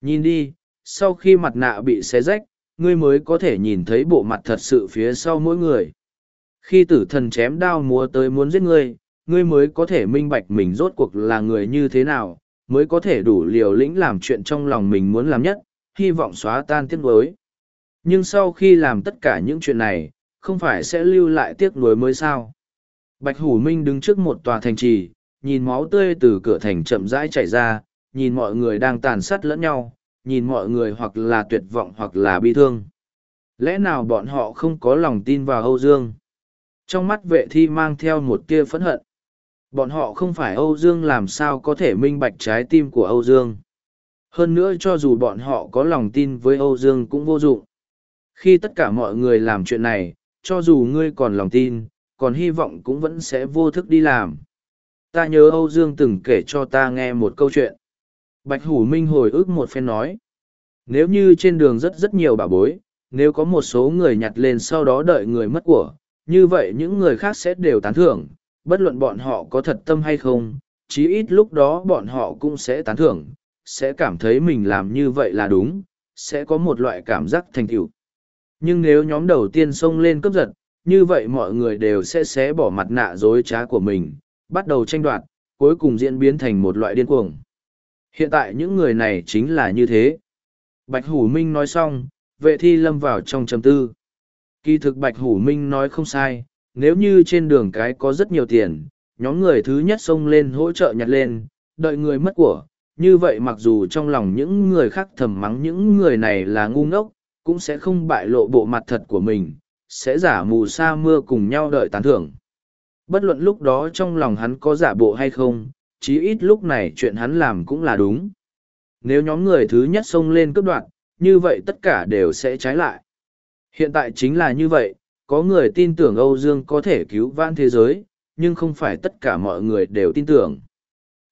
Nhìn đi, sau khi mặt nạ bị xé rách, ngươi mới có thể nhìn thấy bộ mặt thật sự phía sau mỗi người. Khi tử thần chém đao múa tới muốn giết ngươi, ngươi mới có thể minh bạch mình rốt cuộc là người như thế nào, mới có thể đủ liều lĩnh làm chuyện trong lòng mình muốn làm nhất, hy vọng xóa tan tiếc nuối. Nhưng sau khi làm tất cả những chuyện này, không phải sẽ lưu lại tiếc nuối mới sao? Bạch Hủ Minh đứng trước một tòa thành trì, nhìn máu tươi từ cửa thành chậm rãi chảy ra, nhìn mọi người đang tàn sát lẫn nhau, nhìn mọi người hoặc là tuyệt vọng hoặc là bi thương. Lẽ nào bọn họ không có lòng tin vào Âu Dương? Trong mắt vệ thi mang theo một tia phẫn hận. Bọn họ không phải Âu Dương làm sao có thể minh bạch trái tim của Âu Dương. Hơn nữa cho dù bọn họ có lòng tin với Âu Dương cũng vô dụng. Khi tất cả mọi người làm chuyện này, cho dù ngươi còn lòng tin, còn hy vọng cũng vẫn sẽ vô thức đi làm. Ta nhớ Âu Dương từng kể cho ta nghe một câu chuyện. Bạch Hủ Minh hồi ức một phen nói. Nếu như trên đường rất rất nhiều bà bối, nếu có một số người nhặt lên sau đó đợi người mất của, như vậy những người khác sẽ đều tán thưởng, bất luận bọn họ có thật tâm hay không, chí ít lúc đó bọn họ cũng sẽ tán thưởng, sẽ cảm thấy mình làm như vậy là đúng, sẽ có một loại cảm giác thành tựu. Nhưng nếu nhóm đầu tiên xông lên cướp giật, như vậy mọi người đều sẽ xé bỏ mặt nạ dối trá của mình, bắt đầu tranh đoạt, cuối cùng diễn biến thành một loại điên cuồng. Hiện tại những người này chính là như thế. Bạch Hủ Minh nói xong, vệ thi lâm vào trong trầm tư. Kỳ thực Bạch Hủ Minh nói không sai, nếu như trên đường cái có rất nhiều tiền, nhóm người thứ nhất xông lên hỗ trợ nhặt lên, đợi người mất của. Như vậy mặc dù trong lòng những người khác thầm mắng những người này là ngu ngốc, cũng sẽ không bại lộ bộ mặt thật của mình, sẽ giả mù sa mưa cùng nhau đợi tán thưởng. Bất luận lúc đó trong lòng hắn có giả bộ hay không, chí ít lúc này chuyện hắn làm cũng là đúng. Nếu nhóm người thứ nhất xông lên cấp đoạn, như vậy tất cả đều sẽ trái lại. Hiện tại chính là như vậy, có người tin tưởng Âu Dương có thể cứu vãn thế giới, nhưng không phải tất cả mọi người đều tin tưởng.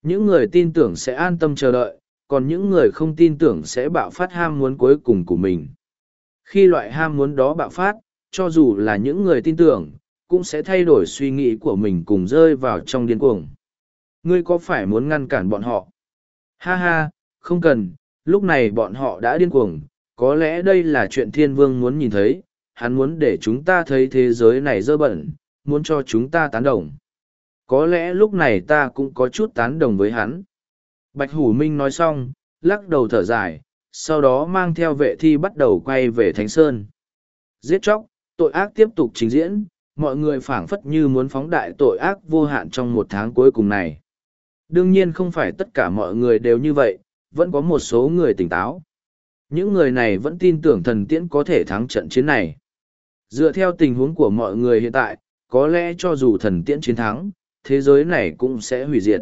Những người tin tưởng sẽ an tâm chờ đợi, còn những người không tin tưởng sẽ bạo phát ham muốn cuối cùng của mình. Khi loại ham muốn đó bạo phát, cho dù là những người tin tưởng, cũng sẽ thay đổi suy nghĩ của mình cùng rơi vào trong điên cuồng. Ngươi có phải muốn ngăn cản bọn họ? Ha ha, không cần, lúc này bọn họ đã điên cuồng, có lẽ đây là chuyện thiên vương muốn nhìn thấy, hắn muốn để chúng ta thấy thế giới này dơ bẩn, muốn cho chúng ta tán đồng. Có lẽ lúc này ta cũng có chút tán đồng với hắn. Bạch Hủ Minh nói xong, lắc đầu thở dài, sau đó mang theo vệ thi bắt đầu quay về Thánh Sơn. Giết chóc, tội ác tiếp tục trình diễn, mọi người phảng phất như muốn phóng đại tội ác vô hạn trong một tháng cuối cùng này. Đương nhiên không phải tất cả mọi người đều như vậy, vẫn có một số người tỉnh táo. Những người này vẫn tin tưởng thần tiễn có thể thắng trận chiến này. Dựa theo tình huống của mọi người hiện tại, có lẽ cho dù thần tiễn chiến thắng, thế giới này cũng sẽ hủy diệt.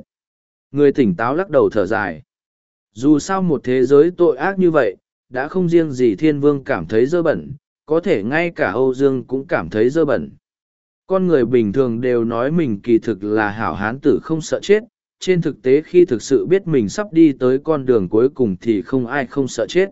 Người tỉnh táo lắc đầu thở dài. Dù sao một thế giới tội ác như vậy, đã không riêng gì thiên vương cảm thấy dơ bẩn, có thể ngay cả Âu Dương cũng cảm thấy dơ bẩn. Con người bình thường đều nói mình kỳ thực là hảo hán tử không sợ chết, trên thực tế khi thực sự biết mình sắp đi tới con đường cuối cùng thì không ai không sợ chết.